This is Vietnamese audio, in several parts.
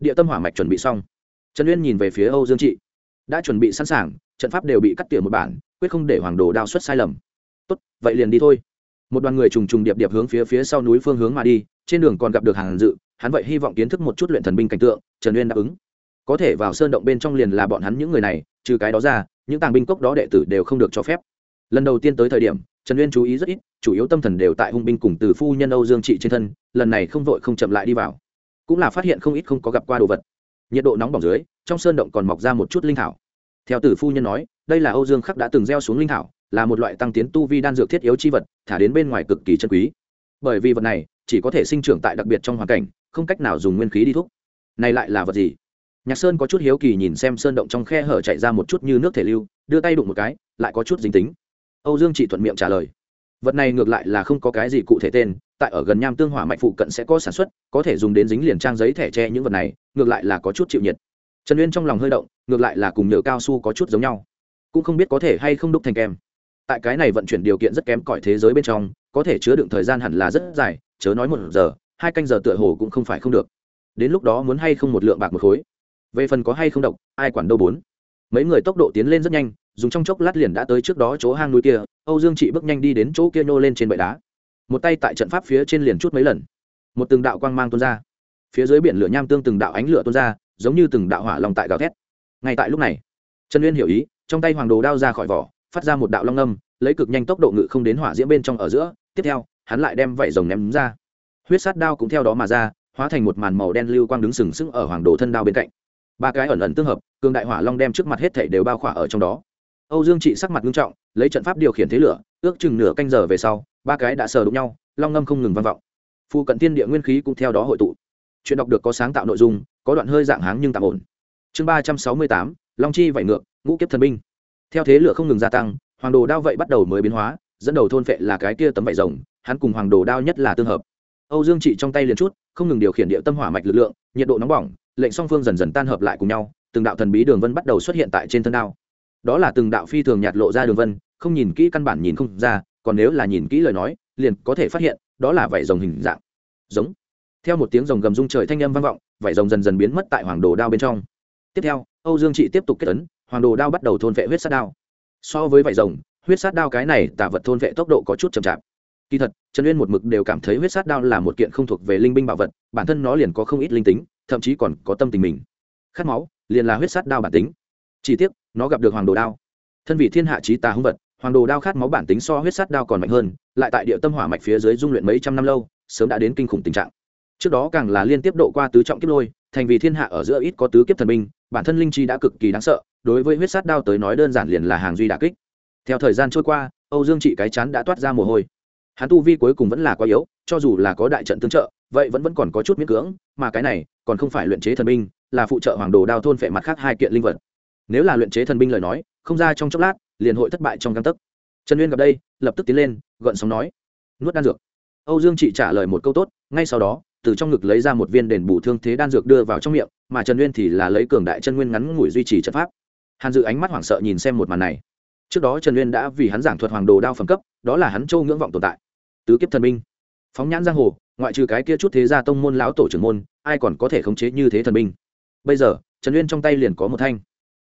địa tâm hỏa mạch chuẩn bị xong. Trần uyên nhìn về phía âu dương trị. Đã chuẩn bị sẵn sàng, trận pháp đều bị cắt tỉa một bản, quyết không để hoàng đồ đao xuất sai lầm. Tốt, vậy liền đi thôi. Một đoàn người trùng trùng điệp điệp hướng phía phía sau núi phương hướng mà đi, trên đường còn gặp được hàng dự, hắn vậy hy vọng kiến thức một chút luyện thần binh cảnh tượng, trần uyên đáp ứng. Có thể vào sơn động bên trong liền là bọn hắn những người này, trừ cái đó ra, những tàng binh cốc đó đệ tử đều không được cho phép. Lần đầu tiên tới thời điểm, trần uyên chú ý rất ít, chủ yếu tâm thần đều tại hung binh cùng từ phu nhân âu dương trị trên thân, lần này không vội không chậm lại đi vào cũng là phát hiện không ít không có gặp qua đồ vật. Nhiệt độ nóng bỏng dưới, trong sơn động còn mọc ra một chút linh thảo. Theo tử phu nhân nói, đây là âu dương khắc đã từng gieo xuống linh thảo, là một loại tăng tiến tu vi đan dược thiết yếu chi vật, thả đến bên ngoài cực kỳ chân quý. Bởi vì vật này, chỉ có thể sinh trưởng tại đặc biệt trong hoàn cảnh, không cách nào dùng nguyên khí đi thúc. Này lại là vật gì? Nhạc sơn có chút hiếu kỳ nhìn xem sơn động trong khe hở chạy ra một chút như nước thể lưu, đưa tay đụng một cái, lại có chút dính tính. Âu dương chỉ thuận miệng trả lời. Vật này ngược lại là không có cái gì cụ thể tên tại ở gần nham tương hỏa mạnh phụ cận sẽ có sản xuất, có thể dùng đến dính liền trang giấy thẻ tre những vật này, ngược lại là có chút chịu nhiệt. Trần uyên trong lòng hơi động, ngược lại là cùng nhựa cao su có chút giống nhau. Cũng không biết có thể hay không đúc thành kem. Tại cái này vận chuyển điều kiện rất kém cỏi thế giới bên trong, có thể chứa đựng thời gian hẳn là rất dài, chớ nói một giờ, hai canh giờ tựa hồ cũng không phải không được. Đến lúc đó muốn hay không một lượng bạc một khối. Về phần có hay không độc, ai quản đâu bốn. Mấy người tốc độ tiến lên rất nhanh, dùng trong chốc lát liền đã tới trước đó chỗ hang núi kia, âu dương chị bước nhanh đi đến chỗ kia nhô lên trên bệ đá một tay tại trận pháp phía trên liền chút mấy lần. Một từng đạo quang mang tuôn ra. Phía dưới biển lửa nham tương từng đạo ánh lửa tuôn ra, giống như từng đạo hỏa lòng tại gào thét. Ngay tại lúc này, trần uyên hiểu ý, trong tay hoàng đồ đao ra khỏi vỏ, phát ra một đạo long âm, lấy cực nhanh tốc độ ngự không đến hỏa diễm bên trong ở giữa. Tiếp theo, hắn lại đem vảy rồng ném ra. Huyết sát đao cũng theo đó mà ra, hóa thành một màn màu đen lưu quang đứng sừng sững ở hoàng đồ thân đao bên cạnh. Ba cái ẩn ẩn tương hợp, cường đại hỏa long đem trước mặt hết thảy đều bao khỏa ở trong đó. Âu dương trị sắc mặt nghiêm trọng, lấy trận pháp điều khiển thế lửa, ước chừng nửa canh giờ về sau ba cái đã sờ đụng nhau, long ngâm không ngừng vang vọng. Phụ cận thiên địa nguyên khí cũng theo đó hội tụ. Chuyện đọc được có sáng tạo nội dung, có đoạn hơi dạng háng nhưng tạm ổn. Chương ba trăm sáu mươi tám, long chi vảy ngược, ngũ kiếp thần binh. Theo thế lửa không ngừng gia tăng, hoàng đồ đao vậy bắt đầu mới biến hóa, dẫn đầu thôn phệ là cái kia tấm vải rồng, hắn cùng hoàng đồ đao nhất là tương hợp. Âu dương trị trong tay liền chút, không ngừng điều khiển địa tâm hỏa mạch lực lượng, nhiệt độ nóng bỏng, lệnh song phương dần dần tan hợp lại cùng nhau, từng đạo thần bí đường vân bắt đầu xuất hiện tại trên thân đao. Đó là từng đạo phi thường nhạt lộ ra đường vân, không nhìn kỹ căn bản nhìn không ra còn nếu là nhìn kỹ lời nói, liền có thể phát hiện, đó là vảy rồng hình dạng. Giống. Theo một tiếng rồng gầm rung trời thanh âm vang vọng, vảy rồng dần dần biến mất tại hoàng đồ đao bên trong. Tiếp theo, âu dương trị tiếp tục kết tấn hoàng đồ đao bắt đầu thôn vệ huyết sát đao. So với vảy rồng, huyết sát đao cái này tả vật thôn vệ tốc độ có chút chậm chạp. Kỳ thật, trần uyên một mực đều cảm thấy huyết sát đao là một kiện không thuộc về linh binh bảo vật, bản thân nó liền có không ít linh tính, thậm chí còn có tâm tình mình. Khát máu, liền là huyết sát đao bản tính. Chỉ tiếc, nó gặp được hoàng đồ đao. Thân vị thiên hạ trí tà hung vật hoàng đồ đao khát máu bản tính so huyết sát đao còn mạnh hơn lại tại địa tâm hỏa mạch phía dưới dung luyện mấy trăm năm lâu sớm đã đến kinh khủng tình trạng. Trước đó càng là liên tiếp độ qua tứ trọng kiếp lôi thành vì thiên hạ ở giữa ít có tứ kiếp thần minh, bản thân linh chi đã cực kỳ đáng sợ đối với huyết sát đao tới nói đơn giản liền là hàng duy đà kích. Theo thời gian trôi qua âu dương trị cái chán đã toát ra mồ hôi. Hắn tu vi cuối cùng vẫn là quá yếu cho dù là có đại trận tương trợ vậy vẫn vẫn còn có chút miễn cưỡng mà cái này còn không phải luyện chế thần binh là phụ trợ hoàng đồ đao thôn phệ mặt khác hai kiện linh vật. Nếu là luyện chế thần binh lời nói không ra trong chốc lát liền hội thất bại trong căng tấc. Trần uyên gặp đây lập tức tiến lên gợn sóng nói nuốt đan dược. Âu dương chị trả lời một câu tốt ngay sau đó từ trong ngực lấy ra một viên đền bù thương thế đan dược đưa vào trong miệng mà trần uyên thì là lấy cường đại chân nguyên ngắn ngủi duy trì trận pháp. Hàn dự ánh mắt hoảng sợ nhìn xem một màn này. Trước đó trần uyên đã vì hắn giảng thuật hoàng đồ đao phẩm cấp đó là hắn châu ngưỡng vọng tồn tại. Tứ kiếp thần minh, phóng nhãn giang hồ ngoại trừ cái kia chút thế gia tông môn lão tổ trưởng môn ai còn có thể khống chế như thế thần minh? bây giờ trần uyên trong tay liền có một thanh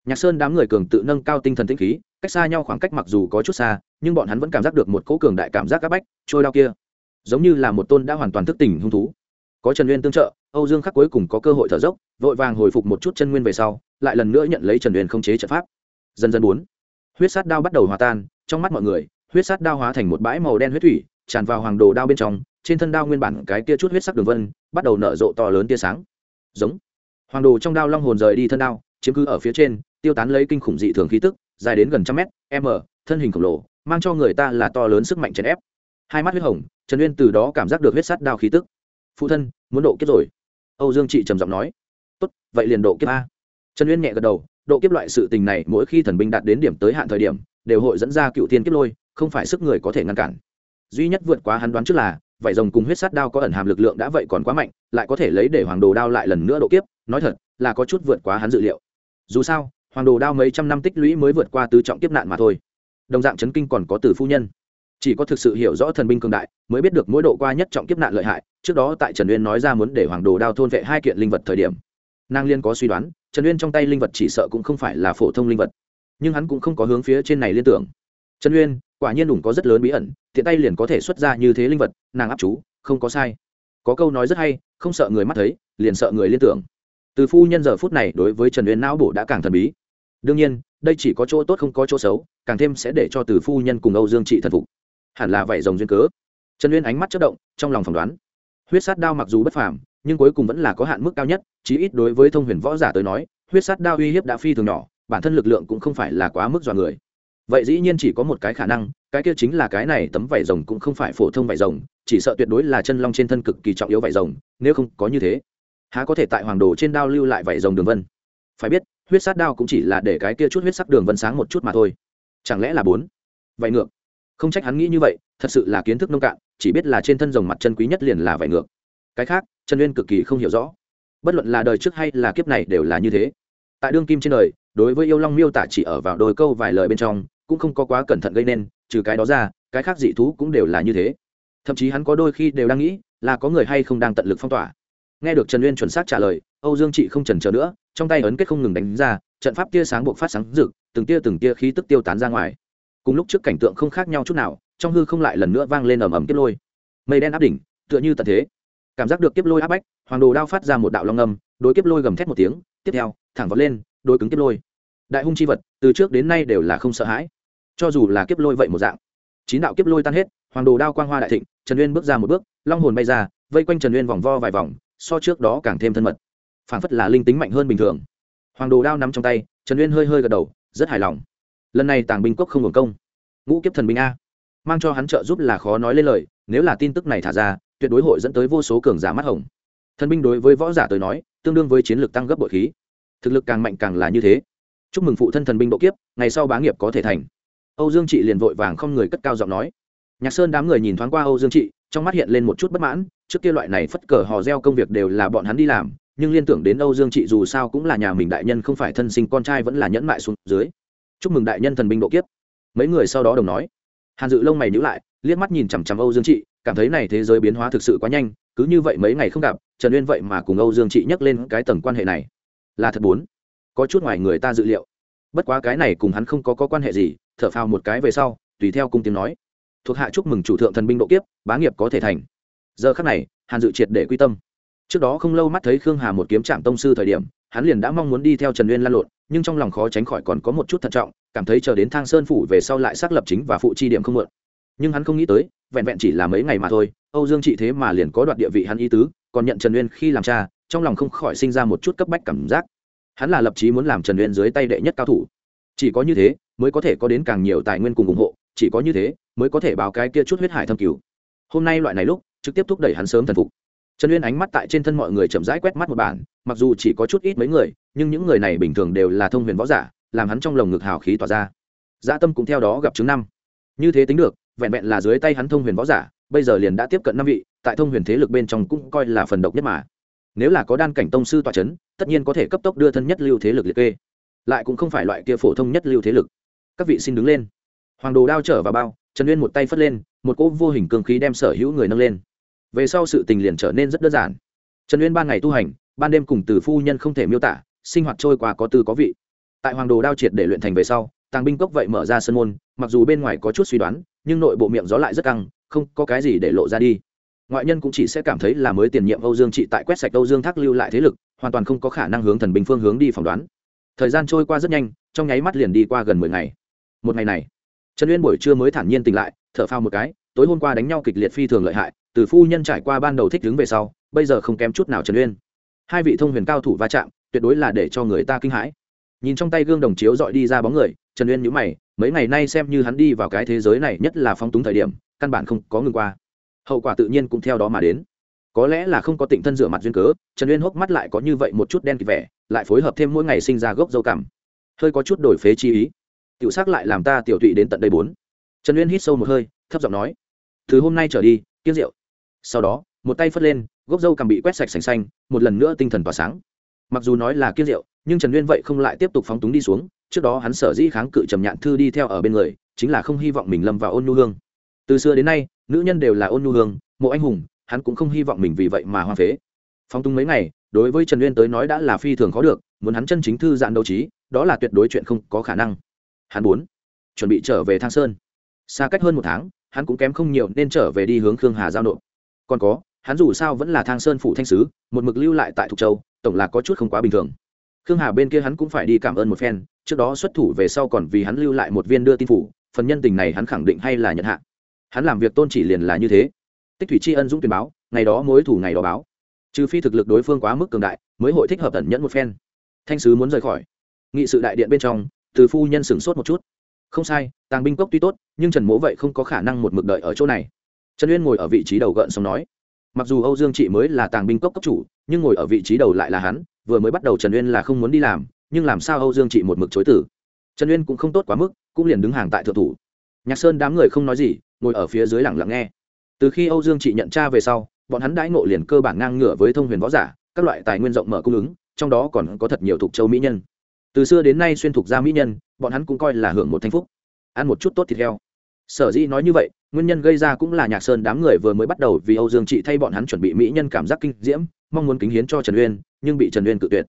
nhạc sơn đám người cường tự nâng cao tinh thần tĩnh khí, cách xa nhau khoảng cách mặc dù có chút xa, nhưng bọn hắn vẫn cảm giác được một cỗ cường đại cảm giác áp bách, trôi đao kia. Giống như là một tôn đã hoàn toàn thức tỉnh hung thú. Có trần uyên tương trợ, âu dương khắc cuối cùng có cơ hội thở dốc, vội vàng hồi phục một chút chân nguyên về sau, lại lần nữa nhận lấy trần uyên không chế trận pháp. Dần dần bốn, huyết sát đao bắt đầu hòa tan, trong mắt mọi người, huyết sát đao hóa thành một bãi màu đen huyết thủy, tràn vào hoàng đồ đao bên trong, trên thân đao nguyên bản cái tia chút huyết sắc đường vân, bắt đầu nở rộ to lớn tia sáng. Giống, hoàng đồ trong đao long hồn rời đi thân đao, chiếm cứ ở phía trên tiêu tán lấy kinh khủng dị thường khí tức, dài đến gần trăm mét, m, thân hình khổng lồ, mang cho người ta là to lớn sức mạnh chèn ép. Hai mắt huyết hồng, trần uyên từ đó cảm giác được huyết sắt đao khí tức. Phụ thân, muốn độ kiếp rồi. Âu dương trị trầm giọng nói. Tốt, vậy liền độ kiếp a. Trần uyên nhẹ gật đầu, độ kiếp loại sự tình này mỗi khi thần binh đạt đến điểm tới hạn thời điểm, đều hội dẫn ra cựu thiên kiếp lôi, không phải sức người có thể ngăn cản. Duy nhất vượt quá hắn đoán trước là vảy rồng cùng huyết sát đao có ẩn hàm lực lượng đã vậy còn quá mạnh, lại có thể lấy để hoàng đồ đao lại lần nữa độ kiếp, nói thật, là có chút vượt quá hắn dự liệu. Dù sao hoàng đồ đao mấy trăm năm tích lũy mới vượt qua tứ trọng kiếp nạn mà thôi. Đồng dạng chấn kinh còn có từ phu nhân. Chỉ có thực sự hiểu rõ thần binh cường đại mới biết được mỗi độ qua nhất trọng kiếp nạn lợi hại. Trước đó tại trần uyên nói ra muốn để hoàng đồ đao thôn vệ hai kiện linh vật thời điểm, nàng liên có suy đoán, trần uyên trong tay linh vật chỉ sợ cũng không phải là phổ thông linh vật, nhưng hắn cũng không có hướng phía trên này liên tưởng. Trần uyên, quả nhiên đủng có rất lớn bí ẩn, tiện tay liền có thể xuất ra như thế linh vật, nàng áp chú, không có sai. Có câu nói rất hay, không sợ người mắt thấy, liền sợ người liên tưởng. Từ phu nhân giờ phút này đối với trần uyên não bộ đã càng thần bí đương nhiên, đây chỉ có chỗ tốt không có chỗ xấu, càng thêm sẽ để cho từ phu nhân cùng âu dương trị thần phục. Hẳn là vậy rồng duyên cớ. Trần uyên ánh mắt chất động, trong lòng phỏng đoán. Huyết sát đao mặc dù bất phàm, nhưng cuối cùng vẫn là có hạn mức cao nhất, chí ít đối với thông huyền võ giả tới nói, huyết sát đao uy hiếp đã phi thường nhỏ, bản thân lực lượng cũng không phải là quá mức dọa người. Vậy dĩ nhiên chỉ có một cái khả năng, cái kia chính là cái này tấm vải rồng cũng không phải phổ thông vải rồng, chỉ sợ tuyệt đối là chân long trên thân cực kỳ trọng yếu vải rồng, nếu không có như thế, há có thể tại hoàng đồ trên đao lưu lại vải rồng đường vân. Phải biết huyết sát đao cũng chỉ là để cái kia chút huyết sắc đường vân sáng một chút mà thôi. Chẳng lẽ là bốn? Vậy ngược. Không trách hắn nghĩ như vậy, thật sự là kiến thức nông cạn, chỉ biết là trên thân rồng mặt chân quý nhất liền là vải ngược. Cái khác, trần uyên cực kỳ không hiểu rõ. Bất luận là đời trước hay là kiếp này đều là như thế. Tại đương kim trên đời, đối với yêu long miêu tả chỉ ở vào đôi câu vài lời bên trong, cũng không có quá cẩn thận gây nên, trừ cái đó ra, cái khác dị thú cũng đều là như thế. Thậm chí hắn có đôi khi đều đang nghĩ là có người hay không đang tận lực phong tỏa. Nghe được trần uyên chuẩn xác trả lời, âu dương chị không trần chờ nữa trong tay ấn kết không ngừng đánh ra, trận pháp tia sáng buộc phát sáng rực, từng tia từng tia khí tức tiêu tán ra ngoài. Cùng lúc trước cảnh tượng không khác nhau chút nào, trong hư không lại lần nữa vang lên ầm ầm kiếp lôi. Mây đen áp đỉnh, tựa như tận thế. Cảm giác được kiếp lôi áp bách, hoàng đồ đao phát ra một đạo long âm, đối kiếp lôi gầm thét một tiếng, tiếp theo, thẳng vọt lên, đối cứng kiếp lôi. Đại hung chi vật, từ trước đến nay đều là không sợ hãi. Cho dù là kiếp lôi vậy một dạng. Chín đạo kiếp lôi tan hết, hoàng đồ đao quang hoa đại thịnh, trần uyên bước ra một bước, long hồn bay ra, vây quanh trần uyên vòng vo vài vòng, so trước đó càng thêm thân mật. Phản phất là linh tính mạnh hơn bình thường. Hoàng đồ đao nắm trong tay, trần uyên hơi hơi gật đầu, rất hài lòng. Lần này tàng binh cốc không hưởng công. Ngũ kiếp thần binh a. Mang cho hắn trợ giúp là khó nói lên lời, nếu là tin tức này thả ra, tuyệt đối hội dẫn tới vô số cường giả mắt hồng. Thần binh đối với võ giả tới nói, tương đương với chiến lược tăng gấp bội khí. Thực lực càng mạnh càng là như thế. Chúc mừng phụ thân thần binh độ kiếp, ngày sau bá nghiệp có thể thành. Âu dương trị liền vội vàng không người cất cao giọng nói. Nhạc sơn đám người nhìn thoáng qua âu dương trị, trong mắt hiện lên một chút bất mãn, trước kia loại này phất cờ hò reo công việc đều là bọn hắn đi làm nhưng liên tưởng đến âu dương trị dù sao cũng là nhà mình đại nhân không phải thân sinh con trai vẫn là nhẫn mại xuống dưới. Chúc mừng đại nhân thần binh độ kiếp. Mấy người sau đó đồng nói. Hàn dự lông mày nhữ lại liếc mắt nhìn chằm chằm âu dương trị cảm thấy này thế giới biến hóa thực sự quá nhanh cứ như vậy mấy ngày không gặp trần uyên vậy mà cùng âu dương trị nhắc lên cái tầng quan hệ này. Là thật bốn. Có chút ngoài người ta dự liệu. Bất quá cái này cùng hắn không có, có quan hệ gì thở phào một cái về sau tùy theo cung tiếng nói. Thuộc hạ chúc mừng chủ thượng thần binh độ kiếp bá nghiệp có thể thành. Giờ khắc này hàn dự triệt để quy tâm trước đó không lâu mắt thấy khương hà một kiếm trạm tông sư thời điểm, hắn liền đã mong muốn đi theo trần uyên lan lộn, nhưng trong lòng khó tránh khỏi còn có một chút thận trọng, cảm thấy chờ đến thang sơn phủ về sau lại xác lập chính và phụ chi điểm không mượn. Nhưng hắn không nghĩ tới, vẹn vẹn chỉ là mấy ngày mà thôi, âu dương trị thế mà liền có đoạt địa vị hắn ý tứ, còn nhận trần uyên khi làm cha, trong lòng không khỏi sinh ra một chút cấp bách cảm giác. Hắn là lập chí muốn làm trần uyên dưới tay đệ nhất cao thủ. Chỉ có như thế, mới có thể có đến càng nhiều tài nguyên cùng ủng hộ, chỉ có như thế, mới có thể báo cái kia chút huyết hải thâm cứu. Hôm nay loại này lúc, trực tiếp thúc đẩy hắn sớm thần phục trần uyên ánh mắt tại trên thân mọi người chậm rãi quét mắt một bản, mặc dù chỉ có chút ít mấy người, nhưng những người này bình thường đều là thông huyền võ giả, làm hắn trong lồng ngực hào khí tỏa ra. Gia tâm cũng theo đó gặp chứng năm. Như thế tính được, vẹn vẹn là dưới tay hắn thông huyền võ giả, bây giờ liền đã tiếp cận năm vị, tại thông huyền thế lực bên trong cũng coi là phần độc nhất mà. Nếu là có đan cảnh tông sư tọa c h ấ n tất nhiên có thể cấp tốc đưa thân nhất lưu thế lực liệt kê. Lại cũng không phải loại kia phổ thông nhất lưu thế lực. Các vị xin đứng lên. Hoàng đồ đao trở vào bao, trần uyên một tay phất lên, một cỗ vô hình cương khí đem sở hữu người nâng lên về sau sự tình liền trở nên rất đơn giản. Trần uyên ban ngày tu hành, ban đêm cùng từ phu nhân không thể miêu tả, sinh hoạt trôi qua có tư có vị. Tại hoàng đồ đao triệt để luyện thành về sau, tàng binh cốc vậy mở ra sân môn, mặc dù bên ngoài có chút suy đoán, nhưng nội bộ miệng gió lại rất căng, không có cái gì để lộ ra đi. Ngoại nhân cũng chỉ sẽ cảm thấy là mới tiền nhiệm âu dương trị tại quét sạch âu dương thác lưu lại thế lực, hoàn toàn không có khả năng hướng thần bình phương hướng đi phỏng đoán. Thời gian trôi qua rất nhanh, trong nháy mắt liền đi qua gần mười ngày. Một ngày này, trần uyên buổi trưa mới thản nhiên tỉnh lại, thở phao một cái tối hôm qua đánh nhau kịch liệt phi thường lợi hại, từ phu nhân trải qua ban đầu thích đứng về sau, bây giờ không kém chút nào trần uyên. Hai vị thông huyền cao thủ va chạm, tuyệt đối là để cho người ta kinh hãi. Nhìn trong tay gương đồng chiếu dọi đi ra bóng người, trần uyên nhữ mày, mấy ngày nay xem như hắn đi vào cái thế giới này nhất là phong túng thời điểm, căn bản không có ngừng qua. Hậu quả tự nhiên cũng theo đó mà đến. Có lẽ là không có tịnh thân rửa mặt duyên cớ, trần uyên hốc mắt lại có như vậy một chút đen kịp vẻ, lại phối hợp thêm mỗi ngày sinh ra gốc dâu cảm hơi có chút đổi phế chi ý. Tiểu sắc lại làm ta tiểu tụy đến tận đây bốn. Trần uyên hít sâu một hơi, thấp giọng nói từ hôm nay trở đi, kiêng rượu. Sau đó, một tay phất lên, gốc dâu cầm bị quét sạch sành xanh, một lần nữa tinh thần tỏa sáng. Mặc dù nói là kiêng rượu, nhưng trần uyên vậy không lại tiếp tục phóng túng đi xuống, trước đó hắn sở dĩ kháng cự trầm nhạn thư đi theo ở bên người, chính là không hy vọng mình lâm vào ôn nhu hương. Từ xưa đến nay, nữ nhân đều là ôn nhu hương, mộ anh hùng, hắn cũng không hy vọng mình vì vậy mà hoa phế. Phóng túng mấy ngày, đối với trần uyên tới nói đã là phi thường khó được, muốn hắn chân chính thư giãn đấu trí, đó là tuyệt đối chuyện không có khả năng. Hắn muốn chuẩn bị trở về thang sơn. Xa cách hơn một tháng hắn cũng kém không nhiều nên trở về đi hướng khương hà giao nộp. Còn có, hắn dù sao vẫn là thang sơn phủ thanh sứ, một mực lưu lại tại thục châu, tổng là có chút không quá bình thường. Khương hà bên kia hắn cũng phải đi cảm ơn một phen, trước đó xuất thủ về sau còn vì hắn lưu lại một viên đưa tin phủ, phần nhân tình này hắn khẳng định hay là nhận hạ. Hắn làm việc tôn chỉ liền là như thế. Tích thủy tri ân dũng tuyển báo, ngày đó mối thủ ngày đó báo. Trừ phi thực lực đối phương quá mức cường đại, mới hội thích hợp tẩn nhẫn một phen. Thanh sứ muốn rời khỏi. Nghị sự đại điện bên trong, từ phu nhân sửng sốt một chút không sai, tàng binh cốc tuy tốt, nhưng trần mỗ vậy không có khả năng một mực đợi ở chỗ này. Trần uyên ngồi ở vị trí đầu gợn xong nói. Mặc dù âu dương trị mới là tàng binh cốc cấp chủ, nhưng ngồi ở vị trí đầu lại là hắn, vừa mới bắt đầu trần uyên là không muốn đi làm, nhưng làm sao âu dương trị một mực chối tử trần uyên cũng không tốt quá mức, cũng liền đứng hàng tại thượng thủ. Nhạc sơn đám người không nói gì, ngồi ở phía dưới lẳng lặng nghe. Từ khi âu dương trị nhận tra về sau, bọn hắn đãi ngộ liền cơ bản ngang ngửa với thông huyền võ giả, các loại tài nguyên rộng mở cung ứng, trong đó còn có thật nhiều thuộc châu mỹ nhân từ xưa đến nay xuyên thuộc ra mỹ nhân, bọn hắn cũng coi là hưởng một thanh phúc. Ăn một chút tốt thịt heo. Sở dĩ nói như vậy, nguyên nhân gây ra cũng là nhạc sơn đám người vừa mới bắt đầu vì âu dương trị thay bọn hắn chuẩn bị mỹ nhân cảm giác kinh diễm, mong muốn kính hiến cho trần uyên, nhưng bị trần uyên cự tuyệt.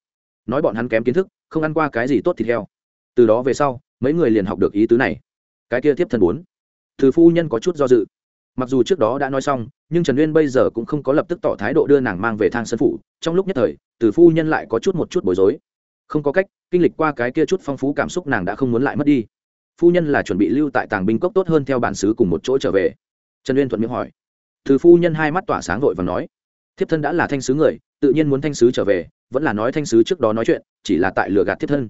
Nói bọn hắn kém kiến thức, không ăn qua cái gì tốt thịt heo. Từ đó về sau, mấy người liền học được ý tứ này. Cái kia tiếp thân bốn. Từ phu nhân có chút do dự. Mặc dù trước đó đã nói xong, nhưng trần uyên bây giờ cũng không có lập tức tỏ thái độ đưa nàng mang về thang sân phủ, trong lúc nhất thời, từ phu nhân lại có chút một chút bối rối không có cách, kinh lịch qua cái kia chút phong phú cảm xúc nàng đã không muốn lại mất đi. Phu nhân là chuẩn bị lưu tại tàng binh cốc tốt hơn theo bản xứ cùng một chỗ trở về. Trần uyên thuận miệng hỏi. Từ phu nhân hai mắt tỏa sáng vội và nói. Thiếp thân đã là thanh sứ người, tự nhiên muốn thanh sứ trở về, vẫn là nói thanh sứ trước đó nói chuyện, chỉ là tại lừa gạt thiếp thân.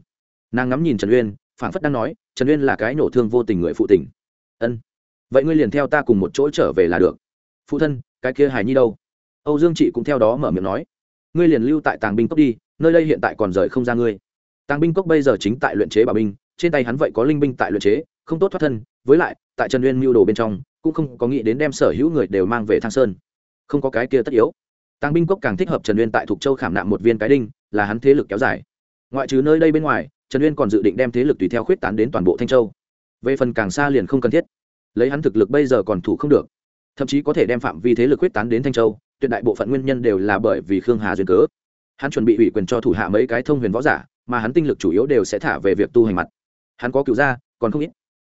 Nàng ngắm nhìn trần uyên, phảng phất đang nói, trần uyên là cái nổ thương vô tình người phụ tình. Ân, vậy ngươi liền theo ta cùng một chỗ trở về là được. Phụ thân, cái kia hài nhi đâu? Âu dương chị cũng theo đó mở miệng nói. Ngươi liền lưu tại tàng binh cốc đi nơi đây hiện tại còn rời không ra ngươi. Tàng binh cốc bây giờ chính tại luyện chế bảo binh, trên tay hắn vậy có linh binh tại luyện chế, không tốt thoát thân, với lại, tại trần uyên mưu đồ bên trong, cũng không có nghĩ đến đem sở hữu người đều mang về thang sơn. Không có cái kia tất yếu. Tàng binh cốc càng thích hợp trần uyên tại thục châu khảm nạm một viên cái đinh, là hắn thế lực kéo dài. Ngoại trừ nơi đây bên ngoài, trần uyên còn dự định đem thế lực tùy theo khuyết tán đến toàn bộ thanh châu. Về phần càng xa liền không cần thiết. Lấy hắn thực lực bây giờ còn thủ không được. Thậm chí có thể đem phạm vi thế lực quyết tán đến thanh châu, tuyệt đại bộ phận nguyên nhân đều là bởi vì khương hà duyên cớ hắn chuẩn bị ủy quyền cho thủ hạ mấy cái thông huyền võ giả, mà hắn tinh lực chủ yếu đều sẽ thả về việc tu hành mặt. Hắn có cựu gia, còn không ít.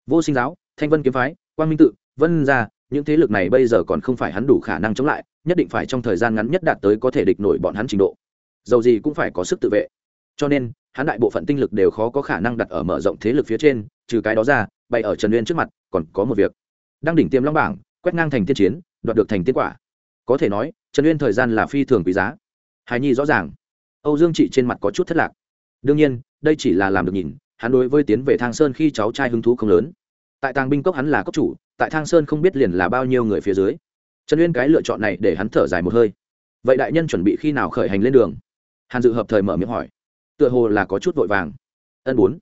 Vô sinh giáo, thanh vân kiếm phái, quang minh tự, vân gia, những thế lực này bây giờ còn không phải hắn đủ khả năng chống lại, nhất định phải trong thời gian ngắn nhất đạt tới có thể địch nổi bọn hắn trình độ. Dầu gì cũng phải có sức tự vệ. Cho nên, hắn đại bộ phận tinh lực đều khó có khả năng đặt ở mở rộng thế lực phía trên, trừ cái đó ra bay ở trần uyên trước mặt, còn có một việc. Đang đỉnh tiêm long bảng, quét ngang thành tiên chiến, đoạt được thành tiên quả. Có thể nói, trần uyên thời gian là phi thường quý giá hài nhi rõ ràng. Âu dương chị trên mặt có chút thất lạc. Đương nhiên, đây chỉ là làm được nhìn, hắn đối với tiến về thang sơn khi cháu trai hứng thú không lớn. Tại tàng binh cốc hắn là cốc chủ, tại thang sơn không biết liền là bao nhiêu người phía dưới. Trần uyên cái lựa chọn này để hắn thở dài một hơi. Vậy đại nhân chuẩn bị khi nào khởi hành lên đường? Hàn dự hợp thời mở miệng hỏi. Tựa hồ là có chút vội vàng. Ân bốn.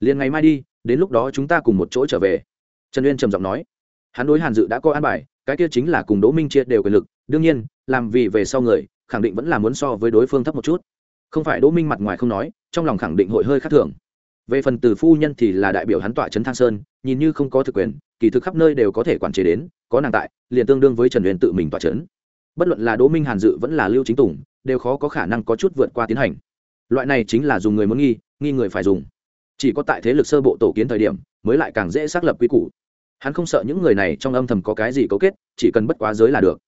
Liền ngày mai đi, đến lúc đó chúng ta cùng một chỗ trở về. Trần uyên trầm giọng nói. Hắn đối hàn dự đã có an bài, cái kia chính là cùng đỗ minh chia đều quyền lực. Đương nhiên, làm vì về sau người khẳng định vẫn là muốn so với đối phương thấp một chút. Không phải đỗ minh mặt ngoài không nói, trong lòng khẳng định hội hơi khác thường. Về phần từ phu nhân thì là đại biểu hắn tọa trấn thang sơn, nhìn như không có thực quyền, kỳ thực khắp nơi đều có thể quản chế đến, có nàng tại, liền tương đương với trần huyền tự mình tọa trấn. Bất luận là đỗ minh hàn dự vẫn là lưu chính tùng, đều khó có khả năng có chút vượt qua tiến hành. Loại này chính là dùng người muốn nghi nghi người phải dùng. Chỉ có tại thế lực sơ bộ tổ kiến thời điểm, mới lại càng dễ xác lập quy củ. Hắn không sợ những người này trong âm thầm có cái gì cấu kết, chỉ cần bất quá giới là được.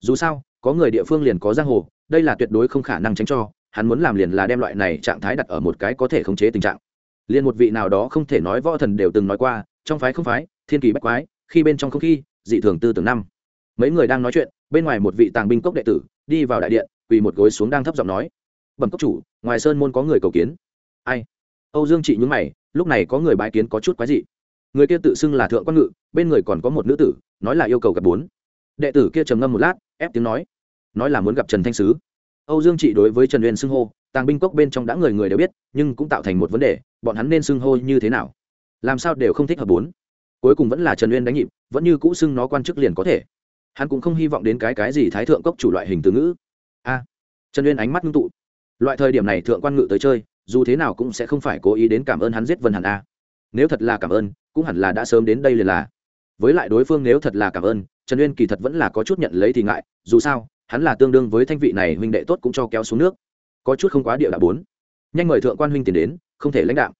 Dù sao có người địa phương liền có giang hồ, đây là tuyệt đối không khả năng tránh cho, hắn muốn làm liền là đem loại này trạng thái đặt ở một cái có thể khống chế tình trạng. Liền một vị nào đó không thể nói võ thần đều từng nói qua, trong phái không phái, thiên kỳ bách quái, khi bên trong không khí dị thường tư tưởng năm. Mấy người đang nói chuyện, bên ngoài một vị tàng binh cốc đệ tử, đi vào đại điện, quỳ một gối xuống đang thấp giọng nói. Bẩm cốc chủ, ngoài sơn môn có người cầu kiến. Ai? Âu dương trị nhún mày, lúc này có người bái kiến có chút quái dị. Người kia tự xưng là thượng quan ngự, bên người còn có một nữ tử, nói là yêu cầu gặp bốn đệ tử kia trầm ngâm một lát, ép tiếng nói. Nói là muốn gặp trần thanh sứ. Âu dương trị đối với trần uyên xưng hô, tàng binh cốc bên trong đã người người đều biết, nhưng cũng tạo thành một vấn đề, bọn hắn nên xưng hô như thế nào? Làm sao đều không thích hợp bốn? Cuối cùng vẫn là trần uyên đánh nhịp, vẫn như cũ xưng nó quan chức liền có thể. Hắn cũng không hy vọng đến cái cái gì thái thượng cốc chủ loại hình từ ngữ. A! Trần uyên ánh mắt ngưng tụ. Loại thời điểm này thượng quan ngự tới chơi, dù thế nào cũng sẽ không phải cố ý đến cảm ơn hắn giết vân hẳn a. Nếu thật là cảm ơn, cũng hẳn là đã sớm đến đây liền là với lại đối phương nếu thật là cảm ơn, trần uyên kỳ thật vẫn là có chút nhận lấy thì ngại, dù sao, hắn là tương đương với thanh vị này, huynh đệ tốt cũng cho kéo xuống nước. Có chút không quá địa đạo bốn. Nhanh mời thượng quan huynh tiền đến, không thể lãnh đạo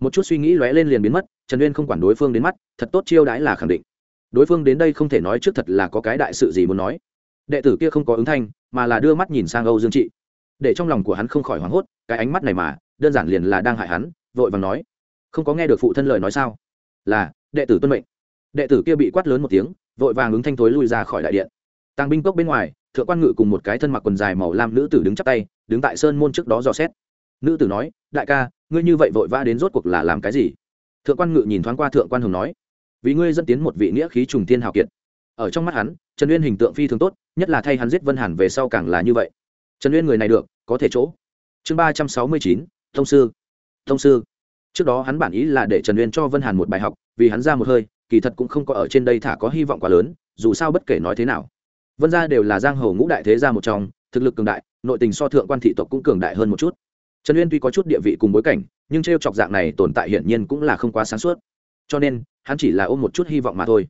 một chút suy nghĩ lóe lên liền biến mất, trần uyên không quản đối phương đến mắt, thật tốt chiêu đãi là khẳng định. Đối phương đến đây không thể nói trước thật là có cái đại sự gì muốn nói. Đệ tử kia không có ứng thanh, mà là đưa mắt nhìn sang âu dương trị. Để trong lòng của hắn không khỏi hoảng hốt, cái ánh mắt này mà, đơn giản liền là đang hại hắn, vội vàng nói. Không có nghe được phụ thân lời nói sao? Là, đệ tử tuân mệnh đệ tử kia bị quát lớn một tiếng, vội vàng ứng thanh thối lui ra khỏi đại điện. Tàng binh cốc bên ngoài, thượng quan ngự cùng một cái thân mặc quần dài màu lam nữ tử đứng chắp tay, đứng tại sơn môn trước đó dò xét. Nữ tử nói, đại ca, ngươi như vậy vội vã đến rốt cuộc là làm cái gì? Thượng quan ngự nhìn thoáng qua thượng quan hồng nói, vì ngươi dẫn tiến một vị nghĩa khí trùng tiên hào kiệt. Ở trong mắt hắn, trần uyên hình tượng phi thường tốt, nhất là thay hắn giết vân hàn về sau càng là như vậy. Trần uyên người này được, có thể chỗ. Chương ba trăm sáu mươi chín, thông sư. Thông sư. Trước đó hắn bản ý là để trần uyên cho vân hàn một bài học, vì hắn ra một hơi kỳ thật cũng không có ở trên đây thả có hy vọng quá lớn, dù sao bất kể nói thế nào. Vân gia đều là giang hồ ngũ đại thế gia một trong, thực lực cường đại, nội tình so thượng quan thị tộc cũng cường đại hơn một chút. Trần uyên tuy có chút địa vị cùng bối cảnh, nhưng t r e o chọc dạng này tồn tại hiển nhiên cũng là không quá sáng suốt. Cho nên, hắn chỉ là ôm một chút hy vọng mà thôi.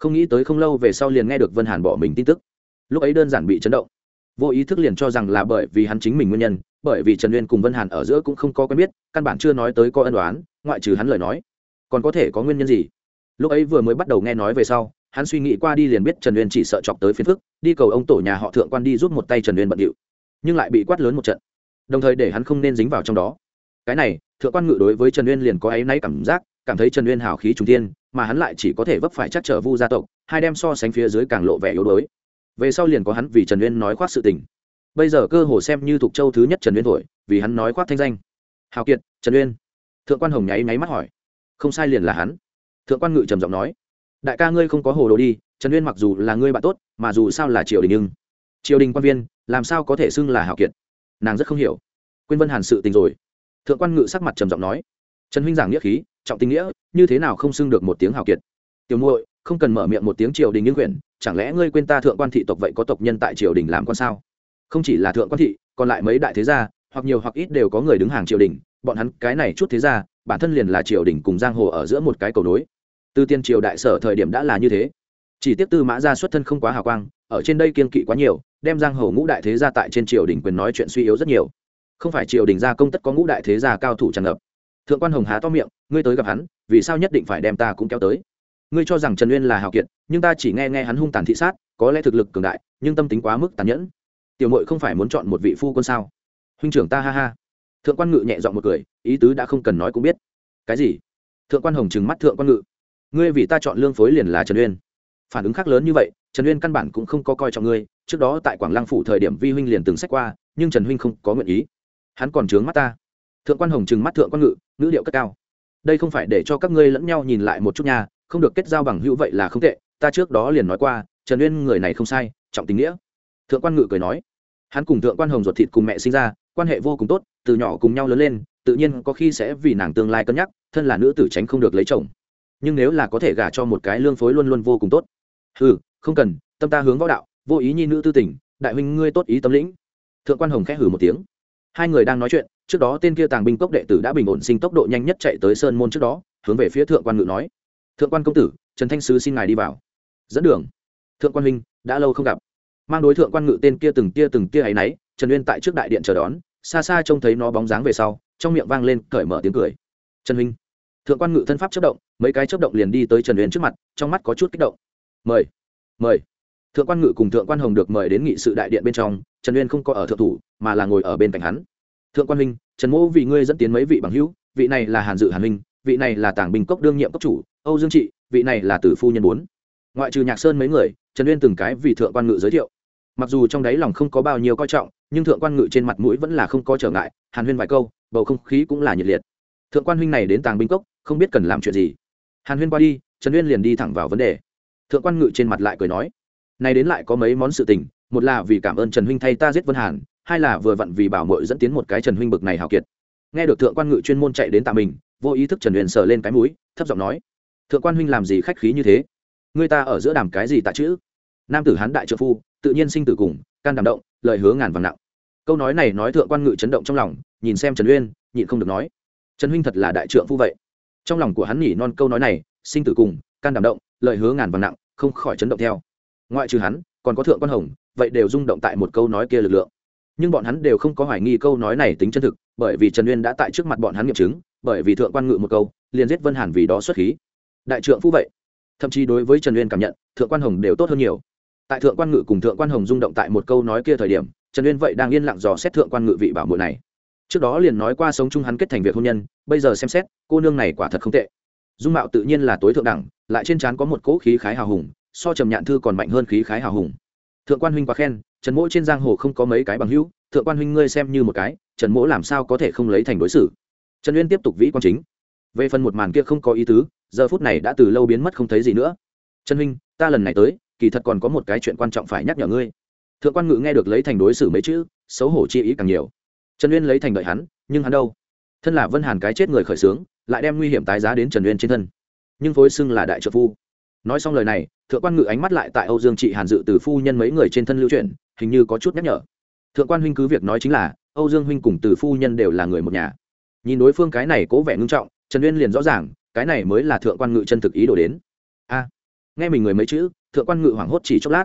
Không nghĩ tới không lâu về sau liền nghe được vân hàn bỏ mình tin tức. Lúc ấy đơn giản bị chấn động. Vô ý thức liền cho rằng là bởi vì hắn chính mình nguyên nhân, bởi vì trần uyên cùng vân hàn ở giữa cũng không có quen biết, căn bản chưa nói tới có ân đoán ngoại trừ hắn lời nói. Còn có thể có nguyên nhân gì? Lúc ấy vừa mới bắt đầu nghe nói về sau, hắn suy nghĩ qua đi liền biết trần uyên chỉ sợ chọc tới phiền phức, đi cầu ông tổ nhà họ thượng quan đi giúp một tay trần uyên bận điệu, nhưng lại bị quát lớn một trận. Đồng thời để hắn không nên dính vào trong đó. Cái này, thượng quan ngự đối với trần uyên liền có áy náy cảm giác, cảm thấy trần uyên hào khí trung tiên mà hắn lại chỉ có thể vấp phải chắc trở vu gia tộc, hai đem so sánh phía dưới càng lộ vẻ yếu đuối. Về sau liền có hắn vì trần uyên nói khoác sự tình. Bây giờ cơ hồ xem như thuộc châu thứ nhất trần uyên thổi, vì hắn nói khoác thanh danh. Hào kiệt, trần uyên. Thượng quan hồng nháy nháy mắt hỏi. Không sai liền là hắn thượng quan ngự trầm giọng nói, đại ca ngươi không có hồ đồ đi, trần uyên mặc dù là ngươi bạn tốt, mà dù sao là triều đình nhưng triều đình quan viên, làm sao có thể xưng là hảo kiệt? Nàng rất không hiểu. Quyên vân hàn sự tình rồi. Thượng quan ngự sắc mặt trầm giọng nói, trần huynh giảng nghĩa khí, trọng tình nghĩa, như thế nào không xưng được một tiếng hào kiệt? Tiểu muội, không cần mở miệng một tiếng triều đình nghiêng quyền chẳng lẽ ngươi quên ta thượng quan thị tộc vậy có tộc nhân tại triều đình làm con sao? Không chỉ là thượng quan thị, còn lại mấy đại thế gia, hoặc nhiều hoặc ít đều có người đứng hàng triều đình, bọn hắn cái này chút thế gia bản thân liền là triều đình cùng giang hồ ở giữa một cái cầu nối. Từ tiên triều đại sở thời điểm đã là như thế. Chỉ tiếp tư mã gia xuất thân không quá hào quang, ở trên đây kiên kỵ quá nhiều, đem giang hồ ngũ đại thế gia tại trên triều đình quyền nói chuyện suy yếu rất nhiều. Không phải triều đình gia công tất có ngũ đại thế gia cao thủ tràn ngập. Thượng quan hồng há to miệng, ngươi tới gặp hắn, vì sao nhất định phải đem ta cũng kéo tới? Ngươi cho rằng trần uyên là hào kiệt, nhưng ta chỉ nghe nghe hắn hung tàn thị sát, có lẽ thực lực cường đại, nhưng tâm tính quá mức tàn nhẫn. Tiểu mội không phải muốn chọn một vị phu quân sao? Huynh trưởng ta ha ha thượng quan ngự nhẹ dọn một cười, ý tứ đã không cần nói cũng biết. Cái gì? Thượng quan hồng trừng mắt thượng quan ngự. Ngươi vì ta chọn lương phối liền là trần uyên. Phản ứng khác lớn như vậy, trần uyên căn bản cũng không có coi trọng ngươi, trước đó tại quảng lăng phủ thời điểm vi huynh liền từng sách qua, nhưng trần huynh không có nguyện ý. Hắn còn trướng mắt ta. Thượng quan hồng trừng mắt thượng quan ngự, ngữ điệu cất cao. Đây không phải để cho các ngươi lẫn nhau nhìn lại một chút nhà không được kết giao bằng hữu vậy là không tệ, ta trước đó liền nói qua, trần uyên người này không sai, trọng tình nghĩa. Thượng quan ngự cười nói. Hắn cùng thượng quan hồng ruột thịt cùng mẹ sinh ra quan hệ vô cùng tốt, từ nhỏ cùng nhau lớn lên, tự nhiên có khi sẽ vì nàng tương lai cân nhắc, thân là nữ tử tránh không được lấy chồng. Nhưng nếu là có thể gả cho một cái lương phối luôn luôn vô cùng tốt. Ừ không cần, tâm ta hướng võ đạo, vô ý nhi nữ tư tình, đại huynh ngươi tốt ý tâm lĩnh. Thượng quan hồng khẽ hử một tiếng. Hai người đang nói chuyện, trước đó tên kia tàng binh cốc đệ tử đã bình ổn sinh tốc độ nhanh nhất chạy tới sơn môn trước đó, hướng về phía thượng quan ngự nói. Thượng quan công tử, trần thanh sứ xin ngài đi vào. Dẫn đường. Thượng quan huynh, đã lâu không gặp mang đối thượng quan ngự tên kia từng tia từng tia ấy náy, trần uyên tại trước đại điện chờ đón, xa xa trông thấy nó bóng dáng về sau, trong miệng vang lên cởi mở tiếng cười. Trần huynh, thượng quan ngự thân pháp chất động, mấy cái chất động liền đi tới trần uyên trước mặt, trong mắt có chút kích động. Mời mời. Thượng quan ngự cùng thượng quan hồng được mời đến nghị sự đại điện bên trong, trần uyên không có ở thượng thủ, mà là ngồi ở bên cạnh hắn. Thượng quan huynh, trần mỗ vì ngươi dẫn tiến mấy vị bằng hữu, vị này là hàn dự hàn huynh, vị này là Tảng bình cốc đương nhiệm cốc chủ, âu dương trị, vị này là tử phu nhân bốn. Ngoại trừ nhạc sơn mấy người, trần uyên từng cái vì thượng quan ngự giới thiệu mặc dù trong đáy lòng không có bao nhiêu coi trọng, nhưng thượng quan ngự trên mặt mũi vẫn là không có trở ngại, hàn huyên vài câu, bầu không khí cũng là nhiệt liệt. Thượng quan huynh này đến tàng binh cốc, không biết cần làm chuyện gì. Hàn huyên qua đi, trần uyên liền đi thẳng vào vấn đề. Thượng quan ngự trên mặt lại cười nói này đến lại có mấy món sự tình, một là vì cảm ơn trần huynh thay ta giết vân hàn, hai là vừa vặn vì bảo mội dẫn tiến một cái trần huynh bực này hào kiệt. Nghe được thượng quan ngự chuyên môn chạy đến tạ mình, vô ý thức trần uyên sờ lên cái mũi, thấp giọng nói, thượng quan huynh làm gì khách khí như thế? Người ta ở giữa đàm cái gì tạ chữ? Nam tử hán đại trợ phu tự nhiên sinh tử cùng, can đảm động, lời hứa ngàn vàng nặng. Câu nói này nói thượng quan ngự chấn động trong lòng, nhìn xem trần uyên, nhịn không được nói. Trần huynh thật là đại trượng phu vậy. Trong lòng của hắn nhỉ non câu nói này, sinh tử cùng, can đảm động, lời hứa ngàn vàng nặng, không khỏi chấn động theo. Ngoại trừ hắn, còn có thượng quan hồng, vậy đều rung động tại một câu nói kia lực lượng. Nhưng bọn hắn đều không có hoài nghi câu nói này tính chân thực, bởi vì trần uyên đã tại trước mặt bọn hắn nghiệm chứng, bởi vì thượng quan ngự một câu, liền giết vân hàn vì đó xuất khí. Đại trượng phu vậy. Thậm chí đối với trần uyên cảm nhận, thượng quan hồng đều tốt hơn nhiều tại thượng quan ngự cùng thượng quan hồng rung động tại một câu nói kia thời điểm, trần uyên vậy đang yên lặng dò xét thượng quan ngự vị bảo mộ này. Trước đó liền nói qua sống chung hắn kết thành việc hôn nhân, bây giờ xem xét, cô nương này quả thật không tệ. Dung mạo tự nhiên là tối thượng đẳng, lại trên trán có một cỗ khí khái hào hùng, so trầm nhạn thư còn mạnh hơn khí khái hào hùng. Thượng quan huynh quá khen, trần mỗ trên giang hồ không có mấy cái bằng hữu, thượng quan huynh ngươi xem như một cái, trần mỗ làm sao có thể không lấy thành đối xử? Trần uyên tiếp tục vĩ quan chính. Về phần một màn kia không có ý tứ, giờ phút này đã từ lâu biến mất không thấy gì nữa. Trần huynh, ta lần này tới kỳ thật còn có một cái chuyện quan trọng phải nhắc nhở ngươi. Thượng quan ngự nghe được lấy thành đối xử mấy chữ, xấu hổ chi ý càng nhiều. Trần uyên lấy thành đợi hắn, nhưng hắn đâu? Thân là vân hàn cái chết người khởi xướng lại đem nguy hiểm tái giá đến trần uyên trên thân. Nhưng phối xưng là đại trợ phu. Nói xong lời này, thượng quan ngự ánh mắt lại tại âu dương trị hàn dự từ phu nhân mấy người trên thân lưu chuyển, hình như có chút nhắc nhở. Thượng quan huynh cứ việc nói chính là, âu dương huynh cùng từ phu nhân đều là người một nhà. Nhìn đối phương cái này cố vẻ ngưng trọng, trần uyên liền rõ ràng, cái này mới là thượng quan ngự chân thực ý đồ đến. A! Nghe mình người mấy chữ, thượng quan ngự hoảng hốt chỉ chốc lát.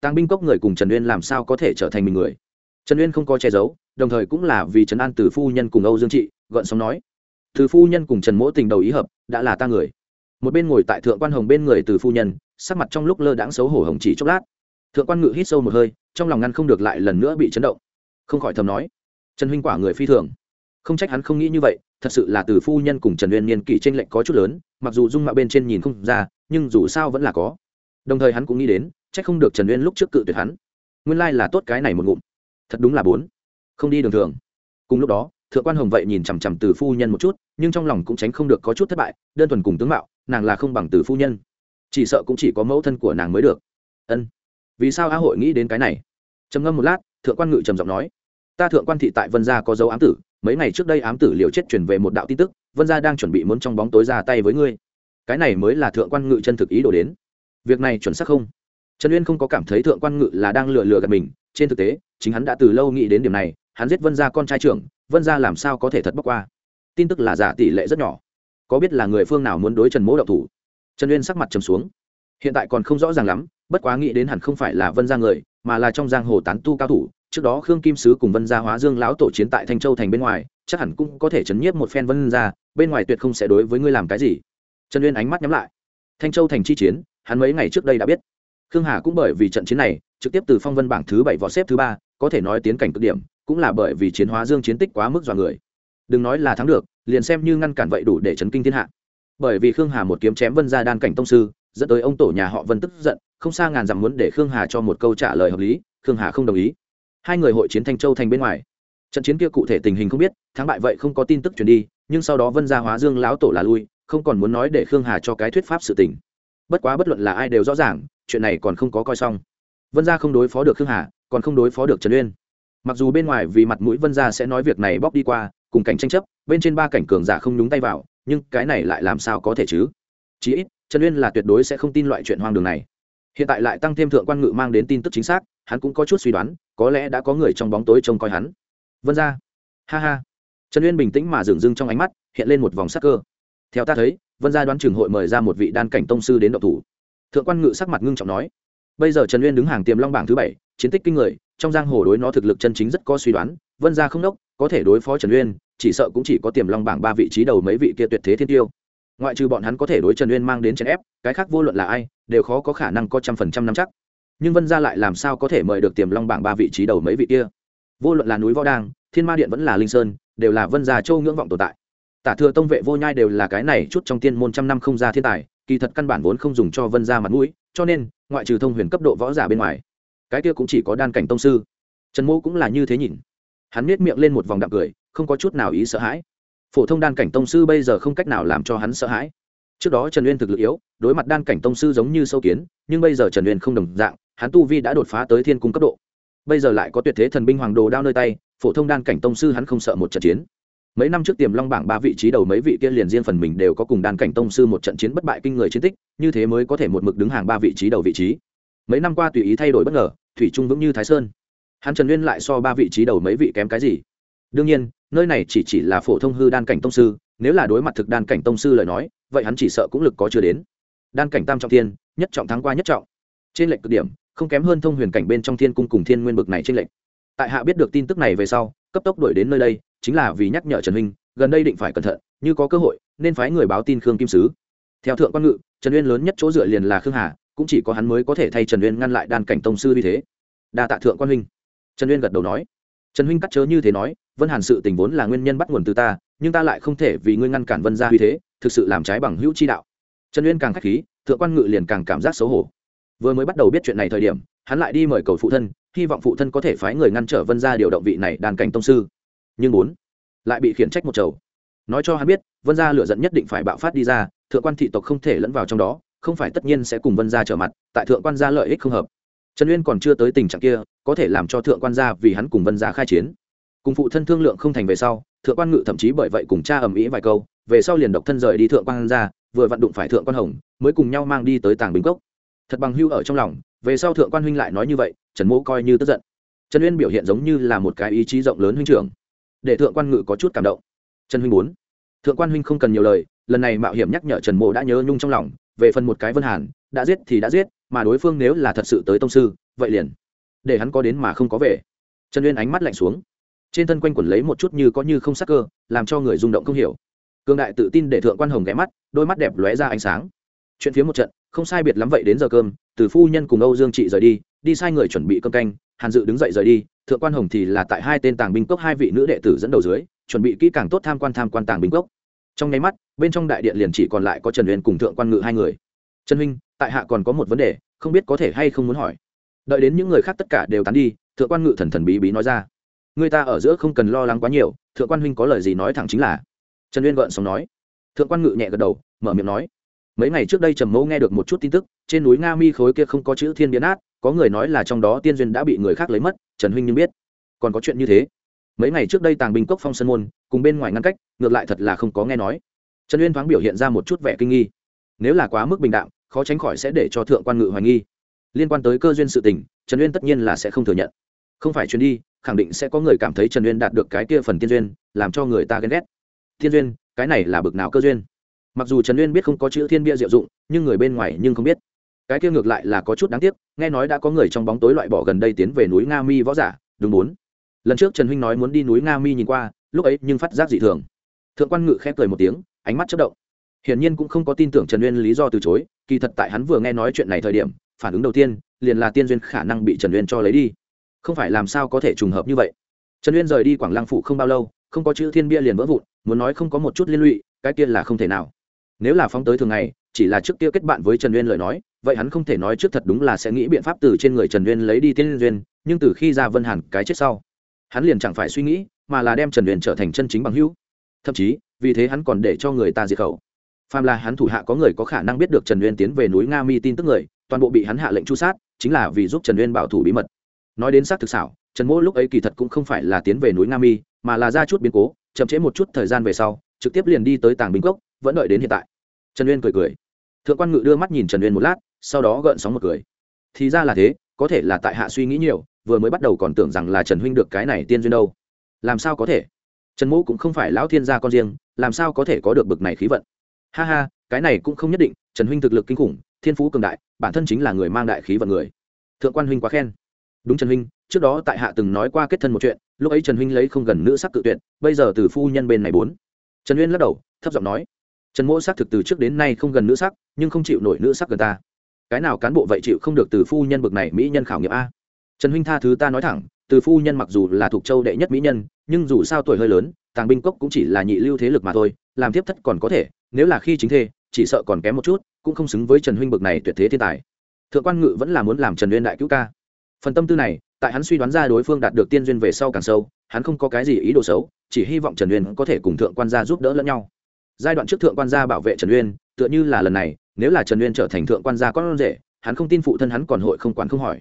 Tăng binh cốc người cùng trần uyên làm sao có thể trở thành mình người? Trần uyên không có che giấu, đồng thời cũng là vì trấn an từ phu nhân cùng âu dương trị gợn sóng nói. Từ phu nhân cùng trần mỗ tình đầu ý hợp, đã là ta người. Một bên ngồi tại thượng quan hồng bên người từ phu nhân, sắc mặt trong lúc lơ đãng xấu hổ hồng chỉ chốc lát. Thượng quan ngự hít sâu một hơi, trong lòng ngăn không được lại lần nữa bị chấn động. Không khỏi thầm nói, trần huynh quả người phi thường. Không trách hắn không nghĩ như vậy, thật sự là từ phu nhân cùng trần uyên niên kỷ tranh lệch có chút lớn, mặc dù dung mạo bên trên nhìn không ra nhưng dù sao vẫn là có. Đồng thời hắn cũng nghĩ đến trách không được trần uyên lúc trước cự tuyệt hắn. Nguyên lai là tốt cái này một ngụm. Thật đúng là bốn không đi đường thường. Cùng lúc đó, thượng quan hồng vậy nhìn chằm chằm từ phu nhân một chút, nhưng trong lòng cũng tránh không được có chút thất bại, đơn thuần cùng tướng mạo, nàng là không bằng từ phu nhân. Chỉ sợ cũng chỉ có mẫu thân của nàng mới được. Ân. Vì sao a hội nghĩ đến cái này? Trầm ngâm một lát, thượng quan ngự trầm giọng nói. Ta thượng quan thị tại vân gia có dấu ám tử, mấy ngày trước đây ám tử liều chết chuyển về một đạo tin tức, vân gia đang chuẩn bị muốn trong bóng tối ra tay với ngươi cái này mới là thượng quan ngự chân thực ý đồ đến. Việc này chuẩn xác không? Trần uyên không có cảm thấy thượng quan ngự là đang lừa lừa gạt mình, trên thực tế, chính hắn đã từ lâu nghĩ đến điểm này, hắn giết vân gia con trai trưởng, vân gia làm sao có thể thật bóc qua? Tin tức là giả tỷ lệ rất nhỏ. Có biết là người phương nào muốn đối trần mỗ đậu thủ? Trần uyên sắc mặt trầm xuống. Hiện tại còn không rõ ràng lắm, bất quá nghĩ đến hẳn không phải là vân gia người, mà là trong giang hồ tán tu cao thủ, trước đó khương kim sứ cùng vân gia hóa dương lão tổ chiến tại thanh châu thành bên ngoài, chắc hẳn cũng có thể chấn nhiếp một phen vân gia, bên ngoài tuyệt không sẽ đối với ngươi làm cái gì trần uyên ánh mắt nhắm lại. Thanh châu thành chi chiến, hắn mấy ngày trước đây đã biết. Khương hà cũng bởi vì trận chiến này, trực tiếp từ phong vân bảng thứ bảy vỏ xếp thứ ba, có thể nói tiến cảnh cực điểm, cũng là bởi vì chiến hóa dương chiến tích quá mức dọa người. Đừng nói là thắng được, liền xem như ngăn cản vậy đủ để chấn kinh thiên hạ. Bởi vì khương hà một kiếm chém vân gia đan cảnh tông sư, dẫn tới ông tổ nhà họ vân tức giận, không xa ngàn dặm muốn để khương hà cho một câu trả lời hợp lý, khương hà không đồng ý. Hai người hội chiến thanh châu thành bên ngoài. Trận chiến kia cụ thể tình hình không biết, thắng bại vậy không có tin tức truyền đi, nhưng sau đó vân gia hóa dương lão tổ là lui không còn muốn nói để khương hà cho cái thuyết pháp sự tình. Bất quá bất luận là ai đều rõ ràng, chuyện này còn không có coi xong. Vân gia không đối phó được khương hà, còn không đối phó được trần uyên. Mặc dù bên ngoài vì mặt mũi vân gia sẽ nói việc này bóc đi qua, cùng cảnh tranh chấp, bên trên ba cảnh cường giả không nhúng tay vào, nhưng cái này lại làm sao có thể chứ? Chí ít, trần uyên là tuyệt đối sẽ không tin loại chuyện hoang đường này. Hiện tại lại tăng thêm thượng quan ngự mang đến tin tức chính xác, hắn cũng có chút suy đoán, có lẽ đã có người trong bóng tối trông coi hắn. Vân ra ha ha. Trần uyên bình tĩnh mà dừng dưng trong ánh mắt, hiện lên một vòng sắc cơ theo ta thấy, vân gia đoán trường hội mời ra một vị đan cảnh tông sư đến độc thủ. Thượng quan ngự sắc mặt ngưng trọng nói. Bây giờ trần uyên đứng hàng tiềm long bảng thứ bảy, chiến tích kinh người, trong giang hồ đối nó thực lực chân chính rất có suy đoán, vân gia không đốc, có thể đối phó trần uyên, chỉ sợ cũng chỉ có tiềm long bảng ba vị trí đầu mấy vị kia tuyệt thế thiên tiêu. Ngoại trừ bọn hắn có thể đối trần uyên mang đến chèn ép, cái khác vô luận là ai, đều khó có khả năng có trăm phần trăm năm chắc. Nhưng vân gia lại làm sao có thể mời được tiềm long bảng ba vị trí đầu mấy vị kia? Vô luận là núi võ đang thiên ma điện vẫn là linh sơn, đều là vân gia châu ngưỡng vọng tồn tại tả thừa tông vệ vô nhai đều là cái này chút trong tiên môn trăm năm không ra thiên tài, kỳ thật căn bản vốn không dùng cho vân gia mặt mũi, cho nên, ngoại trừ thông huyền cấp độ võ giả bên ngoài, cái kia cũng chỉ có đan cảnh tông sư. Trần mô cũng là như thế nhìn. Hắn nết miệng lên một vòng đạm cười, không có chút nào ý sợ hãi. Phổ thông đan cảnh tông sư bây giờ không cách nào làm cho hắn sợ hãi. Trước đó trần uyên thực lực yếu, đối mặt đan cảnh tông sư giống như sâu kiến, nhưng bây giờ trần uyên không đồng dạng, hắn tu vi đã đột phá tới thiên cung cấp độ. Bây giờ lại có tuyệt thế thần binh hoàng đồ đao nơi tay, phổ thông đan cảnh tông sư hắn không sợ một trận chiến mấy năm trước tiềm long bảng ba vị trí đầu mấy vị kia liền riêng phần mình đều có cùng đan cảnh tông sư một trận chiến bất bại kinh người chiến tích, như thế mới có thể một mực đứng hàng ba vị trí đầu vị trí. Mấy năm qua tùy ý thay đổi bất ngờ, thủy trung vững như thái sơn. Hắn trần nguyên lại so ba vị trí đầu mấy vị kém cái gì? Đương nhiên, nơi này chỉ chỉ là phổ thông hư đan cảnh tông sư, nếu là đối mặt thực đan cảnh tông sư lời nói, vậy hắn chỉ sợ cũng lực có chưa đến. Đan cảnh tam trọng thiên, nhất trọng thắng qua nhất trọng. Trên lệnh cực điểm, không kém hơn thông huyền cảnh bên trong thiên cung cùng thiên nguyên bực này trên lệnh tại hạ biết được tin tức này về sau, cấp tốc đuổi đến nơi đây chính là vì nhắc nhở trần huynh, gần đây định phải cẩn thận, như có cơ hội, nên phái người báo tin khương kim sứ. Theo thượng quan ngự, trần uyên lớn nhất chỗ dựa liền là khương hà, cũng chỉ có hắn mới có thể thay trần uyên ngăn lại đan cảnh tông sư như thế. Đa tạ thượng quan huynh. Trần uyên gật đầu nói. Trần huynh cắt chớ như thế nói, vân hàn sự tình vốn là nguyên nhân bắt nguồn từ ta, nhưng ta lại không thể vì ngươi ngăn cản vân gia như thế, thực sự làm trái bằng hữu chi đạo. Trần uyên càng k h á c h khí, thượng quan ngự liền càng cảm giác xấu hổ. Vừa mới bắt đầu biết chuyện này thời điểm, hắn lại đi mời cầu phụ thân, hy vọng phụ thân có thể phái người ngăn trở vân gia điều động vị này đàn cảnh tông sư nhưng bốn lại bị khiển trách một chầu. Nói cho hắn biết, vân gia lựa dẫn nhất định phải bạo phát đi ra, thượng quan thị tộc không thể lẫn vào trong đó, không phải tất nhiên sẽ cùng vân gia trở mặt, tại thượng quan gia lợi ích không hợp. Trần uyên còn chưa tới tình trạng kia, có thể làm cho thượng quan gia vì hắn cùng vân gia khai chiến. Cùng phụ thân thương lượng không thành về sau, thượng quan ngự thậm chí bởi vậy cùng cha ầm ĩ vài câu, về sau liền độc thân rời đi thượng quan gia, vừa vặn đụng phải thượng quan hồng, mới cùng nhau mang đi tới tàng bình cốc. Thật bằng hưu ở trong lòng, về sau thượng quan huynh lại nói như vậy, trần mỗ coi như tức giận. Trần uyên biểu hiện giống như là một cái ý chí rộng lớn huynh trưởng để thượng quan ngự có chút cảm động. Trần huynh bốn thượng quan huynh không cần nhiều lời, lần này mạo hiểm nhắc nhở trần mộ đã nhớ nhung trong lòng, về phần một cái vân hàn, đã giết thì đã giết, mà đối phương nếu là thật sự tới tông sư, vậy liền. Để hắn có đến mà không có về. Trần uyên ánh mắt lạnh xuống. Trên thân quanh quẩn lấy một chút như có như không sắc cơ, làm cho người rung động không hiểu. Cương đại tự tin để thượng quan hồng ghé mắt, đôi mắt đẹp lóe ra ánh sáng. Chuyện phía một trận, không sai biệt lắm vậy đến giờ cơm, từ phu nhân cùng âu dương trị rời đi đi sai người chuẩn bị cơm canh hàn dự đứng dậy rời đi, thượng quan hồng thì là tại hai tên tàng binh cốc hai vị nữ đệ tử dẫn đầu dưới, chuẩn bị kỹ càng tốt tham quan tham quan tàng binh cốc. Trong nháy mắt, bên trong đại điện liền chỉ còn lại có trần Uyên cùng thượng quan ngự hai người. Trần huynh, tại hạ còn có một vấn đề, không biết có thể hay không muốn hỏi. Đợi đến những người khác tất cả đều tán đi, thượng quan ngự thần thần bí bí nói ra. Người ta ở giữa không cần lo lắng quá nhiều, thượng quan huynh có lời gì nói thẳng chính là. Trần uyên gợn sóng nói. Thượng quan ngự nhẹ gật đầu, mở miệng nói. Mấy ngày trước đây trầm mẫu nghe được một chút tin tức, trên núi nga mi khối kia không có chữ thiên biến át có người nói là trong đó tiên duyên đã bị người khác lấy mất, trần huynh nhưng biết. Còn có chuyện như thế? Mấy ngày trước đây tàng binh cốc phong sơn môn, cùng bên ngoài ngăn cách, ngược lại thật là không có nghe nói. Trần uyên thoáng biểu hiện ra một chút vẻ kinh nghi. Nếu là quá mức bình đạm, khó tránh khỏi sẽ để cho thượng quan ngự hoài nghi. Liên quan tới cơ duyên sự tình, trần uyên tất nhiên là sẽ không thừa nhận. Không phải chuyến đi, khẳng định sẽ có người cảm thấy trần uyên đạt được cái kia phần tiên duyên, làm cho người ta ghen ghét. Tiên duyên, cái này là bực nào cơ duyên? Mặc dù trần uyên biết không có chữ thiên bia diệu dụng, nhưng người bên ngoài nhưng không biết cái kia ngược lại là có chút đáng tiếc, nghe nói đã có người trong bóng tối loại bỏ gần đây tiến về núi nga mi võ giả, đúng bốn. Lần trước trần huynh nói muốn đi núi nga mi nhìn qua, lúc ấy nhưng phát giác dị thường. Thượng quan ngự khép cười một tiếng, ánh mắt chất động. Hiển nhiên cũng không có tin tưởng trần uyên lý do từ chối, kỳ thật tại hắn vừa nghe nói chuyện này thời điểm, phản ứng đầu tiên, liền là tiên duyên khả năng bị trần uyên cho lấy đi. Không phải làm sao có thể trùng hợp như vậy. Trần uyên rời đi quảng lăng phủ không bao lâu, không có chữ thiên bia liền vỡ vụn, muốn nói không có một chút liên lụy, cái kia là không thể nào nếu là phóng tới thường ngày, chỉ là trước kia kết bạn với trần uyên lời nói, vậy hắn không thể nói trước thật đúng là sẽ nghĩ biện pháp từ trên người trần uyên lấy đi tiên duyên, nhưng từ khi ra vân hàn cái chết sau, hắn liền chẳng phải suy nghĩ, mà là đem trần uyên trở thành chân chính bằng hữu. Thậm chí, vì thế hắn còn để cho người ta diệt khẩu. Phàm là hắn thủ hạ có người có khả năng biết được trần uyên tiến về núi nga mi tin tức người, toàn bộ bị hắn hạ lệnh chu sát, chính là vì giúp trần uyên bảo thủ bí mật. Nói đến xác thực xảo, trần mỗ lúc ấy kỳ thật cũng không phải là tiến về núi nga mi, mà là ra chút biến cố, chậm trễ một chút thời gian về sau, trực tiếp liền đi tới tàng bình cốc vẫn đợi đến hiện tại. Trần uyên cười cười. Thượng quan ngự đưa mắt nhìn trần uyên một lát, sau đó gợn sóng một cười. Thì ra là thế, có thể là tại hạ suy nghĩ nhiều, vừa mới bắt đầu còn tưởng rằng là trần huynh được cái này tiên duyên đâu. Làm sao có thể? Trần mỗ cũng không phải lão thiên gia con riêng, làm sao có thể có được bực này khí vận? Ha ha, cái này cũng không nhất định, trần huynh thực lực kinh khủng, thiên phú cường đại, bản thân chính là người mang đại khí vận người. Thượng quan huynh quá khen. Đúng trần huynh, trước đó tại hạ từng nói qua kết thân một chuyện, lúc ấy trần huynh lấy không gần nữ sắc cự tuyệt, bây giờ từ phu nhân bên này bốn. Trần uyên lắc đầu, thấp giọng nói trần mỗ xác thực từ trước đến nay không gần nữ sắc, nhưng không chịu nổi nữ sắc gần ta. Cái nào cán bộ vậy chịu không được từ phu nhân bực này mỹ nhân khảo nghiệm a? Trần huynh tha thứ ta nói thẳng, từ phu nhân mặc dù là thuộc châu đệ nhất mỹ nhân, nhưng dù sao tuổi hơi lớn, tàng binh cốc cũng chỉ là nhị lưu thế lực mà thôi, làm tiếp thất còn có thể, nếu là khi chính thê, chỉ sợ còn kém một chút, cũng không xứng với trần huynh bực này tuyệt thế thiên tài. Thượng quan ngự vẫn là muốn làm trần uyên đại cứu ca. Phần tâm tư này, tại hắn suy đoán ra đối phương đạt được tiên duyên về sau càng sâu, hắn không có cái gì ý đồ xấu, chỉ hy vọng trần uyên có thể cùng thượng quan gia giúp đỡ lẫn nhau giai đoạn trước thượng quan gia bảo vệ trần uyên, tựa như là lần này, nếu là trần uyên trở thành thượng quan gia con rể, hắn không tin phụ thân hắn còn hội không quản không hỏi.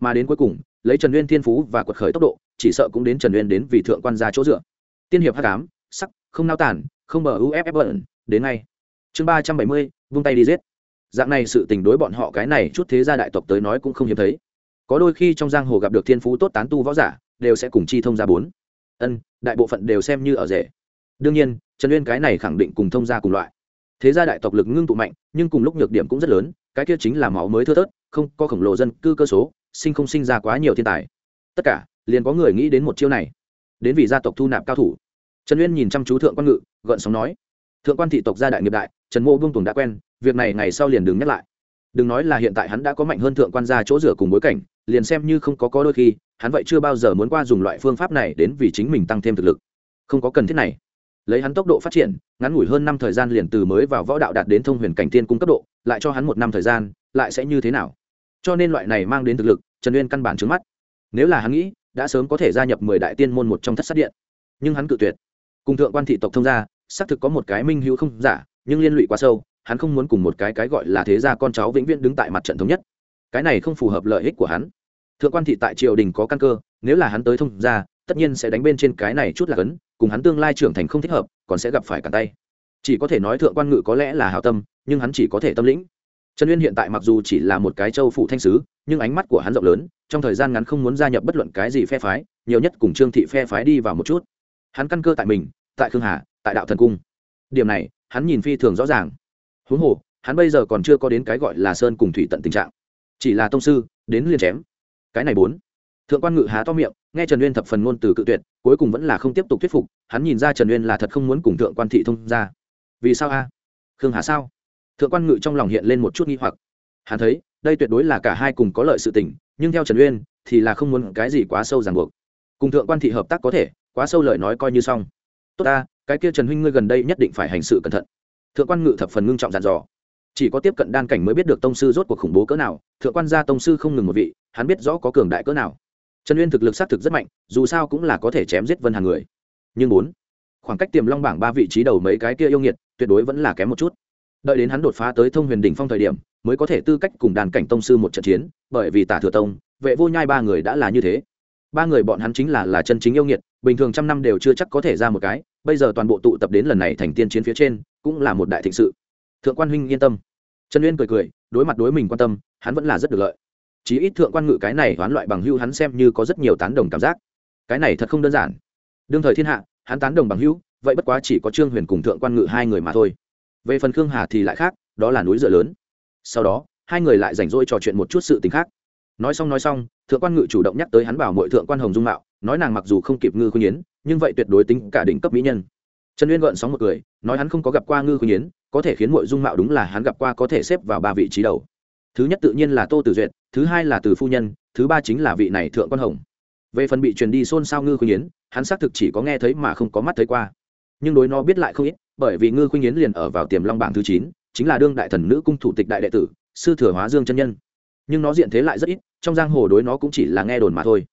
Mà đến cuối cùng, lấy trần uyên thiên phú và quật khởi tốc độ, chỉ sợ cũng đến trần uyên đến vì thượng quan gia chỗ dựa. Tiên hiệp h tám sắc, không nao tản không bờ uff bẩn, đến ngay. Chương ba trăm bảy mươi, vung tay đi giết. Dạng này sự tình đối bọn họ cái này chút thế gia đại tộc tới nói cũng không hiếm thấy. Có đôi khi trong giang hồ gặp được thiên phú tốt tán tu võ giả, đều sẽ cùng chi thông gia bốn. Ân, đại bộ phận đều xem như ở rể đương nhiên, trần uyên cái này khẳng định cùng thông gia cùng loại. Thế gia đại tộc lực ngưng tụ mạnh, nhưng cùng lúc nhược điểm cũng rất lớn, cái kia chính là máu mới thưa thớt, không, có khổng lồ dân cư cơ số, sinh không sinh ra quá nhiều thiên tài. Tất cả, liền có người nghĩ đến một chiêu này. Đến vì gia tộc thu nạp cao thủ. Trần uyên nhìn chăm chú thượng quan ngự, gợn sóng nói, thượng quan thị tộc gia đại nghiệp đại, trần mô vương tùng đã quen, việc này ngày sau liền đừng nhắc lại. Đừng nói là hiện tại hắn đã có mạnh hơn thượng quan gia chỗ rửa cùng bối cảnh, liền xem như không có có đôi khi, hắn vậy chưa bao giờ muốn qua dùng loại phương pháp này đến vì chính mình tăng thêm thực lực. Không có cần thiết này lấy hắn tốc độ phát triển, ngắn ngủi hơn năm thời gian liền từ mới vào võ đạo đạt đến thông huyền cảnh tiên cung cấp độ, lại cho hắn một năm thời gian, lại sẽ như thế nào? Cho nên loại này mang đến thực lực, trần uyên căn bản trứng mắt. Nếu là hắn nghĩ, đã sớm có thể gia nhập mười đại tiên môn một trong thất sát điện. Nhưng hắn cự tuyệt. Cùng thượng quan thị tộc thông gia, xác thực có một cái minh hữu không giả, nhưng liên lụy quá sâu, hắn không muốn cùng một cái cái gọi là thế gia con cháu vĩnh viễn đứng tại mặt trận thống nhất. Cái này không phù hợp lợi ích của hắn. Thượng quan thị tại triều đình có căn cơ, nếu là hắn tới thông gia tất nhiên sẽ đánh bên trên cái này chút là cấn, cùng hắn tương lai trưởng thành không thích hợp, còn sẽ gặp phải cản tay. Chỉ có thể nói thượng quan ngự có lẽ là hảo tâm, nhưng hắn chỉ có thể tâm lĩnh. Trần uyên hiện tại mặc dù chỉ là một cái châu phụ thanh sứ, nhưng ánh mắt của hắn rộng lớn, trong thời gian ngắn không muốn gia nhập bất luận cái gì phe phái, nhiều nhất cùng trương thị phe phái đi vào một chút. Hắn căn cơ tại mình, tại khương hà, tại đạo thần cung. Điểm này, hắn nhìn phi thường rõ ràng. Huống hồ, hắn bây giờ còn chưa có đến cái gọi là sơn cùng thủy tận tình trạng. Chỉ là tông sư, đến liền chém. Cái này bốn thượng quan ngự há to miệng, nghe trần uyên thập phần ngôn từ cự tuyệt, cuối cùng vẫn là không tiếp tục thuyết phục, hắn nhìn ra trần uyên là thật không muốn cùng thượng quan thị thông ra vì sao a? Khương hà sao? Thượng quan ngự trong lòng hiện lên một chút nghi hoặc. Hắn thấy, đây tuyệt đối là cả hai cùng có lợi sự tình, nhưng theo trần uyên thì là không muốn cái gì quá sâu ràng buộc. Cùng thượng quan thị hợp tác có thể, quá sâu lời nói coi như xong. Tốt ta, cái kia trần huynh ngươi gần đây nhất định phải hành sự cẩn thận. Thượng quan ngự thập phần ngưng trọng dàn dò. Chỉ có tiếp cận đan cảnh mới biết được tông sư rốt cuộc khủng bố cỡ nào, thượng quan gia tông sư không ngừng một vị, hắn biết rõ có cường đại cỡ nào trần uyên thực lực xác thực rất mạnh, dù sao cũng là có thể chém giết vân hàng người. Nhưng bốn, khoảng cách tiềm long bảng ba vị trí đầu mấy cái kia yêu nghiệt, tuyệt đối vẫn là kém một chút. Đợi đến hắn đột phá tới thông huyền đỉnh phong thời điểm, mới có thể tư cách cùng đàn cảnh tông sư một trận chiến, bởi vì tả thừa tông, vệ vô nhai ba người đã là như thế. Ba người bọn hắn chính là là chân chính yêu nghiệt, bình thường trăm năm đều chưa chắc có thể ra một cái, bây giờ toàn bộ tụ tập đến lần này thành tiên chiến phía trên, cũng là một đại thịnh sự. Thượng quan huynh yên tâm. Trần uyên cười cười, đối mặt đối mình quan tâm, hắn vẫn là rất được lợi chí ít thượng quan ngự cái này hoán loại bằng hưu hắn xem như có rất nhiều tán đồng cảm giác. Cái này thật không đơn giản. Đương thời thiên hạ, hắn tán đồng bằng hưu, vậy bất quá chỉ có trương huyền cùng thượng quan ngự hai người mà thôi. Về phần khương hà thì lại khác, đó là núi dựa lớn. Sau đó, hai người lại rảnh rỗi trò chuyện một chút sự t khác. Nói xong nói xong, thượng quan ngự chủ động nhắc tới hắn bảo mọi thượng quan hồng dung mạo, nói nàng mặc dù không kịp ngư khuyên yến, nhưng vậy tuyệt đối tính cả đỉnh cấp mỹ nhân. Trần uyên gợn sóng một cười, nói hắn không có gặp qua ngư khuyên yến, có thể khiến mọi dung mạo đúng là hắn gặp qua có thể xếp vào ba vị trí đầu thứ nhất tự nhiên là tô tử duyệt, thứ hai là từ phu nhân, thứ ba chính là vị này thượng quan hồng. Về phần bị truyền đi xôn xao ngư khuyên yến, hắn xác thực chỉ có nghe thấy mà không có mắt thấy qua. Nhưng đối nó biết lại không ít, bởi vì ngư khuyên yến liền ở vào tiềm long bảng thứ chín, chính là đương đại thần nữ cung thủ tịch đại đệ tử, sư thừa hóa dương chân nhân. Nhưng nó diện thế lại rất ít, trong giang hồ đối nó cũng chỉ là nghe đồn mà thôi.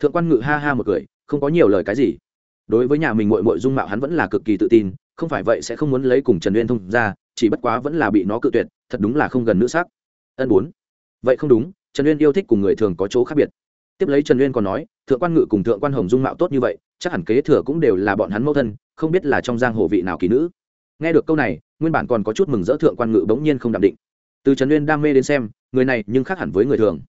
Thượng quan ngự ha ha một cười, không có nhiều lời cái gì. Đối với nhà mình mội mội dung mạo hắn vẫn là cực kỳ tự tin, không phải vậy sẽ không muốn lấy cùng trần uyên thông ra, chỉ bất quá vẫn là bị nó cự tuyệt, thật đúng là không gần nữ sắc ân bốn. Vậy không đúng, trần uyên yêu thích cùng người thường có chỗ khác biệt. Tiếp lấy trần uyên còn nói, thượng quan ngự cùng thượng quan hồng dung mạo tốt như vậy, chắc hẳn kế thừa cũng đều là bọn hắn mẫu thân, không biết là trong giang hồ vị nào kỳ nữ. Nghe được câu này, nguyên bản còn có chút mừng rỡ thượng quan ngự bỗng nhiên không đảm định. Từ trần uyên đam mê đến xem, người này nhưng khác hẳn với người thường.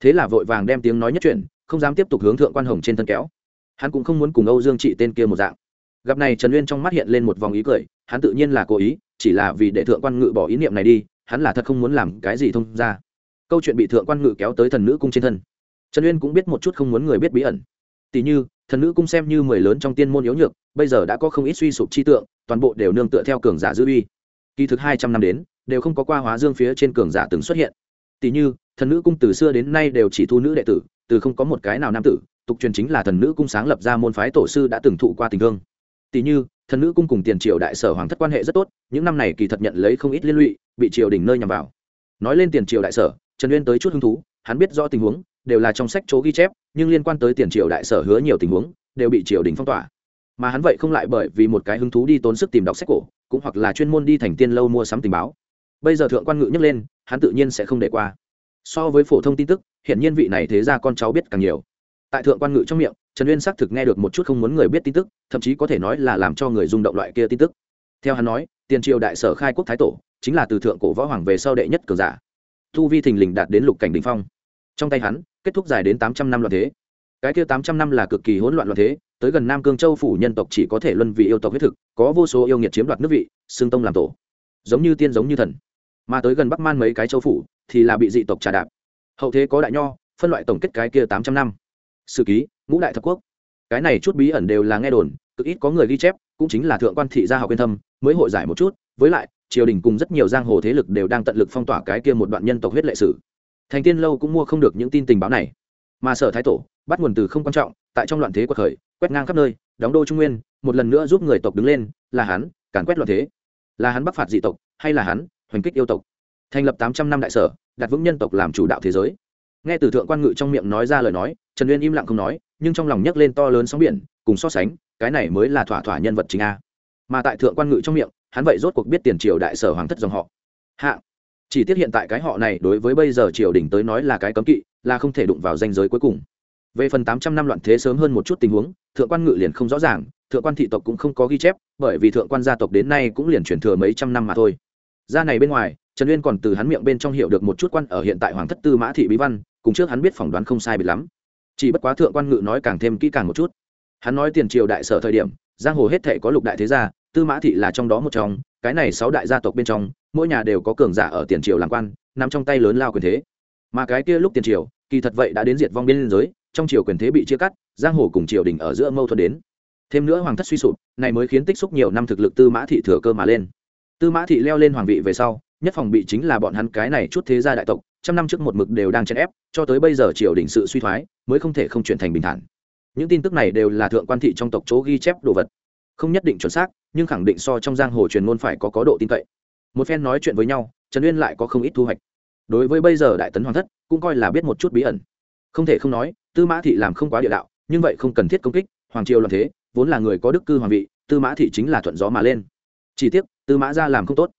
Thế là vội vàng đem tiếng nói nhất chuyện không dám tiếp tục hướng thượng quan hồng trên thân kéo. Hắn cũng không muốn cùng âu dương trị tên kia một dạng. Gặp này trần uyên trong mắt hiện lên một vòng ý cười, hắn tự nhiên là cố ý, chỉ là vì để thượng quan ngự bỏ ý niệm này đi hắn là thật không muốn làm cái gì thông ra. Câu chuyện bị thượng quan ngự kéo tới thần nữ cung trên thân. Trần uyên cũng biết một chút không muốn người biết bí ẩn. Tỷ như, thần nữ cung xem như mười lớn trong tiên môn yếu nhược, bây giờ đã có không ít suy sụp chi tượng, toàn bộ đều nương tựa theo cường giả dư uy. Kỳ thực hai trăm năm đến, đều không có qua hóa dương phía trên cường giả từng xuất hiện. Tỷ như, thần nữ cung từ xưa đến nay đều chỉ thu nữ đệ tử, từ không có một cái nào nam tử, tục truyền chính là thần nữ cung sáng lập ra môn phái tổ sư đã từng thụ qua tình thương tỷ như, thần nữ cung cùng tiền triều đại sở hoàng thất quan hệ rất tốt, những năm này kỳ thật nhận lấy không ít liên lụy, bị triều đình nơi nhằm vào. Nói lên tiền triều đại sở, trần uyên tới chút hứng thú, hắn biết rõ tình huống, đều là trong sách chỗ ghi chép, nhưng liên quan tới tiền triều đại sở hứa nhiều tình huống, đều bị triều đình phong tỏa. Mà hắn vậy không lại bởi vì một cái hứng thú đi tốn sức tìm đọc sách cổ, cũng hoặc là chuyên môn đi thành tiên lâu mua sắm tình báo. Bây giờ thượng quan ngự nhắc lên, hắn tự nhiên sẽ không để qua. So với phổ thông tin tức hiện nhiên vị này thế ra con cháu biết càng nhiều. Tại thượng quan ngự trong miệng trần uyên xác thực nghe được một chút không muốn người biết tin tức, thậm chí có thể nói là làm cho người rung động loại kia tin tức. Theo hắn nói, tiền triều đại sở khai quốc thái tổ, chính là từ thượng cổ võ hoàng về sau đệ nhất cường giả. Thu vi thình lình đạt đến lục cảnh đình phong. Trong tay hắn, kết thúc dài đến tám trăm năm loạn thế. Cái kia tám trăm năm là cực kỳ hỗn loạn loạn thế, tới gần nam cương châu phủ nhân tộc chỉ có thể luân vị yêu tộc huyết thực, có vô số yêu nghiệt chiếm đoạt nước vị, xương tông làm tổ. Giống như tiên giống như thần. Mà tới gần bắc man mấy cái châu phủ, thì là bị dị tộc trà đạp. Hậu thế có đại nho, phân loại tổng kết cái kia tám trăm năm. Sử ký ngũ đại thập quốc. Cái này chút bí ẩn đều là nghe đồn, cực ít có người ghi chép, cũng chính là thượng quan thị gia học yên thâm, mới hội giải một chút, với lại, triều đình cùng rất nhiều giang hồ thế lực đều đang tận lực phong tỏa cái kia một đoạn nhân tộc huyết lệ sử. Thành tiên lâu cũng mua không được những tin tình báo này. Mà sở thái tổ, bắt nguồn từ không quan trọng, tại trong loạn thế của khởi, quét ngang khắp nơi, đóng đô trung nguyên, một lần nữa giúp người tộc đứng lên, là hắn, càn quét loạn thế. Là hắn bắc phạt dị tộc, hay là hắn, hoành kích yêu tộc. Thành lập tám trăm năm đại sở, đặt vững nhân tộc làm chủ đạo thế giới nghe từ thượng quan ngự trong miệng nói ra lời nói, trần uyên im lặng không nói, nhưng trong lòng nhấc lên to lớn sóng biển, cùng so sánh, cái này mới là thỏa thỏa nhân vật chính a. Mà tại thượng quan ngự trong miệng, hắn vậy rốt cuộc biết tiền triều đại sở hoàng thất dòng họ. Hạ. Chỉ tiếc hiện tại cái họ này đối với bây giờ triều đình tới nói là cái cấm kỵ, là không thể đụng vào danh giới cuối cùng. Về phần tám trăm năm loạn thế sớm hơn một chút tình huống, thượng quan ngự liền không rõ ràng, thượng quan thị tộc cũng không có ghi chép, bởi vì thượng quan gia tộc đến nay cũng liền chuyển thừa mấy trăm năm mà thôi. Ra này bên ngoài trần uyên còn từ hắn miệng bên trong hiểu được một chút quan ở hiện tại hoàng thất tư mã thị bí văn, cùng trước hắn biết phỏng đoán không sai bị lắm. Chỉ bất quá thượng quan ngự nói càng thêm kỹ càng một chút. Hắn nói tiền triều đại sở thời điểm, giang hồ hết thể có lục đại thế gia, tư mã thị là trong đó một trong, cái này sáu đại gia tộc bên trong, mỗi nhà đều có cường giả ở tiền triều làm quan nằm trong tay lớn lao quyền thế. Mà cái kia lúc tiền triều, kỳ thật vậy đã đến diệt vong biên giới, trong triều quyền thế bị chia cắt, giang hồ cùng triều đình ở giữa mâu thuẫn đến. Thêm nữa hoàng thất suy sụp, này mới khiến tích xúc nhiều năm thực lực tư mã thị thừa cơ mà lên. Tư mã thị leo lên hoàng vị về sau nhất phòng bị chính là bọn hắn cái này chút thế gia đại tộc, trăm năm trước một mực đều đang chèn ép, cho tới bây giờ triều đình sự suy thoái mới không thể không chuyển thành bình thản. Những tin tức này đều là thượng quan thị trong tộc chỗ ghi chép đồ vật. Không nhất định chuẩn xác, nhưng khẳng định so trong giang hồ truyền ngôn phải có có độ tin cậy. Một phen nói chuyện với nhau, trần uyên lại có không ít thu hoạch. Đối với bây giờ đại tấn hoàng thất, cũng coi là biết một chút bí ẩn. Không thể không nói, tư mã thị làm không quá địa đạo, nhưng vậy không cần thiết công kích, hoàng triều làm thế, vốn là người có đức cư hoàng vị, tư mã thị chính là thuận gió mà lên. Chỉ tiếc, tư mã ra làm không tốt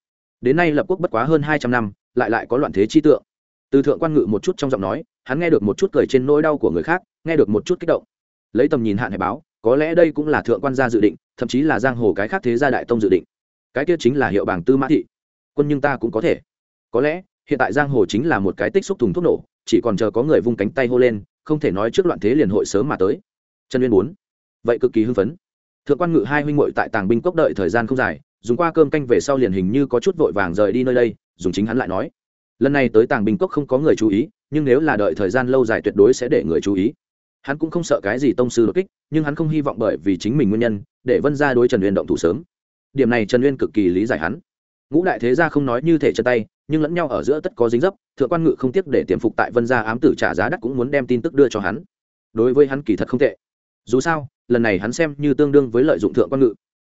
đến nay lập quốc bất quá hơn hai trăm năm, lại lại có loạn thế chi tượng. Từ thượng quan ngự một chút trong giọng nói, hắn nghe được một chút cười trên nỗi đau của người khác, nghe được một chút kích động. Lấy tầm nhìn hạn hải báo, có lẽ đây cũng là thượng quan gia dự định, thậm chí là giang hồ cái khác thế gia đại tông dự định. Cái kia chính là hiệu bảng tư mã thị. Quân nhưng ta cũng có thể. Có lẽ, hiện tại giang hồ chính là một cái tích xúc thùng thuốc nổ, chỉ còn chờ có người vung cánh tay hô lên, không thể nói trước loạn thế liền hội sớm mà tới. Trần uyên bốn. Vậy cực kỳ hưng phấn. Thượng quan ngự hai huynh muội tại tàng binh cốc đợi thời gian không dài dùng qua cơm canh về sau liền hình như có chút vội vàng rời đi nơi đây, dùng chính hắn lại nói. Lần này tới tàng Bình cốc không có người chú ý, nhưng nếu là đợi thời gian lâu dài tuyệt đối sẽ để người chú ý. Hắn cũng không sợ cái gì tông sư đột kích, nhưng hắn không hy vọng bởi vì chính mình nguyên nhân, để vân ra đối trần uyên động thủ sớm. Điểm này trần uyên cực kỳ lý giải hắn. Ngũ đại thế gia không nói như thể chân tay, nhưng lẫn nhau ở giữa tất có dính dấp, thượng quan ngự không tiếc để tiềm phục tại vân gia ám tử trả giá đắt cũng muốn đem tin tức đưa cho hắn. Đối với hắn kỳ thật không tệ. Dù sao, lần này hắn xem như tương đương với lợi dụng thượng quan ngự.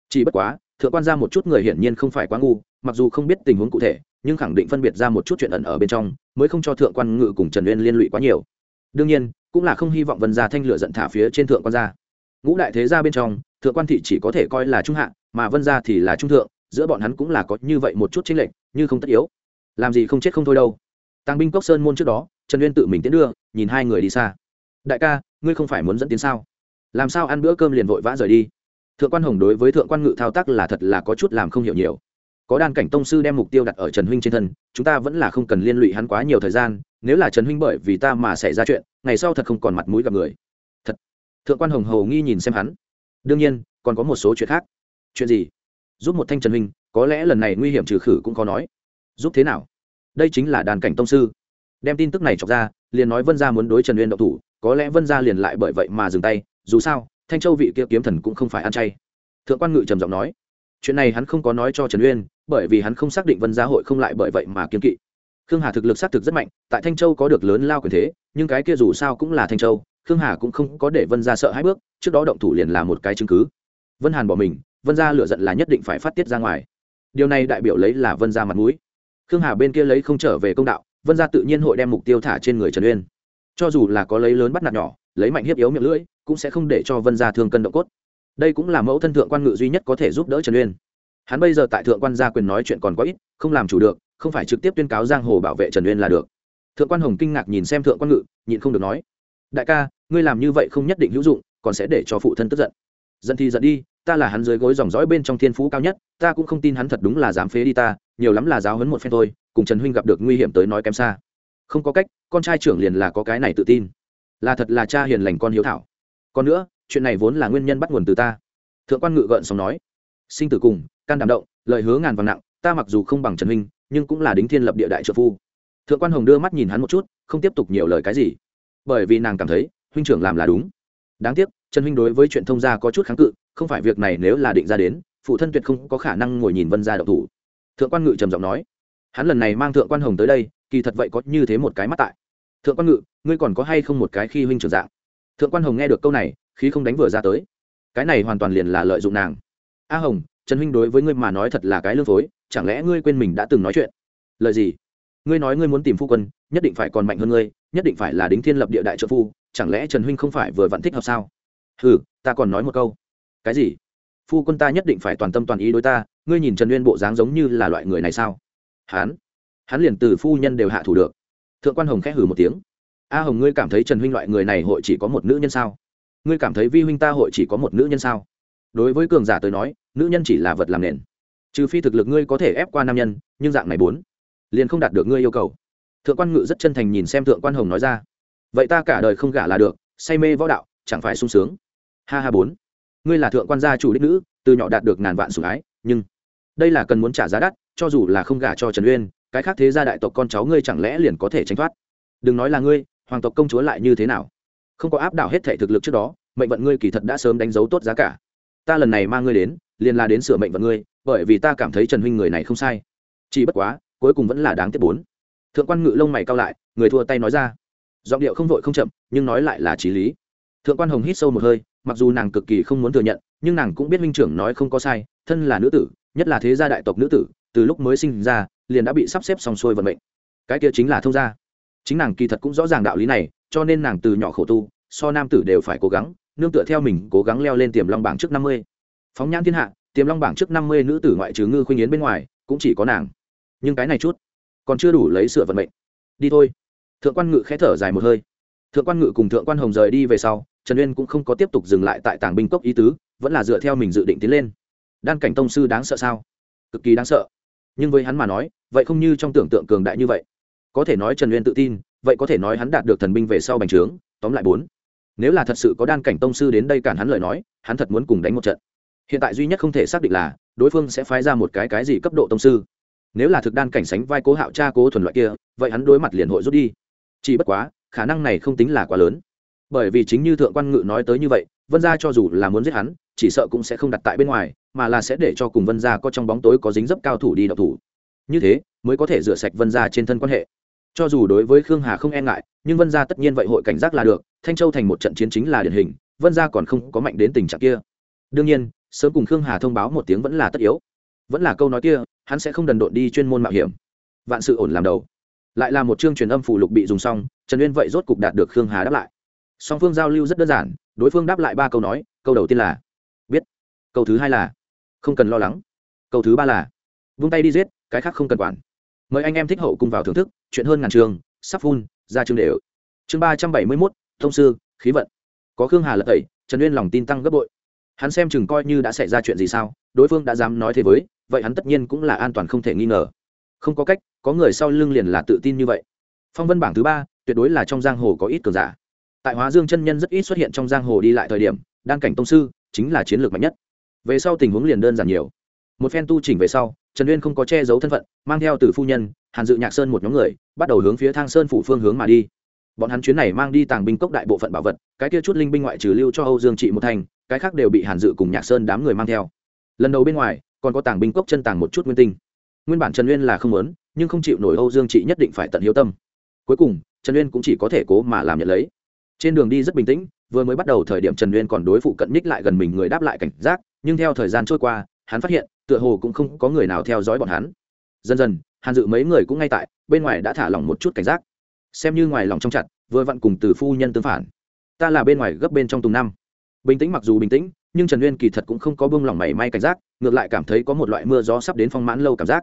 Chỉ bất quá thượng quan ra một chút người hiển nhiên không phải quá ngu, mặc dù không biết tình huống cụ thể, nhưng khẳng định phân biệt ra một chút chuyện ẩn ở bên trong, mới không cho thượng quan ngự cùng trần uyên liên lụy quá nhiều. Đương nhiên, cũng là không hy vọng vân gia thanh lửa giận thả phía trên thượng quan gia. Ngũ đại thế gia bên trong, thượng quan thị chỉ có thể coi là trung hạ, mà vân gia thì là trung thượng, giữa bọn hắn cũng là có như vậy một chút chênh lệch, như không tất yếu. Làm gì không chết không thôi đâu. Tăng binh cốc sơn môn trước đó, trần uyên tự mình tiến đưa, nhìn hai người đi xa. Đại ca, ngươi không phải muốn dẫn tiến sao? Làm sao ăn bữa cơm liền vội vã rời đi? Thượng quan hồng đối với thượng quan ngự thao tác là thật là có chút làm không hiểu nhiều. Có đan cảnh tông sư đem mục tiêu đặt ở trần huynh trên thân, chúng ta vẫn là không cần liên lụy hắn quá nhiều thời gian, nếu là trần huynh bởi vì ta mà xảy ra chuyện, ngày sau thật không còn mặt mũi gặp người. Thật. Thượng quan hồng hầu nghi nhìn xem hắn. Đương nhiên, còn có một số chuyện khác. Chuyện gì? Giúp một thanh trần huynh, có lẽ lần này nguy hiểm trừ khử cũng có nói. Giúp thế nào? Đây chính là đàn cảnh tông sư. Đem tin tức này chọc ra, liền nói vân gia muốn đối trần uyên độc thủ, có lẽ vân gia liền lại bởi vậy mà dừng tay, dù sao thanh châu vị kia kiếm thần cũng không phải ăn chay. Thượng quan ngự trầm giọng nói, chuyện này hắn không có nói cho trần uyên, bởi vì hắn không xác định vân gia hội không lại bởi vậy mà kiếm kỵ. Khương hà thực lực xác thực rất mạnh, tại thanh châu có được lớn lao quyền thế, nhưng cái kia dù sao cũng là thanh châu, khương hà cũng không có để vân gia sợ hai bước, trước đó động thủ liền là một cái chứng cứ. Vân hàn bỏ mình, vân gia lựa giận là nhất định phải phát tiết ra ngoài. Điều này đại biểu lấy là vân gia mặt mũi. Khương hà bên kia lấy không trở về công đạo, vân gia tự nhiên hội đem mục tiêu thả trên người trần uyên. Cho dù là có lấy lớn bắt nạt nhỏ, lấy mạnh hiếp yếu miệng lưỡi cũng sẽ không để cho vân gia thương cân động cốt. Đây cũng là mẫu thân thượng quan ngự duy nhất có thể giúp đỡ trần uyên. Hắn bây giờ tại thượng quan gia quyền nói chuyện còn có ít, không làm chủ được, không phải trực tiếp tuyên cáo giang hồ bảo vệ trần uyên là được. Thượng quan hồng kinh ngạc nhìn xem thượng quan ngự, nhịn không được nói, đại ca, ngươi làm như vậy không nhất định hữu dụng, còn sẽ để cho phụ thân tức giận. Giận thì giận đi, ta là hắn dưới gối dòng dõi bên trong thiên phú cao nhất, ta cũng không tin hắn thật đúng là dám phế đi ta, nhiều lắm là giáo hấn một phen thôi, cùng trần huynh gặp được nguy hiểm tới nói kém xa. Không có cách, con trai trưởng liền là có cái này tự tin. Là thật là cha hiền lành con hiếu thảo còn nữa, chuyện này vốn là nguyên nhân bắt nguồn từ ta. Thượng quan ngự gợn xong nói. Sinh tử cùng, can đảm động lời hứa ngàn vàng nặng, ta mặc dù không bằng trần huynh nhưng cũng là đính thiên lập địa đại trợ phu. Thượng quan hồng đưa mắt nhìn hắn một chút, không tiếp tục nhiều lời cái gì. Bởi vì nàng cảm thấy, huynh trưởng làm là đúng. Đáng tiếc, trần huynh đối với chuyện thông gia có chút kháng cự, không phải việc này nếu là định ra đến, phụ thân tuyệt không có khả năng ngồi nhìn vân gia độc thủ. Thượng quan ngự trầm giọng nói. Hắn lần này mang thượng quan hồng tới đây, kỳ thật vậy có như thế một cái mắt tại. Thượng quan ngự, ngươi còn có hay không một cái khi huynh trưởng dạng? Thượng quan hồng nghe được câu này, khí không đánh vừa ra tới. Cái này hoàn toàn liền là lợi dụng nàng. A hồng, trần huynh đối với ngươi mà nói thật là cái lương phối, chẳng lẽ ngươi quên mình đã từng nói chuyện? Lời gì? Ngươi nói ngươi muốn tìm phu quân, nhất định phải còn mạnh hơn ngươi, nhất định phải là đính thiên lập địa đại trợ phu, chẳng lẽ trần huynh không phải vừa vặn thích hợp sao? Ừ ta còn nói một câu. Cái gì? Phu quân ta nhất định phải toàn tâm toàn ý đối ta, ngươi nhìn trần uyên bộ dáng giống như là loại người này sao? Hán hắn liền từ phu nhân đều hạ thủ được. Thượng quan hồng khẽ hử một tiếng a hồng, ngươi cảm thấy trần huynh loại người này hội chỉ có một nữ nhân sao? Ngươi cảm thấy vi huynh ta hội chỉ có một nữ nhân sao? Đối với cường giả tới nói, nữ nhân chỉ là vật làm nền. Trừ phi thực lực ngươi có thể ép qua nam nhân, nhưng dạng này bốn, liền không đạt được ngươi yêu cầu. Thượng quan ngự rất chân thành nhìn xem thượng quan hồng nói ra. Vậy ta cả đời không gả là được, say mê võ đạo, chẳng phải sung sướng. Ha ha bốn, ngươi là thượng quan gia chủ đích nữ, từ nhỏ đạt được ngàn vạn sủng ái, nhưng đây là cần muốn trả giá đắt, cho dù là không gả cho trần uyên, cái khác thế gia đại tộc con cháu ngươi chẳng lẽ liền có thể tránh thoát? Đừng nói là ngươi hoàng tộc công chúa lại như thế nào? Không có áp đảo hết thể thực lực trước đó, mệnh vận ngươi kỳ thật đã sớm đánh dấu tốt giá cả. Ta lần này mang ngươi đến, liền là đến sửa mệnh vận ngươi, bởi vì ta cảm thấy trần huynh người này không sai. Chỉ bất quá, cuối cùng vẫn là đáng tiếc bốn. Thượng quan ngự lông mày cao lại, người thua tay nói ra. Giọng điệu không vội không chậm, nhưng nói lại là trí lý. Thượng quan hồng hít sâu một hơi, mặc dù nàng cực kỳ không muốn thừa nhận, nhưng nàng cũng biết minh trưởng nói không có sai, thân là nữ tử, nhất là thế gia đại tộc nữ tử, từ lúc mới sinh ra, liền đã bị sắp xếp xong xuôi vận mệnh. Cái kia chính là thông gia chính nàng kỳ thật cũng rõ ràng đạo lý này, cho nên nàng từ nhỏ khổ tu, so nam tử đều phải cố gắng, nương tựa theo mình cố gắng leo lên tiềm long bảng trước năm mươi. Phóng nhãn thiên hạ, tiềm long bảng trước năm mươi nữ tử ngoại trừ ngư khuynh yến bên ngoài, cũng chỉ có nàng. Nhưng cái này chút, còn chưa đủ lấy sửa vận mệnh. Đi thôi. Thượng quan ngự khẽ thở dài một hơi. Thượng quan ngự cùng thượng quan hồng rời đi về sau, trần uyên cũng không có tiếp tục dừng lại tại tàng binh cốc ý tứ, vẫn là dựa theo mình dự định tiến lên. Đan cảnh tông sư đáng sợ sao? Cực kỳ đáng sợ. Nhưng với hắn mà nói, vậy không như trong tưởng tượng cường đại như vậy có thể nói trần uyên tự tin, vậy có thể nói hắn đạt được thần binh về sau bành trướng, tóm lại bốn. Nếu là thật sự có đan cảnh tông sư đến đây cản hắn lời nói, hắn thật muốn cùng đánh một trận. Hiện tại duy nhất không thể xác định là, đối phương sẽ phái ra một cái cái gì cấp độ tông sư. Nếu là thực đan cảnh sánh vai cố hạo cha cố thuần loại kia, vậy hắn đối mặt liền hội rút đi. Chỉ bất quá, khả năng này không tính là quá lớn. Bởi vì chính như thượng quan ngự nói tới như vậy, vân gia cho dù là muốn giết hắn, chỉ sợ cũng sẽ không đặt tại bên ngoài, mà là sẽ để cho cùng vân gia có trong bóng tối có dính dấp cao thủ đi đậu thủ. Như thế, mới có thể rửa sạch vân gia trên thân quan hệ cho dù đối với khương hà không e ngại, nhưng vân gia tất nhiên vậy hội cảnh giác là được, thanh châu thành một trận chiến chính là điển hình, vân gia còn không có mạnh đến tình trạng kia. Đương nhiên, sớm cùng khương hà thông báo một tiếng vẫn là tất yếu. Vẫn là câu nói kia, hắn sẽ không đần độn đi chuyên môn mạo hiểm. Vạn sự ổn làm đầu. Lại là một chương truyền âm phủ lục bị dùng xong, trần uyên vậy rốt cục đạt được khương hà đáp lại. Song phương giao lưu rất đơn giản, đối phương đáp lại ba câu nói, câu đầu tiên là, biết. Câu thứ hai là, không cần lo lắng. Câu thứ ba là, vung tay đi giết, cái khác không cần quản mời anh em thích hậu cùng vào thưởng thức, chuyện hơn ngàn trường, sắp phun ra chương đều. Chương ba trăm bảy mươi mốt, thông sư, khí vận. Có khương hà lật tẩy, trần uyên lòng tin tăng gấp bội. Hắn xem chừng coi như đã xảy ra chuyện gì sao, đối phương đã dám nói thế với, vậy hắn tất nhiên cũng là an toàn không thể nghi ngờ. Không có cách, có người sau lưng liền là tự tin như vậy. Phong vân bảng thứ ba, tuyệt đối là trong giang hồ có ít cường giả. Tại hóa dương chân nhân rất ít xuất hiện trong giang hồ đi lại thời điểm đan cảnh tông sư, chính là chiến lược mạnh nhất. Về sau tình huống liền đơn giản nhiều một phen tu chỉnh về sau, trần uyên không có che giấu thân phận, mang theo từ phu nhân, hàn dự nhạc sơn một nhóm người, bắt đầu hướng phía thang sơn phủ phương hướng mà đi. Bọn hắn chuyến này mang đi tàng binh cốc đại bộ phận bảo vật, cái kia chút linh binh ngoại trừ lưu cho âu dương trị một thành, cái khác đều bị hàn dự cùng nhạc sơn đám người mang theo. Lần đầu bên ngoài, còn có tàng binh cốc chân tàng một chút nguyên tinh. Nguyên bản trần uyên là không lớn nhưng không chịu nổi âu dương trị nhất định phải tận hiếu tâm. Cuối cùng, trần uyên cũng chỉ có thể cố mà làm nhận lấy. Trên đường đi rất bình tĩnh, vừa mới bắt đầu thời điểm trần uyên còn đối phụ cận ních lại gần mình người đáp lại cảnh giác, nhưng theo thời gian trôi qua, hắn phát hiện tựa hồ cũng không có người nào theo dõi bọn hắn. Dần dần, hàn dự mấy người cũng ngay tại, bên ngoài đã thả lỏng một chút cảnh giác. Xem như ngoài lòng trong chặt, vừa vặn cùng từ phu nhân tương phản. Ta là bên ngoài gấp bên trong tùng năm. Bình tĩnh mặc dù bình tĩnh, nhưng trần uyên kỳ thật cũng không có bông lỏng mảy may cảnh giác, ngược lại cảm thấy có một loại mưa gió sắp đến phong mãn lâu cảm giác.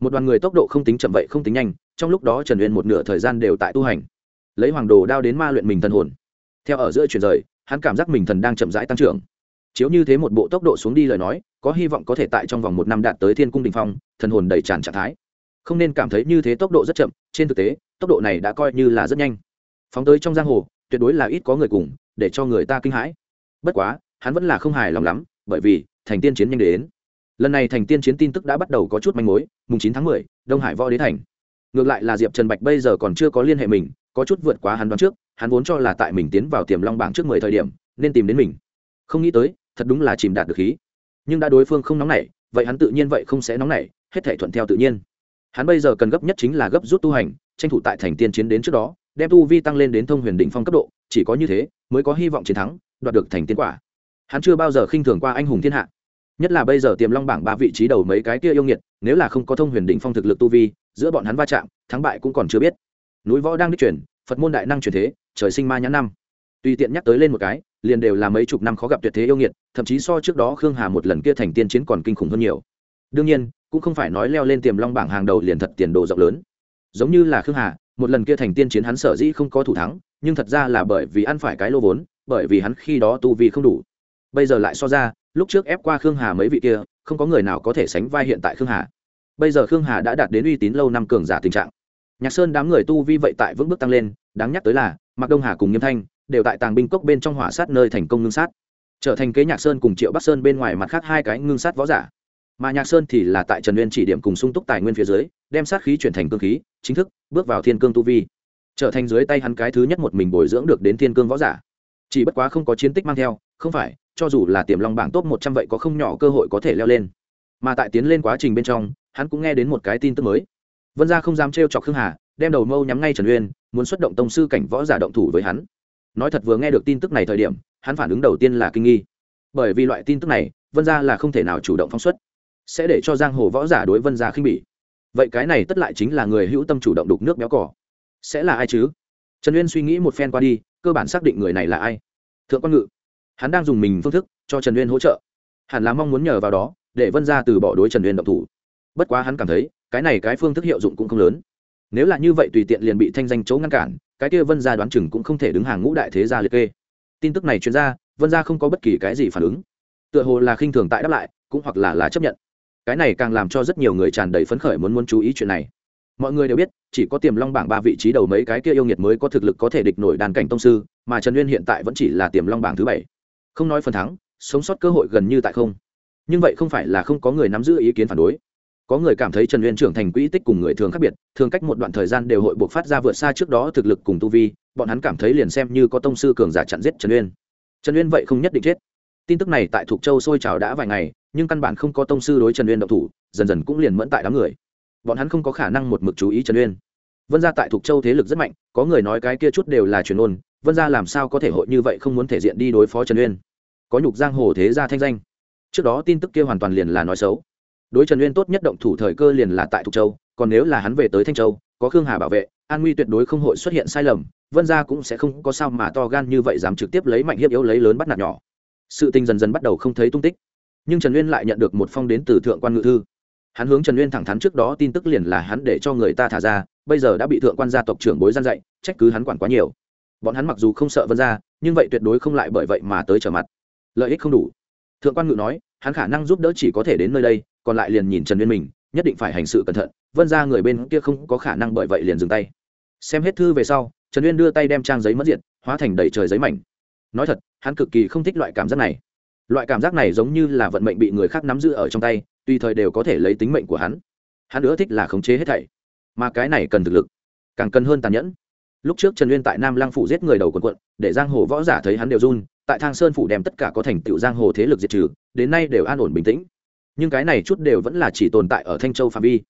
Một đoàn người tốc độ không tính chậm vậy không tính nhanh, trong lúc đó trần uyên một nửa thời gian đều tại tu hành. Lấy hoàng đồ đao đến ma luyện mình thần hồn. Theo ở giữa chuyển rời, hắn cảm giác mình thần đang chậm rãi tăng trưởng. Chiếu như thế một bộ tốc độ xuống đi lời nói có hy vọng có thể tại trong vòng một năm đạt tới thiên cung đình phong, thần hồn đầy tràn trạng thái. Không nên cảm thấy như thế tốc độ rất chậm, trên thực tế, tốc độ này đã coi như là rất nhanh. Phóng tới trong giang hồ, tuyệt đối là ít có người cùng, để cho người ta kinh hãi. Bất quá, hắn vẫn là không hài lòng lắm, bởi vì, thành tiên chiến nhanh đến. Lần này thành tiên chiến tin tức đã bắt đầu có chút manh mối, mùng chín tháng mười, đông hải võ đế thành. Ngược lại là diệp trần bạch bây giờ còn chưa có liên hệ mình, có chút vượt quá hắn đoán trước, hắn vốn cho là tại mình tiến vào tiềm long bảng trước mười thời điểm, nên tìm đến mình. Không nghĩ tới, thật đúng là chìm đạt được khí nhưng đã đối phương không nóng nảy, vậy hắn tự nhiên vậy không sẽ nóng nảy, hết thể thuận theo tự nhiên. Hắn bây giờ cần gấp nhất chính là gấp rút tu hành, tranh thủ tại thành tiên chiến đến trước đó, đem tu vi tăng lên đến thông huyền đỉnh phong cấp độ, chỉ có như thế mới có hy vọng chiến thắng, đoạt được thành tiên quả. Hắn chưa bao giờ khinh thường qua anh hùng thiên hạ. Nhất là bây giờ tiềm long bảng ba vị trí đầu mấy cái kia yêu nghiệt, nếu là không có thông huyền đỉnh phong thực lực tu vi, giữa bọn hắn va chạm, thắng bại cũng còn chưa biết. Núi võ đang đích chuyển phật môn đại năng truyền thế, trời sinh ma nhãn năm. Tùy tiện nhắc tới lên một cái liền đều là mấy chục năm khó gặp tuyệt thế yêu nghiệt, thậm chí so trước đó khương hà một lần kia thành tiên chiến còn kinh khủng hơn nhiều. Đương nhiên, cũng không phải nói leo lên tiềm long bảng hàng đầu liền thật tiền đồ rộng lớn. Giống như là khương hà, một lần kia thành tiên chiến hắn sở dĩ không có thủ thắng, nhưng thật ra là bởi vì ăn phải cái lô vốn, bởi vì hắn khi đó tu vi không đủ. Bây giờ lại so ra, lúc trước ép qua khương hà mấy vị kia, không có người nào có thể sánh vai hiện tại khương hà. Bây giờ khương hà đã đạt đến uy tín lâu năm cường giả tình trạng. Nhạc sơn đám người tu vi vậy tại vững bước tăng lên, đáng nhắc tới là, mạc đông hà cùng nghiêm thanh đều tại tàng binh cốc bên trong hỏa sát nơi thành công ngưng sát. Trở thành kế nhạc sơn cùng triệu bắc sơn bên ngoài mặt khác hai cái ngưng sát võ giả. Mà nhạc sơn thì là tại trần nguyên chỉ điểm cùng sung túc tài nguyên phía dưới, đem sát khí chuyển thành cương khí, chính thức bước vào thiên cương tu vi. Trở thành dưới tay hắn cái thứ nhất một mình bồi dưỡng được đến thiên cương võ giả. Chỉ bất quá không có chiến tích mang theo, không phải, cho dù là tiềm long bảng top một trăm vậy có không nhỏ cơ hội có thể leo lên. Mà tại tiến lên quá trình bên trong, hắn cũng nghe đến một cái tin tức mới. Vân gia không dám trêu chọc khương hà, đem đầu mâu nhắm ngay trần uyên, muốn xuất động tông sư cảnh võ giả động thủ với hắn nói thật vừa nghe được tin tức này thời điểm, hắn phản ứng đầu tiên là kinh nghi. Bởi vì loại tin tức này, vân gia là không thể nào chủ động phóng xuất, sẽ để cho giang hồ võ giả đối vân gia khinh bỉ. Vậy cái này tất lại chính là người hữu tâm chủ động đục nước béo cỏ. Sẽ là ai chứ? Trần uyên suy nghĩ một phen qua đi, cơ bản xác định người này là ai. Thượng quan ngự. Hắn đang dùng mình phương thức cho trần uyên hỗ trợ. Hẳn là mong muốn nhờ vào đó, để vân gia từ bỏ đối trần uyên động thủ. Bất quá hắn cảm thấy, cái này cái phương thức hiệu dụng cũng không lớn. Nếu là như vậy tùy tiện liền bị thanh danh chỗ ngăn cản cái kia vân gia đoán chừng cũng không thể đứng hàng ngũ đại thế gia liệt kê. Tin tức này chuyên ra, vân gia không có bất kỳ cái gì phản ứng. Tựa hồ là khinh thường tại đáp lại, cũng hoặc là là chấp nhận. Cái này càng làm cho rất nhiều người tràn đầy phấn khởi muốn muốn chú ý chuyện này. Mọi người đều biết, chỉ có tiềm long bảng ba vị trí đầu mấy cái kia yêu nghiệt mới có thực lực có thể địch nổi đàn cảnh tông sư, mà trần uyên hiện tại vẫn chỉ là tiềm long bảng thứ bảy. Không nói phần thắng, sống sót cơ hội gần như tại không. Nhưng vậy không phải là không có người nắm giữ ý kiến phản đối có người cảm thấy trần uyên trưởng thành quỹ tích cùng người thường khác biệt, thường cách một đoạn thời gian đều hội buộc phát ra vượt xa trước đó thực lực cùng tu vi, bọn hắn cảm thấy liền xem như có tông sư cường giả chặn giết trần uyên. Trần uyên vậy không nhất định chết. Tin tức này tại thục châu sôi trào đã vài ngày, nhưng căn bản không có tông sư đối trần uyên động thủ, dần dần cũng liền mẫn tại đám người. Bọn hắn không có khả năng một mực chú ý trần uyên. Vân gia tại thục châu thế lực rất mạnh, có người nói cái kia chút đều là truyền ôn, vân gia làm sao có thể hội như vậy không muốn thể diện đi đối phó trần uyên? Có nhục giang hồ thế gia thanh danh. Trước đó tin tức kia hoàn toàn liền là nói xấu đối trần uyên tốt nhất động thủ thời cơ liền là tại thục châu, còn nếu là hắn về tới thanh châu, có khương hà bảo vệ, an nguy tuyệt đối không hội xuất hiện sai lầm, vân gia cũng sẽ không có sao mà to gan như vậy dám trực tiếp lấy mạnh hiếp yếu lấy lớn bắt nạt nhỏ. Sự tình dần dần bắt đầu không thấy tung tích. Nhưng trần uyên lại nhận được một phong đến từ thượng quan ngự thư. Hắn hướng trần uyên thẳng thắn trước đó tin tức liền là hắn để cho người ta thả ra, bây giờ đã bị thượng quan gia tộc trưởng bối gian dạy, trách cứ hắn quản quá nhiều. Bọn hắn mặc dù không sợ vân gia, nhưng vậy tuyệt đối không lại bởi vậy mà tới trở mặt. Lợi ích không đủ. Thượng quan ngự nói, hắn khả năng giúp đỡ chỉ có thể đến nơi đây còn lại liền nhìn trần uyên mình, nhất định phải hành sự cẩn thận, vân ra người bên kia không có khả năng bởi vậy liền dừng tay. Xem hết thư về sau, trần uyên đưa tay đem trang giấy mất diện, hóa thành đầy trời giấy mảnh. Nói thật, hắn cực kỳ không thích loại cảm giác này. Loại cảm giác này giống như là vận mệnh bị người khác nắm giữ ở trong tay, tùy thời đều có thể lấy tính mệnh của hắn. Hắn nữa thích là khống chế hết thảy. Mà cái này cần thực lực, càng cần hơn tàn nhẫn. Lúc trước trần uyên tại nam lang phủ giết người đầu quần quận, để giang hồ võ giả thấy hắn đều run, tại thang sơn phủ đem tất cả có thành tựu giang hồ thế lực diệt trừ, đến nay đều an ổn bình tĩnh nhưng cái này chút đều vẫn là chỉ tồn tại ở thanh châu phạm vi.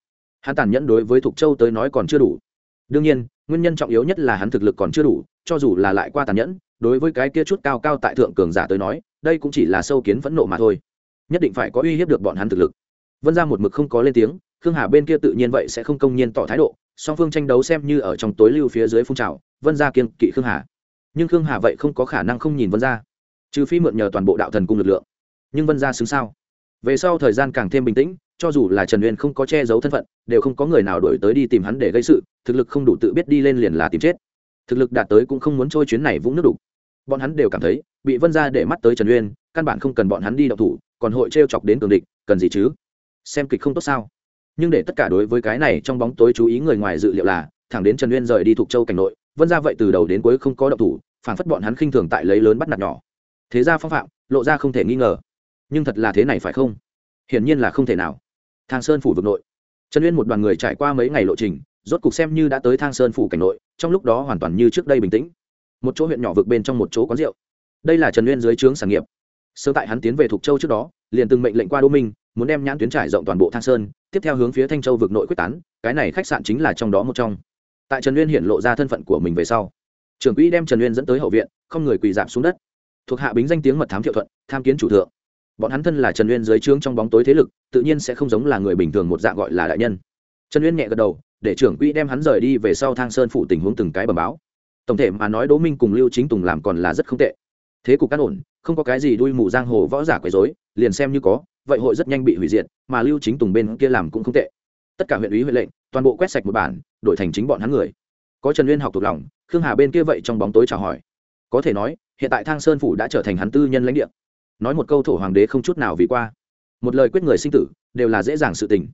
Hắn tàn nhẫn đối với thục châu tới nói còn chưa đủ. Đương nhiên, nguyên nhân trọng yếu nhất là hắn thực lực còn chưa đủ, cho dù là lại qua tàn nhẫn, đối với cái kia chút cao cao tại thượng cường giả tới nói, đây cũng chỉ là sâu kiến phẫn nộ mà thôi. Nhất định phải có uy hiếp được bọn hắn thực lực. Vân ra một mực không có lên tiếng, khương hà bên kia tự nhiên vậy sẽ không công nhiên tỏ thái độ, song phương tranh đấu xem như ở trong tối lưu phía dưới phun trào, vân gia kiên kỵ khương hà. Nhưng khương hà vậy không có khả năng không nhìn vân gia, trừ phi mượn nhờ toàn bộ đạo thần cung lực lượng. Nhưng vân gia xứng sao? Về sau thời gian càng thêm bình tĩnh, cho dù là trần uyên không có che giấu thân phận, đều không có người nào đổi tới đi tìm hắn để gây sự, thực lực không đủ tự biết đi lên liền là tìm chết. Thực lực đạt tới cũng không muốn trôi chuyến này vũng nước đục. Bọn hắn đều cảm thấy, bị vân ra để mắt tới trần uyên, căn bản không cần bọn hắn đi đậu thủ, còn hội t r e o chọc đến cường địch, cần gì chứ? Xem kịch không tốt sao? Nhưng để tất cả đối với cái này trong bóng tối chú ý người ngoài dự liệu là, thẳng đến trần uyên rời đi thuộc châu cảnh nội, vân ra vậy từ đầu đến cuối không có đậu thủ phản phất bọn hắn khinh thường tại lấy lớn bắt nạt nhỏ. Thế ra phong phạm, lộ ra không thể nghi ngờ nhưng thật là thế này phải không? Hiển nhiên là không thể nào. Thang sơn phủ vực nội. Trần uyên một đoàn người trải qua mấy ngày lộ trình, rốt cục xem như đã tới thang sơn phủ cảnh nội, trong lúc đó hoàn toàn như trước đây bình tĩnh. Một chỗ huyện nhỏ vực bên trong một chỗ quán rượu. Đây là trần uyên dưới trướng sản nghiệp. Sớm tại hắn tiến về thục châu trước đó, liền từng mệnh lệnh qua đô minh, muốn đem nhãn tuyến trải rộng toàn bộ thang sơn, tiếp theo hướng phía thanh châu vực nội quyết tán, cái này khách sạn chính là trong đó một trong. Tại trần uyên hiện lộ ra thân phận của mình về sau, trưởng quỹ đem trần uyên dẫn tới hậu viện, không người quỳ giảm xuống đất. Thuộc hạ bính danh tiếng mật thám thiệu thuận, tham kiến chủ thượng bọn hắn thân là trần uyên dưới trướng trong bóng tối thế lực, tự nhiên sẽ không giống là người bình thường một dạng gọi là đại nhân. Trần uyên nhẹ gật đầu, để trưởng quỹ đem hắn rời đi về sau thang sơn phụ tình huống từng cái bờ báo. Tổng thể mà nói đỗ minh cùng lưu chính tùng làm còn là rất không tệ. Thế cục cát ổn, không có cái gì đuôi mù giang hồ võ giả quấy dối liền xem như có, vậy hội rất nhanh bị hủy diệt, mà lưu chính tùng bên kia làm cũng không tệ. Tất cả huyện ủy huệ lệnh, toàn bộ quét sạch một bản, đổi thành chính bọn hắn người. Có trần uyên học thuộc lòng, khương hà bên kia vậy trong bóng tối chào hỏi. Có thể nói, hiện tại thang sơn phủ đã trở thành hắn tư nhân lãnh địa nói một câu thổ hoàng đế không chút nào vì qua. Một lời quyết người sinh tử, đều là dễ dàng sự tình.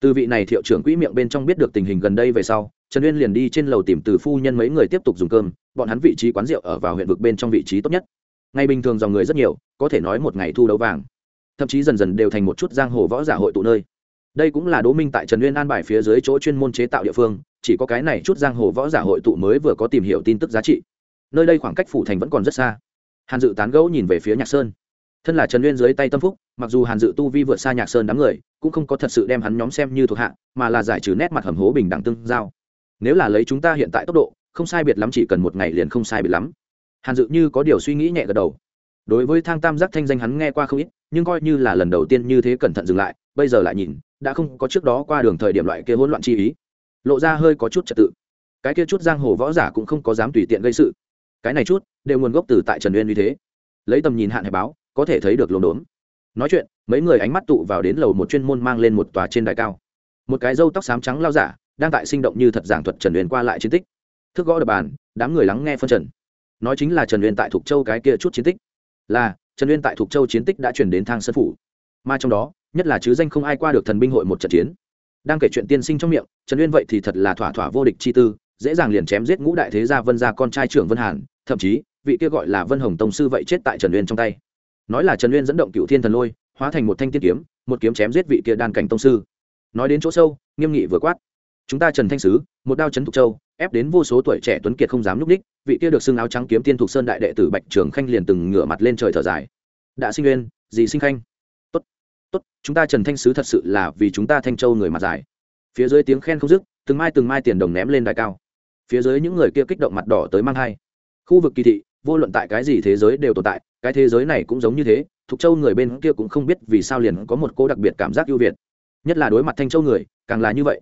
Từ vị này thiệu trưởng quỹ miệng bên trong biết được tình hình gần đây về sau, trần uyên liền đi trên lầu tìm từ phu nhân mấy người tiếp tục dùng cơm, bọn hắn vị trí quán rượu ở vào huyện vực bên trong vị trí tốt nhất. Ngày bình thường dòng người rất nhiều, có thể nói một ngày thu đấu vàng. Thậm chí dần dần đều thành một chút giang hồ võ giả hội tụ nơi. Đây cũng là đỗ minh tại trần uyên an bài phía dưới chỗ chuyên môn chế tạo địa phương, chỉ có cái này chút giang hồ võ giả hội tụ mới vừa có tìm hiểu tin tức giá trị. Nơi đây khoảng cách phủ thành vẫn còn rất xa. Hàn dự tán gẫu nhìn về phía nhạc sơn thân là trần uyên dưới tay tâm phúc, mặc dù hàn dự tu vi vượt xa nhạc sơn đám người, cũng không có thật sự đem hắn nhóm xem như thuộc hạ, mà là giải trừ nét mặt hầm hố bình đẳng tương giao. Nếu là lấy chúng ta hiện tại tốc độ, không sai biệt lắm chỉ cần một ngày liền không sai biệt lắm. Hàn dự như có điều suy nghĩ nhẹ gật đầu. Đối với thang tam giác thanh danh hắn nghe qua không ít, nhưng coi như là lần đầu tiên như thế cẩn thận dừng lại, bây giờ lại nhìn, đã không có trước đó qua đường thời điểm loại kia hỗn loạn chi ý. Lộ ra hơi có chút trật tự. Cái kia chút giang hồ võ giả cũng không có dám tùy tiện gây sự. Cái này chút, đều nguồn gốc từ tại trần uyên như thế. Lấy tầm nhìn hạn hải báo có thể thấy được lồn đốn nói chuyện, mấy người ánh mắt tụ vào đến lầu một chuyên môn mang lên một tòa trên đài cao. Một cái râu tóc xám trắng lao giả, đang tại sinh động như thật giảng thuật trần uyên qua lại chiến tích. Thức gõ đập bàn, đám người lắng nghe phân trần. Nói chính là trần uyên tại thục châu cái kia chút chiến tích. Là, trần uyên tại thục châu chiến tích đã chuyển đến thang sân phủ. Mà trong đó, nhất là chứ danh không ai qua được thần binh hội một trận chiến. Đang kể chuyện tiên sinh trong miệng, trần uyên vậy thì thật là thỏa thỏa vô địch chi tư, dễ dàng liền chém giết ngũ đại thế gia vân gia con trai trưởng vân hàn, thậm chí, vị kia gọi là vân hồng tông sư vậy chết tại trần uyên trong tay nói là trần uyên dẫn động cựu thiên thần lôi, hóa thành một thanh tiên kiếm, một kiếm chém giết vị kia đan cảnh tông sư. nói đến chỗ sâu, nghiêm nghị vừa quát, chúng ta trần thanh sứ, một đao trấn thục châu, ép đến vô số tuổi trẻ tuấn kiệt không dám núp đích, vị kia được xưng áo trắng kiếm tiên thục sơn đại đệ tử bạch trường khanh liền từng ngửa mặt lên trời thở dài. Đã sinh nguyên gì sinh khanh. Tốt tốt, chúng ta trần thanh sứ thật sự là vì chúng ta thanh châu người mặt dài. Phía dưới tiếng khen không dứt, từng mai từng mai tiền đồng ném lên đài cao. Phía dưới những người kia kích động mặt đỏ tới mang hai khu vực kỳ thị, vô luận tại cái gì thế giới đều tồn tại cái thế giới này cũng giống như thế, thục châu người bên kia cũng không biết vì sao liền có một cô đặc biệt cảm giác ưu việt. Nhất là đối mặt thanh châu người, càng là như vậy.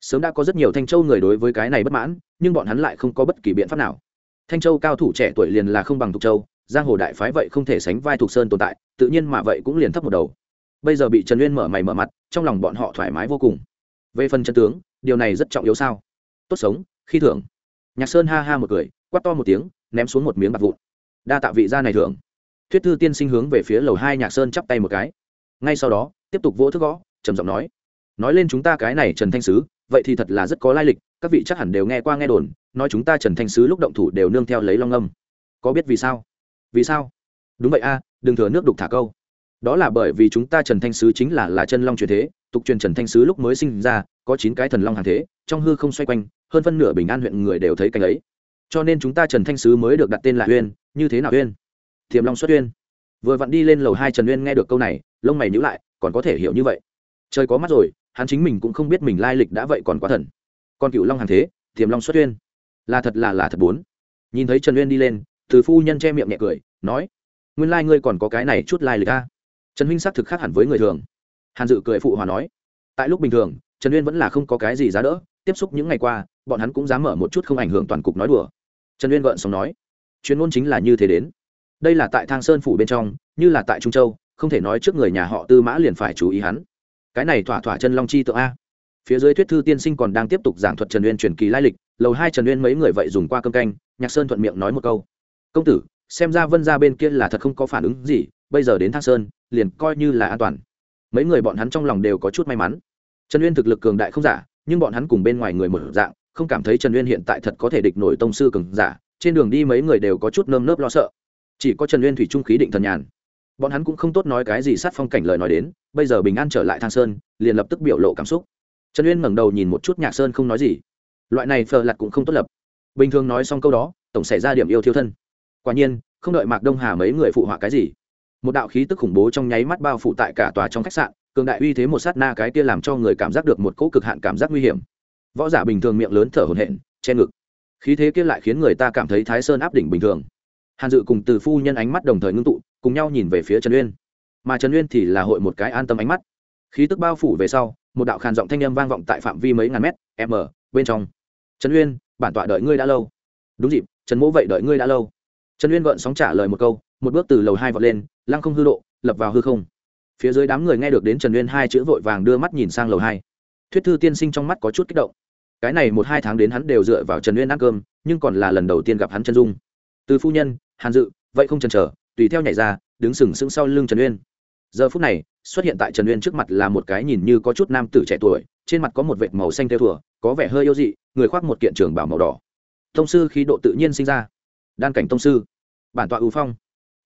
Sớm đã có rất nhiều thanh châu người đối với cái này bất mãn, nhưng bọn hắn lại không có bất kỳ biện pháp nào. Thanh châu cao thủ trẻ tuổi liền là không bằng thục châu, giang hồ đại phái vậy không thể sánh vai thục sơn tồn tại, tự nhiên mà vậy cũng liền thấp một đầu. Bây giờ bị trần uyên mở mày mở mặt, trong lòng bọn họ thoải mái vô cùng. Về phần chân tướng, điều này rất trọng yếu sao? Tốt sống, khi thưởng. Nhạc sơn ha ha một cười, quát to một tiếng, ném xuống một miếng bạc vụn. Đa tạ vị gia này thưởng thuyết thư tiên sinh hướng về phía lầu hai nhạc sơn chắp tay một cái. Ngay sau đó, tiếp tục vỗ thức gõ, trầm giọng nói nói lên chúng ta cái này trần thanh sứ, vậy thì thật là rất có lai lịch, các vị chắc hẳn đều nghe qua nghe đồn, nói chúng ta trần thanh sứ lúc động thủ đều nương theo lấy long âm. Có biết vì sao? Vì sao? Đúng vậy a, đừng thừa nước đục thả câu. Đó là bởi vì chúng ta trần thanh sứ chính là là chân long truyền thế, tục truyền trần thanh sứ lúc mới sinh ra, có chín cái thần long hàng thế, trong hư không xoay quanh, hơn phân nửa bình an huyện người đều thấy cảnh ấy. Cho nên chúng ta trần thanh sứ mới được đặt tên là uyên, như thế nào uyên? Thiềm long xuất uyên vừa vặn đi lên lầu hai trần uyên nghe được câu này, lông mày nhữ lại, còn có thể hiểu như vậy. Trời có mắt rồi, hắn chính mình cũng không biết mình lai lịch đã vậy còn quá thần. Còn cựu long hàng thế, thiềm long xuất uyên là thật là là thật bốn. Nhìn thấy trần uyên đi lên, từ phu nhân che miệng nhẹ cười, nói, nguyên lai ngươi còn có cái này chút lai lịch a. Trần huynh xác thực khác hẳn với người thường. Hàn dự cười phụ hòa nói, tại lúc bình thường, trần uyên vẫn là không có cái gì giá đỡ, tiếp xúc những ngày qua, bọn hắn cũng dám mở một chút không ảnh hưởng toàn cục nói đùa. Trần uyên gợn xong nói, chuyên môn chính là như thế đến đây là tại thang sơn phủ bên trong, như là tại trung châu, không thể nói trước người nhà họ tư mã liền phải chú ý hắn. Cái này thỏa thỏa chân long chi tượng a. Phía dưới thuyết thư tiên sinh còn đang tiếp tục giảng thuật trần uyên truyền kỳ lai lịch, lầu hai trần uyên mấy người vậy dùng qua cơm canh, nhạc sơn thuận miệng nói một câu. Công tử, xem ra vân ra bên kia là thật không có phản ứng gì, bây giờ đến thang sơn, liền coi như là an toàn. Mấy người bọn hắn trong lòng đều có chút may mắn. Trần uyên thực lực cường đại không giả, nhưng bọn hắn cùng bên ngoài người một dạng, không cảm thấy trần uyên hiện tại thật có thể địch nổi tông sư cường giả, trên đường đi mấy người đều có chút nơm nớp lo sợ chỉ có trần uyên thủy trung khí định thần nhàn. Bọn hắn cũng không tốt nói cái gì sát phong cảnh lời nói đến, bây giờ bình an trở lại thang sơn, liền lập tức biểu lộ cảm xúc. Trần uyên ngẩng đầu nhìn một chút nhạc sơn không nói gì. Loại này phờ lặt cũng không tốt lập. Bình thường nói xong câu đó, tổng xảy ra điểm yêu thiêu thân. Quả nhiên, không đợi mạc đông hà mấy người phụ họa cái gì. Một đạo khí tức khủng bố trong nháy mắt bao phủ tại cả tòa trong khách sạn, cường đại uy thế một sát na cái kia làm cho người cảm giác được một cỗ cực hạn cảm giác nguy hiểm. Võ giả bình thường miệng lớn thở hổn hển, che ngực. Khí thế kia lại khiến người ta cảm thấy thái sơn áp đỉnh bình thường hàn dự cùng từ phu nhân ánh mắt đồng thời ngưng tụ, cùng nhau nhìn về phía trần uyên. Mà trần uyên thì là hội một cái an tâm ánh mắt. Khí tức bao phủ về sau, một đạo khàn giọng thanh âm vang vọng tại phạm vi mấy ngàn mét, m, bên trong. Trần uyên, bản tọa đợi ngươi đã lâu. Đúng dịp, trần mỗ vậy đợi ngươi đã lâu. Trần uyên gợn sóng trả lời một câu, một bước từ lầu hai vọt lên, lăng không hư độ, lập vào hư không. Phía dưới đám người nghe được đến trần uyên hai chữ vội vàng đưa mắt nhìn sang lầu hai. Thuyết thư tiên sinh trong mắt có chút kích động. Cái này một hai tháng đến hắn đều dựa vào trần uyên ăn cơm, nhưng còn là lần đầu tiên gặp hắn chân dung từ phu nhân, hàn dự, vậy không chần chờ, tùy theo nhảy ra, đứng sừng sững sau lưng trần uyên. Giờ phút này, xuất hiện tại trần uyên trước mặt là một cái nhìn như có chút nam tử trẻ tuổi, trên mặt có một vệt màu xanh theo thùa, có vẻ hơi yêu dị, người khoác một kiện trường bảo màu đỏ. Thông sư khí độ tự nhiên sinh ra. Đan cảnh thông sư. Bản tọa ưu phong.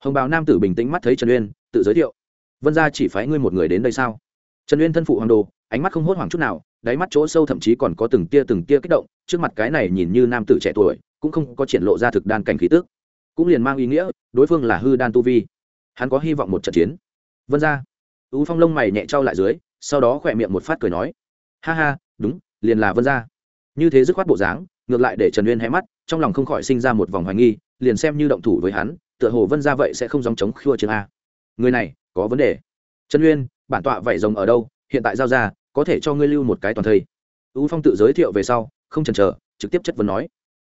Hồng bào nam tử bình tĩnh mắt thấy trần uyên, tự giới thiệu. Vân gia chỉ phái ngươi một người đến đây sao? Trần uyên thân phụ hoàng đồ, ánh mắt không hốt hoảng chút nào, đáy mắt chỗ sâu thậm chí còn có từng tia từng tia kích động, trước mặt cái này nhìn như nam tử trẻ tuổi, cũng không có triển lộ ra thực đan cảnh khí tức cũng liền mang ý nghĩa, đối phương là hư đan tu vi. Hắn có hy vọng một trận chiến. Vân ra u phong lông mày nhẹ trao lại dưới, sau đó khỏe miệng một phát cười nói. Ha ha, đúng, liền là vân ra như thế dứt khoát bộ dáng, ngược lại để trần uyên hé mắt, trong lòng không khỏi sinh ra một vòng hoài nghi, liền xem như động thủ với hắn, tựa hồ vân ra vậy sẽ không dòng chống khua trường a. Người này, có vấn đề. Trần uyên, bản tọa vảy rồng ở đâu, hiện tại giao ra, có thể cho ngươi lưu một cái toàn thây. U phong tự giới thiệu về sau, không chần chờ, trực tiếp chất vấn nói.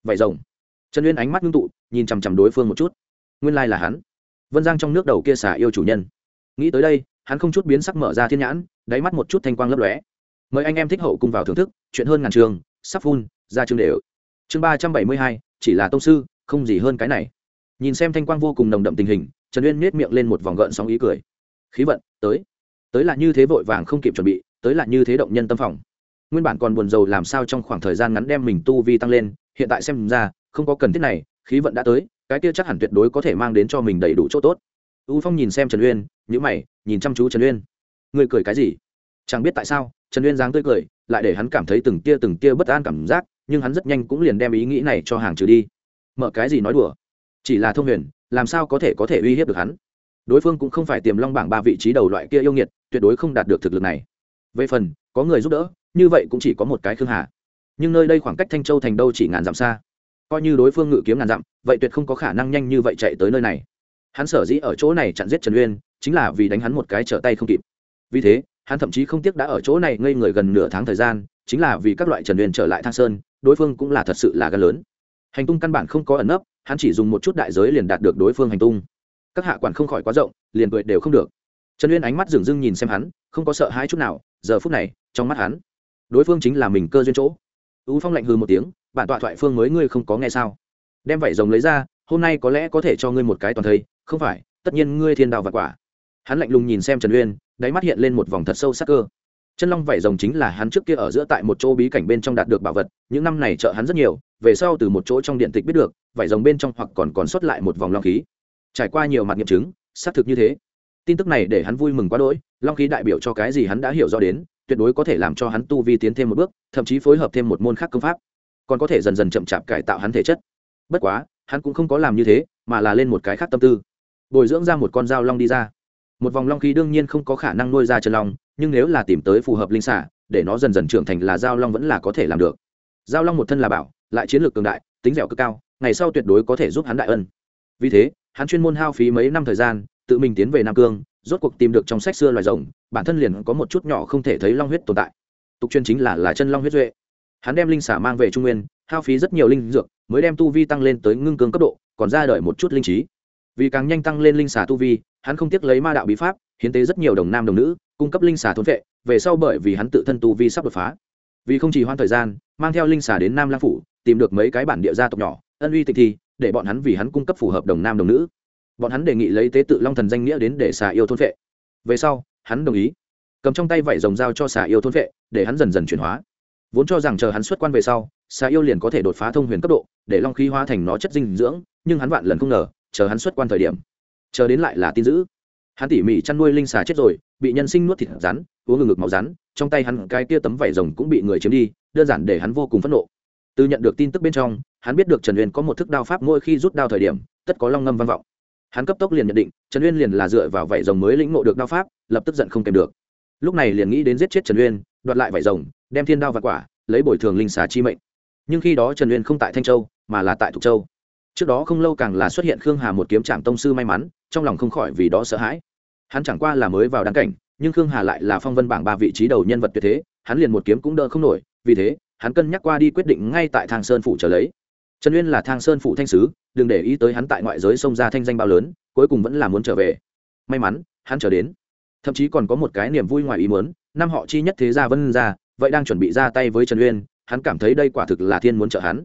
Vảy rồng. Trần uyên ánh mắt ngưng tụ nhìn chằm chằm đối phương một chút. Nguyên lai là hắn. Vân giang trong nước đầu kia xả yêu chủ nhân. Nghĩ tới đây, hắn không chút biến sắc mở ra thiên nhãn, đáy mắt một chút thanh quang lấp lóe. Mời anh em thích hậu cùng vào thưởng thức, chuyện hơn ngàn trường, sắp phun ra chương đều. Chương ba trăm bảy mươi hai, chỉ là tông sư, không gì hơn cái này. Nhìn xem thanh quang vô cùng nồng đậm tình hình, trần uyên miết miệng lên một vòng gợn sóng ý cười. Khí vận, tới. Tới là như thế vội vàng không kịp chuẩn bị, tới là như thế động nhân tâm phòng. Nguyên bản còn buồn rầu làm sao trong khoảng thời gian ngắn đem mình tu vi tăng lên, hiện tại xem ra, không có cần thiết này khí vận đã tới, cái kia chắc hẳn tuyệt đối có thể mang đến cho mình đầy đủ chỗ tốt. U phong nhìn xem trần uyên nhữ mày, nhìn chăm chú trần uyên. Người cười cái gì? Chẳng biết tại sao, trần uyên dáng tươi cười, lại để hắn cảm thấy từng tia từng tia bất an cảm giác, nhưng hắn rất nhanh cũng liền đem ý nghĩ này cho hàng trừ đi. Mở cái gì nói đùa? Chỉ là thông huyền, làm sao có thể có thể uy hiếp được hắn? Đối phương cũng không phải tiềm long bảng ba vị trí đầu loại kia yêu nghiệt, tuyệt đối không đạt được thực lực này. Về phần, có người giúp đỡ, như vậy cũng chỉ có một cái khương hà. Nhưng nơi đây khoảng cách thanh châu thành đâu chỉ ngàn dặm xa coi như đối phương ngự kiếm ngàn dặm, vậy tuyệt không có khả năng nhanh như vậy chạy tới nơi này. Hắn sở dĩ ở chỗ này chặn giết trần uyên, chính là vì đánh hắn một cái trở tay không kịp. Vì thế, hắn thậm chí không tiếc đã ở chỗ này ngây người gần nửa tháng thời gian, chính là vì các loại trần uyên trở lại thang sơn, đối phương cũng là thật sự là gan lớn. Hành tung căn bản không có ẩn nấp, hắn chỉ dùng một chút đại giới liền đạt được đối phương hành tung. Các hạ quản không khỏi quá rộng, liền cười đều không được. Trần uyên ánh mắt dừng dưng nhìn xem hắn, không có sợ hãi chút nào, giờ phút này, trong mắt hắn, đối phương chính là mình cơ duyên chỗ. Ú phong lạnh hư một tiếng bản tọa thoại phương mới ngươi không có nghe sao? Đem vảy rồng lấy ra, hôm nay có lẽ có thể cho ngươi một cái toàn thây, không phải, tất nhiên ngươi thiên đạo và quả. Hắn lạnh lùng nhìn xem trần uyên, đáy mắt hiện lên một vòng thật sâu sắc cơ. Chân long vảy rồng chính là hắn trước kia ở giữa tại một chỗ bí cảnh bên trong đạt được bảo vật, những năm này trợ hắn rất nhiều, về sau từ một chỗ trong điện tịch biết được, vảy rồng bên trong hoặc còn còn xuất lại một vòng long khí. Trải qua nhiều mặt nghiệm chứng, xác thực như thế. Tin tức này để hắn vui mừng quá đỗi, long khí đại biểu cho cái gì hắn đã hiểu rõ đến, tuyệt đối có thể làm cho hắn tu vi tiến thêm một bước, thậm chí phối hợp thêm một môn khác công pháp còn có thể dần dần chậm chạp cải tạo hắn thể chất. Bất quá, hắn cũng không có làm như thế, mà là lên một cái khác tâm tư. Bồi dưỡng ra một con dao long đi ra. Một vòng long khí đương nhiên không có khả năng nuôi ra chân long, nhưng nếu là tìm tới phù hợp linh xả, để nó dần dần trưởng thành là dao long vẫn là có thể làm được. Dao long một thân là bảo, lại chiến lược cường đại, tính dẻo cực cao, ngày sau tuyệt đối có thể giúp hắn đại ân. Vì thế, hắn chuyên môn hao phí mấy năm thời gian, tự mình tiến về nam cương, rốt cuộc tìm được trong sách xưa loài rồng, bản thân liền có một chút nhỏ không thể thấy long huyết tồn tại. Tục chuyên chính là là chân long huyết duệ hắn đem linh xả mang về trung nguyên, hao phí rất nhiều linh dược, mới đem tu vi tăng lên tới ngưng cương cấp độ, còn ra đời một chút linh trí. Vì càng nhanh tăng lên linh xả tu vi, hắn không tiếc lấy ma đạo bí pháp, hiến tế rất nhiều đồng nam đồng nữ, cung cấp linh xả thốn vệ, về sau bởi vì hắn tự thân tu vi sắp đột phá. Vì không chỉ hoãn thời gian, mang theo linh xả đến nam lang phủ, tìm được mấy cái bản địa gia tộc nhỏ, ân uy tịch thi để bọn hắn vì hắn cung cấp phù hợp đồng nam đồng nữ. Bọn hắn đề nghị lấy tế tự long thần danh nghĩa đến để xà yêu thôn vệ. Về sau, hắn đồng ý. Cầm trong tay vảy rồng dao cho xà yêu thôn vệ, để hắn dần dần chuyển hóa vốn cho rằng chờ hắn xuất quan về sau xà yêu liền có thể đột phá thông huyền cấp độ, để long khí hóa thành nó chất dinh dưỡng, nhưng hắn vạn lần không ngờ, chờ hắn xuất quan thời điểm, chờ đến lại là tin dữ. Hắn tỉ mỉ chăn nuôi linh xà chết rồi, bị nhân sinh nuốt thịt rắn, uống ngực ngực máu rắn, trong tay hắn cái kia tấm vải rồng cũng bị người chiếm đi, đơn giản để hắn vô cùng phẫn nộ. Từ nhận được tin tức bên trong, hắn biết được trần uyên có một thức đao pháp mỗi khi rút đao thời điểm, tất có long ngâm văn vọng. Hắn cấp tốc liền nhận định, trần uyên liền là dựa vào vảy rồng mới lĩnh ngộ được đao pháp, lập tức giận không kèm được lúc này liền nghĩ đến giết chết trần uyên, đoạt lại vải rồng, đem thiên đao và quả, lấy bồi thường linh xà chi mệnh. Nhưng khi đó trần uyên không tại thanh châu, mà là tại thục châu. Trước đó không lâu càng là xuất hiện khương hà một kiếm trạm tông sư may mắn, trong lòng không khỏi vì đó sợ hãi. Hắn chẳng qua là mới vào đáng cảnh, nhưng khương hà lại là phong vân bảng ba vị trí đầu nhân vật tuyệt thế, hắn liền một kiếm cũng đỡ không nổi, vì thế, hắn cân nhắc qua đi quyết định ngay tại thang sơn phủ trở lấy. Trần uyên là thang sơn phủ thanh sứ, đừng để ý tới hắn tại ngoại giới xông ra thanh danh bao lớn, cuối cùng vẫn là muốn trở về. May mắn, hắn trở đến thậm chí còn có một cái niềm vui ngoài ý muốn, năm họ chi nhất thế gia vân gia, vậy đang chuẩn bị ra tay với trần uyên, hắn cảm thấy đây quả thực là thiên muốn trợ hắn.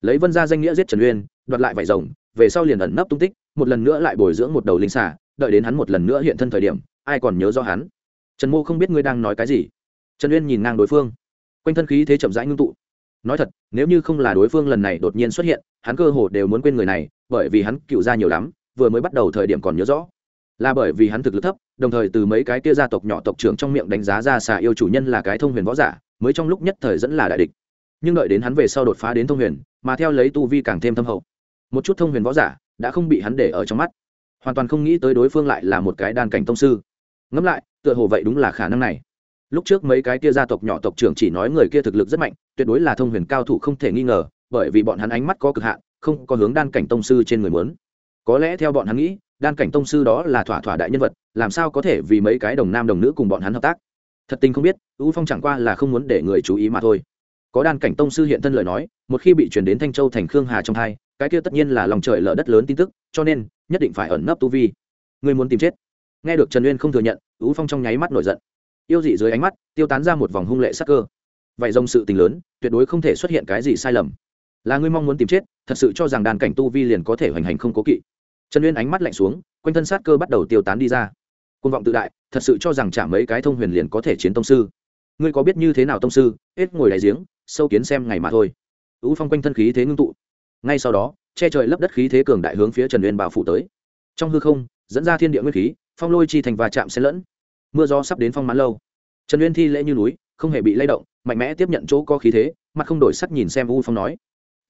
Lấy vân gia danh nghĩa giết trần uyên, đoạt lại vải rồng, về sau liền ẩn nấp tung tích, một lần nữa lại bồi dưỡng một đầu linh xả đợi đến hắn một lần nữa hiện thân thời điểm, ai còn nhớ do hắn? Trần mô không biết ngươi đang nói cái gì. Trần uyên nhìn ngang đối phương. Quanh thân khí thế chậm rãi ngưng tụ. Nói thật, nếu như không là đối phương lần này đột nhiên xuất hiện, hắn cơ hồ đều muốn quên người này, bởi vì hắn cựu ra nhiều lắm, vừa mới bắt đầu thời điểm còn nhớ rõ là bởi vì hắn thực lực thấp, đồng thời từ mấy cái kia gia tộc nhỏ tộc trưởng trong miệng đánh giá ra xà yêu chủ nhân là cái thông huyền võ giả, mới trong lúc nhất thời dẫn là đại địch. Nhưng đợi đến hắn về sau đột phá đến thông huyền, mà theo lấy tu vi càng thêm thâm hậu, một chút thông huyền võ giả đã không bị hắn để ở trong mắt. Hoàn toàn không nghĩ tới đối phương lại là một cái đan cảnh tông sư. Ngẫm lại, tựa hồ vậy đúng là khả năng này. Lúc trước mấy cái kia gia tộc nhỏ tộc trưởng chỉ nói người kia thực lực rất mạnh, tuyệt đối là thông huyền cao thủ không thể nghi ngờ, bởi vì bọn hắn ánh mắt có cực hạn, không có hướng đan cảnh tông sư trên người muốn. Có lẽ theo bọn hắn nghĩ đan cảnh tông sư đó là thỏa thỏa đại nhân vật, làm sao có thể vì mấy cái đồng nam đồng nữ cùng bọn hắn hợp tác? Thật tình không biết, u phong chẳng qua là không muốn để người chú ý mà thôi. Có đan cảnh tông sư hiện thân lời nói, một khi bị chuyển đến thanh châu thành khương hà trong thai cái kia tất nhiên là lòng trời lở đất lớn tin tức, cho nên, nhất định phải ẩn nấp tu vi. Người muốn tìm chết. Nghe được trần uyên không thừa nhận, u phong trong nháy mắt nổi giận. Yêu dị dưới ánh mắt, tiêu tán ra một vòng hung lệ sắc cơ. Vậy dòng sự tình lớn, tuyệt đối không thể xuất hiện cái gì sai lầm. Là ngươi mong muốn tìm chết, thật sự cho rằng đàn cảnh tu vi liền có thể hoành hành không cố kỵ trần uyên ánh mắt lạnh xuống, quanh thân sát cơ bắt đầu tiêu tán đi ra. Côn vọng tự đại, thật sự cho rằng chả mấy cái thông huyền liền có thể chiến tông sư. Ngươi có biết như thế nào tông sư, hết ngồi đại giếng, sâu kiến xem ngày mà thôi. Ưu phong quanh thân khí thế ngưng tụ. Ngay sau đó, che trời lấp đất khí thế cường đại hướng phía trần uyên bảo phủ tới. Trong hư không, dẫn ra thiên địa nguyên khí, phong lôi chi thành và chạm xen lẫn. Mưa gió sắp đến phong mãn lâu. Trần uyên thi lễ như núi, không hề bị lay động, mạnh mẽ tiếp nhận chỗ có khí thế, mặt không đổi sắc nhìn xem u phong nói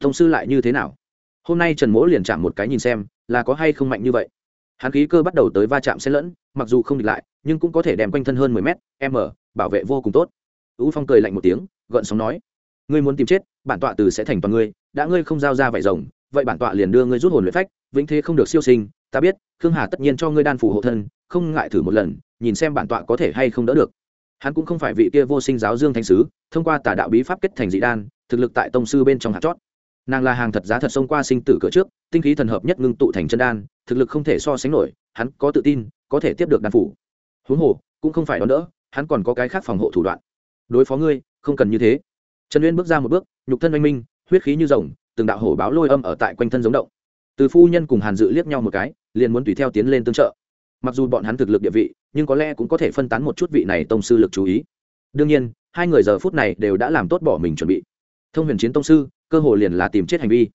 thông sư lại như thế nào? Hôm nay trần mỗ liền chạm một cái nhìn xem là có hay không mạnh như vậy? Hắn khí cơ bắt đầu tới va chạm xen lẫn, mặc dù không địch lại, nhưng cũng có thể đem quanh thân hơn mười mét m bảo vệ vô cùng tốt. U phong cười lạnh một tiếng, gợn sóng nói, ngươi muốn tìm chết, bản tọa từ sẽ thành toàn ngươi, đã ngươi không giao ra vải rồng, vậy bản tọa liền đưa ngươi rút hồn luyện phách, vĩnh thế không được siêu sinh, ta biết, khương hà tất nhiên cho ngươi đan phủ hộ thân, không ngại thử một lần, nhìn xem bản tọa có thể hay không đỡ được. Hắn cũng không phải vị kia vô sinh giáo dương thanh sứ, thông qua tà đạo bí pháp kết thành dị đan, thực lực tại tông sư bên trong hạt chót nàng là hàng thật giá thật xông qua sinh tử cửa trước, tinh khí thần hợp nhất ngưng tụ thành chân đan, thực lực không thể so sánh nổi, hắn có tự tin, có thể tiếp được đan phủ. Huống hồ, cũng không phải đón đỡ, hắn còn có cái khác phòng hộ thủ đoạn. Đối phó ngươi, không cần như thế. Trần uyên bước ra một bước, nhục thân oanh minh, huyết khí như rồng, từng đạo hổ báo lôi âm ở tại quanh thân giống động. Từ phu nhân cùng hàn dự liếc nhau một cái, liền muốn tùy theo tiến lên tương trợ. Mặc dù bọn hắn thực lực địa vị, nhưng có lẽ cũng có thể phân tán một chút vị này tông sư lực chú ý. Đương nhiên, hai người giờ phút này đều đã làm tốt bỏ mình chuẩn bị. Thông huyền chiến tông sư cơ hội liền là tìm chết hành vi.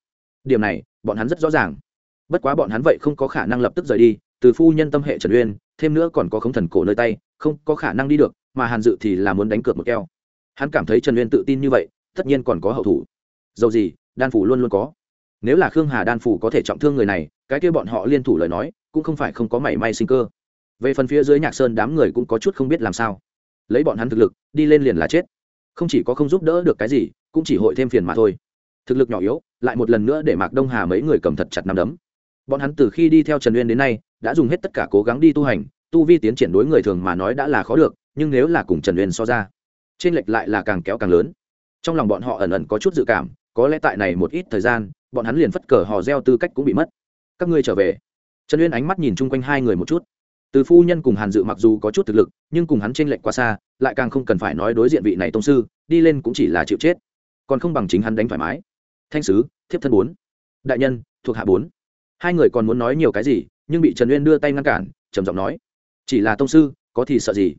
Điểm này, bọn hắn rất rõ ràng. Bất quá bọn hắn vậy không có khả năng lập tức rời đi, từ phu nhân tâm hệ trần uyên, thêm nữa còn có khống thần cổ nơi tay, không có khả năng đi được, mà hàn dự thì là muốn đánh cược một keo. Hắn cảm thấy trần uyên tự tin như vậy, tất nhiên còn có hậu thủ. Dầu gì, đan phủ luôn luôn có. Nếu là khương hà đan phủ có thể trọng thương người này, cái kia bọn họ liên thủ lời nói, cũng không phải không có mảy may sinh cơ. Về phần phía dưới nhạc sơn đám người cũng có chút không biết làm sao. Lấy bọn hắn thực lực, đi lên liền là chết. Không chỉ có không giúp đỡ được cái gì, cũng chỉ hội thêm phiền mà thôi thực lực nhỏ yếu, lại một lần nữa để mạc đông hà mấy người cầm thật chặt nắm đấm. Bọn hắn từ khi đi theo trần uyên đến nay, đã dùng hết tất cả cố gắng đi tu hành, tu vi tiến triển đối người thường mà nói đã là khó được, nhưng nếu là cùng trần uyên so ra, trên lệch lại là càng kéo càng lớn. Trong lòng bọn họ ẩn ẩn có chút dự cảm, có lẽ tại này một ít thời gian, bọn hắn liền phất cờ hò reo tư cách cũng bị mất. Các ngươi trở về. Trần uyên ánh mắt nhìn chung quanh hai người một chút. Từ phu nhân cùng hàn dự mặc dù có chút thực lực, nhưng cùng hắn t r ê n lệch quá xa, lại càng không cần phải nói đối diện vị này tông sư, đi lên cũng chỉ là chịu chết. Còn không bằng chính hắn đánh thoải mái thanh sứ, thiếp thân bốn. Đại nhân, thuộc hạ bốn. Hai người còn muốn nói nhiều cái gì, nhưng bị trần uyên đưa tay ngăn cản, trầm giọng nói, chỉ là tông sư, có thì sợ gì?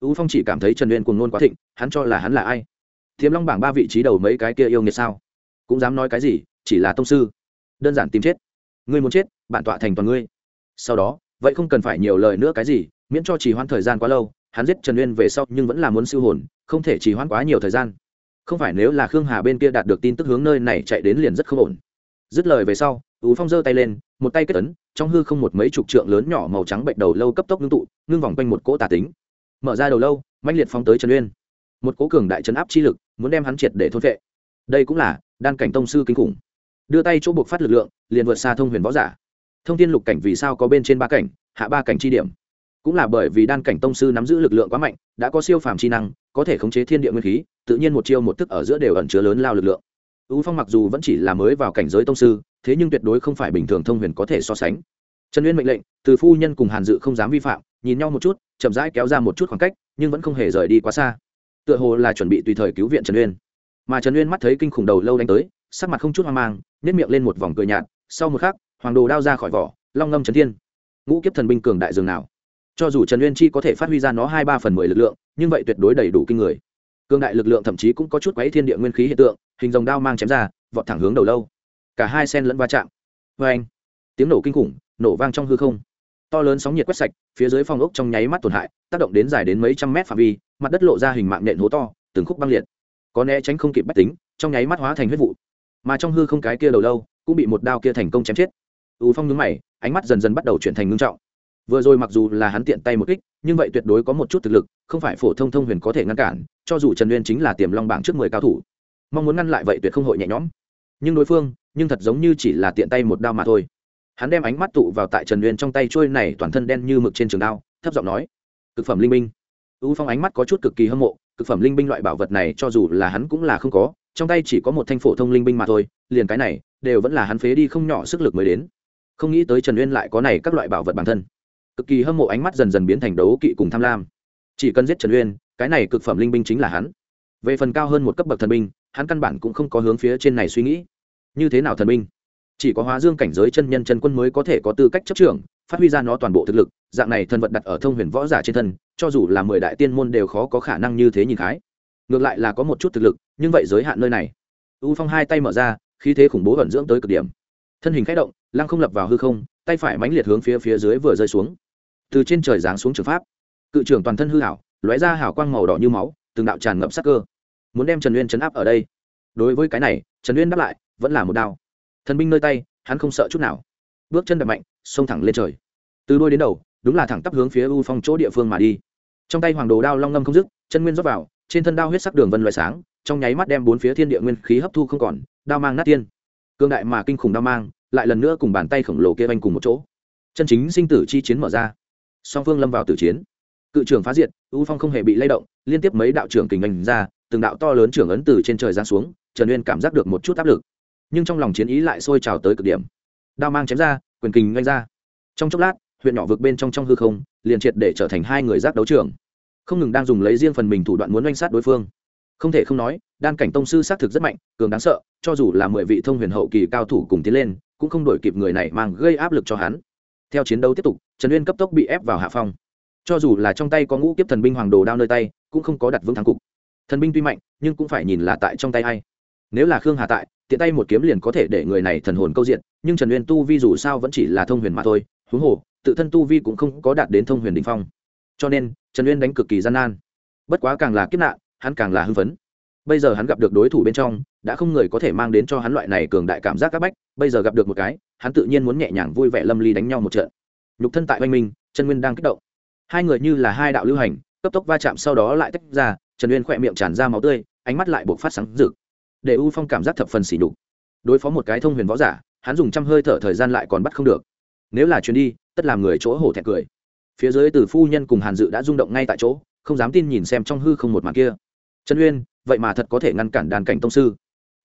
Ưu phong chỉ cảm thấy trần uyên cuồng ngôn quá thịnh, hắn cho là hắn là ai? Thiếm long bảng ba vị trí đầu mấy cái kia yêu nghiệt sao? Cũng dám nói cái gì, chỉ là tông sư. Đơn giản tìm chết. Ngươi muốn chết, bản tọa thành toàn ngươi. Sau đó, vậy không cần phải nhiều lời nữa cái gì, miễn cho trì hoãn thời gian quá lâu, hắn giết trần uyên về sau nhưng vẫn là muốn siêu hồn, không thể trì hoãn quá nhiều thời gian không phải nếu là khương hà bên kia đạt được tin tức hướng nơi này chạy đến liền rất không ổn. Dứt lời về sau ú phong giơ tay lên, một tay kết ấn, trong hư không một mấy chục trượng lớn nhỏ màu trắng bệnh đầu lâu cấp tốc ngưng tụ, ngưng vòng quanh một cỗ tà tính. Mở ra đầu lâu mạnh liệt phóng tới trần uyên. Một cỗ cường đại trấn áp chi lực, muốn đem hắn triệt để thôn vệ đây cũng là đan cảnh tông sư kinh khủng. Đưa tay chỗ buộc phát lực lượng, liền vượt xa thông huyền võ giả. Thông tin lục cảnh vì sao có bên trên ba cảnh, hạ ba cảnh chi điểm? Cũng là bởi vì đan cảnh tông sư nắm giữ lực lượng quá mạnh, đã có siêu phàm chi năng, có thể khống chế thiên địa nguyên khí tự nhiên một chiêu một thức ở giữa đều ẩn chứa lớn lao lực lượng. Ưu phong mặc dù vẫn chỉ là mới vào cảnh giới tông sư, thế nhưng tuyệt đối không phải bình thường thông huyền có thể so sánh. Trần uyên mệnh lệnh, từ phu nhân cùng hàn dự không dám vi phạm, nhìn nhau một chút, chậm rãi kéo ra một chút khoảng cách, nhưng vẫn không hề rời đi quá xa. Tựa hồ là chuẩn bị tùy thời cứu viện trần uyên. Mà trần uyên mắt thấy kinh khủng đầu lâu đánh tới, sắc mặt không chút hoang mang nếp miệng lên một vòng cười nhạt, sau một khắc, hoàng đồ đao ra khỏi vỏ, long ngâm trấn thiên. Ngũ kiếp thần binh cường đại dường nào. Cho dù trần uyên chi có thể phát huy ra nó hai ba phần mười lực lượng, nhưng vậy tuyệt đối đầy đủ kinh người cương đại lực lượng thậm chí cũng có chút quấy thiên địa nguyên khí hiện tượng, hình dòng đao mang chém ra, vọt thẳng hướng đầu lâu. Cả hai sen lẫn va chạm. Vê anh, tiếng nổ kinh khủng, nổ vang trong hư không. To lớn sóng nhiệt quét sạch, phía dưới phòng ốc trong nháy mắt tổn hại, tác động đến dài đến mấy trăm mét phạm vi, mặt đất lộ ra hình mạng nện hố to, từng khúc băng liệt. Có né tránh không kịp bách tính, trong nháy mắt hóa thành huyết vụ. Mà trong hư không cái kia đầu lâu, cũng bị một đao kia thành công chém chết. Ù phong nhướng mày, ánh mắt dần dần bắt đầu chuyển thành ngưng trọng vừa rồi mặc dù là hắn tiện tay một kích, nhưng vậy tuyệt đối có một chút thực lực, không phải phổ thông thông huyền có thể ngăn cản, cho dù trần uyên chính là tiềm long bảng trước mười cao thủ. Mong muốn ngăn lại vậy tuyệt không hội nhẹ nhõm. Nhưng đối phương, nhưng thật giống như chỉ là tiện tay một đao mà thôi. Hắn đem ánh mắt tụ vào tại trần uyên trong tay trôi này toàn thân đen như mực trên trường đao, thấp giọng nói, cực phẩm linh minh u phong ánh mắt có chút cực kỳ hâm mộ, cực phẩm linh binh loại bảo vật này cho dù là hắn cũng là không có, trong tay chỉ có một thanh phổ thông linh binh mà thôi, liền cái này, đều vẫn là hắn phế đi không nhỏ sức lực mới đến. Không nghĩ tới trần uyên lại có này các loại bảo vật bản thân cực kỳ hâm mộ ánh mắt dần dần biến thành đấu kỵ cùng tham lam. Chỉ cần giết trần uyên, cái này cực phẩm linh binh chính là hắn. Về phần cao hơn một cấp bậc thần binh, hắn căn bản cũng không có hướng phía trên này suy nghĩ. Như thế nào thần binh? Chỉ có hóa dương cảnh giới chân nhân chân quân mới có thể có tư cách chấp trưởng, phát huy ra nó toàn bộ thực lực, dạng này thần vật đặt ở thông huyền võ giả trên thân, cho dù là mười đại tiên môn đều khó có khả năng như thế nhìn khái. Ngược lại là có một chút thực lực, nhưng vậy giới hạn nơi này. U phong hai tay mở ra, khí thế khủng bố vận dưỡng tới cực điểm. Thân hình k h ẽ động, lăng không lập vào hư không, tay phải mãnh liệt hướng phía phía dưới vừa rơi xuống từ trên trời giáng xuống trường pháp. Cự trưởng toàn thân hư hảo, lóe ra hảo quang màu đỏ như máu, từng đạo tràn ngập sắc cơ. Muốn đem trần uyên chấn áp ở đây. Đối với cái này, trần uyên đáp lại, vẫn là một đao. Thần binh nơi tay, hắn không sợ chút nào. Bước chân đập mạnh, xông thẳng lên trời. Từ đôi đến đầu, đúng là thẳng tắp hướng phía u phong chỗ địa phương mà đi. Trong tay hoàng đồ đao long ngâm không dứt, chân nguyên rót vào, trên thân đao huyết sắc đường vân loại sáng, trong nháy mắt đem bốn phía thiên địa nguyên khí hấp thu không còn, đao mang nát tiên. Cương đại mà kinh khủng đao mang, lại lần nữa cùng bàn tay khổng lồ kia vanh cùng một chỗ. Chân chính sinh tử chi chiến mở ra song phương lâm vào tử chiến. Cự trưởng phá diệt, u phong không hề bị lay động, liên tiếp mấy đạo trưởng kình ảnh ra, từng đạo to lớn trưởng ấn từ trên trời giáng xuống, trần uyên cảm giác được một chút áp lực. Nhưng trong lòng chiến ý lại sôi trào tới cực điểm. Đao mang chém ra, quyền kình ngay ra. Trong chốc lát, huyện nhỏ vực bên trong trong hư không, liền triệt để trở thành hai người giác đấu trường. Không ngừng đang dùng lấy riêng phần mình thủ đoạn muốn oanh sát đối phương. Không thể không nói, đan cảnh tông sư xác thực rất mạnh, cường đáng sợ, cho dù là mười vị thông huyền hậu kỳ cao thủ cùng tiến lên, cũng không đổi kịp người này mang gây áp lực cho hắn theo chiến đấu tiếp tục, trần uyên cấp tốc bị ép vào hạ phong. Cho dù là trong tay có ngũ kiếp thần binh hoàng đồ đao nơi tay, cũng không có đặt vững thắng cục. Thần binh tuy mạnh, nhưng cũng phải nhìn là tại trong tay a i nếu là khương hà tại, tiện tay một kiếm liền có thể để người này thần hồn câu diện, nhưng trần uyên tu vi dù sao vẫn chỉ là thông huyền mà thôi, huống hồ, tự thân tu vi cũng không có đạt đến thông huyền đình phong. Cho nên, trần uyên đánh cực kỳ gian nan. Bất quá càng là kiếp nạn, hắn càng là hưng phấn. Bây giờ hắn gặp được đối thủ bên trong đã không người có thể mang đến cho hắn loại này cường đại cảm giác các bách, bây giờ gặp được một cái, hắn tự nhiên muốn nhẹ nhàng vui vẻ lâm ly đánh nhau một trận. Nhục thân tại oanh minh, chân nguyên đang kích động. Hai người như là hai đạo lưu hành, cấp tốc va chạm sau đó lại tách ra, trần uyên khỏe miệng tràn ra máu tươi, ánh mắt lại buộc phát sáng rực. Để u phong cảm giác thập phần xỉ đục đối phó một cái thông huyền võ giả, hắn dùng trăm hơi thở thời gian lại còn bắt không được. Nếu là chuyến đi, tất làm người chỗ hổ thẹn cười. Phía dưới từ phu nhân cùng hàn dự đã rung động ngay tại chỗ, không dám tin nhìn xem trong hư không một màn kia. Trần uyên, vậy mà thật có thể ngăn cản đàn cảnh tông sư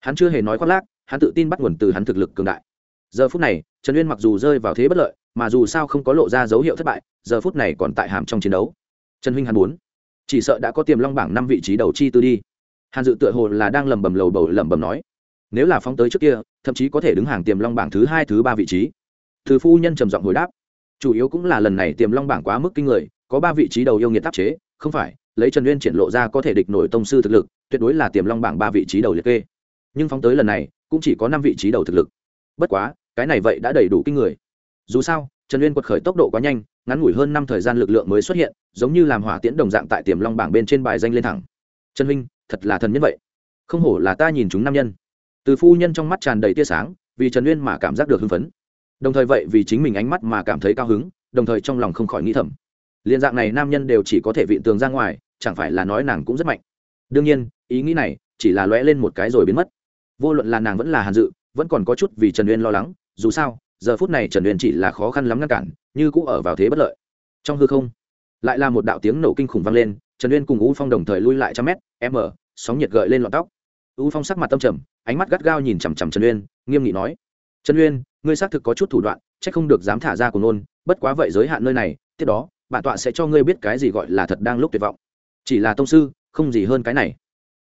hắn chưa hề nói khoác lác, hắn tự tin bắt nguồn từ hắn thực lực cường đại. Giờ phút này, trần uyên mặc dù rơi vào thế bất lợi, mà dù sao không có lộ ra dấu hiệu thất bại, giờ phút này còn tại hàm trong chiến đấu. Trần huynh hắn muốn, chỉ sợ đã có tiềm long bảng năm vị trí đầu chi tư đi. Hàn dự tựa hồ là đang lầm bầm lầu bầu lẩm bẩm nói, nếu là phóng tới trước kia, thậm chí có thể đứng hàng tiềm long bảng thứ hai, thứ ba vị trí. Từ phu nhân trầm giọng hồi đáp, chủ yếu cũng là lần này tiềm long bảng quá mức kinh người, có ba vị trí đầu yêu nghiệt áp chế, không phải, lấy trần uyên triển lộ ra có thể địch nổi tông sư thực lực, tuyệt đối là tiềm long bảng ba vị trí đầu liệt kê nhưng phóng tới lần này cũng chỉ có năm vị trí đầu thực lực. Bất quá, cái này vậy đã đầy đủ kinh người. Dù sao, trần uyên quật khởi tốc độ quá nhanh, ngắn ngủi hơn năm thời gian lực lượng mới xuất hiện, giống như làm hỏa tiễn đồng dạng tại tiềm long bảng bên trên bài danh lên thẳng. Trần huynh, thật là thần nhân vậy. Không hổ là ta nhìn chúng nam nhân. Từ phu nhân trong mắt tràn đầy tia sáng, vì trần uyên mà cảm giác được hưng phấn. Đồng thời vậy vì chính mình ánh mắt mà cảm thấy cao hứng, đồng thời trong lòng không khỏi nghĩ thầm. Liên dạng này nam nhân đều chỉ có thể vị tường ra ngoài, chẳng phải là nói nàng cũng rất mạnh. Đương nhiên, ý nghĩ này chỉ là lóe lên một cái rồi biến mất vô luận là nàng vẫn là hàn dự, vẫn còn có chút vì trần uyên lo lắng, dù sao, giờ phút này trần uyên chỉ là khó khăn lắm ngăn cản, như cũng ở vào thế bất lợi. Trong hư không, lại là một đạo tiếng nổ kinh khủng vang lên, trần uyên cùng u phong đồng thời lui lại trăm mét, m, sóng nhiệt gợi lên lọn tóc. U phong sắc mặt tâm trầm, ánh mắt gắt gao nhìn chằm chằm trần uyên, nghiêm nghị nói, trần uyên, ngươi xác thực có chút thủ đoạn c h ắ c không được dám thả ra của nôn, bất quá vậy giới hạn nơi này, tiếp đó, bản tọa sẽ cho ngươi biết cái gì gọi là thật đang lúc tuyệt vọng. Chỉ là tông sư, không gì hơn cái này.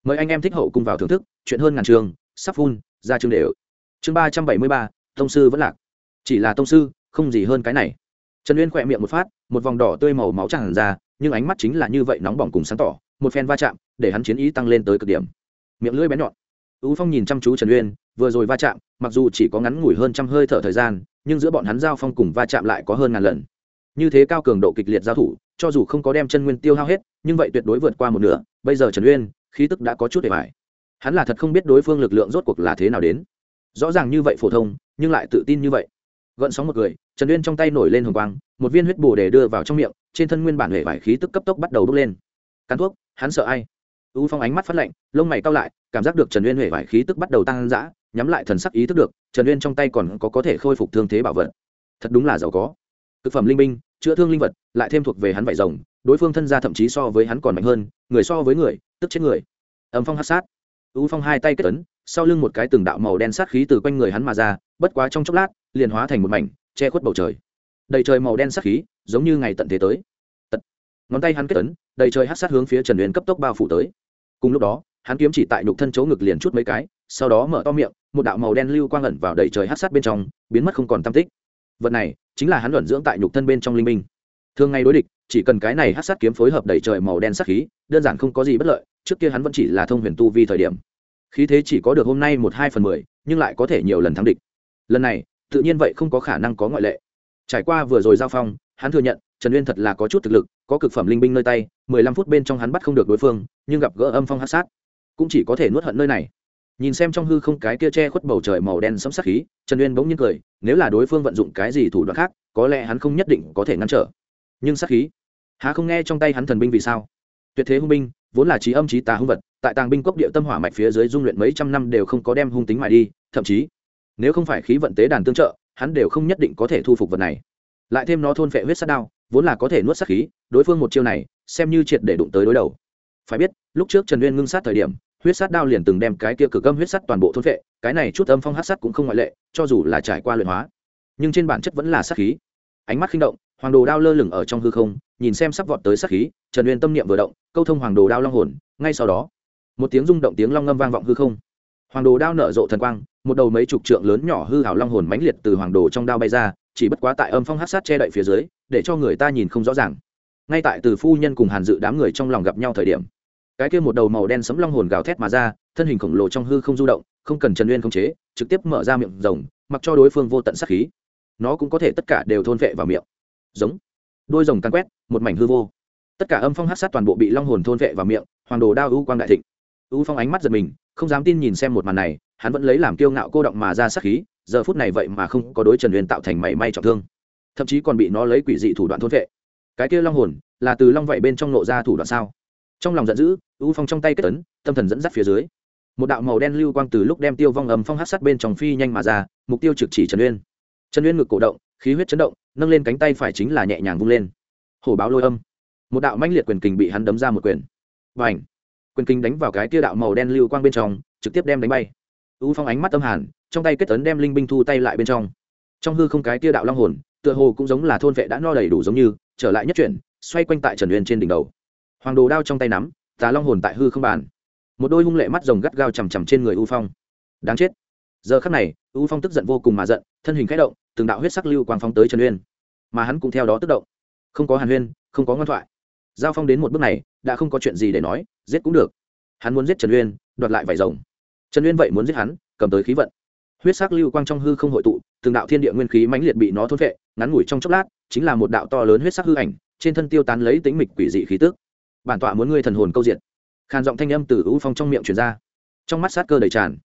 Mời anh em thích hậu cùng vào thưởng thức, chuyện hơn ngàn trường sắp phun, ra chương đều. Chương ba trăm bảy mươi ba, tông sư vẫn lạc. Chỉ là tông sư, không gì hơn cái này. Trần uyên khỏe miệng một phát, một vòng đỏ tươi màu máu tràn ra, nhưng ánh mắt chính là như vậy nóng bỏng cùng sáng tỏ, một phen va chạm, để hắn chiến ý tăng lên tới cực điểm. Miệng lưỡi bén nhọn. U phong nhìn chăm chú trần uyên, vừa rồi va chạm, mặc dù chỉ có ngắn ngủi hơn trăm hơi thở thời gian, nhưng giữa bọn hắn giao phong cùng va chạm lại có hơn ngàn lần. Như thế cao cường độ kịch liệt giao thủ, cho dù không có đem chân nguyên tiêu hao hết, nhưng vậy tuyệt đối vượt qua một nửa. Bây giờ trần uyên, khí tức đã có chút để bài hắn là thật không biết đối phương lực lượng rốt cuộc là thế nào đến. Rõ ràng như vậy phổ thông, nhưng lại tự tin như vậy. Gợn sóng một người trần uyên trong tay nổi lên hồng quang, một viên huyết bồ để đưa vào trong miệng, trên thân nguyên bản hệ vải khí tức cấp tốc bắt đầu bốc lên. Cắn thuốc, hắn sợ ai? U phong ánh mắt phát lạnh, lông mày cao lại, cảm giác được trần uyên hệ vải khí tức bắt đầu tăng dã, nhắm lại thần sắc ý thức được, trần uyên trong tay còn có có thể khôi phục thương thế bảo vật. Thật đúng là giàu có. Thực phẩm linh binh, chữa thương linh vật, lại thêm thuộc về hắn vải rồng, đối phương thân gia thậm chí so với hắn còn mạnh hơn, người so với người, tức chết người. Âm phong hát sát u phong hai tay kết ấn, sau lưng một cái từng đạo màu đen sát khí từ quanh người hắn mà ra, bất quá trong chốc lát, liền hóa thành một mảnh, che khuất bầu trời. Đầy trời màu đen sát khí, giống như ngày tận thế tới. Tật. ngón tay hắn kết ấn, đầy trời hát sát hướng phía trần uyên cấp tốc bao phủ tới. Cùng lúc đó, hắn kiếm chỉ tại nhục thân chỗ ngực liền chút mấy cái, sau đó mở to miệng, một đạo màu đen lưu quang ẩn vào đầy trời hát sát bên trong, biến mất không còn tam tích. Vật này, chính là hắn luận dưỡng tại nhục thân bên trong linh minh. Thường ngày đối địch, chỉ cần cái này hát sát kiếm phối hợp đầy trời màu đen sát khí, đơn giản không có gì bất lợi trước kia hắn vẫn chỉ là thông huyền tu vi thời điểm. Khí thế chỉ có được hôm nay một hai phần mười, nhưng lại có thể nhiều lần thắng địch. Lần này, tự nhiên vậy không có khả năng có ngoại lệ. Trải qua vừa rồi giao phong, hắn thừa nhận, trần uyên thật là có chút thực lực, có cực phẩm linh binh nơi tay, mười lăm phút bên trong hắn bắt không được đối phương, nhưng gặp gỡ âm phong hát sát, cũng chỉ có thể nuốt hận nơi này. Nhìn xem trong hư không cái kia che khuất bầu trời màu đen sấm sắc khí, trần uyên bỗng nhiên cười, nếu là đối phương vận dụng cái gì thủ đoạn khác, có lẽ hắn không nhất định có thể ngăn trở. Nhưng sắc khí, há không nghe trong tay hắn thần binh vì sao? Tuyệt thế hung binh, vốn là trí âm trí tà hung vật, tại tàng binh cốc địa tâm hỏa mạch phía dưới dung luyện mấy trăm năm đều không có đem hung tính mại đi, thậm chí, nếu không phải khí vận tế đàn tương trợ, hắn đều không nhất định có thể thu phục vật này. Lại thêm nó thôn phệ huyết sát đao, vốn là có thể nuốt sát khí, đối phương một chiêu này, xem như triệt để đụng tới đối đầu. Phải biết, lúc trước trần uyên ngưng sát thời điểm, huyết sát đao liền từng đem cái kia cực âm huyết sắt toàn bộ thôn phệ, cái này chút âm phong hát sắt cũng không ngoại lệ, cho dù là trải qua luyện hóa, nhưng trên bản chất vẫn là sát khí. Ánh mắt khinh động, hoàng đồ đao lơ lửng ở trong hư không nhìn xem sắp vọt tới sát khí, trần uyên tâm niệm vừa động, câu thông hoàng đồ đao long hồn, ngay sau đó, một tiếng rung động tiếng long ngâm vang vọng hư không. Hoàng đồ đao nở rộ thần quang, một đầu mấy chục trượng lớn nhỏ hư hảo long hồn mãnh liệt từ hoàng đồ trong đao bay ra, chỉ bất quá tại âm phong hát sát che đậy phía dưới, để cho người ta nhìn không rõ ràng. Ngay tại từ phu nhân cùng hàn dự đám người trong lòng gặp nhau thời điểm, cái kia một đầu màu đen sấm long hồn gào thét mà ra, thân hình khổng lồ trong hư không du động, không cần trần uyên khống chế, trực tiếp mở ra miệng rồng, mặc cho đối phương vô tận sát khí. Nó cũng có thể tất cả đều thôn vệ vào miệng. Giống. Đôi rồng căn quét một mảnh hư vô. Tất cả âm phong hát sát toàn bộ bị long hồn thôn vệ vào miệng, hoàng đồ đao ưu quang đại thịnh. Ưu phong ánh mắt giật mình, không dám tin nhìn xem một màn này, hắn vẫn lấy làm kiêu ngạo cô động mà ra sát khí, giờ phút này vậy mà không có đối trần uyên tạo thành mảy may trọng thương. Thậm chí còn bị nó lấy quỷ dị thủ đoạn thôn vệ. Cái kia long hồn, là từ long vậy bên trong nộ ra thủ đoạn sao? Trong lòng giận dữ, u phong trong tay kết tấn tâm thần dẫn dắt phía dưới. Một đạo màu đen lưu quang từ lúc đem tiêu vong ầm phong hát sát bên trong phi nhanh mà ra, mục tiêu trực chỉ trần uyên. Trần uyên ngực cổ động, khí huyết chấn động, nâng lên cánh tay phải chính là nhẹ nhàng vung lên hổ báo lôi âm. Một đạo mãnh liệt quyền kình bị hắn đấm ra một quyền. Và ảnh quyền kình đánh vào cái tia đạo màu đen lưu quang bên trong, trực tiếp đem đánh bay. U phong ánh mắt âm hàn, trong tay kết tấn đem linh binh thu tay lại bên trong. Trong hư không cái tia đạo long hồn, tựa hồ cũng giống là thôn vệ đã no đầy đủ giống như, trở lại nhất chuyển, xoay quanh tại trần uyên trên đỉnh đầu. Hoàng đồ đao trong tay nắm, tà long hồn tại hư không bàn. Một đôi hung lệ mắt rồng gắt gao chằm chằm trên người u phong. Đáng chết! Giờ khắc này, u phong tức giận vô cùng mà giận, thân hình k h ẽ động, từng đạo huyết sắc lưu quang phong tới trần uyên. Mà hắn cũng theo đó tức động không có hàn huyên, không có ngoan thoại. Giao phong đến một bước này, đã không có chuyện gì để nói, giết cũng được. Hắn muốn giết trần uyên, đoạt lại vải rồng. Trần uyên vậy muốn giết hắn, cầm tới khí vận. Huyết sắc lưu quang trong hư không hội tụ, từng đạo thiên địa nguyên khí mãnh liệt bị nó thôn vệ ngắn ngủi trong chốc lát, chính là một đạo to lớn huyết sắc hư ảnh, trên thân tiêu tán lấy tính mịch quỷ dị khí tước bản tọa muốn ngươi thần hồn câu diện khàn giọng thanh âm từ ưu phong trong miệng truyền ra. Trong mắt sát cơ đầy tràn.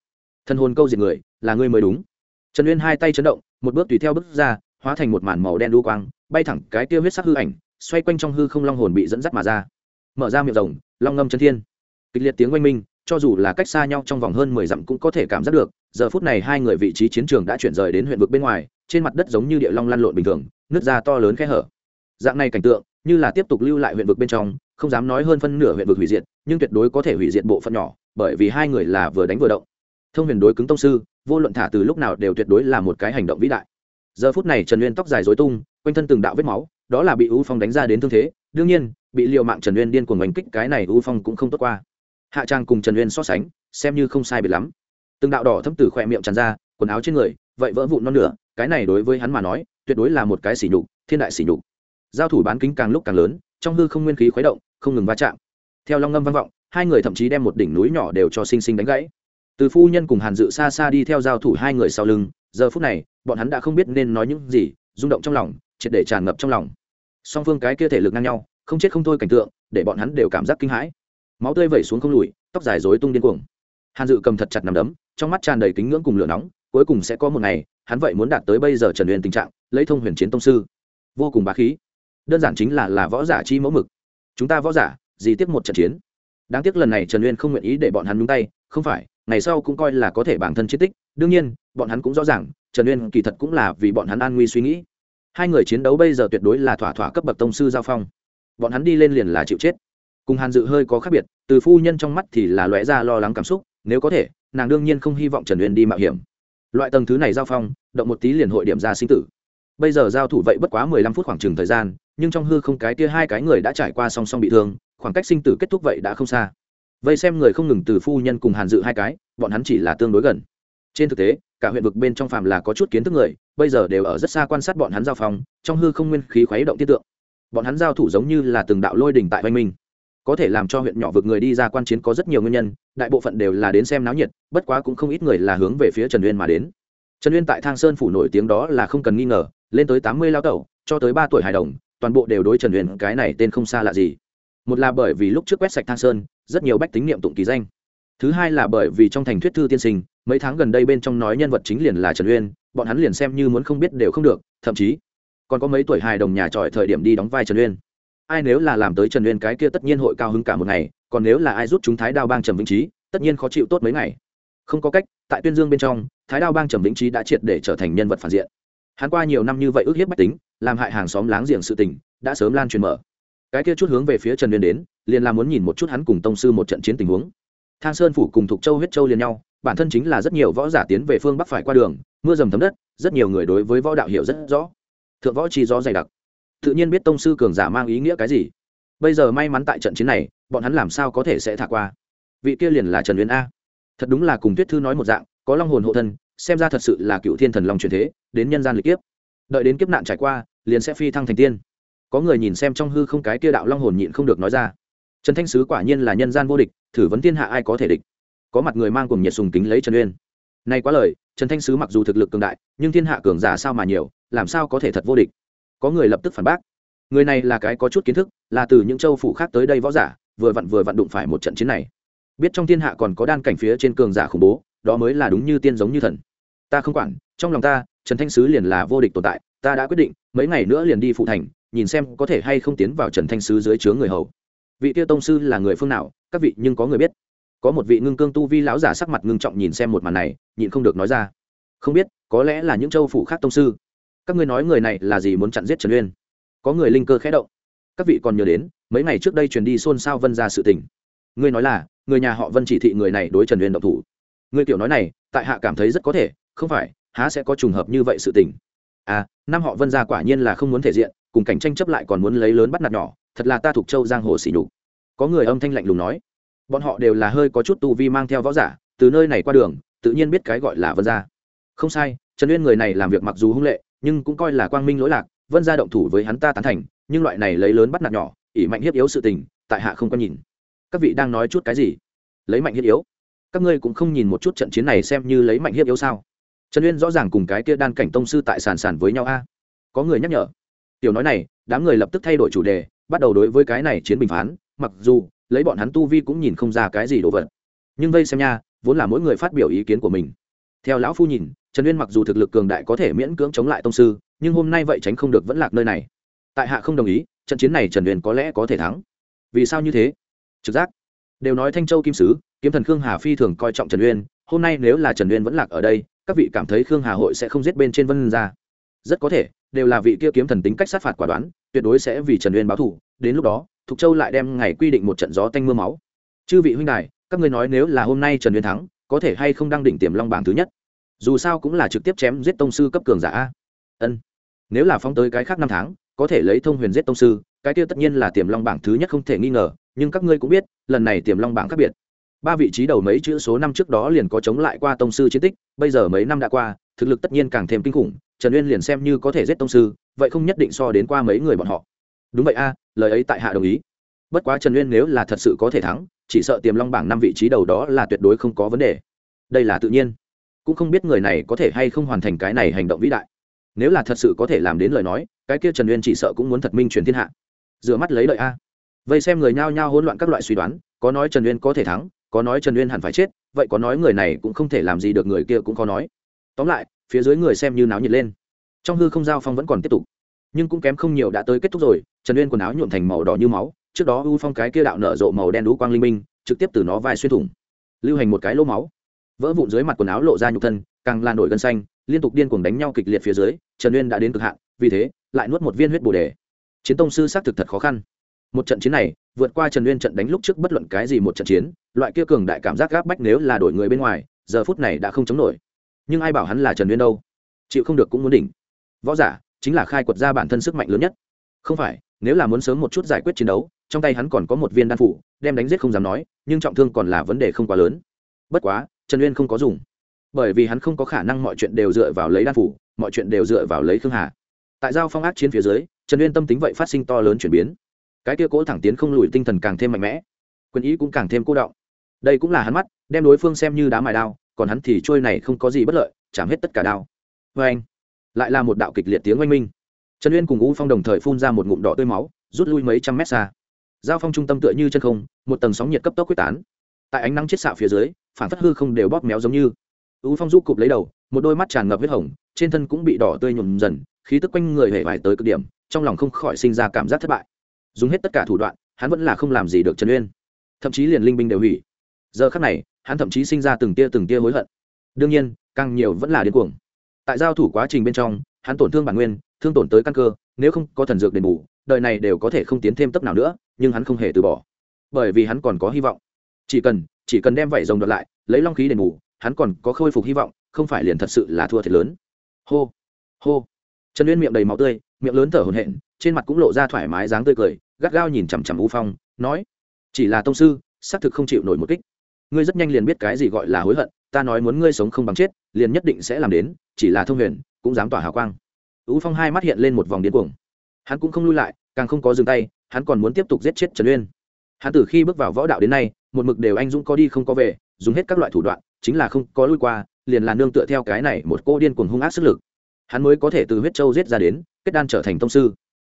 Thần hồn câu diện người, là ngươi mới đúng. Trần uyên hai tay chấn động, một bước tùy theo bước ra, hóa thành một màn màu đen đu quang bay thẳng cái tiêu huyết sắc hư ảnh, xoay quanh trong hư không long hồn bị dẫn dắt mà ra. Mở ra miệng rồng, long ngâm chân thiên. Kịch liệt tiếng oanh minh, cho dù là cách xa nhau trong vòng hơn mười dặm cũng có thể cảm giác được, giờ phút này hai người vị trí chiến trường đã chuyển rời đến huyện vực bên ngoài, trên mặt đất giống như địa long lăn lộn bình thường nước ra to lớn khe hở. Dạng này cảnh tượng, như là tiếp tục lưu lại huyện vực bên trong, không dám nói hơn phân nửa huyện vực hủy diệt, nhưng tuyệt đối có thể hủy diệt bộ phận nhỏ, bởi vì hai người là vừa đánh vừa động. Thông huyền đối cứng tông sư, vô luận thả từ lúc nào đều tuyệt đối là một cái hành động vĩ đại. Giờ phút này trần uyên tóc dài dối tung quanh thân từng đạo vết máu, đó là bị u phong đánh ra đến thương thế, đương nhiên, bị liệu mạng trần uyên điên cuồng đánh kích cái này u phong cũng không tốt qua. Hạ trang cùng trần uyên so sánh, xem như không sai biệt lắm. Từng đạo đỏ thâm từ khỏe miệng tràn ra, quần áo trên người, vậy vỡ vụn non nửa, cái này đối với hắn mà nói, tuyệt đối là một cái sỉ nhục, thiên đại sỉ nhục. Giao thủ bán kính càng lúc càng lớn, trong hư không nguyên khí khuấy động, không ngừng va chạm. Theo long ngâm vang vọng, hai người thậm chí đem một đỉnh núi nhỏ đều cho sinh sinh đánh gãy. Từ phu nhân cùng hàn dự xa xa đi theo giao thủ hai người sau lưng, giờ phút này, bọn hắn đã không biết nên nói những gì, rung động trong lòng triệt để tràn ngập trong lòng. Song phương cái kia thể lực ngang nhau, không chết không thôi cảnh tượng, để bọn hắn đều cảm giác kinh hãi. Máu tươi vẩy xuống không lùi, tóc dài rối tung điên cuồng. Hàn dự cầm thật chặt nằm đấm, trong mắt tràn đầy kính ngưỡng cùng lửa nóng, cuối cùng sẽ có một ngày, hắn vậy muốn đạt tới bây giờ trần huyền tình trạng, lấy thông huyền chiến tông sư. Vô cùng bá khí. Đơn giản chính là là võ giả chi mẫu mực. Chúng ta võ giả, gì tiếp một trận chiến? Đáng tiếc lần này trần uyên không nguyện ý để bọn hắn nhúng tay, không phải, ngày sau cũng coi là có thể bản thân chiến tích. Đương nhiên, bọn hắn cũng rõ ràng, trần uyên kỳ thật cũng là vì bọn hắn an nguy suy nghĩ hai người chiến đấu bây giờ tuyệt đối là thỏa thỏa cấp bậc tông sư giao phong. Bọn hắn đi lên liền là chịu chết. Cùng hàn dự hơi có khác biệt, từ phu nhân trong mắt thì là lóe ra lo lắng cảm xúc, nếu có thể, nàng đương nhiên không hy vọng trần uyên đi mạo hiểm. Loại tầng thứ này giao phong, động một tí liền hội điểm ra sinh tử. Bây giờ giao thủ vậy bất quá mười lăm phút khoảng chừng thời gian, nhưng trong hư không cái tia hai cái người đã trải qua song song bị thương, khoảng cách sinh tử kết thúc vậy đã không xa. Vây xem người không ngừng từ phu nhân cùng hàn dự hai cái, bọn hắn chỉ là tương đối gần. Trên thực tế cả huyện vực bên trong phàm là có chút kiến thức người, bây giờ đều ở rất xa quan sát bọn hắn giao phong, trong hư không nguyên khí khuấy động tiết tượng. Bọn hắn giao thủ giống như là từng đạo lôi đỉnh tại oanh minh có thể làm cho huyện nhỏ vực người đi ra quan chiến có rất nhiều nguyên nhân, đại bộ phận đều là đến xem náo nhiệt, bất quá cũng không ít người là hướng về phía trần uyên mà đến. Trần uyên tại thang sơn phủ nổi tiếng đó là không cần nghi ngờ, lên tới tám mươi lao tẩu, cho tới ba tuổi hài đồng, toàn bộ đều đối trần uyên cái này tên không xa lạ gì. Một là bởi vì lúc trước quét sạch thang sơn, rất nhiều bách tính niệm tụng kỳ danh thứ hai là bởi vì trong thành thuyết thư tiên sinh, mấy tháng gần đây bên trong nói nhân vật chính liền là trần uyên, bọn hắn liền xem như muốn không biết đều không được, thậm chí còn có mấy tuổi hài đồng nhà tròi thời điểm đi đóng vai trần uyên. Ai nếu là làm tới trần uyên cái kia tất nhiên hội cao hứng cả một ngày, còn nếu là ai rút chúng thái đao bang trầm vĩnh trí tất nhiên khó chịu tốt mấy ngày. Không có cách, tại tuyên dương bên trong, thái đao bang trầm vĩnh trí đã triệt để trở thành nhân vật phản diện. Hắn qua nhiều năm như vậy ước hiếp bách tính, làm hại hàng xóm láng giềng sự tình, đã sớm lan truyền mở. Cái kia chút hướng về phía trần uyên đến, liền là muốn nhìn một chút hắn cùng tông sư một trận chiến tình huống thang sơn phủ cùng thục châu huyết châu liền nhau, bản thân chính là rất nhiều võ giả tiến về phương bắc phải qua đường, mưa dầm thấm đất, rất nhiều người đối với võ đạo hiểu rất rõ. Thượng võ chi gió dày đặc. Tự nhiên biết tông sư cường giả mang ý nghĩa cái gì. Bây giờ may mắn tại trận chiến này, bọn hắn làm sao có thể sẽ thả qua? Vị kia liền là trần uyên a. Thật đúng là cùng tuyết thư nói một dạng, có long hồn hộ thân, xem ra thật sự là cựu thiên thần long truyền thế, đến nhân gian lịch kiếp. Đợi đến kiếp nạn trải qua, liền sẽ phi thăng thành tiên. Có người nhìn xem trong hư không cái kia đạo long hồn nhịn không được nói ra trần thanh sứ quả nhiên là nhân gian vô địch, thử vấn thiên hạ ai có thể địch. Có mặt người mang cùng nhiệt sùng kính lấy trần uyên. Nay quá lời, trần thanh sứ mặc dù thực lực cường đại, nhưng thiên hạ cường giả sao mà nhiều, làm sao có thể thật vô địch? Có người lập tức phản bác. Người này là cái có chút kiến thức, là từ những châu phủ khác tới đây võ giả, vừa vặn vừa vặn đụng phải một trận chiến này. Biết trong thiên hạ còn có đan cảnh phía trên cường giả khủng bố, đó mới là đúng như tiên giống như thần. Ta không quản, trong lòng ta, trần thanh sứ liền là vô địch tồn tại, ta đã quyết định, mấy ngày nữa liền đi phụ thành, nhìn xem có thể hay không tiến vào trần thanh sứ dưới chướng người hầu vị tiêu tông sư là người phương nào, các vị nhưng có người biết. Có một vị ngưng cương tu vi lão giả sắc mặt ngưng trọng nhìn xem một màn này, nhịn không được nói ra. Không biết, có lẽ là những châu phủ khác tông sư. Các ngươi nói người này là gì muốn chặn giết trần uyên? Có người linh cơ khẽ động. Các vị còn nhớ đến, mấy ngày trước đây truyền đi xôn xao vân ra sự tình. Ngươi nói là, người nhà họ vân chỉ thị người này đối trần uyên độc thủ. Ngươi tiểu nói này, tại hạ cảm thấy rất có thể, không phải, há sẽ có trùng hợp như vậy sự tình. À năm họ vân gia quả nhiên là không muốn thể diện, cùng cảnh tranh chấp lại còn muốn lấy lớn bắt nạt nhỏ thật là ta thuộc châu giang hồ xỉ nhục. Có người âm thanh lạnh lùng nói. Bọn họ đều là hơi có chút tu vi mang theo võ giả, từ nơi này qua đường, tự nhiên biết cái gọi là vân gia. Không sai, trần uyên người này làm việc mặc dù hung lệ, nhưng cũng coi là quang minh lỗi lạc, vân gia động thủ với hắn ta tán thành, nhưng loại này lấy lớn bắt nạt nhỏ, ỷ mạnh hiếp yếu sự tình, tại hạ không có nhìn. Các vị đang nói chút cái gì? Lấy mạnh hiếp yếu. Các ngươi cũng không nhìn một chút trận chiến này xem như lấy mạnh hiếp yếu sao? Trần uyên rõ ràng cùng cái kia đan cảnh tông sư tại sàn sàn với nhau a. Có người nhắc nhở. Tiểu nói này, đám người lập tức thay đổi chủ đề bắt đầu đối với cái này chiến bình phán, mặc dù lấy bọn hắn tu vi cũng nhìn không ra cái gì đồ vật. Nhưng vây xem nha, vốn là mỗi người phát biểu ý kiến của mình. Theo lão phu nhìn, trần uyên mặc dù thực lực cường đại có thể miễn cưỡng chống lại tông sư, nhưng hôm nay vậy tránh không được vẫn lạc nơi này. Tại hạ không đồng ý, trận chiến này trần uyên có lẽ có thể thắng. Vì sao như thế? Trực giác. Đều nói thanh châu kim sứ, kiếm thần khương hà phi thường coi trọng trần uyên, hôm nay nếu là trần uyên vẫn lạc ở đây, các vị cảm thấy khương hà hội sẽ không giết bên trên vân ra? Rất có thể, đều là vị kia kiếm thần tính cách sát phạt quả đoán tuyệt đối sẽ vì trần uyên báo thù, đến lúc đó, thục châu lại đem ngày quy định một trận gió tanh mưa máu. Chư vị huynh đài, các ngươi nói nếu là hôm nay trần uyên thắng, có thể hay không đăng đỉnh tiềm long bảng thứ nhất? Dù sao cũng là trực tiếp chém giết tông sư cấp cường giả ân. Nếu là phóng tới cái khác năm tháng, có thể lấy thông huyền giết tông sư, cái kia tất nhiên là tiềm long bảng thứ nhất không thể nghi ngờ, nhưng các ngươi cũng biết, lần này tiềm long bảng khác biệt. Ba vị trí đầu mấy chữ số năm trước đó liền có chống lại qua tông sư chiến tích, bây giờ mấy năm đã qua, thực lực tất nhiên càng thêm kinh khủng trần uyên liền xem như có thể giết tông sư, vậy không nhất định so đến qua mấy người bọn họ. Đúng vậy a, lời ấy tại hạ đồng ý. Bất quá trần uyên nếu là thật sự có thể thắng, chỉ sợ tiềm long bảng năm vị trí đầu đó là tuyệt đối không có vấn đề. Đây là tự nhiên. Cũng không biết người này có thể hay không hoàn thành cái này hành động vĩ đại. Nếu là thật sự có thể làm đến lời nói, cái kia trần uyên chỉ sợ cũng muốn thật minh truyền thiên hạ. Dựa mắt lấy lợi a. Vậy xem người nhao nhao hỗn loạn các loại suy đoán, có nói trần uyên có thể thắng, có nói trần uyên hẳn phải chết, vậy có nói người này cũng không thể làm gì được người kia cũng có nói. Tóm lại phía dưới người xem như náo nhiệt lên. Trong hư không giao phong vẫn còn tiếp tục, nhưng cũng kém không nhiều đã tới kết thúc rồi, trần uyên quần áo nhuộm thành màu đỏ như máu, trước đó u phong cái kia đạo nở rộ màu đen đũ quang linh minh, trực tiếp từ nó vai xuyên thủng, lưu hành một cái lỗ máu. Vỡ vụn dưới mặt quần áo lộ ra nhục thân, càng lan nổi gân xanh, liên tục điên cuồng đánh nhau kịch liệt phía dưới, trần uyên đã đến cực hạn, vì thế, lại nuốt một viên huyết bồ đề. Chiến tông sư xác thực thật khó khăn. Một trận chiến này, vượt qua trần uyên trận đánh lúc trước bất luận cái gì một trận chiến, loại kia cường đại cảm giác gáp bách nếu là đổi người bên ngoài, giờ phút này đã không chống nổi nhưng ai bảo hắn là trần uyên đâu? Chịu không được cũng muốn đỉnh. Võ giả, chính là khai quật ra bản thân sức mạnh lớn nhất. Không phải, nếu là muốn sớm một chút giải quyết chiến đấu, trong tay hắn còn có một viên đan phủ, đem đánh giết không dám nói, nhưng trọng thương còn là vấn đề không quá lớn. Bất quá, trần uyên không có dùng. Bởi vì hắn không có khả năng mọi chuyện đều dựa vào lấy đan phủ, mọi chuyện đều dựa vào lấy khương hà. Tại giao phong ác chiến phía dưới, trần uyên tâm tính vậy phát sinh to lớn chuyển biến. Cái kia cố thẳng tiến không lùi tinh thần càng thêm mạnh mẽ, quyền ý cũng càng thêm cố động đây cũng là hắn mắt, đem đối phương xem như đá mài đao còn hắn thì trôi này không có gì bất lợi, chạm hết tất cả đao. Vê anh, lại là một đạo kịch liệt tiếng oanh minh. Trần uyên cùng u phong đồng thời phun ra một ngụm đỏ tươi máu, rút lui mấy trăm mét xa. Giao phong trung tâm tựa như chân không, một tầng sóng nhiệt cấp tốc quyết tán. Tại ánh nắng chết xạ phía dưới, phản phất hư không đều bóp méo giống như. U phong rút cụp lấy đầu, một đôi mắt tràn ngập huyết hồng, trên thân cũng bị đỏ tươi nhuộm dần, khí tức quanh người hề vải tới cực điểm, trong lòng không khỏi sinh ra cảm giác thất bại. Dùng hết tất cả thủ đoạn, hắn vẫn là không làm gì được trần uyên. Thậm chí liền linh binh đều hủy. Giờ khắc này hắn thậm chí sinh ra từng tia từng tia hối hận. Đương nhiên, càng nhiều vẫn là điên cuồng. Tại giao thủ quá trình bên trong, hắn tổn thương bản nguyên, thương tổn tới căn cơ, nếu không có thần dược đền bù, đời này đều có thể không tiến thêm tấp nào nữa, nhưng hắn không hề từ bỏ. Bởi vì hắn còn có hy vọng. Chỉ cần chỉ cần đem vảy rồng đoạt lại, lấy long khí đền bù, hắn còn có khôi phục hy vọng, không phải liền thật sự là thua thiệt lớn. Hô hô. Trần uyên miệng đầy máu tươi, miệng lớn thở hổn hển, trên mặt cũng lộ ra thoải mái dáng tươi cười, gắt gao nhìn chằm chằm u phong, nói, chỉ là tông sư, xác thực không chịu nổi một kích ngươi rất nhanh liền biết cái gì gọi là hối hận, ta nói muốn ngươi sống không bằng chết, liền nhất định sẽ làm đến, chỉ là thông huyền, cũng dám tỏa hào quang. U phong hai mắt hiện lên một vòng điên cuồng. Hắn cũng không lui lại, càng không có dừng tay, hắn còn muốn tiếp tục giết chết trần uyên. Hắn từ khi bước vào võ đạo đến nay, một mực đều anh dũng có đi không có về, dùng hết các loại thủ đoạn, chính là không có lui qua, liền là nương tựa theo cái này một cô điên cuồng hung ác sức lực. Hắn mới có thể từ huyết châu giết ra đến, kết đan trở thành tông sư.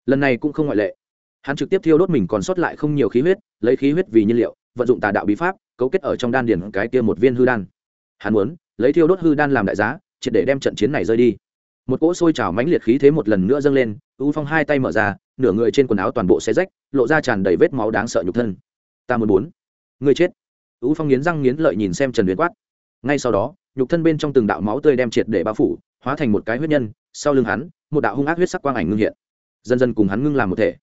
Lần này cũng không ngoại lệ. Hắn trực tiếp thiêu đốt mình còn sót lại không nhiều khí huyết, lấy khí huyết vì nhiên liệu, vận dụng tà đạo bí pháp cấu kết ở trong đan điền cái kia một viên hư đan. Hắn muốn lấy thiêu đốt hư đan làm đại giá, triệt để đem trận chiến này rơi đi. Một cỗ sôi trào mãnh liệt khí thế một lần nữa dâng lên, u phong hai tay mở ra, nửa người trên quần áo toàn bộ xé rách, lộ ra tràn đầy vết máu đáng sợ nhục thân. Ta muốn bốn. Người chết. U phong nghiến răng nghiến lợi nhìn xem trần huyền quát. Ngay sau đó, nhục thân bên trong từng đạo máu tươi đem triệt để bao phủ, hóa thành một cái huyết nhân, sau lưng hắn, một đạo hung ác huyết sắc quang ảnh ngưng hiện. Dần dần cùng hắn ngưng làm một thể.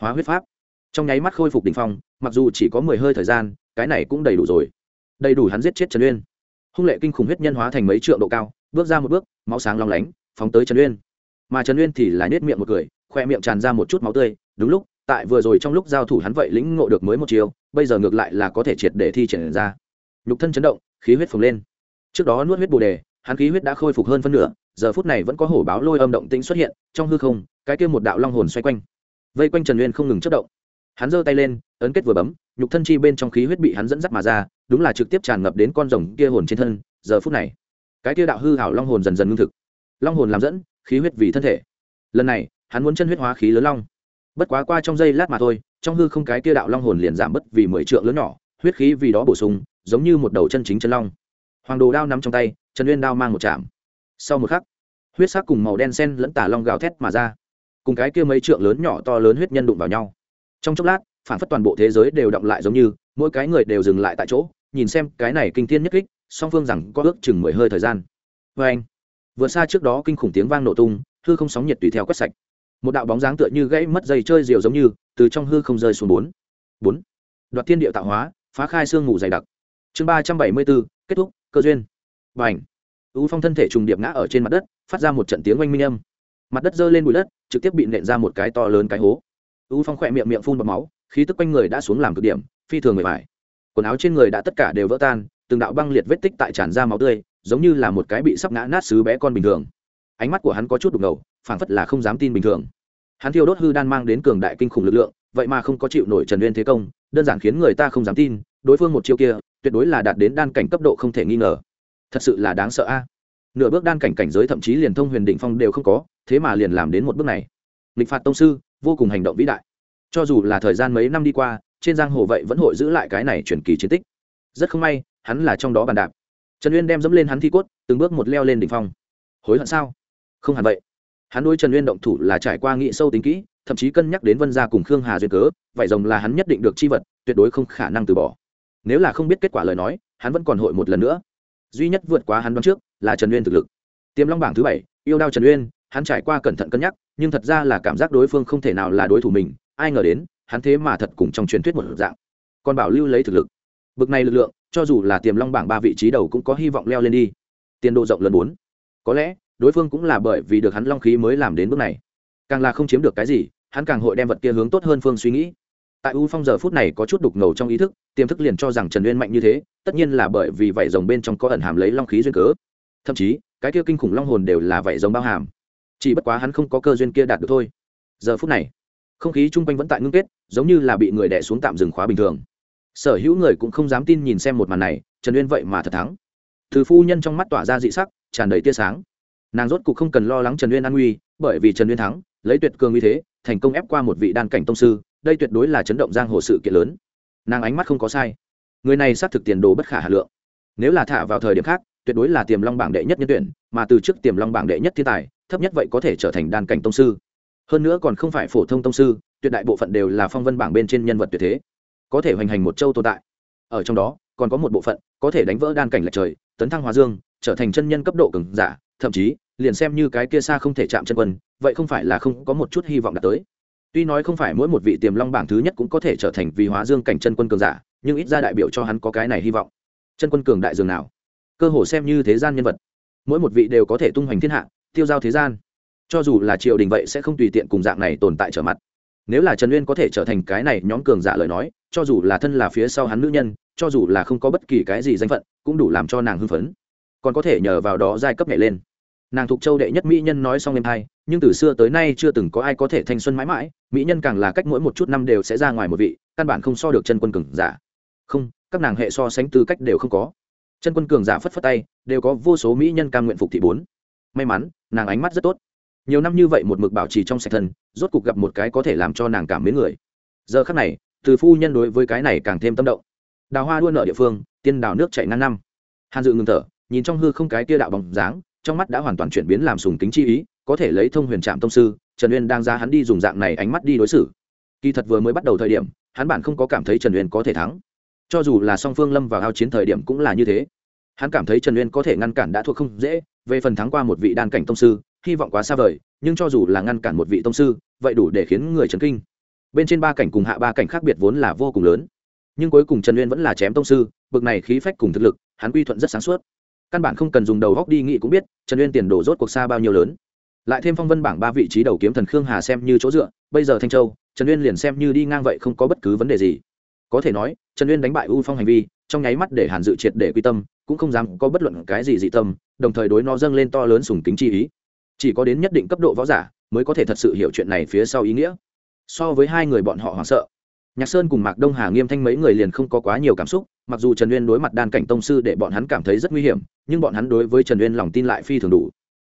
Hóa huyết pháp. Trong nháy mắt khôi phục đ ỉ n h phong, mặc dù chỉ có mười hơi thời gian cái này cũng đầy đủ rồi. Đầy đủ hắn giết chết trần uyên. Hung lệ kinh khủng huyết nhân hóa thành mấy trượng độ cao, bước ra một bước, máu sáng long lánh, phóng tới trần uyên. Mà trần uyên thì là nết miệng một cười, khoe miệng tràn ra một chút máu tươi. Đúng lúc, tại vừa rồi trong lúc giao thủ hắn vậy lĩnh ngộ được mới một chiều bây giờ ngược lại là có thể triệt để thi triển ra. Nhục thân chấn động, khí huyết phồng lên. Trước đó nuốt huyết bồ đề, hắn khí huyết đã khôi phục hơn phân nửa, giờ phút này vẫn có hổ báo lôi âm động tĩnh xuất hiện, trong hư không, cái kia một đạo long hồn xoay quanh. Vây quanh trần uyên không ngừng chất động hắn giơ tay lên, ấn kết vừa bấm, nhục thân chi bên trong khí huyết bị hắn dẫn dắt mà ra, đúng là trực tiếp tràn ngập đến con rồng kia hồn trên thân, giờ phút này, cái kia đạo hư hảo long hồn dần dần ngưng thực. Long hồn làm dẫn, khí huyết vì thân thể. Lần này, hắn muốn chân huyết hóa khí lớn long. Bất quá qua trong giây lát mà thôi, trong hư không cái kia đạo long hồn liền giảm bất vì mười trượng lớn nhỏ, huyết khí vì đó bổ sung, giống như một đầu chân chính chân long. Hoàng đồ đao nắm trong tay, trần uyên đao mang một chạm. Sau một khắc, huyết sắc cùng màu đen sen lẫn tả long gào thét mà ra. Cùng cái kia mấy trượng lớn nhỏ to lớn huyết nhân đụng vào nhau trong chốc lát phản phất toàn bộ thế giới đều động lại giống như, mỗi cái người đều dừng lại tại chỗ, nhìn xem cái này kinh thiên nhất kích, song phương rằng có ước chừng mười hơi thời gian. Vê anh, vượt xa trước đó kinh khủng tiếng vang nổ tung, hư không sóng nhiệt tùy theo quét sạch. Một đạo bóng dáng tựa như gãy mất dây chơi diều giống như, từ trong hư không rơi xuống bốn. Bốn. Đoạt thiên địa tạo hóa, phá khai sương ngủ dày đặc. Chương ba trăm bảy mươi bốn, kết thúc, cơ duyên. Và h u phong thân thể trùng điệp ngã ở trên mặt đất, phát ra một trận tiếng oanh minh âm. Mặt đất giơ lên bụi đất, trực tiếp bị nện ra một cái to lớn cái hố u phong khỏe miệng miệng phun bọt máu, khí tức quanh người đã xuống làm cực điểm, phi thường người vải quần áo trên người đã tất cả đều vỡ tan, từng đạo băng liệt vết tích tại tràn ra máu tươi, giống như là một cái bị sắp ngã nát xứ bé con bình thường. Ánh mắt của hắn có chút đục ngầu, phảng phất là không dám tin bình thường. Hắn thiêu đốt hư đan mang đến cường đại kinh khủng lực lượng, vậy mà không có chịu nổi trần uyên thế công, đơn giản khiến người ta không dám tin, đối phương một chiêu kia, tuyệt đối là đạt đến đan cảnh cấp độ không thể nghi ngờ. Thật sự là đáng sợ a. Nửa bước đan cảnh cảnh giới thậm chí liền thông huyền định phong đều không có, thế mà liền làm đến một bước này. Lịch phạt tông sư vô cùng hành động vĩ đại. Cho dù là thời gian mấy năm đi qua, trên giang hồ vậy vẫn hội giữ lại cái này truyền kỳ chiến tích. Rất không may, hắn là trong đó bàn đạp. Trần uyên đem dẫm lên hắn thi cốt, từng bước một leo lên đỉnh phong. Hối hận sao? Không hẳn vậy. Hắn đối trần uyên động thủ là trải qua nghị sâu tính kỹ, thậm chí cân nhắc đến vân gia cùng khương hà duyên cớ, vậy rồng là hắn nhất định được chi vật, tuyệt đối không khả năng từ bỏ. Nếu là không biết kết quả lời nói, hắn vẫn còn hội một lần nữa. Duy nhất vượt quá hắn đoán trước là trần uyên thực lực. Tiềm long bảng thứ bảy, yêu đao trần uyên, hắn trải qua cẩn thận cân nhắc nhưng thật ra là cảm giác đối phương không thể nào là đối thủ mình, ai ngờ đến, hắn thế mà thật cùng trong truyền thuyết một dạng. Còn bảo lưu lấy thực lực. Bực này lực lượng, cho dù là tiềm long bảng ba vị trí đầu cũng có hy vọng leo lên đi. Tiền độ rộng lần bốn. Có lẽ, đối phương cũng là bởi vì được hắn long khí mới làm đến bước này. Càng là không chiếm được cái gì, hắn càng hội đem vật kia hướng tốt hơn phương suy nghĩ. Tại u phong giờ phút này có chút đục ngầu trong ý thức, tiềm thức liền cho rằng trần uyên mạnh như thế, tất nhiên là bởi vì vảy rồng bên trong có ẩn hàm lấy long khí duyên cớ. Thậm chí, cái kia kinh khủng long hồn đều là vảy rồng bao hàm chỉ bất quá hắn không có cơ duyên kia đạt được thôi. Giờ phút này, không khí chung quanh vẫn tại ngưng kết, giống như là bị người đẻ xuống tạm dừng khóa bình thường. Sở hữu người cũng không dám tin nhìn xem một màn này, trần uyên vậy mà thật thắng. Thứ phu nhân trong mắt tỏa ra dị sắc, tràn đầy tia sáng. Nàng rốt cuộc không cần lo lắng trần uyên an nguy, bởi vì trần uyên thắng, lấy tuyệt cường như thế, thành công ép qua một vị đan cảnh tông sư, đây tuyệt đối là chấn động giang hồ sự kiện lớn. Nàng ánh mắt không có sai. Người này xác thực tiền đồ bất khả hà lượng. Nếu là thả vào thời điểm khác tuyệt đối là tiềm long bảng đệ nhất nhân tuyển, mà từ trước tiềm long bảng đệ nhất thiên tài, thấp nhất vậy có thể trở thành đan cảnh tông sư. Hơn nữa còn không phải phổ thông tông sư, tuyệt đại bộ phận đều là phong vân bảng bên trên nhân vật tuyệt thế, có thể hoành hành một châu tồn tại. Ở trong đó, còn có một bộ phận có thể đánh vỡ đan cảnh lệch trời, tấn thăng hóa dương, trở thành chân nhân cấp độ cường giả, thậm chí, liền xem như cái kia xa không thể chạm chân quân, vậy không phải là không có một chút hy vọng đạt tới. Tuy nói không phải mỗi một vị tiềm long bảng thứ nhất cũng có thể trở thành vì hóa dương cảnh chân quân cường giả, nhưng ít ra đại biểu cho hắn có cái này hy vọng. Chân quân cường đại dường nào? Cơ hồ xem như thế gian nhân vật. Mỗi một vị đều có thể tung hoành thiên hạ, tiêu giao thế gian. Cho dù là triều đình vậy sẽ không tùy tiện cùng dạng này tồn tại trở mặt. Nếu là trần uyên có thể trở thành cái này nhóm cường giả lời nói, cho dù là thân là phía sau hắn nữ nhân, cho dù là không có bất kỳ cái gì danh phận, cũng đủ làm cho nàng hưng phấn. Còn có thể nhờ vào đó giai cấp nhảy lên. Nàng thuộc châu đệ nhất mỹ nhân nói xong em hai, nhưng từ xưa tới nay chưa từng có ai có thể thanh xuân mãi mãi, mỹ nhân càng là cách mỗi một chút năm đều sẽ ra ngoài một vị, căn bản không so được chân quân cường giả. Không, các nàng hệ so sánh tư cách đều không có chân quân cường giả phất phất tay, đều có vô số mỹ nhân cam nguyện phục thị bốn. May mắn, nàng ánh mắt rất tốt. Nhiều năm như vậy một mực bảo trì trong sạch thân, rốt cuộc gặp một cái có thể làm cho nàng cảm mến người. Giờ khắc này, từ phu nhân đối với cái này càng thêm tâm động. Đào hoa đua nợ địa phương, tiên đào nước chạy ngang năm. Hàn dự ngừng thở, nhìn trong hư không cái kia đạo bóng dáng, trong mắt đã hoàn toàn chuyển biến làm sùng kính chi ý, có thể lấy thông huyền trạm tông sư, trần uyên đang ra hắn đi dùng dạng này ánh mắt đi đối xử. Kỳ thật vừa mới bắt đầu thời điểm, hắn bản không có cảm thấy trần uyên có thể thắng cho dù là song phương lâm vào ao chiến thời điểm cũng là như thế. Hắn cảm thấy trần uyên có thể ngăn cản đã thuộc không dễ, về phần thắng qua một vị đan cảnh tông sư, hy vọng quá xa vời, nhưng cho dù là ngăn cản một vị tông sư, vậy đủ để khiến người chấn kinh. Bên trên ba cảnh cùng hạ ba cảnh khác biệt vốn là vô cùng lớn. Nhưng cuối cùng trần uyên vẫn là chém tông sư, bực này khí phách cùng thực lực, hắn quy thuận rất sáng suốt. Căn bản không cần dùng đầu góc đi nghĩ cũng biết, trần uyên tiền đổ rốt cuộc xa bao nhiêu lớn. Lại thêm phong vân bảng ba vị trí đầu kiếm thần khương hà xem như chỗ dựa, bây giờ thanh châu, trần uyên liền xem như đi ngang vậy không có bất cứ vấn đề gì có thể nói, trần uyên đánh bại u phong hành vi, trong nháy mắt để hàn dự triệt để quy tâm, cũng không dám có bất luận cái gì dị tâm, đồng thời đối nó dâng lên to lớn sùng kính chi ý. Chỉ có đến nhất định cấp độ võ giả, mới có thể thật sự hiểu chuyện này phía sau ý nghĩa. So với hai người bọn họ hoảng sợ. Nhạc sơn cùng mạc đông hà nghiêm thanh mấy người liền không có quá nhiều cảm xúc, mặc dù trần uyên đối mặt đan cảnh tông sư để bọn hắn cảm thấy rất nguy hiểm, nhưng bọn hắn đối với trần uyên lòng tin lại phi thường đủ.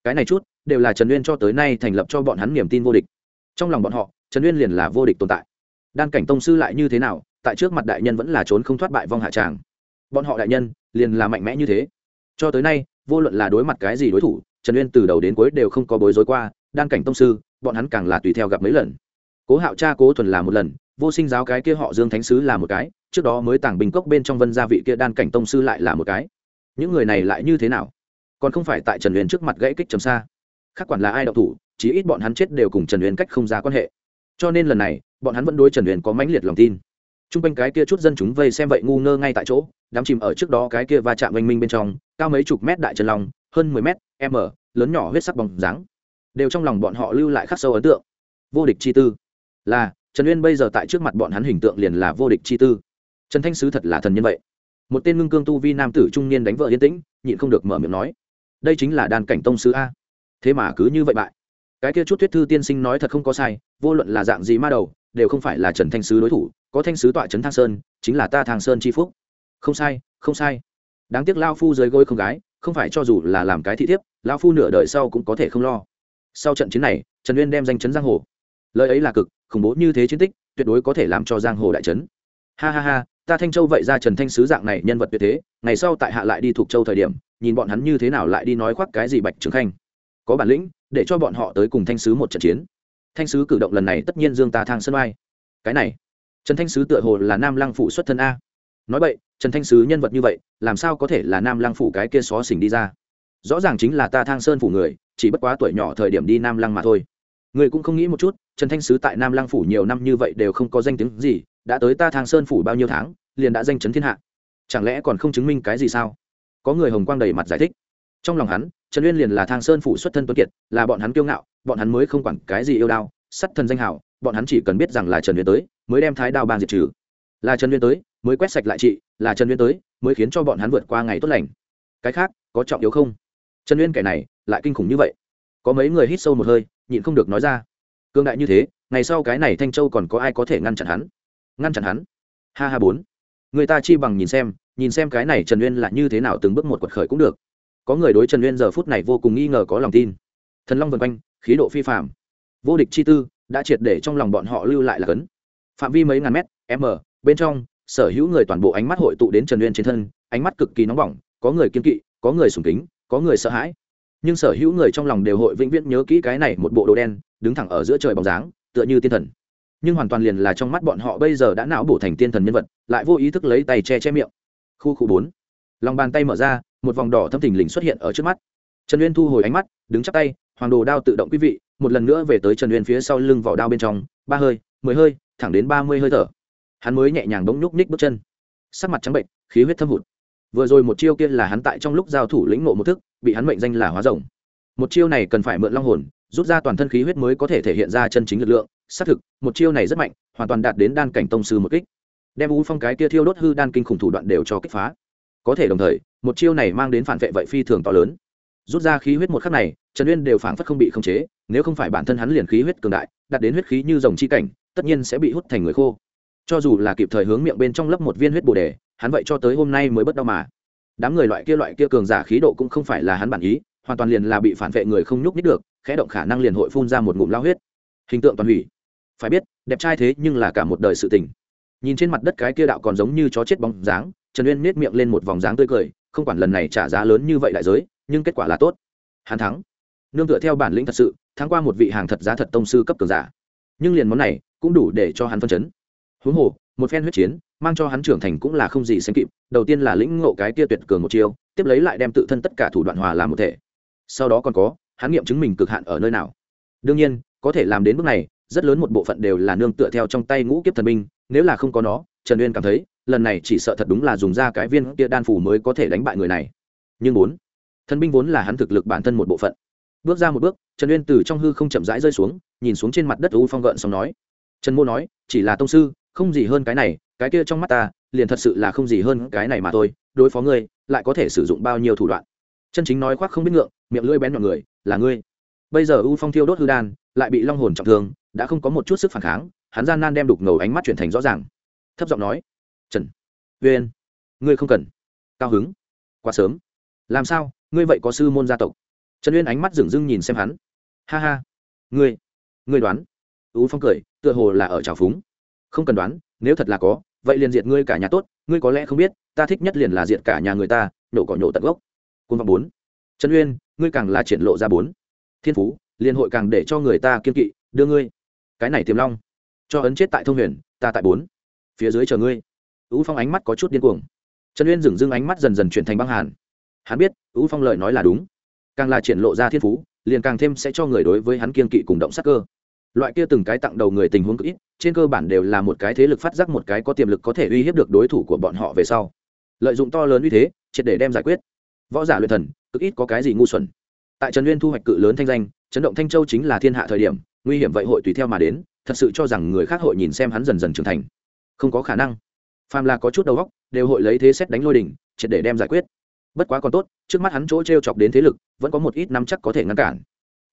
Cái này chút, đều là trần uyên cho tới nay thành lập cho bọn hắn niềm tin vô địch. Trong lòng bọn họ, trần uyên liền là vô địch tồn tại. Đan cảnh tông sư lại như thế nào tại trước mặt đại nhân vẫn là trốn không thoát bại vong hạ tràng. Bọn họ đại nhân liền là mạnh mẽ như thế. Cho tới nay, vô luận là đối mặt cái gì đối thủ, trần uyên từ đầu đến cuối đều không có bối rối qua, đan cảnh tông sư, bọn hắn càng là tùy theo gặp mấy lần. Cố hạo cha, cố thuần là một lần, vô sinh giáo cái kia họ dương thánh sứ là một cái, trước đó mới tàng bình cốc bên trong vân gia vị kia đan cảnh tông sư lại là một cái. Những người này lại như thế nào? Còn không phải tại trần uyên trước mặt gãy kích trầm xa. Khác quản là ai đậu thủ, chí ít bọn hắn chết đều cùng trần uyên cách không ra quan hệ. Cho nên lần này, bọn hắn vẫn đối trần uyên có mãnh liệt lòng tin t r u n g quanh cái kia chút dân chúng vây xem vậy ngu ngơ ngay tại chỗ, đám chìm ở trước đó cái kia va chạm oanh minh bên trong, cao mấy chục mét đại trần lòng hơn mười mét, m, lớn nhỏ huyết sắc bóng dáng, đều trong lòng bọn họ lưu lại khắc sâu ấn tượng. Vô địch chi tư. Là, trần uyên bây giờ tại trước mặt bọn hắn hình tượng liền là vô địch chi tư. Trần thanh sứ thật là thần nhân vậy. Một tên ngưng cương tu vi nam tử trung niên đánh vợ yên tĩnh, nhịn không được mở miệng nói, đây chính là đàn cảnh tông sứ a. Thế mà cứ như vậy bại. Cái kia chút thuyết thư tiên sinh nói thật không có sai, vô luận là dạng gì ma đầu đều không phải là trần thanh sứ đối thủ, có thanh sứ tọa trấn thang sơn, chính là ta thang sơn c h i phúc. Không sai không sai. Đáng tiếc lao phu dưới gối không gái, không phải cho dù là làm cái thị thiếp, lao phu nửa đời sau cũng có thể không lo. Sau trận chiến này, trần uyên đem danh chấn giang hồ. Lời ấy là cực, khủng bố như thế chiến tích, tuyệt đối có thể làm cho giang hồ đại trấn ha ha ha, ta thanh châu vậy ra trần thanh sứ dạng này nhân vật tuyệt thế, ngày sau tại hạ lại đi thuộc châu thời điểm, nhìn bọn hắn như thế nào lại đi nói khoác cái gì bạch trường khanh. Có bản lĩnh, để cho bọn họ tới cùng thanh sứ một trận chiến thanh sứ cử động lần này tất nhiên dương ta thang sân vai cái này, trần thanh sứ tựa hồ là nam lăng phủ xuất thân a. Nói vậy, trần thanh sứ nhân vật như vậy, làm sao có thể là nam lăng phủ cái kia xó xỉnh đi ra? Rõ ràng chính là ta thang sơn phủ người, chỉ bất quá tuổi nhỏ thời điểm đi nam lăng mà thôi. Người cũng không nghĩ một chút, trần thanh sứ tại nam lăng phủ nhiều năm như vậy đều không có danh tiếng gì, đã tới ta thang sơn phủ bao nhiêu tháng, liền đã danh chấn thiên hạ. Chẳng lẽ còn không chứng minh cái gì sao? Có người hồng quang đầy mặt giải thích trong lòng hắn, trần uyên liền là thang sơn phủ xuất thân tuấn kiệt, là bọn hắn kiêu ngạo, bọn hắn mới không quản cái gì yêu đao sắt thần danh hảo bọn hắn chỉ cần biết rằng là trần uyên tới, mới đem thái đao bang diệt trừ. Là trần uyên tới, mới quét sạch lại trị, là trần uyên tới, mới khiến cho bọn hắn vượt qua ngày tốt lành. Cái khác, có trọng yếu không? Trần uyên kẻ này, lại kinh khủng như vậy. Có mấy người hít sâu một hơi, nhịn không được nói ra. Cương đại như thế, ngày sau cái này thanh châu còn có ai có thể ngăn chặn hắn? Ngăn chặn hắn? Ha ha bốn. Người ta chi bằng nhìn xem nhìn xem cái này trần uyên là như thế nào từng bước một quật khởi cũng được có người đối trần uyên giờ phút này vô cùng nghi ngờ có lòng tin. Thần long vân quanh, khí độ phi phạm vô địch chi tư, đã triệt để trong lòng bọn họ lưu lại là cấn. Phạm vi mấy ngàn mét, m, bên trong, sở hữu người toàn bộ ánh mắt hội tụ đến trần uyên trên thân, ánh mắt cực kỳ nóng bỏng, có người kiên kỵ, có người sùng kính, có người sợ hãi. Nhưng sở hữu người trong lòng đều hội vĩnh viễn nhớ kỹ cái này một bộ đồ đen, đứng thẳng ở giữa trời bóng dáng, tựa như tiên thần. Nhưng hoàn toàn liền là trong mắt bọn họ bây giờ đã não bổ thành tiên thần nhân vật, lại vô ý thức lấy tay che che miệng. Khu khu bốn. Lòng bàn tay mở ra một vòng đỏ thâm thình lình xuất hiện ở trước mắt. Trần uyên thu hồi ánh mắt, đứng chắc tay, hoàng đồ đao tự động quý vị. Một lần nữa về tới trần uyên phía sau lưng vỏ đao bên trong, ba hơi, mười hơi, thẳng đến ba mươi hơi thở. Hắn mới nhẹ nhàng bỗng nhúc ních bước chân. Sắc mặt trắng bệnh, khí huyết thâm hụt. Vừa rồi một chiêu kia là hắn tại trong lúc giao thủ lĩnh ngộ một thức, bị hắn mệnh danh là hóa rồng. Một chiêu này cần phải mượn long hồn, rút ra toàn thân khí huyết mới có thể thể hiện ra chân chính lực lượng. Xác thực, một chiêu này rất mạnh, hoàn toàn đạt đến đan cảnh tông sư một kích. Đem u phong cái kia thiêu đốt hư đan kinh khủng thủ đoạn đều cho kích phá. Có thể đồng thời một chiêu này mang đến phản vệ vậy phi thường to lớn. Rút ra khí huyết một khắc này, trần uyên đều phản phất không bị khống chế, nếu không phải bản thân hắn liền khí huyết cường đại, đặt đến huyết khí như dòng chi cảnh, tất nhiên sẽ bị hút thành người khô. Cho dù là kịp thời hướng miệng bên trong lấp một viên huyết bồ đề, hắn vậy cho tới hôm nay mới bất đau mà. Đám người loại kia loại kia cường giả khí độ cũng không phải là hắn bản ý, hoàn toàn liền là bị phản vệ người không nhúc nít được, khẽ động khả năng liền hội phun ra một ngụm lao huyết. Hình tượng toàn hủy. Phải biết, đẹp trai thế nhưng là cả một đời sự tình. Nhìn trên mặt đất cái kia đạo còn giống như chó chết bóng dáng, trần uyên nết miệng lên một vòng dáng tươi cười không quản lần này trả giá lớn như vậy đại giới, nhưng kết quả là tốt. Hắn thắng. Nương tựa theo bản lĩnh thật sự, thắng qua một vị hàng thật giá thật tông sư cấp cường giả. Nhưng liền món này, cũng đủ để cho hắn phân chấn. Huống hồ, một phen huyết chiến, mang cho hắn trưởng thành cũng là không gì xem kịp, đầu tiên là lĩnh ngộ cái kia tuyệt cường một chiêu, tiếp lấy lại đem tự thân tất cả thủ đoạn hòa làm một thể. Sau đó còn có, hắn nghiệm chứng mình cực hạn ở nơi nào. Đương nhiên, có thể làm đến bước này, rất lớn một bộ phận đều là nương tựa theo trong tay ngũ kiếp thần binh, nếu là không có nó, trần uyên cảm thấy lần này chỉ sợ thật đúng là dùng ra cái viên kia đan phủ mới có thể đánh bại người này. Nhưng bốn, thần binh vốn là hắn thực lực bản thân một bộ phận. Bước ra một bước, trần uyên từ trong hư không chậm rãi rơi xuống, nhìn xuống trên mặt đất u phong gợn xong nói. Trần mô nói, chỉ là tông sư, không gì hơn cái này, cái kia trong mắt ta, liền thật sự là không gì hơn cái này mà thôi, đối phó ngươi, lại có thể sử dụng bao nhiêu thủ đoạn. Chân chính nói khoác không biết ngượng, miệng lưỡi bén mọi người, là ngươi. Bây giờ u phong thiêu đốt hư đan, lại bị long hồn trọng thương, đã không có một chút sức phản kháng, hắn gian nan đem đục ngầu ánh mắt chuyển thành rõ ràng. Thấp giọng nói trần. Uyên. Ngươi không cần. Cao hứng. Quá sớm. Làm sao? Ngươi vậy có sư môn gia tộc. Trần uyên ánh mắt dửng dưng nhìn xem hắn. Ha ha. Ngươi. Ngươi đoán. U phong cười, tựa hồ là ở trào phúng. Không cần đoán, nếu thật là có, vậy liền diệt ngươi cả nhà tốt, ngươi có lẽ không biết, ta thích nhất liền là diện cả nhà người ta, nhổ cỏ nhổ tận gốc. Côn vọng bốn. Trần uyên, ngươi càng là triển lộ ra bốn. Thiên phú, liên hội càng để cho người ta kiên kỵ, đưa ngươi. Cái này tiềm long. Cho ấn chết tại thông huyền, ta tại bốn. Phía dưới chờ ngươi. U phong ánh mắt có chút điên cuồng. Trần uyên dừng dưng ánh mắt dần dần chuyển thành băng hàn. Hắn biết, U phong lời nói là đúng. Càng là triển lộ ra thiên phú, liền càng thêm sẽ cho người đối với hắn kiên kỵ cùng động sắc cơ. Loại kia từng cái tặng đầu người tình huống cực ít, trên cơ bản đều là một cái thế lực phát giác một cái có tiềm lực có thể uy hiếp được đối thủ của bọn họ về sau. Lợi dụng to lớn uy thế, triệt để đem giải quyết. Võ giả luyện thần, cực ít có cái gì ngu xuẩn. Tại trần uyên thu hoạch cự lớn thanh danh, chấn động thanh châu chính là thiên hạ thời điểm, nguy hiểm vậy hội tùy theo mà đến, thật sự cho rằng người khác hội nhìn xem hắn dần dần trưởng thành. Không có khả năng phàm là có chút đầu óc, đều hội lấy thế xét đánh lôi đỉnh, triệt để đem giải quyết. Bất quá còn tốt, trước mắt hắn chỗ t r e o chọc đến thế lực, vẫn có một ít năm chắc có thể ngăn cản.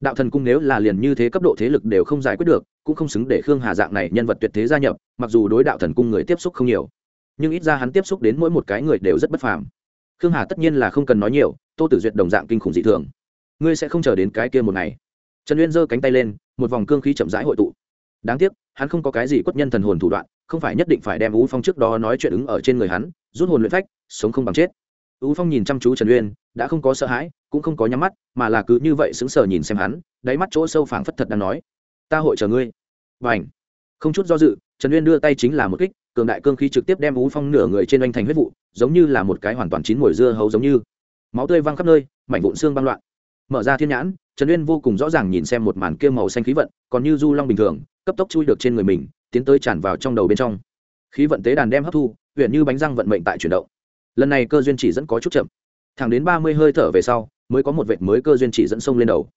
Đạo thần cung nếu là liền như thế cấp độ thế lực đều không giải quyết được, cũng không xứng để khương hà dạng này nhân vật tuyệt thế gia nhập, mặc dù đối đạo thần cung người tiếp xúc không nhiều, nhưng ít ra hắn tiếp xúc đến mỗi một cái người đều rất bất phàm. Khương hà tất nhiên là không cần nói nhiều, tô tử duyệt đồng dạng kinh khủng dị thường. Ngươi sẽ không chờ đến cái kia một ngày. Trần uyên giơ cánh tay lên, một vòng cương khí chậm rãi hội tụ. Đáng tiếc, hắn không có cái gì quất nhân thần hồn thủ đoạn không phải nhất định phải đem ú phong trước đó nói chuyện ứng ở trên người hắn, rút hồn luyện phách, sống không bằng chết. Ú phong nhìn chăm chú trần uyên, đã không có sợ hãi, cũng không có nhắm mắt, mà là cứ như vậy sững sờ nhìn xem hắn, đáy mắt chỗ sâu phảng phất thật đang nói, ta hội chờ ngươi. Và ảnh không chút do dự, trần uyên đưa tay chính là một kích, cường đại cương khí trực tiếp đem ú phong nửa người trên oanh thành huyết vụ, giống như là một cái hoàn toàn chín mùi dưa hấu giống như. Máu tươi văng khắp nơi, mảnh vụn xương băng loạn. Mở ra thiên nhãn, trần uyên vô cùng rõ ràng nhìn xem một màn kia màu xanh khí vận, còn như du long bình thường, cấp tốc chui được trên người mình tiến tới tràn vào trong đầu bên trong. Khí vận tế đàn đem hấp thu, huyện như bánh răng vận mệnh tại chuyển động. Lần này cơ duyên chỉ dẫn có chút chậm. Thẳng đến ba mươi hơi thở về sau, mới có một vệt mới cơ duyên chỉ dẫn sông lên đầu.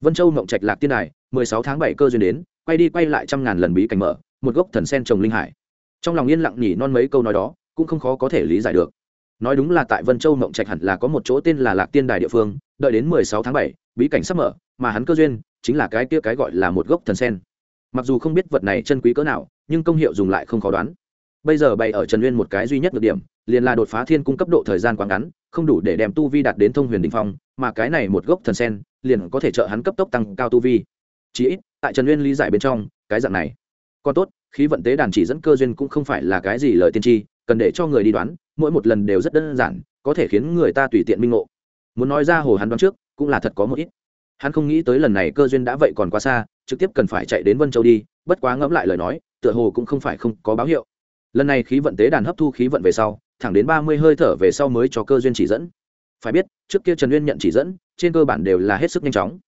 Vân châu mộng trạch, lạc tiên đài, mười sáu tháng bảy cơ duyên đến, quay đi quay lại trăm ngàn lần bí cảnh mở, một gốc thần sen trồng linh hải. Trong lòng yên lặng nhỉ non mấy câu nói đó, cũng không khó có thể lý giải được. Nói đúng là tại vân châu mộng trạch hẳn là có một chỗ tên là lạc tiên đài địa phương, đợi đến mười sáu tháng bảy, bí cảnh sắp mở, mà hắn cơ duyên chính là cái kia cái gọi là một gốc thần sen mặc dù không biết vật này chân quý cỡ nào, nhưng công hiệu dùng lại không khó đoán. Bây giờ bày ở trần uyên một cái duy nhất được điểm, liền là đột phá thiên cung cấp độ thời gian quá ngắn, không đủ để đem tu vi đạt đến thông huyền đình phong, mà cái này một gốc thần sen, liền có thể trợ hắn cấp tốc tăng cao tu vi. Chí ít, tại trần uyên lý giải bên trong, cái dạng này. Còn tốt, khí vận tế đàn chỉ dẫn cơ duyên cũng không phải là cái gì lời tiên tri, cần để cho người đi đoán, mỗi một lần đều rất đơn giản, có thể khiến người ta tùy tiện minh ngộ. Muốn nói ra hồ hắn đoán trước, cũng là thật có một ít hắn không nghĩ tới lần này cơ duyên đã vậy còn quá xa, trực tiếp cần phải chạy đến vân châu đi, bất quá ngẫm lại lời nói, tựa hồ cũng không phải không có báo hiệu. Lần này khí vận tế đàn hấp thu khí vận về sau, thẳng đến ba mươi hơi thở về sau mới cho cơ duyên chỉ dẫn. Phải biết, trước kia trần uyên nhận chỉ dẫn, trên cơ bản đều là hết sức nhanh chóng.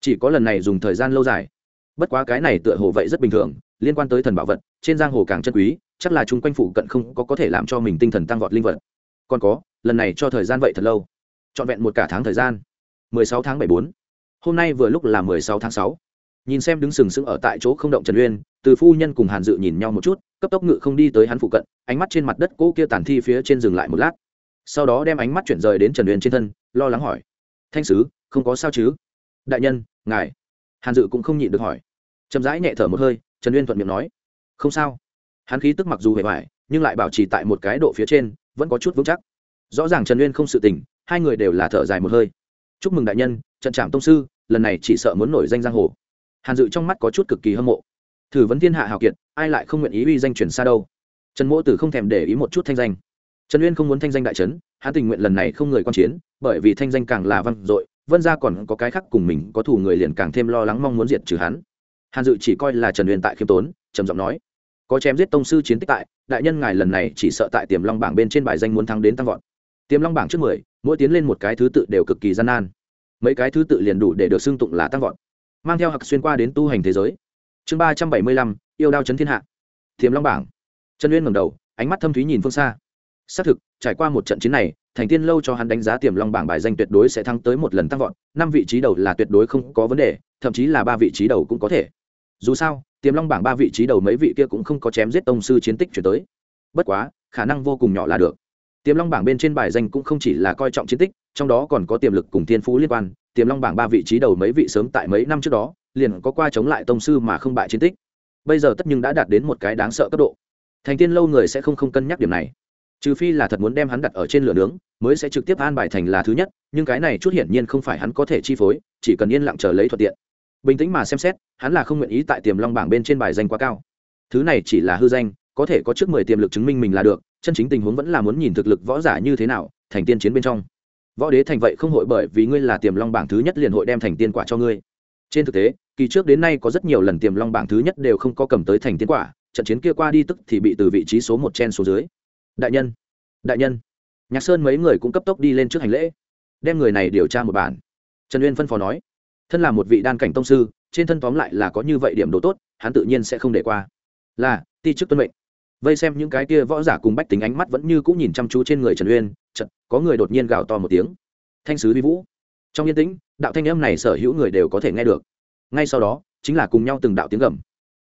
Chỉ có lần này dùng thời gian lâu dài. Bất quá cái này tựa hồ vậy rất bình thường, liên quan tới thần bảo vật, trên giang hồ càng chân quý, chắc là chung quanh phụ cận không có có thể làm cho mình tinh thần tăng vọt linh vật. Còn có, lần này cho thời gian vậy thật lâu. Trọn vẹn một cả tháng thời gian. mười sáu tháng bảy bốn hôm nay vừa lúc là mười sáu tháng sáu. Nhìn xem đứng sừng sững ở tại chỗ không động trần uyên, từ phu nhân cùng hàn dự nhìn nhau một chút, cấp tốc ngự không đi tới hắn phụ cận, ánh mắt trên mặt đất cỗ kia tàn thi phía trên dừng lại một lát. Sau đó đem ánh mắt chuyển rời đến trần uyên trên thân, lo lắng hỏi, thanh sứ, không có sao chứ? Đại nhân, ngài. Hàn dự cũng không nhịn được hỏi. Chậm rãi nhẹ thở một hơi, trần uyên thuận miệng nói, không sao. Hắn khí tức mặc dù hề hoài, nhưng lại bảo trì tại một cái độ phía trên, vẫn có chút vững chắc. Rõ ràng trần uyên không sự tình, hai người đều là thở dài một hơi. Chúc mừng đại nhân trận trạm tông sư lần này chỉ sợ muốn nổi danh giang hồ. Hàn dự trong mắt có chút cực kỳ hâm mộ. Thử vấn thiên hạ hào kiệt, ai lại không nguyện ý uy danh chuyển xa đâu? Trần mỗ tử không thèm để ý một chút thanh danh. Trần uyên không muốn thanh danh đại trấn hắn tình nguyện lần này không người quan chiến, bởi vì thanh danh càng là văn dội, vân ra còn có cái khác cùng mình có thủ người liền càng thêm lo lắng mong muốn diệt trừ hắn. Hàn dự chỉ coi là trần uyên tại khiêm tốn, trầm giọng nói, có chém giết tông sư chiến tích tại, đại nhân ngài lần này chỉ sợ tại tiềm long bảng bên trên bài danh muốn thắng đến tăng vọt. Tiềm long bảng trước mười, mỗi tiến lên một cái thứ tự đều cực kỳ gian nan mấy cái thứ tự liền đủ để được xưng tụng là tăng vọt, mang theo hặc xuyên qua đến tu hành thế giới. Chương ba trăm bảy mươi lăm, yêu đao chấn thiên hạ. Thiềm long bảng. Trần uyên ngầm đầu, ánh mắt thâm thúy nhìn phương xa. Xác thực, trải qua một trận chiến này, thành tiên lâu cho hắn đánh giá tiềm long bảng bài danh tuyệt đối sẽ thăng tới một lần tăng vọt, năm vị trí đầu là tuyệt đối không có vấn đề, thậm chí là ba vị trí đầu cũng có thể. Dù sao tiềm long bảng ba vị trí đầu mấy vị kia cũng không có chém giết tông sư chiến tích chuyển tới. Bất quá, khả năng vô cùng nhỏ là được tiềm long bảng bên trên bài danh cũng không chỉ là coi trọng chiến tích, trong đó còn có tiềm lực cùng thiên phú liên quan. Tiềm long bảng ba vị trí đầu mấy vị sớm tại mấy năm trước đó, liền có qua chống lại tông sư mà không bại chiến tích. Bây giờ tất nhưng đã đạt đến một cái đáng sợ cấp độ. Thành tiên lâu người sẽ không không cân nhắc điểm này. Trừ phi là thật muốn đem hắn đặt ở trên lửa nướng, mới sẽ trực tiếp an bài thành là thứ nhất, nhưng cái này chút hiển nhiên không phải hắn có thể chi phối, chỉ cần yên lặng chờ lấy thuận tiện. Bình tĩnh mà xem xét, hắn là không nguyện ý tại tiềm long bảng bên trên bài danh quá cao. Thứ này chỉ là hư danh, có thể có trước mười tiềm lực chứng minh mình là được chân chính tình huống vẫn là muốn nhìn thực lực võ giả như thế nào, thành tiên chiến bên trong. Võ đế thành vậy không hội bởi vì ngươi là tiềm long bảng thứ nhất liền hội đem thành tiên quả cho ngươi. Trên thực tế, kỳ trước đến nay có rất nhiều lần tiềm long bảng thứ nhất đều không có cầm tới thành tiên quả, trận chiến kia qua đi tức thì bị từ vị trí số một chen số dưới. Đại nhân đại nhân. Nhạc sơn mấy người cũng cấp tốc đi lên trước hành lễ, đem người này điều tra một bản. Trần uyên phân phó nói, thân là một vị đan cảnh tông sư, trên thân tóm lại là có như vậy điểm đồ tốt, hắn tự nhiên sẽ không để qua. Là, ti chức tuân mệnh vây xem những cái kia võ giả cùng bách tính ánh mắt vẫn như cũng nhìn chăm chú trên người trần uyên chật có người đột nhiên gào to một tiếng. Thanh sứ vi vũ. Trong yên tĩnh, đạo thanh âm này sở hữu người đều có thể nghe được. Ngay sau đó, chính là cùng nhau từng đạo tiếng gầm.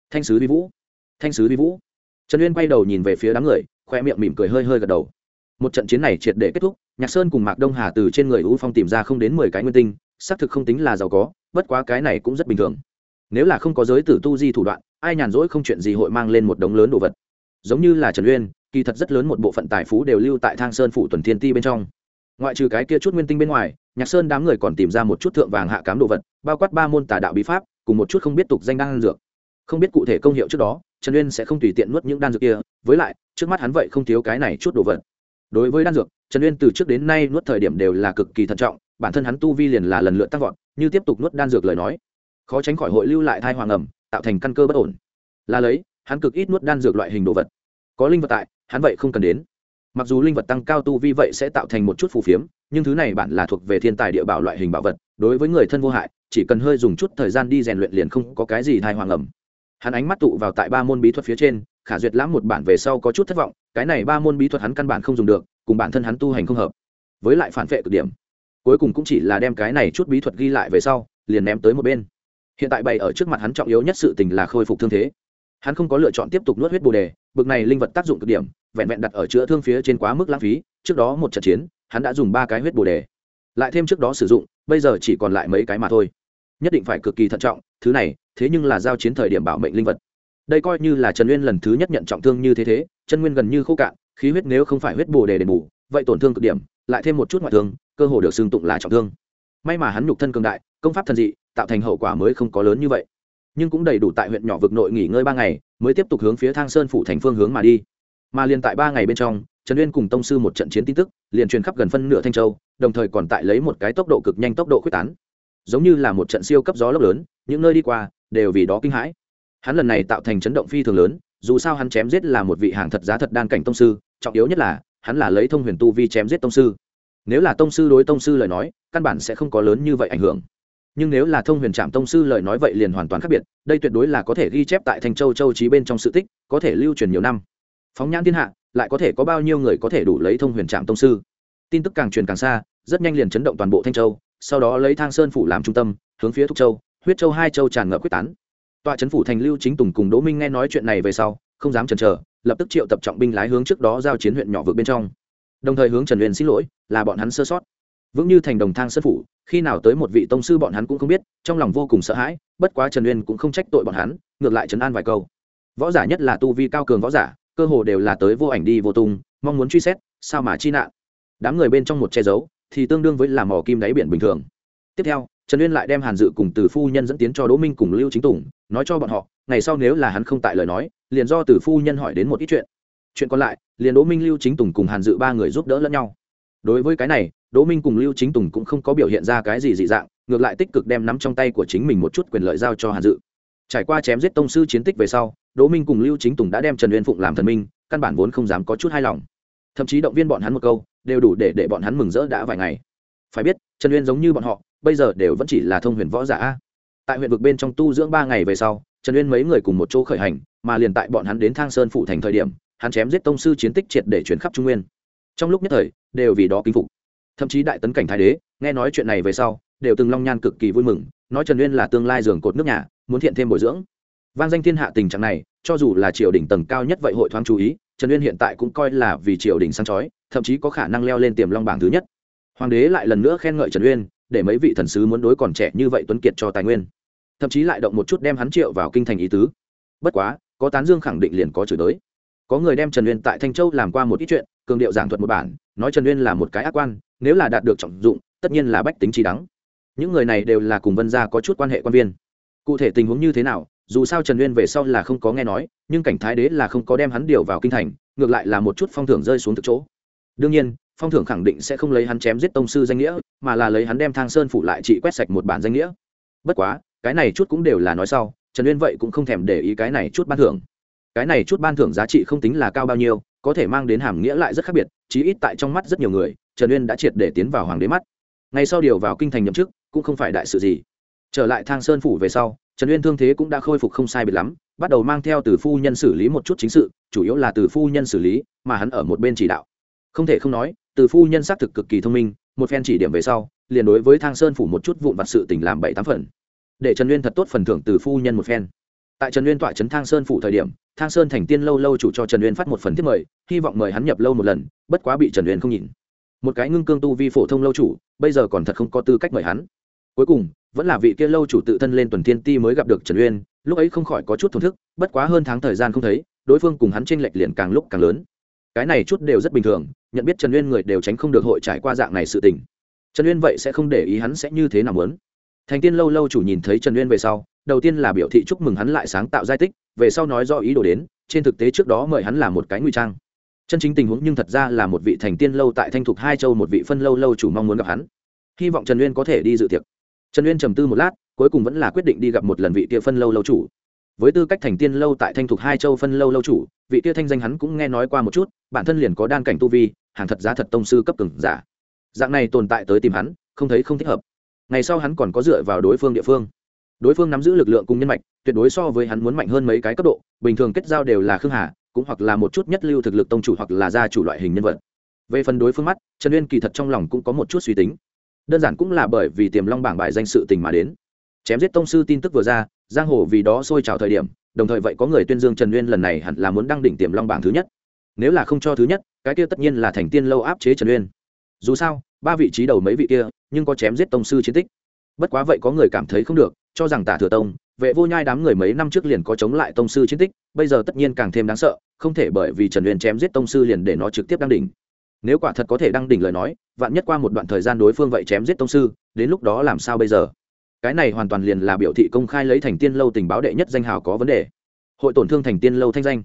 Thanh sứ vi vũ. Thanh sứ vi vũ. Trần uyên quay đầu nhìn về phía đám người, khoe miệng mỉm cười hơi hơi gật đầu. Một trận chiến này triệt để kết thúc, nhạc sơn cùng mạc đông hà từ trên người u phong tìm ra không đến mười cái nguyên tinh, xác thực không tính là giàu có, bất quá cái này cũng rất bình thường. Nếu là không có giới tử tu di thủ đoạn, ai nhàn rỗi không chuyện gì hội mang lên một đống lớn đồ vật giống như là trần uyên, kỳ thật rất lớn một bộ phận tài phú đều lưu tại thang sơn phủ tuần thiên ti bên trong. Ngoại trừ cái kia chút nguyên tinh bên ngoài, nhạc sơn đám người còn tìm ra một chút thượng vàng hạ cám đồ vật, bao quát ba môn tà đạo bí pháp, cùng một chút không biết tục danh đan dược. Không biết cụ thể công hiệu trước đó, trần uyên sẽ không tùy tiện nuốt những đan dược kia, với lại, trước mắt hắn vậy không thiếu cái này chút đồ vật. Đối với đan dược, trần uyên từ trước đến nay nuốt thời điểm đều là cực kỳ thận trọng, bản thân hắn tu vi liền là lần lượt tăng vọt, như tiếp tục nuốt đan dược lời nói, khó tránh khỏi hội lưu lại thai hoàng ẩm, tạo thành căn cơ bất ổn. Là lấy hắn cực ít nuốt đan dược loại hình đồ vật. Có linh vật tại, hắn vậy không cần đến. Mặc dù linh vật tăng cao tu vi vậy sẽ tạo thành một chút phù phiếm, nhưng thứ này bản là thuộc về thiên tài địa bảo loại hình bảo vật, đối với người thân vô hại, chỉ cần hơi dùng chút thời gian đi rèn luyện liền không có cái gì thai hoàng ẩm. Hắn ánh mắt tụ vào tại ba môn bí thuật phía trên, khả duyệt lãm một bản về sau có chút thất vọng, cái này ba môn bí thuật hắn căn bản không dùng được, cùng bản thân hắn tu hành không hợp. Với lại phản vệ cực điểm. Cuối cùng cũng chỉ là đem cái này chút bí thuật ghi lại về sau, liền ném tới một bên. Hiện tại bày ở trước mặt hắn trọng yếu nhất sự tình là khôi phục thương thế hắn không có lựa chọn tiếp tục nuốt huyết bồ đề, bực này linh vật tác dụng cực điểm, vẹn vẹn đặt ở chữa thương phía trên quá mức lãng phí, trước đó một trận chiến, hắn đã dùng ba cái huyết bồ đề. Lại thêm trước đó sử dụng, bây giờ chỉ còn lại mấy cái mà thôi. Nhất định phải cực kỳ thận trọng, thứ này, thế nhưng là giao chiến thời điểm bảo mệnh linh vật. Đây coi như là trần nguyên lần thứ nhất nhận trọng thương như thế thế, chân nguyên gần như khô cạn, khí huyết nếu không phải huyết bồ đề đền bù, vậy tổn thương cực điểm, lại thêm một chút ngoại thương, cơ hồ được xương tụng là trọng thương. May mà hắn nhục thân cường đại, công pháp thần dị, tạo thành hậu quả mới không có lớn như vậy nhưng cũng đầy đủ tại huyện nhỏ vực nội nghỉ ngơi ba ngày, mới tiếp tục hướng phía thang sơn phủ thành phương hướng mà đi. Mà liền tại ba ngày bên trong, trần uyên cùng tông sư một trận chiến tin tức, liền truyền khắp gần phân nửa thanh châu, đồng thời còn tại lấy một cái tốc độ cực nhanh tốc độ quyết tán. Giống như là một trận siêu cấp gió lốc lớn, những nơi đi qua, đều vì đó kinh hãi. Hắn lần này tạo thành chấn động phi thường lớn, dù sao hắn chém giết là một vị hàng thật giá thật đan cảnh tông sư, trọng yếu nhất là, hắn là lấy thông huyền tu vi chém giết tông sư. Nếu là tông sư đối tông sư lời nói, căn bản sẽ không có lớn như vậy ảnh hưởng nhưng nếu là thông huyền trạm tông sư lời nói vậy liền hoàn toàn khác biệt, đây tuyệt đối là có thể ghi chép tại thanh châu châu trí bên trong sự tích, có thể lưu truyền nhiều năm. Phóng nhãn thiên hạ, lại có thể có bao nhiêu người có thể đủ lấy thông huyền trạm tông sư? Tin tức càng truyền càng xa, rất nhanh liền chấn động toàn bộ thanh châu, sau đó lấy thang sơn phủ làm trung tâm, hướng phía thúc châu, huyết châu hai châu tràn ngập quyết tán. Tọa trấn phủ thành lưu chính tùng cùng đỗ minh nghe nói chuyện này về sau, không dám chần chờ, lập tức triệu tập trọng binh lái hướng trước đó giao chiến huyện nhỏ vượt bên trong. Đồng thời hướng trần huyền xin lỗi, là bọn hắn sơ sót vững như thành đồng thang sân phủ, khi nào tới một vị tông sư bọn hắn cũng không biết, trong lòng vô cùng sợ hãi, bất quá trần uyên cũng không trách tội bọn hắn, ngược lại trấn an vài câu. Võ giả nhất là tu vi cao cường võ giả, cơ hồ đều là tới vô ảnh đi vô tung, mong muốn truy xét, sao mà chi nạn. Đám người bên trong một che giấu, thì tương đương với làm mò kim đáy biển bình thường. Tiếp theo, trần uyên lại đem hàn dự cùng từ phu nhân dẫn tiến cho đỗ minh cùng lưu chính tùng, nói cho bọn họ, ngày sau nếu là hắn không tại lời nói, liền do từ phu nhân hỏi đến một ít chuyện. Chuyện còn lại, liền đỗ minh, lưu chính tùng cùng hàn dự ba người giúp đỡ lẫn nhau đối với cái này, đỗ minh cùng lưu chính tùng cũng không có biểu hiện ra cái gì dị dạng, ngược lại tích cực đem nắm trong tay của chính mình một chút quyền lợi giao cho hàn dự. Trải qua chém giết tông sư chiến tích về sau, đỗ minh cùng lưu chính tùng đã đem trần uyên phụng làm thần minh, căn bản vốn không dám có chút hài lòng. Thậm chí động viên bọn hắn một câu, đều đủ để để bọn hắn mừng rỡ đã vài ngày. Phải biết, trần uyên giống như bọn họ, bây giờ đều vẫn chỉ là thông huyền võ giả tại huyện vực bên trong tu dưỡng ba ngày về sau, trần uyên mấy người cùng một chỗ khởi hành, mà liền tại bọn hắn đến thang sơn phụ thành thời điểm, hắn chém giết tông sư chiến tích triệt để chuyển khắp trung nguyên trong lúc nhất thời, đều vì đó kính phục. Thậm chí đại tấn cảnh thái đế, nghe nói chuyện này về sau, đều từng long nhan cực kỳ vui mừng, nói trần uyên là tương lai giường cột nước nhà, muốn thiện thêm bồi dưỡng. Vang danh thiên hạ tình trạng này, cho dù là triều đình tầng cao nhất vậy hội thoáng chú ý, trần uyên hiện tại cũng coi là vì triều đình săn chói, thậm chí có khả năng leo lên tiềm long bảng thứ nhất. Hoàng đế lại lần nữa khen ngợi trần uyên, để mấy vị thần sứ muốn đối còn trẻ như vậy tuấn kiệt cho tài nguyên. Thậm chí lại động một chút đem hắn triệu vào kinh thành ý tứ. Bất quá, có tán dương khẳng định liền có chửi tới có người đem trần uyên tại thanh châu làm qua một ít chuyện, cường điệu giảng thuật một bản, nói trần uyên là một cái ác quan, nếu là đạt được trọng dụng, tất nhiên là bách tính trí đắng. Những người này đều là cùng vân gia có chút quan hệ quan viên. Cụ thể tình huống như thế nào, dù sao trần uyên về sau là không có nghe nói, nhưng cảnh thái đế là không có đem hắn điều vào kinh thành, ngược lại là một chút phong thưởng rơi xuống thực chỗ. Đương nhiên, phong thưởng khẳng định sẽ không lấy hắn chém giết tông sư danh nghĩa, mà là lấy hắn đem thang sơn phủ lại trị quét sạch một bản danh nghĩa. Bất quá, cái này chút cũng đều là nói sau, trần uyên vậy cũng không thèm để ý cái này chút ban thưởng cái này chút ban thưởng giá trị không tính là cao bao nhiêu, có thể mang đến hàm nghĩa lại rất khác biệt, chí ít tại trong mắt rất nhiều người, trần uyên đã triệt để tiến vào hoàng đế mắt. Ngay sau điều vào kinh thành nhậm chức, cũng không phải đại sự gì. Trở lại thang sơn phủ về sau, trần uyên thương thế cũng đã khôi phục không sai biệt lắm, bắt đầu mang theo từ phu nhân xử lý một chút chính sự, chủ yếu là từ phu nhân xử lý mà hắn ở một bên chỉ đạo. Không thể không nói, từ phu nhân xác thực cực kỳ thông minh, một phen chỉ điểm về sau, liền đối với thang sơn phủ một chút vụn vặt sự tình làm bảy tám phần. Để trần uyên thật tốt phần thưởng từ phu nhân một phen tại trần uyên tọa trấn thang sơn phủ thời điểm, thang sơn thành tiên lâu lâu chủ cho trần uyên phát một phần thiết mời, hy vọng mời hắn nhập lâu một lần, bất quá bị trần uyên không nhìn. Một cái ngưng cương tu vi phổ thông lâu chủ, bây giờ còn thật không có tư cách mời hắn. Cuối cùng, vẫn là vị kia lâu chủ tự thân lên tuần tiên ti mới gặp được trần uyên, lúc ấy không khỏi có chút thổn thức, bất quá hơn tháng thời gian không thấy, đối phương cùng hắn tranh lệch liền càng lúc càng lớn. Cái này chút đều rất bình thường, nhận biết trần uyên người đều tránh không được hội trải qua dạng này sự tình. Trần uyên vậy sẽ không để ý hắn sẽ như thế nào muốn. Thành tiên lâu lâu chủ nhìn thấy trần uyên về sau đầu tiên là biểu thị chúc mừng hắn lại sáng tạo giai tích, về sau nói do ý đồ đến, trên thực tế trước đó mời hắn là một cái nguy trang. Chân chính tình huống nhưng thật ra là một vị thành tiên lâu tại thanh thục hai châu một vị phân lâu lâu chủ mong muốn gặp hắn. Hy vọng trần uyên có thể đi dự tiệc. Trần uyên trầm tư một lát, cuối cùng vẫn là quyết định đi gặp một lần vị kia phân lâu lâu chủ. Với tư cách thành tiên lâu tại thanh thục hai châu phân lâu lâu chủ, vị kia thanh danh hắn cũng nghe nói qua một chút, bản thân liền có đan cảnh tu vi, hàng thật giá thật tông sư cấp từng giả. Dạng này tồn tại tới tìm hắn, không thấy không thích hợp. Ngày sau hắn còn có dựa vào đối phương địa phương đối phương nắm giữ lực lượng cùng nhân mạch, tuyệt đối so với hắn muốn mạnh hơn mấy cái cấp độ, bình thường kết giao đều là khương hà, cũng hoặc là một chút nhất lưu thực lực tông chủ hoặc là gia chủ loại hình nhân vật. Về phần đối phương mắt, trần uyên kỳ thật trong lòng cũng có một chút suy tính. Đơn giản cũng là bởi vì tiềm long bảng bài danh sự tình mà đến. Chém giết tông sư tin tức vừa ra, giang hồ vì đó sôi trào thời điểm, đồng thời vậy có người tuyên dương trần uyên lần này hẳn là muốn đăng đỉnh tiềm long bảng thứ nhất. Nếu là không cho thứ nhất, cái kia tất nhiên là thành tiên lâu áp chế trần uyên. Dù sao, ba vị trí đầu mấy vị kia, nhưng có chém giết tông sư chiến tích. Bất quá vậy có người cảm thấy không được cho rằng tả thừa tông, vệ vô nhai đám người mấy năm trước liền có chống lại tông sư chiến tích, bây giờ tất nhiên càng thêm đáng sợ, không thể bởi vì trần uyên chém giết tông sư liền để nó trực tiếp đăng đỉnh. Nếu quả thật có thể đăng đỉnh lời nói, vạn nhất qua một đoạn thời gian đối phương vậy chém giết tông sư, đến lúc đó làm sao bây giờ? Cái này hoàn toàn liền là biểu thị công khai lấy thành tiên lâu tình báo đệ nhất danh hào có vấn đề. Hội tổn thương thành tiên lâu thanh danh.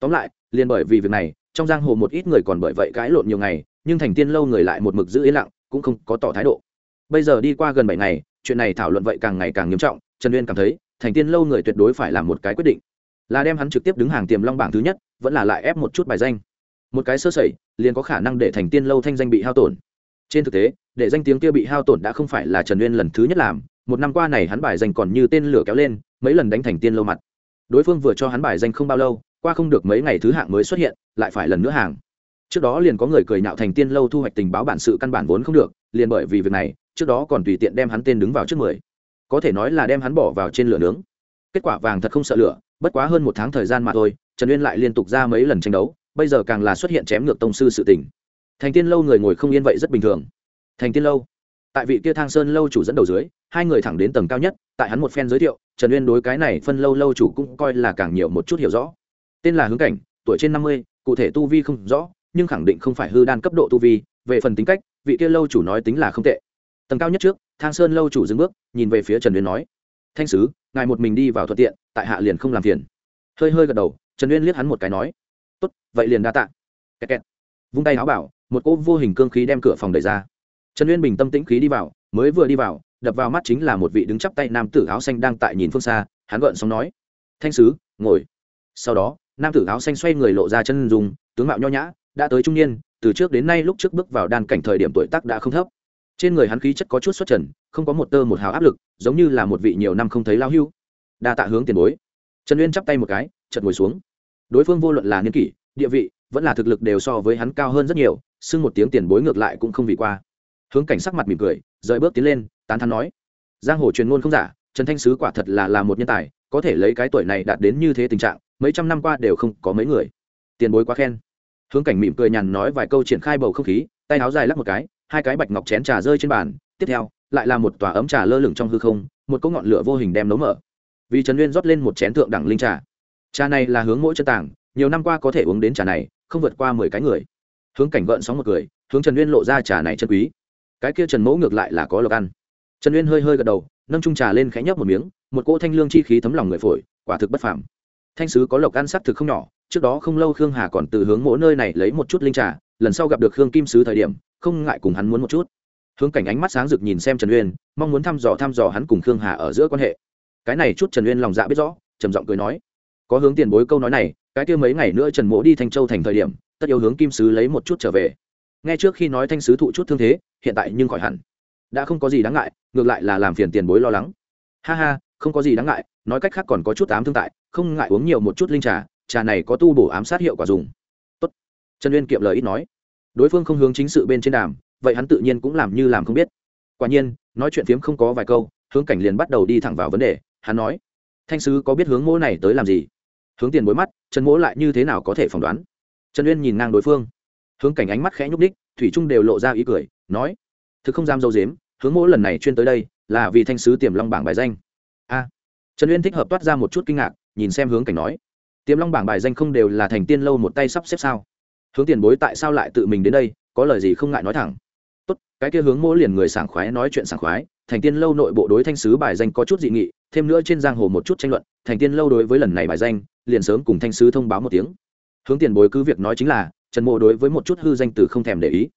Tóm lại, liền bởi vì việc này, trong giang hồ một ít người còn bởi vậy cãi lộn nhiều ngày, nhưng thành tiên lâu người lại một mực giữ yên lặng, cũng không có tỏ thái độ. Bây giờ đi qua gần bảy ngày chuyện này thảo luận vậy càng ngày càng nghiêm trọng, trần uyên cảm thấy, thành tiên lâu người tuyệt đối phải làm một cái quyết định. Là đem hắn trực tiếp đứng hàng tiềm long bảng thứ nhất, vẫn là lại ép một chút bài danh. Một cái sơ sẩy, liền có khả năng để thành tiên lâu thanh danh bị hao tổn. Trên thực tế, để danh tiếng kia bị hao tổn đã không phải là trần uyên lần thứ nhất làm, một năm qua này hắn bài danh còn như tên lửa kéo lên, mấy lần đánh thành tiên lâu mặt. Đối phương vừa cho hắn bài danh không bao lâu, qua không được mấy ngày thứ hạng mới xuất hiện, lại phải lần nữa hàng trước đó liền có người cười nhạo thành tiên lâu thu hoạch tình báo bản sự căn bản vốn không được, liền bởi vì việc này, trước đó còn tùy tiện đem hắn tên đứng vào trước mười. Có thể nói là đem hắn bỏ vào trên lửa nướng. Kết quả vàng thật không sợ lửa, bất quá hơn một tháng thời gian mà thôi, trần uyên lại liên tục ra mấy lần tranh đấu, bây giờ càng là xuất hiện chém ngược tông sư sự tình. Thành tiên lâu người ngồi không yên vậy rất bình thường. Thành tiên lâu, tại vị kia thang sơn lâu chủ dẫn đầu dưới, hai người thẳng đến tầng cao nhất, tại hắn một phen giới thiệu, trần uyên đối cái này phân lâu lâu chủ cũng coi là càng nhiều một chút hiểu rõ. Tên là hướng cảnh, tuổi trên năm mươi, cụ thể tu vi không rõ nhưng khẳng định không phải hư đan cấp độ tu vi, về phần tính cách, vị kia lâu chủ nói tính là không tệ. Tầng cao nhất trước, thang sơn lâu chủ dừng bước, nhìn về phía trần uyên nói, thanh sứ, ngài một mình đi vào thuận tiện, tại hạ liền không làm phiền. Hơi hơi gật đầu, trần uyên liếc hắn một cái nói, tốt, vậy liền đa tạ. Kẹt kẹt. vung tay áo bảo, một cô vô hình cương khí đem cửa phòng đẩy ra. Trần uyên bình tâm tĩnh khí đi vào, mới vừa đi vào, đập vào mắt chính là một vị đứng chắp tay nam tử áo xanh đang tại nhìn phương xa, hắn gợn xong nói, thanh sứ, ngồi. Sau đó, nam tử áo xanh xoay người lộ ra chân dùng tướng mạo nho nhã đã tới trung niên, từ trước đến nay lúc trước bước vào đan cảnh thời điểm tuổi tác đã không thấp. Trên người hắn khí chất có chút xuất trần, không có một tơ một hào áp lực, giống như là một vị nhiều năm không thấy lao hưu. Đa tạ hướng tiền bối. Trần uyên chắp tay một cái chật ngồi xuống. Đối phương vô luận là niên kỷ, địa vị, vẫn là thực lực đều so với hắn cao hơn rất nhiều, xưng một tiếng tiền bối ngược lại cũng không vì qua. Hướng cảnh sắc mặt mỉm cười, rời bước tiến lên, tán thắn nói. Giang hồ truyền ngôn không giả, trần thanh sứ quả thật là là một nhân tài, có thể lấy cái tuổi này đạt đến như thế tình trạng, mấy trăm năm qua đều không có mấy người. Tiền bối quá khen hướng cảnh mỉm cười nhàn nói vài câu triển khai bầu không khí, tay áo dài lắc một cái, hai cái bạch ngọc chén trà rơi trên bàn, tiếp theo, lại là một tòa ấm trà lơ lửng trong hư không, một cỗ ngọn lửa vô hình đem nấu mở. Vì trần nguyên rót lên một chén thượng đẳng linh trà. Trà này là hướng mỗi chân tảng, nhiều năm qua có thể uống đến trà này, không vượt qua mười cái người. Hướng cảnh gợn sóng một cười, hướng trần nguyên lộ ra trà này chân quý. Cái kia trần mẫu ngược lại là có lộc ăn. Trần nguyên hơi hơi gật đầu, nâng trung trà lên khẽ nhấp một miếng, một cỗ thanh lương chi khí thấm lòng người phổi, quả thực bất phàm thanh sứ có lộc ăn sắc thực không nhỏ, trước đó không lâu khương hà còn từ hướng mỗi nơi này lấy một chút linh trà, lần sau gặp được khương kim sứ thời điểm, không ngại cùng hắn muốn một chút. Hướng cảnh ánh mắt sáng rực nhìn xem trần uyên, mong muốn thăm dò thăm dò hắn cùng khương hà ở giữa quan hệ. Cái này chút trần uyên lòng dạ biết rõ, trầm giọng cười nói. Có hướng tiền bối câu nói này, cái kia mấy ngày nữa trần mỗ đi thanh châu thành thời điểm, tất yếu hướng kim sứ lấy một chút trở về. Nghe trước khi nói thanh sứ thụ chút thương thế, hiện tại nhưng khỏi hẳn. Đã không có gì đáng ngại, ngược lại là làm phiền tiền bối lo lắng. Ha ha, không có gì đáng ngại, nói cách khác còn có chút ám thương tại không ngại uống nhiều một chút linh trà trà này có tu bổ ám sát hiệu quả dùng. Tốt. trần uyên kiệm lời ít nói. Đối phương không hướng chính sự bên trên đàm, vậy hắn tự nhiên cũng làm như làm không biết. Quả nhiên, nói chuyện phiếm không có vài câu, hướng cảnh liền bắt đầu đi thẳng vào vấn đề, hắn nói. Thanh sứ có biết hướng mỗ này tới làm gì? Hướng tiền bối mắt, trần mỗ lại như thế nào có thể phỏng đoán? Trần uyên nhìn ngang đối phương. Hướng cảnh ánh mắt khẽ nhúc đích thủy trung đều lộ ra ý cười, nói. Thực không dám dâu dếm, hướng mỗ lần này chuyên tới đây, là vì thanh sứ tiềm long bảng bài danh. A. Trần uyên thích hợp toát ra một chút kinh ngạc nhìn xem hướng cảnh nói, tiềm long bảng bài danh không đều là thành tiên lâu một tay sắp xếp sao? Hướng tiền bối tại sao lại tự mình đến đây, có lời gì không ngại nói thẳng. Tốt, cái kia hướng mỗi liền người sảng khoái nói chuyện sảng khoái, thành tiên lâu nội bộ đối thanh sứ bài danh có chút dị nghị, thêm nữa trên giang hồ một chút tranh luận, thành tiên lâu đối với lần này bài danh, liền sớm cùng thanh sứ thông báo một tiếng. Hướng tiền bối cứ việc nói chính là, trần mộ đối với một chút hư danh từ không thèm để ý.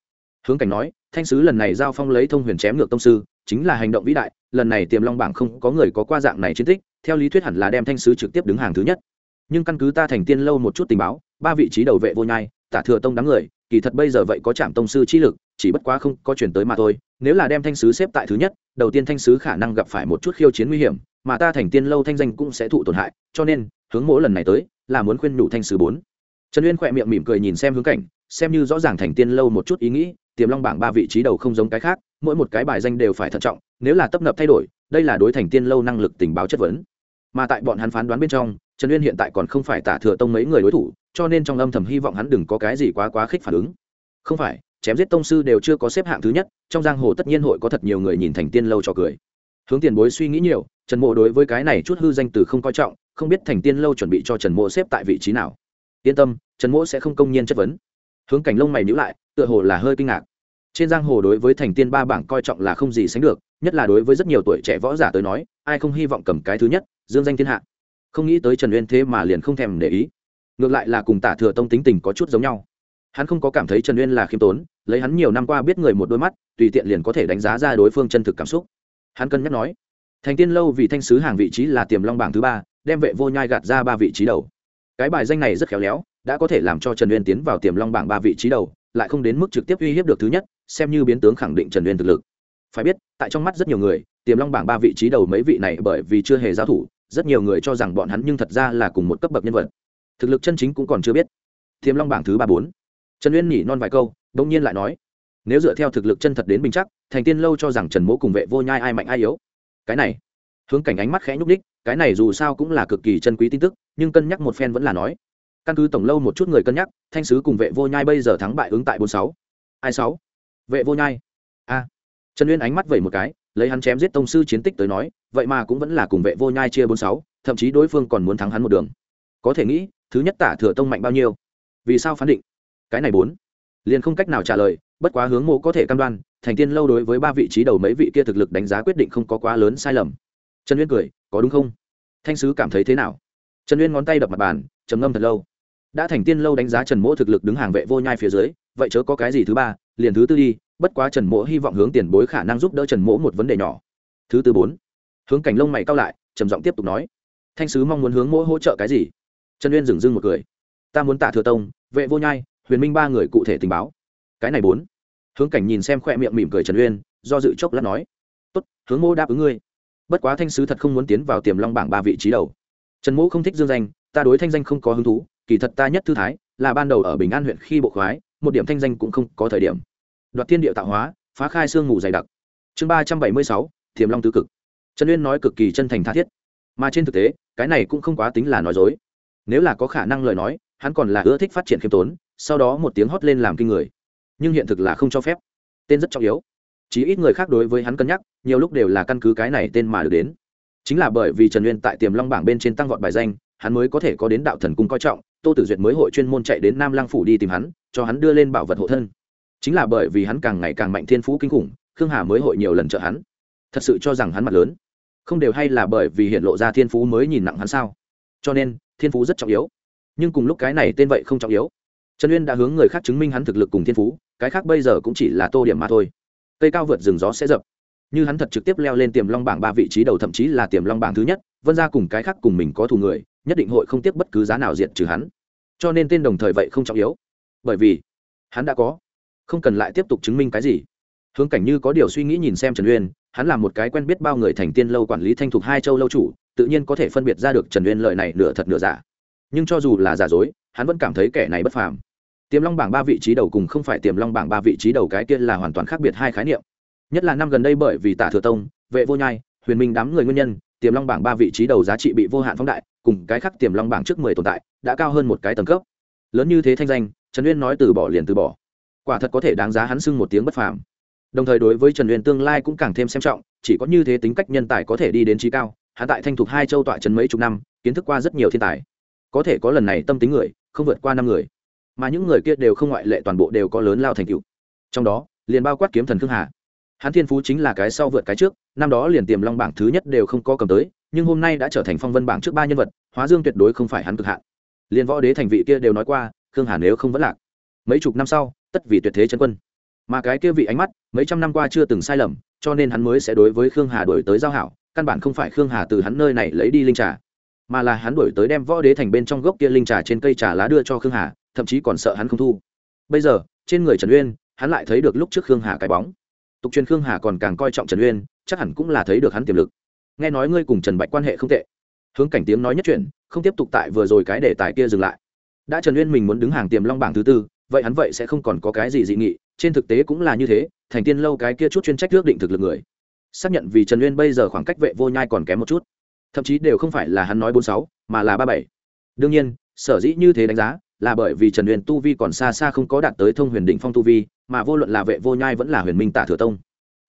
Hướng cảnh nói, thanh sứ lần này giao phong lấy thông huyền chém ngược tông sư, chính là hành động vĩ đại, lần này tiềm long bảng không có người có qua dạng này chiến tích theo lý thuyết hẳn là đem thanh sứ trực tiếp đứng hàng thứ nhất. Nhưng căn cứ ta thành tiên lâu một chút tình báo, ba vị trí đầu vệ vô nhai, tả thừa tông đám người, kỳ thật bây giờ vậy có trạm tông sư chi lực, chỉ bất quá không có chuyển tới mà thôi. Nếu là đem thanh sứ xếp tại thứ nhất, đầu tiên thanh sứ khả năng gặp phải một chút khiêu chiến nguy hiểm, mà ta thành tiên lâu thanh danh cũng sẽ thụ tổn hại, cho nên, hướng mỗi lần này tới, là muốn khuyên nhủ thanh sứ bốn. Trần uyên khỏe miệng mỉm cười nhìn xem hướng cảnh, xem như rõ ràng thành tiên lâu một chút ý nghĩ, tiềm long bảng ba vị trí đầu không giống cái khác, mỗi một cái bài danh đều phải thận trọng, nếu là tấp nập thay đổi, đây là đối thành tiên lâu năng lực tình báo chất vấn mà tại bọn hắn phán đoán bên trong, trần uyên hiện tại còn không phải tả thừa tông mấy người đối thủ, cho nên trong âm thầm hy vọng hắn đừng có cái gì quá quá khích phản ứng. Không phải, chém giết tông sư đều chưa có xếp hạng thứ nhất, trong giang hồ tất nhiên hội có thật nhiều người nhìn thành tiên lâu cho cười. Hướng tiền bối suy nghĩ nhiều, trần mộ đối với cái này chút hư danh từ không coi trọng, không biết thành tiên lâu chuẩn bị cho trần mộ xếp tại vị trí nào. Yên tâm, trần mộ sẽ không công nhiên chất vấn. Hướng cảnh lông mày nhữ lại, tựa hồ là hơi kinh ngạc. Trên giang hồ đối với thành tiên ba bảng coi trọng là không gì sánh được nhất là đối với rất nhiều tuổi trẻ võ giả tới nói, ai không hy vọng cầm cái thứ nhất, dương danh thiên hạ. Không nghĩ tới trần uyên thế mà liền không thèm để ý. Ngược lại là cùng tả thừa tông tính tình có chút giống nhau. Hắn không có cảm thấy trần uyên là khiêm tốn, lấy hắn nhiều năm qua biết người một đôi mắt, tùy tiện liền có thể đánh giá ra đối phương chân thực cảm xúc. Hắn cân nhắc nói, thành tiên lâu vì thanh sứ hàng vị trí là tiềm long bảng thứ ba, đem vệ vô nhai gạt ra ba vị trí đầu. Cái bài danh này rất khéo léo, đã có thể làm cho trần uyên tiến vào tiềm long bảng ba vị trí đầu, lại không đến mức trực tiếp uy hiếp được thứ nhất, xem như biến tướng khẳng định trần uyên thực lực phải biết, tại trong mắt rất nhiều người, tiềm long bảng ba vị trí đầu mấy vị này bởi vì chưa hề giao thủ, rất nhiều người cho rằng bọn hắn nhưng thật ra là cùng một cấp bậc nhân vật. Thực lực chân chính cũng còn chưa biết. Tiềm long bảng thứ ba bốn. Trần uyên nhỉ non vài câu đông nhiên lại nói, nếu dựa theo thực lực chân thật đến bình chắc, thành tiên lâu cho rằng trần mỗ cùng vệ vô nhai ai mạnh ai yếu. Cái này, hướng cảnh ánh mắt khẽ nhúc đích cái này dù sao cũng là cực kỳ chân quý tin tức, nhưng cân nhắc một phen vẫn là nói. Căn cứ tổng lâu một chút người cân nhắc, thanh sứ cùng vệ vô nhai bây giờ thắng bại ứng tại bốn sáu. Ai sáu? Vệ vô nhai trần uyên ánh mắt vẩy một cái, lấy hắn chém giết tông sư chiến tích tới nói, vậy mà cũng vẫn là cùng vệ vô nhai chia bốn sáu, thậm chí đối phương còn muốn thắng hắn một đường. Có thể nghĩ, thứ nhất tả thừa tông mạnh bao nhiêu? Vì sao phán định? Cái này bốn. Liền không cách nào trả lời, bất quá hướng mộ có thể cam đoan, thành tiên lâu đối với ba vị trí đầu mấy vị kia thực lực đánh giá quyết định không có quá lớn sai lầm. Trần uyên cười, có đúng không? Thanh sứ cảm thấy thế nào? Trần uyên ngón tay đập mặt bàn, trầm ngâm thật lâu. Đã thành tiên lâu đánh giá trần mỗ thực lực đứng hàng vệ vô nhai phía dưới, vậy chớ có cái gì thứ ba, liền thứ tư đi bất quá trần mỗ hy vọng hướng tiền bối khả năng giúp đỡ trần mỗ một vấn đề nhỏ. Thứ tư bốn, hướng cảnh lông mày cao lại, trầm giọng tiếp tục nói. Thanh sứ mong muốn hướng mỗ hỗ trợ cái gì? Trần uyên dừng dưng một cười. Ta muốn tả thừa tông, vệ vô nhai, huyền minh ba người cụ thể tình báo. Cái này bốn, hướng cảnh nhìn xem khoe miệng mỉm cười trần uyên, do dự chốc lát nói. Tốt, hướng mô đáp ứng ngươi. Bất quá thanh sứ thật không muốn tiến vào tiềm long bảng ba vị trí đầu. Trần mỗ không thích dương danh, ta đối thanh danh không có hứng thú, kỳ thật ta nhất thư thái, là ban đầu ở bình an huyện khi bộ khoái, một điểm thanh danh cũng không có thời điểm đoạt thiên địa tạo hóa, phá khai sương ngủ dày đặc. Chương ba trăm bảy mươi sáu thiềm long tứ cực. Trần uyên nói cực kỳ chân thành tha thiết. Mà trên thực tế, cái này cũng không quá tính là nói dối. Nếu là có khả năng lời nói, hắn còn là ưa thích phát triển khiêm tốn, sau đó một tiếng hót lên làm kinh người. Nhưng hiện thực là không cho phép. Tên rất trọng yếu. Chỉ ít người khác đối với hắn cân nhắc, nhiều lúc đều là căn cứ cái này tên mà được đến. Chính là bởi vì trần uyên tại tiềm long bảng bên trên tăng vọt bài danh, hắn mới có thể có đến đạo thần cung coi trọng, tô tử duyệt mới hội chuyên môn chạy đến nam lang phủ đi tìm hắn, cho hắn đưa lên bảo vật hộ thân chính là bởi vì hắn càng ngày càng mạnh thiên phú kinh khủng, khương hà mới hội nhiều lần trợ hắn. Thật sự cho rằng hắn mặt lớn. Không đều hay là bởi vì hiện lộ ra thiên phú mới nhìn nặng hắn sao? Cho nên, thiên phú rất trọng yếu. Nhưng cùng lúc cái này tên vậy không trọng yếu. Trần uyên đã hướng người khác chứng minh hắn thực lực cùng thiên phú, cái khác bây giờ cũng chỉ là tô điểm mà thôi. Cây cao vượt rừng gió sẽ dập. Như hắn thật trực tiếp leo lên tiềm long bảng ba vị trí đầu thậm chí là tiềm long bảng thứ nhất, vân ra cùng cái khác cùng mình có thù người, nhất định hội không tiếp bất cứ giá nào diện trừ hắn. Cho nên tên đồng thời vậy không trọng yếu. Bởi vì, hắn đã có không cần lại tiếp tục chứng minh cái gì. Hướng cảnh như có điều suy nghĩ nhìn xem trần uyên, hắn là một cái quen biết bao người thành tiên lâu quản lý thanh thục hai châu lâu chủ, tự nhiên có thể phân biệt ra được trần uyên lợi này nửa thật nửa giả. Nhưng cho dù là giả dối, hắn vẫn cảm thấy kẻ này bất phàm. Tiềm long bảng ba vị trí đầu cùng không phải tiềm long bảng ba vị trí đầu cái kia là hoàn toàn khác biệt hai khái niệm. Nhất là năm gần đây bởi vì tả thừa tông, vệ vô nhai, huyền minh đám người nguyên nhân, tiềm long bảng ba vị trí đầu giá trị bị vô hạn phóng đại, cùng cái khác tiềm long bảng trước mười tồn tại, đã cao hơn một cái tầng cấp. Lớn như thế thanh danh, trần uyên nói từ bỏ liền từ bỏ quả thật có thể đáng giá hắn xưng một tiếng bất phàm. Đồng thời đối với trần uyên tương lai cũng càng thêm xem trọng, chỉ có như thế tính cách nhân tài có thể đi đến trí cao, hắn tại thanh thục hai châu tọa trấn mấy chục năm, kiến thức qua rất nhiều thiên tài. Có thể có lần này tâm tính người, không vượt qua năm người. Mà những người kia đều không ngoại lệ toàn bộ đều có lớn lao thành tựu. Trong đó, liền bao quát kiếm thần khương hà. Hắn thiên phú chính là cái sau vượt cái trước, năm đó liền tiềm long bảng thứ nhất đều không có cầm tới, nhưng hôm nay đã trở thành phong vân bảng trước ba nhân vật, hóa dương tuyệt đối không phải hắn cực hạn. Liền võ đế thành vị kia đều nói qua, khương hà nếu không vẫn lạc. Mấy chục năm sau tất vì tuyệt thế chân quân. Mà cái kia vị ánh mắt, mấy trăm năm qua chưa từng sai lầm, cho nên hắn mới sẽ đối với khương hà đổi tới giao hảo, căn bản không phải khương hà từ hắn nơi này lấy đi linh trà, mà là hắn đổi tới đem võ đế thành bên trong gốc kia linh trà trên cây trà lá đưa cho khương hà, thậm chí còn sợ hắn không thu. Bây giờ, trên người trần uyên, hắn lại thấy được lúc trước khương hà cái bóng. Tục truyền khương hà còn càng coi trọng trần uyên, chắc hẳn cũng là thấy được hắn tiềm lực. Nghe nói ngươi cùng trần bạch quan hệ không tệ. Hướng cảnh tiếng nói nhất chuyện không tiếp tục tại vừa rồi cái đề tài kia dừng lại. Đã trần uyên mình muốn đứng hàng tiềm long bảng thứ tư vậy hắn vậy sẽ không còn có cái gì dị nghị, trên thực tế cũng là như thế, thành tiên lâu cái kia chút chuyên trách ước định thực lực người. Xác nhận vì trần uyên bây giờ khoảng cách vệ vô nhai còn kém một chút. Thậm chí đều không phải là hắn nói bốn sáu, mà là ba bảy. Đương nhiên, sở dĩ như thế đánh giá, là bởi vì trần huyền tu vi còn xa xa không có đạt tới thông huyền đỉnh phong tu vi, mà vô luận là vệ vô nhai vẫn là huyền minh tả thừa tông.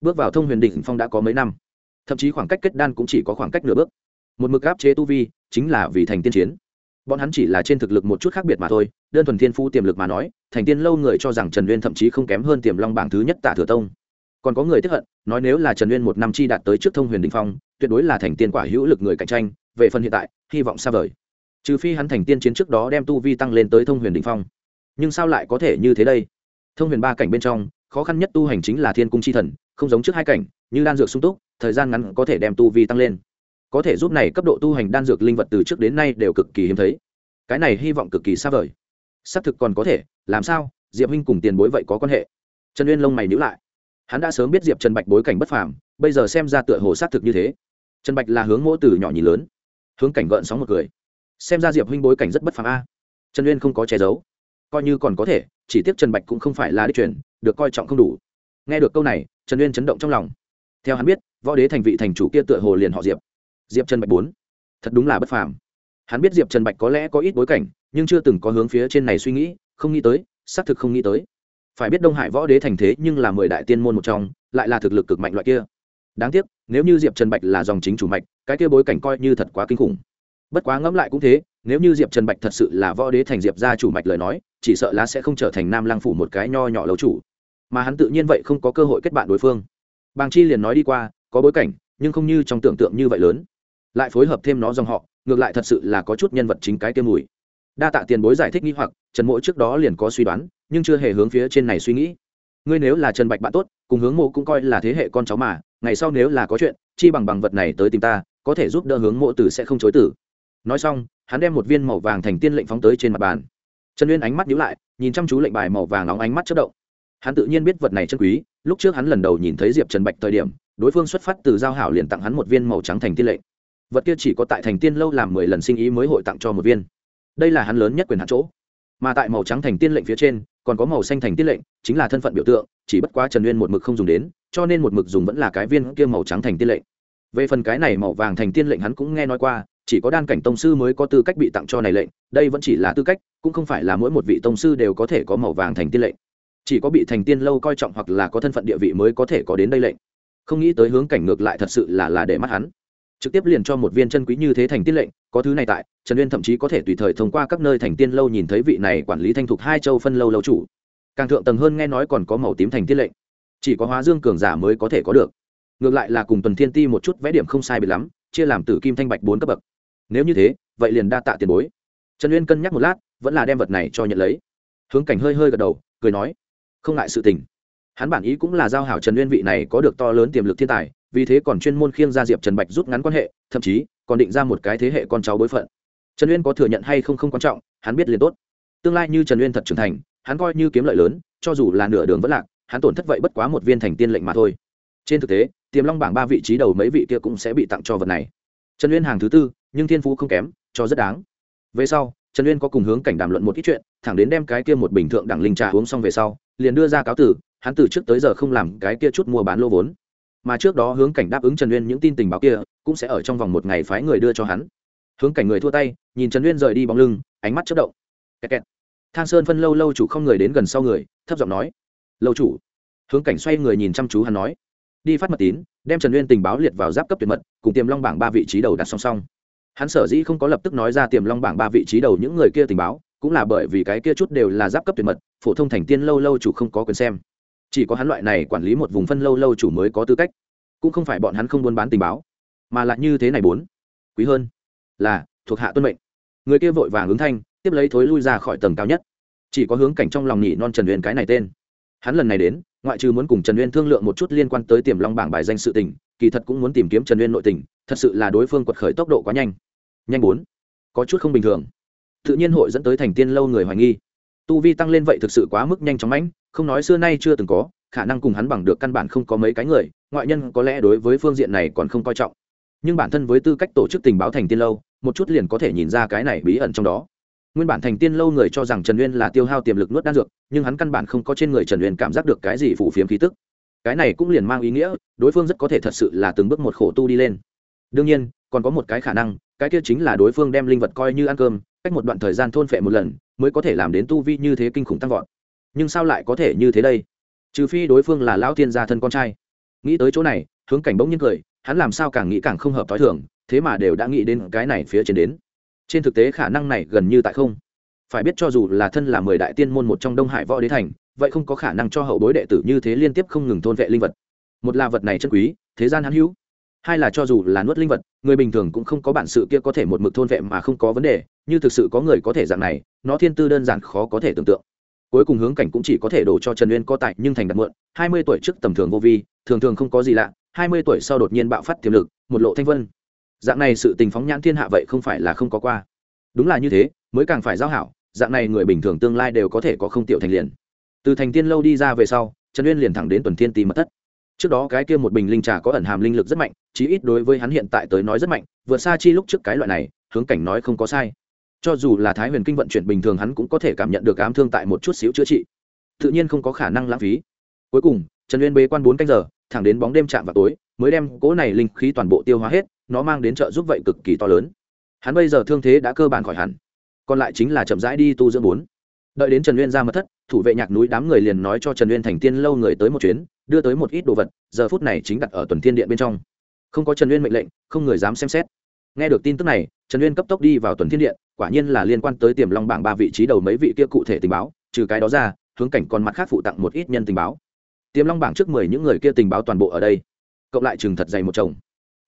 Bước vào thông huyền đỉnh phong đã có mấy năm. Thậm chí khoảng cách kết đan cũng chỉ có khoảng cách nửa bước. Một mực áp chế tu vi, chính là vì thành tiên chiến bọn hắn chỉ là trên thực lực một chút khác biệt mà thôi, đơn thuần thiên phu tiềm lực mà nói, thành tiên lâu người cho rằng trần uyên thậm chí không kém hơn tiềm long bảng thứ nhất tả thừa tông. Còn có người tiếp hận, nói nếu là trần uyên một năm chi đạt tới trước thông huyền đình phong, tuyệt đối là thành tiên quả hữu lực người cạnh tranh, về phần hiện tại, hy vọng xa vời. Trừ phi hắn thành tiên chiến trước đó đem tu vi tăng lên tới thông huyền đình phong. Nhưng sao lại có thể như thế đây? Thông huyền ba cảnh bên trong, khó khăn nhất tu hành chính là thiên cung chi thần, không giống trước hai cảnh, như đan dược sung túc, thời gian ngắn có thể đem tu vi tăng lên có thể giúp này cấp độ tu hành đan dược linh vật từ trước đến nay đều cực kỳ hiếm thấy. Cái này hy vọng cực kỳ xa vời. Xác thực còn có thể, làm sao, diệp huynh cùng tiền bối vậy có quan hệ? Trần uyên lông mày nhữ lại. Hắn đã sớm biết diệp trần bạch bối cảnh bất phàm, bây giờ xem ra tựa hồ xác thực như thế. Trần bạch là hướng mỗ từ nhỏ nhìn lớn, hướng cảnh gợn sóng một người. Xem ra diệp huynh bối cảnh rất bất phàm a. Trần uyên không có che giấu. Coi như còn có thể, chỉ tiếc trần bạch cũng không phải là đi chuyển được coi trọng không đủ. Nghe được câu này, trần uyên chấn động trong lòng. Theo hắn biết, võ đế thành vị thành chủ kia tựa hồ liền họ diệp diệp trần bạch bốn. Thật đúng là bất phàm. Hắn biết diệp trần bạch có lẽ có ít bối cảnh, nhưng chưa từng có hướng phía trên này suy nghĩ, không nghĩ tới, xác thực không nghĩ tới. Phải biết đông hải võ đế thành thế nhưng là mười đại tiên môn một trong, lại là thực lực cực mạnh loại kia. Đáng tiếc, nếu như diệp trần bạch là dòng chính chủ mạch, cái kia bối cảnh coi như thật quá kinh khủng. Bất quá ngẫm lại cũng thế, nếu như diệp trần bạch thật sự là võ đế thành diệp gia chủ mạch lời nói, chỉ sợ lá sẽ không trở thành nam lang phủ một cái nho nhỏ lâu chủ. Mà hắn tự nhiên vậy không có cơ hội kết bạn đối phương. Bàng chi liền nói đi qua, có bối cảnh, nhưng không như trong tưởng tượng như vậy lớn lại phối hợp thêm nó dòng họ, ngược lại thật sự là có chút nhân vật chính cái tiêu mùi. Đa tạ tiền bối giải thích nghi hoặc, trần mộ trước đó liền có suy đoán, nhưng chưa hề hướng phía trên này suy nghĩ. Ngươi nếu là trần bạch bạn tốt, cùng hướng mộ cũng coi là thế hệ con cháu mà, ngày sau nếu là có chuyện, chi bằng bằng vật này tới tìm ta, có thể giúp đỡ hướng mộ tử sẽ không chối tử nói xong, hắn đem một viên màu vàng thành tiên lệnh phóng tới trên mặt bàn. Trần uyên ánh mắt nhíu lại, nhìn chăm chú lệnh bài màu vàng nóng ánh mắt chất động. Hắn tự nhiên biết vật này chân quý, lúc trước hắn lần đầu nhìn thấy diệp trần bạch thời điểm, đối phương xuất phát từ giao hảo liền tặng hắn một viên màu trắng thành tiên lệnh vật kia chỉ có tại thành tiên lâu làm mười lần sinh ý mới hội tặng cho một viên. Đây là hắn lớn nhất quyền hạn chỗ. Mà tại màu trắng thành tiên lệnh phía trên, còn có màu xanh thành tiên lệnh, chính là thân phận biểu tượng, chỉ bất quá trần uyên một mực không dùng đến, cho nên một mực dùng vẫn là cái viên kia màu trắng thành tiên lệnh. Về phần cái này màu vàng thành tiên lệnh hắn cũng nghe nói qua, chỉ có đan cảnh tông sư mới có tư cách bị tặng cho này lệnh, đây vẫn chỉ là tư cách, cũng không phải là mỗi một vị tông sư đều có thể có màu vàng thành tiên lệnh. Chỉ có bị thành tiên lâu coi trọng hoặc là có thân phận địa vị mới có thể có đến đây lệnh. Không nghĩ tới hướng cảnh ngược lại thật sự là là để mắt hắn trực tiếp liền cho một viên chân quý như thế thành tiên lệnh, có thứ này tại, trần uyên thậm chí có thể tùy thời thông qua các nơi thành tiên lâu nhìn thấy vị này quản lý thanh thục hai châu phân lâu lâu chủ. Càng thượng tầng hơn nghe nói còn có màu tím thành tiên lệnh. Chỉ có hóa dương cường giả mới có thể có được. Ngược lại là cùng tuần thiên ti một chút vẽ điểm không sai bị lắm, chia làm tử kim thanh bạch bốn cấp bậc. Nếu như thế, vậy liền đa tạ tiền bối. Trần uyên cân nhắc một lát, vẫn là đem vật này cho nhận lấy. Hướng cảnh hơi hơi gật đầu, cười nói, không ngại sự tình. Hắn bản ý cũng là giao hảo trần uyên vị này có được to lớn tiềm lực thiên tài vì thế còn chuyên môn khiêng ra diệp trần bạch rút ngắn quan hệ, thậm chí còn định ra một cái thế hệ con cháu bối phận. Trần uyên có thừa nhận hay không không quan trọng, hắn biết liền tốt. Tương lai như trần uyên thật trưởng thành, hắn coi như kiếm lợi lớn, cho dù là nửa đường vẫn lạc, hắn tổn thất vậy bất quá một viên thành tiên lệnh mà thôi. Trên thực tế, tiềm long bảng ba vị trí đầu mấy vị kia cũng sẽ bị tặng cho vật này. Trần uyên hàng thứ tư, nhưng thiên phú không kém, cho rất đáng. Về sau, trần uyên có cùng hướng cảnh đàm luận một ít chuyện, thẳng đến đem cái kia một bình thượng đẳng linh trà uống xong về sau, liền đưa ra cáo tử hắn từ trước tới giờ không làm cái kia chút mua bán lô vốn mà trước đó hướng cảnh đáp ứng trần uyên những tin tình báo kia, cũng sẽ ở trong vòng một ngày phái người đưa cho hắn. Hướng cảnh người thua tay, nhìn trần uyên rời đi bóng lưng, ánh mắt chất động. Kẹt kẹt. thang sơn phân lâu lâu chủ không người đến gần sau người, thấp giọng nói, lâu chủ. Hướng cảnh xoay người nhìn chăm chú hắn nói, đi phát mật tín, đem trần uyên tình báo liệt vào giáp cấp tuyệt mật, cùng tiềm long bảng ba vị trí đầu đặt song song. Hắn sở dĩ không có lập tức nói ra tiềm long bảng ba vị trí đầu những người kia tình báo, cũng là bởi vì cái kia chút đều là giáp cấp tuyệt mật, phổ thông thành tiên lâu lâu chủ không có quyền xem chỉ có hắn loại này quản lý một vùng phân lâu lâu chủ mới có tư cách. Cũng không phải bọn hắn không buôn bán tình báo, mà lại như thế này bốn. Quý hơn là thuộc hạ tuân mệnh. Người kia vội vàng ứng thanh, tiếp lấy thối lui ra khỏi tầng cao nhất. Chỉ có hướng cảnh trong lòng nhị non trần uyên cái này tên. Hắn lần này đến, ngoại trừ muốn cùng trần uyên thương lượng một chút liên quan tới tiềm long bảng bài danh sự tình, kỳ thật cũng muốn tìm kiếm trần uyên nội tình, thật sự là đối phương quật khởi tốc độ quá nhanh. Nhanh bốn. Có chút không bình thường. Tự nhiên hội dẫn tới thành tiên lâu người hoài nghi. Tu vi tăng lên vậy thực sự quá mức nhanh chóng mãnh không nói xưa nay chưa từng có, khả năng cùng hắn bằng được căn bản không có mấy cái người, ngoại nhân có lẽ đối với phương diện này còn không coi trọng. Nhưng bản thân với tư cách tổ chức tình báo thành tiên lâu, một chút liền có thể nhìn ra cái này bí ẩn trong đó. Nguyên bản thành tiên lâu người cho rằng trần uyên là tiêu hao tiềm lực nuốt đan dược, nhưng hắn căn bản không có trên người trần uyên cảm giác được cái gì phủ phiếm khí tức. Cái này cũng liền mang ý nghĩa, đối phương rất có thể thật sự là từng bước một khổ tu đi lên. Đương nhiên, còn có một cái khả năng, cái kia chính là đối phương đem linh vật coi như ăn cơm, cách một đoạn thời gian thôn phệ một lần, mới có thể làm đến tu vi như thế kinh khủng tăng vọt nhưng sao lại có thể như thế đây? Trừ phi đối phương là lão thiên gia thân con trai. Nghĩ tới chỗ này, hướng cảnh bỗng nhiên cười, hắn làm sao càng nghĩ càng không hợp t h o i thường, thế mà đều đã nghĩ đến cái này phía trên đến. Trên thực tế khả năng này gần như tại không. Phải biết cho dù là thân là mười đại tiên môn một trong đông hải võ đế thành, vậy không có khả năng cho hậu bối đệ tử như thế liên tiếp không ngừng thôn vệ linh vật. Một là vật này chân quý, thế gian hắn hữu. Hai là cho dù là nuốt linh vật, người bình thường cũng không có bản sự kia có thể một mực thôn vệ mà không có vấn đề, như thực sự có người có thể dạng này, nó thiên tư đơn giản khó có thể tưởng tượng cuối cùng hướng cảnh cũng chỉ có thể đổ cho trần uyên có tại nhưng thành đặt muộn. Hai mươi tuổi trước tầm thường vô vi, thường thường không có gì lạ. Hai mươi tuổi sau đột nhiên bạo phát tiềm lực, một lộ thanh vân. Dạng này sự tình phóng nhãn thiên hạ vậy không phải là không có qua. Đúng là như thế, mới càng phải giao hảo, dạng này người bình thường tương lai đều có thể có không tiểu thành liền. Từ thành tiên lâu đi ra về sau, trần uyên liền thẳng đến tuần thiên tì mật thất. Trước đó cái kia một bình linh trà có ẩn hàm linh lực rất mạnh, chí ít đối với hắn hiện tại tới nói rất mạnh, vượt xa chi lúc trước cái loại này, hướng cảnh nói không có sai cho dù là thái huyền kinh vận chuyển bình thường hắn cũng có thể cảm nhận được ám thương tại một chút xíu chữa trị. Tự nhiên không có khả năng lãng phí. Cuối cùng, trần uyên bế quan bốn canh giờ, thẳng đến bóng đêm chạm vào tối, mới đem cỗ này linh khí toàn bộ tiêu hóa hết, nó mang đến trợ giúp vậy cực kỳ to lớn. Hắn bây giờ thương thế đã cơ bản khỏi hẳn, còn lại chính là chậm rãi đi tu dưỡng bốn. Đợi đến trần uyên ra mất thất, thủ vệ nhạc núi đám người liền nói cho trần uyên thành tiên lâu người tới một chuyến, đưa tới một ít đồ vật, giờ phút này chính đặt ở tuần thiên điện bên trong. Không có trần uyên mệnh lệnh, không người dám xem xét. Nghe được tin tức này, trần uyên cấp tốc đi vào tuần thiên điện quả nhiên là liên quan tới tiềm long bảng ba vị trí đầu mấy vị kia cụ thể tình báo, trừ cái đó ra, hướng cảnh còn mặt khác phụ tặng một ít nhân tình báo. Tiềm long bảng trước mười những người kia tình báo toàn bộ ở đây. Cộng lại chừng thật dày một chồng.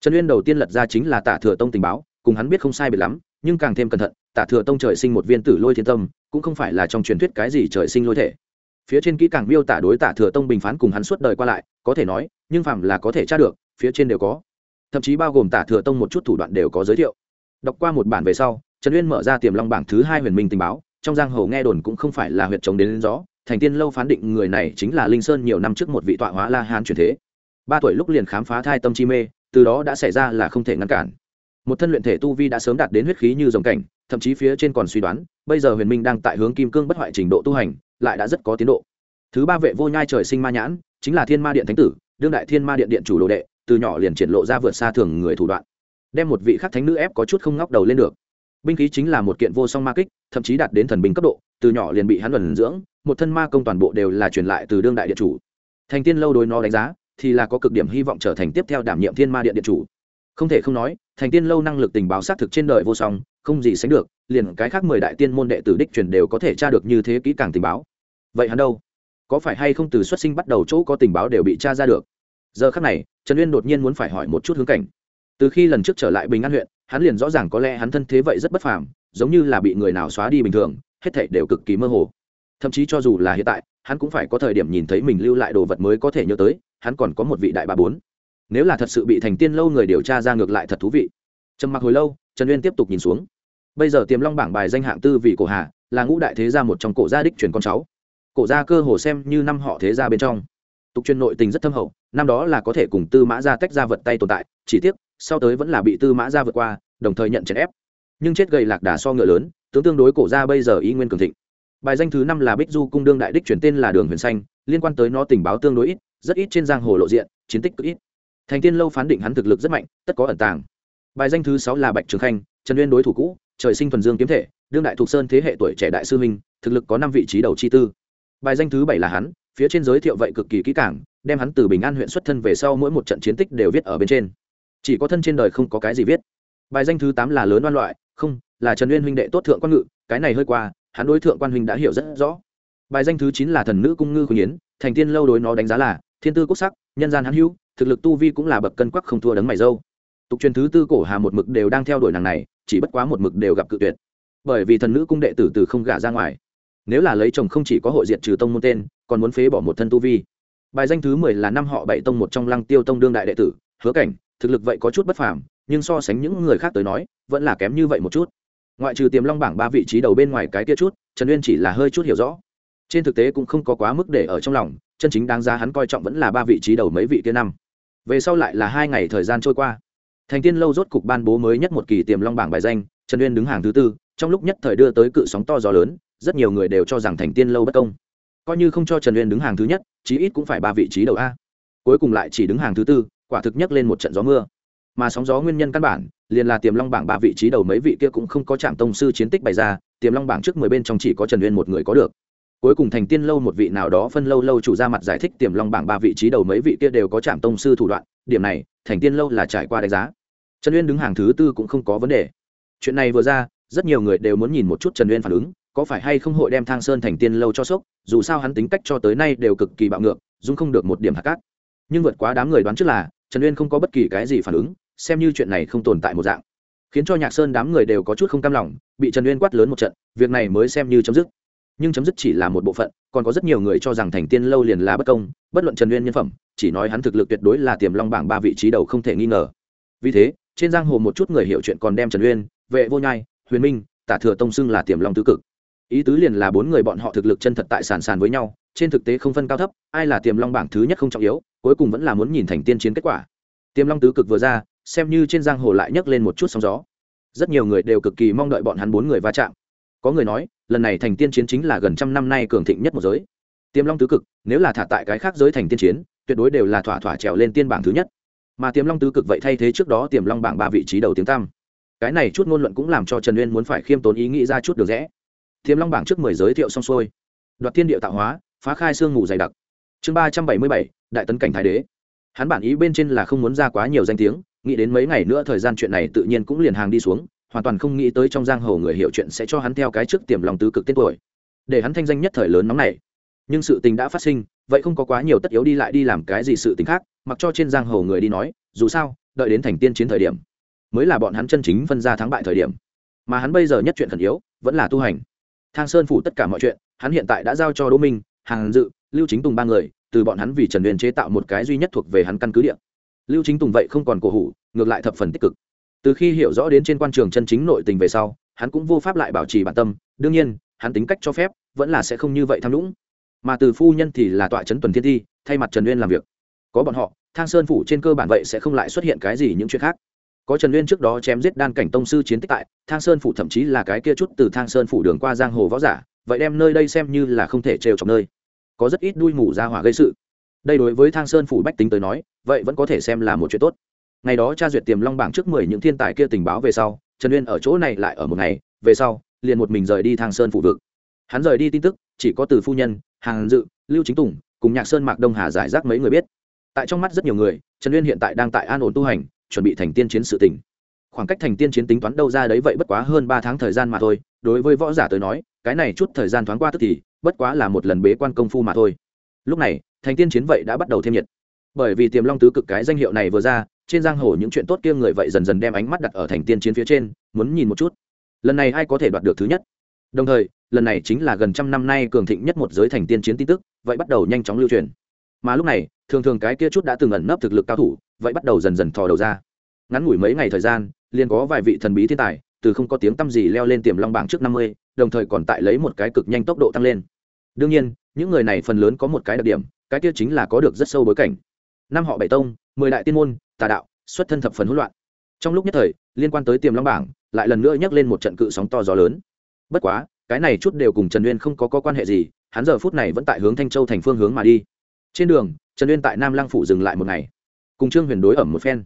Trần uyên đầu tiên lật ra chính là tả thừa tông tình báo, cùng hắn biết không sai biệt lắm, nhưng càng thêm cẩn thận, tả thừa tông trời sinh một viên tử lôi thiên tâm, cũng không phải là trong truyền thuyết cái gì trời sinh lôi thể. Phía trên kỹ càng miêu tả đối tả thừa tông bình phán cùng hắn suốt đời qua lại, có thể nói, nhưng phạm là có thể tra được, phía trên đều có. Thậm chí bao gồm tả thừa tông một chút thủ đoạn đều có giới thiệu. Đọc qua một bản về sau trần uyên mở ra tiềm long bảng thứ hai huyền minh tình báo trong giang hồ nghe đồn cũng không phải là huyệt chống đến, đến rõ thành tiên lâu phán định người này chính là linh sơn nhiều năm trước một vị tọa hóa la hán truyền thế. Ba tuổi lúc liền khám phá thai tâm chi mê từ đó đã xảy ra là không thể ngăn cản. Một thân luyện thể tu vi đã sớm đạt đến huyết khí như dòng cảnh thậm chí phía trên còn suy đoán bây giờ huyền minh đang tại hướng kim cương bất hoại trình độ tu hành lại đã rất có tiến độ. Thứ ba vệ vô nhai trời sinh ma nhãn chính là thiên ma điện thánh tử đương đại thiên ma điện điện chủ đồ đệ từ nhỏ liền triển lộ ra vượt xa thường người thủ đoạn. Đem một vị khắc thánh nữ ép có chút không ngóc đầu lên được binh khí chính là một kiện vô song ma kích, thậm chí đạt đến thần binh cấp độ, từ nhỏ liền bị hắn luận dưỡng, một thân ma công toàn bộ đều là truyền lại từ đương đại điện chủ. Thành tiên lâu đối nó đánh giá, thì là có cực điểm hy vọng trở thành tiếp theo đảm nhiệm thiên ma điện điện chủ. Không thể không nói, thành tiên lâu năng lực tình báo xác thực trên đời vô song, không gì sánh được, liền cái khác mười đại tiên môn đệ tử đích truyền đều có thể tra được như thế kỹ càng tình báo. Vậy hắn đâu? Có phải hay không từ xuất sinh bắt đầu chỗ có tình báo đều bị tra ra được? Giờ khác này, trần uyên đột nhiên muốn phải hỏi một chút hướng cảnh. Từ khi lần trước trở lại bình an huyện hắn liền rõ ràng có lẽ hắn thân thế vậy rất bất phàm, giống như là bị người nào xóa đi bình thường, hết thảy đều cực kỳ mơ hồ. Thậm chí cho dù là hiện tại, hắn cũng phải có thời điểm nhìn thấy mình lưu lại đồ vật mới có thể nhớ tới, hắn còn có một vị đại bà bốn. Nếu là thật sự bị thành tiên lâu người điều tra ra ngược lại thật thú vị. Trầm mặc hồi lâu, trần uyên tiếp tục nhìn xuống. Bây giờ tiềm long bảng bài danh hạng tư vị cổ hà là ngũ đại thế gia một trong cổ gia đích truyền con cháu. Cổ gia cơ hồ xem như năm họ thế gia bên trong. Tục truyền nội tình rất thâm hậu, năm đó là có thể cùng tư mã gia tách ra vật tay tồn tại, chỉ tiếc sau tới vẫn là bị tư mã gia vượt qua, đồng thời nhận chèn ép. Nhưng chết gầy lạc đà so ngựa lớn, tướng tương đối cổ gia bây giờ y nguyên cường thịnh. Bài danh thứ năm là bích du cung đương đại đích chuyển tên là đường huyền xanh, liên quan tới nó tình báo tương đối ít, rất ít trên giang hồ lộ diện, chiến tích cực ít. Thành tiên lâu phán định hắn thực lực rất mạnh, tất có ẩn tàng. Bài danh thứ sáu là bạch trường khanh, trần uyên đối thủ cũ, trời sinh thuần dương kiếm thể, đương đại thục sơn thế hệ tuổi trẻ đại sư minh thực lực có năm vị trí đầu chi tư. Bài danh thứ bảy là hắn, phía trên giới thiệu vậy cực kỳ kỹ càng, đem hắn từ bình an huyện xuất thân về sau mỗi một trận chiến tích đều viết ở bên trên chỉ có thân trên đời không có cái gì viết. Bài danh thứ tám là lớn đoan loại, không, là trần uyên huynh đệ tốt thượng quan ngự, cái này hơi qua, hắn đối thượng quan huynh đã hiểu rất rõ. Bài danh thứ chín là thần nữ cung ngư khuyến yến, thành tiên lâu đối nó đánh giá là thiên tư quốc sắc, nhân gian hắn hữu, thực lực tu vi cũng là bậc cân quắc không thua đấng mày dâu. Tục truyền thứ tư cổ hà một mực đều đang theo đuổi nàng này, chỉ bất quá một mực đều gặp cự tuyệt. Bởi vì thần nữ cung đệ tử từ không gả ra ngoài. Nếu là lấy chồng không chỉ có hội diện trừ tông môn tên, còn muốn phế bỏ một thân tu vi. Bài danh thứ mười là năm họ bảy tông một trong lăng tiêu tông đương đại đệ tử, hứa cảnh thực lực vậy có chút bất phàm, nhưng so sánh những người khác tới nói, vẫn là kém như vậy một chút. Ngoại trừ tiềm long bảng ba vị trí đầu bên ngoài cái kia chút, trần uyên chỉ là hơi chút hiểu rõ. Trên thực tế cũng không có quá mức để ở trong lòng, chân chính đáng ra hắn coi trọng vẫn là ba vị trí đầu mấy vị kia năm. Về sau lại là hai ngày thời gian trôi qua. Thành tiên lâu rốt cục ban bố mới nhất một kỳ tiềm long bảng bài danh, trần uyên đứng hàng thứ tư, trong lúc nhất thời đưa tới cự sóng to gió lớn, rất nhiều người đều cho rằng thành tiên lâu bất công. Coi như không cho trần uyên đứng hàng thứ nhất, chí ít cũng phải ba vị trí đầu a. Cuối cùng lại chỉ đứng hàng thứ tư quả thực nhất lên một trận gió mưa. Mà sóng gió nguyên nhân căn bản, liền là tiềm long bảng ba vị trí đầu mấy vị kia cũng không có trạm tông sư chiến tích bày ra, tiềm long bảng trước mười bên trong chỉ có trần uyên một người có được. Cuối cùng thành tiên lâu một vị nào đó phân lâu lâu chủ ra mặt giải thích tiềm long bảng ba vị trí đầu mấy vị kia đều có trạm tông sư thủ đoạn, điểm này, thành tiên lâu là trải qua đánh giá. Trần uyên đứng hàng thứ tư cũng không có vấn đề. Chuyện này vừa ra, rất nhiều người đều muốn nhìn một chút trần uyên phản ứng, có phải hay không hội đem thang sơn thành tiên lâu cho sốc, dù sao hắn tính cách cho tới nay đều cực kỳ bạo ngược, dung không được một điểm hạt cát. Nhưng vượt quá đám người đoán trước là trần uyên không có bất kỳ cái gì phản ứng, xem như chuyện này không tồn tại một dạng. Khiến cho nhạc sơn đám người đều có chút không cam lòng, bị trần uyên quát lớn một trận, việc này mới xem như chấm dứt. Nhưng chấm dứt chỉ là một bộ phận, còn có rất nhiều người cho rằng thành tiên lâu liền là bất công, bất luận trần uyên nhân phẩm, chỉ nói hắn thực lực tuyệt đối là tiềm long bảng ba vị trí đầu không thể nghi ngờ. Vì thế, trên giang hồ một chút người hiểu chuyện còn đem trần uyên, vệ vô nhai, huyền minh, tả thừa tông xưng là tiềm long tứ cực ý tứ liền là bốn người bọn họ thực lực chân thật tại sàn sàn với nhau, trên thực tế không phân cao thấp, ai là tiềm long bảng thứ nhất không trọng yếu, cuối cùng vẫn là muốn nhìn thành tiên chiến kết quả. Tiềm long tứ cực vừa ra, xem như trên giang hồ lại nhấc lên một chút sóng gió. Rất nhiều người đều cực kỳ mong đợi bọn hắn bốn người va chạm. Có người nói, lần này thành tiên chiến chính là gần trăm năm nay cường thịnh nhất một giới. Tiềm long tứ cực, nếu là thả tại cái khác giới thành tiên chiến, tuyệt đối đều là thỏa thỏa trèo lên tiên bảng thứ nhất. Mà tiềm long tứ cực vậy thay thế trước đó tiềm long bảng ba vị trí đầu tiếng tam cái này chút ngôn luận cũng làm cho trần uyên muốn phải khiêm tốn ý nghĩ ra chút được rẽ tiềm long bảng trước mười giới thiệu xong xuôi. Đoạt thiên địa tạo hóa, phá khai xương ngủ dày đặc. Chương ba trăm bảy mươi bảy, đại tấn cảnh thái đế. Hắn bản ý bên trên là không muốn ra quá nhiều danh tiếng, nghĩ đến mấy ngày nữa thời gian chuyện này tự nhiên cũng liền hàng đi xuống, hoàn toàn không nghĩ tới trong giang hồ người hiểu chuyện sẽ cho hắn theo cái trước tiềm lòng tứ cực tên tuổi. Để hắn thanh danh nhất thời lớn nóng này. Nhưng sự tình đã phát sinh, vậy không có quá nhiều tất yếu đi lại đi làm cái gì sự tình khác, mặc cho trên giang hồ người đi nói, dù sao, đợi đến thành tiên chiến thời điểm, mới là bọn hắn chân chính phân ra thắng bại thời điểm. Mà hắn bây giờ nhất chuyện khẩn yếu, vẫn là tu hành thang sơn phủ tất cả mọi chuyện, hắn hiện tại đã giao cho đỗ minh, hàng dự, lưu chính tùng ba người, từ bọn hắn vì trần huyền chế tạo một cái duy nhất thuộc về hắn căn cứ địa. Lưu chính tùng vậy không còn cổ hủ, ngược lại thập phần tích cực. Từ khi hiểu rõ đến trên quan trường chân chính nội tình về sau, hắn cũng vô pháp lại bảo trì bản tâm, đương nhiên, hắn tính cách cho phép, vẫn là sẽ không như vậy tham lũng mà từ phu nhân thì là tọa Trấn tuần thiên thi, thay mặt trần uyên làm việc. Có bọn họ, thang sơn phủ trên cơ bản vậy sẽ không lại xuất hiện cái gì những chuyện khác có trần uyên trước đó chém giết đan cảnh tông sư chiến tích tại thang sơn phủ, thậm chí là cái kia chút từ thang sơn phủ đường qua giang hồ võ giả, vậy đem nơi đây xem như là không thể trêu trong nơi. Có rất ít đuôi mù ra hỏa gây sự. Đây đối với thang sơn phủ bách tính tới nói, vậy vẫn có thể xem là một chuyện tốt. Ngày đó tra duyệt tiềm long bảng trước mười những thiên tài kia tình báo về sau, trần uyên ở chỗ này lại ở một ngày, về sau, liền một mình rời đi thang sơn phủ vực. Hắn rời đi tin tức, chỉ có từ phu nhân, hàng dự, lưu chính tùng, cùng nhạc sơn mạc đông hà giải rác mấy người biết. Tại trong mắt rất nhiều người, trần uyên hiện tại đang tại an ổn tu hành chuẩn bị thành tiên chiến sự tỉnh khoảng cách thành tiên chiến tính toán đâu ra đấy vậy bất quá hơn ba tháng thời gian mà thôi, đối với võ giả tới nói, cái này chút thời gian thoáng qua tức thì, bất quá là một lần bế quan công phu mà thôi. Lúc này, thành tiên chiến vậy đã bắt đầu thêm nhiệt. Bởi vì tiềm long tứ cực cái danh hiệu này vừa ra, trên giang hồ những chuyện tốt kia người vậy dần dần đem ánh mắt đặt ở thành tiên chiến phía trên, muốn nhìn một chút. Lần này ai có thể đoạt được thứ nhất? Đồng thời, lần này chính là gần trăm năm nay cường thịnh nhất một giới thành tiên chiến tin tức, vậy bắt đầu nhanh chóng lưu truyền. Mà lúc này, thường thường cái kia chút đã từng ẩn nấp thực lực cao thủ vậy bắt đầu dần dần thò đầu ra. Ngắn ngủi mấy ngày thời gian liền có vài vị thần bí thiên tài từ không có tiếng tăm gì leo lên tiềm long bảng trước năm mươi đồng thời còn tại lấy một cái cực nhanh tốc độ tăng lên. Đương nhiên những người này phần lớn có một cái đặc điểm cái kia chính là có được rất sâu bối cảnh. Năm họ bảy tông mười đại tiên môn tà đạo xuất thân thập phần hỗn loạn. Trong lúc nhất thời liên quan tới tiềm long bảng lại lần nữa nhắc lên một trận cự sóng to gió lớn. Bất quá cái này chút đều cùng trần uyên không có, có quan hệ gì hắn giờ phút này vẫn tại hướng thanh châu thành phương hướng mà đi. Trên đường trần uyên tại nam lăng phủ dừng lại một ngày cùng trương huyền đối ẩm một phen.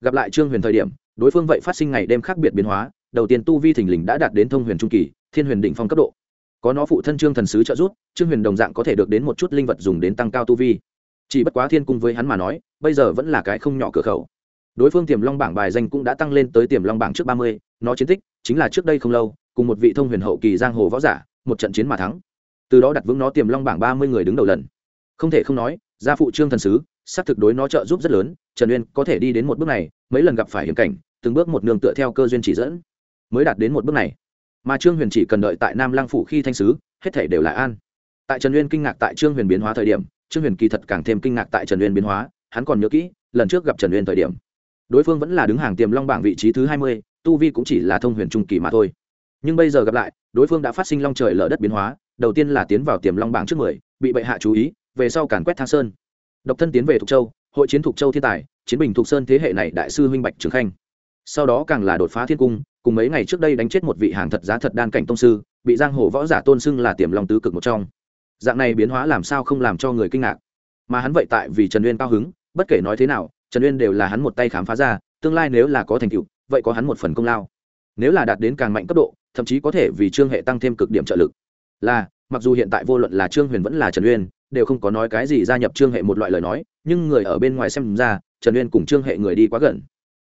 Gặp lại trương huyền thời điểm, đối phương vậy phát sinh ngày đêm khác biệt biến hóa, đầu tiên tu vi thình lình đã đạt đến thông huyền trung kỳ, thiên huyền định phong cấp độ. Có nó phụ thân trương thần sứ trợ giúp, trương huyền đồng dạng có thể được đến một chút linh vật dùng đến tăng cao tu vi. Chỉ bất quá thiên cung với hắn mà nói, bây giờ vẫn là cái không nhỏ cửa khẩu. Đối phương tiềm long bảng bài danh cũng đã tăng lên tới tiềm long bảng trước ba mươi, nó chiến tích chính là trước đây không lâu, cùng một vị thông huyền hậu kỳ giang hồ võ giả, một trận chiến mà thắng. Từ đó đặt vững nó tiềm long bảng ba mươi người đứng đầu lần. Không thể không nói gia phụ trương thần sứ, xác thực đối nó trợ giúp rất lớn, trần uyên có thể đi đến một bước này, mấy lần gặp phải hiểm cảnh, từng bước một nương tựa theo cơ duyên chỉ dẫn, mới đạt đến một bước này. Mà trương huyền chỉ cần đợi tại nam lang phủ khi thanh sứ, hết thể đều là an. Tại trần uyên kinh ngạc tại trương huyền biến hóa thời điểm, trương huyền kỳ thật càng thêm kinh ngạc tại trần uyên biến hóa, hắn còn nhớ kỹ, lần trước gặp trần uyên thời điểm, đối phương vẫn là đứng hàng tiềm long bảng vị trí thứ hai mươi, tu vi cũng chỉ là thông huyền trung kỳ mà thôi. Nhưng bây giờ gặp lại, đối phương đã phát sinh long trời lở đất biến hóa, đầu tiên là tiến vào tiềm long bảng trước mười, bị bệ hạ chú ý về sau càn quét thang sơn. Độc thân tiến về thục châu, hội chiến thục châu thiên tài, chiến bình thục sơn thế hệ này đại sư huynh bạch trường khanh. Sau đó càng là đột phá thiên cung, cùng mấy ngày trước đây đánh chết một vị hàng thật giá thật đan cảnh tông sư, bị giang hồ võ giả tôn xưng là tiềm long tứ cực một trong. Dạng này biến hóa làm sao không làm cho người kinh ngạc. Mà hắn vậy tại vì trần uyên cao hứng, bất kể nói thế nào, trần uyên đều là hắn một tay khám phá ra, tương lai nếu là có thành tựu, vậy có hắn một phần công lao. Nếu là đạt đến càng mạnh cấp độ, thậm chí có thể vì trương hệ tăng thêm cực điểm trợ lực. Là, mặc dù hiện tại vô luận là trương huyền vẫn là trần uyên đều không có nói cái gì gia nhập trương hệ một loại lời nói, nhưng người ở bên ngoài xem ra, trần uyên cùng trương hệ người đi quá gần.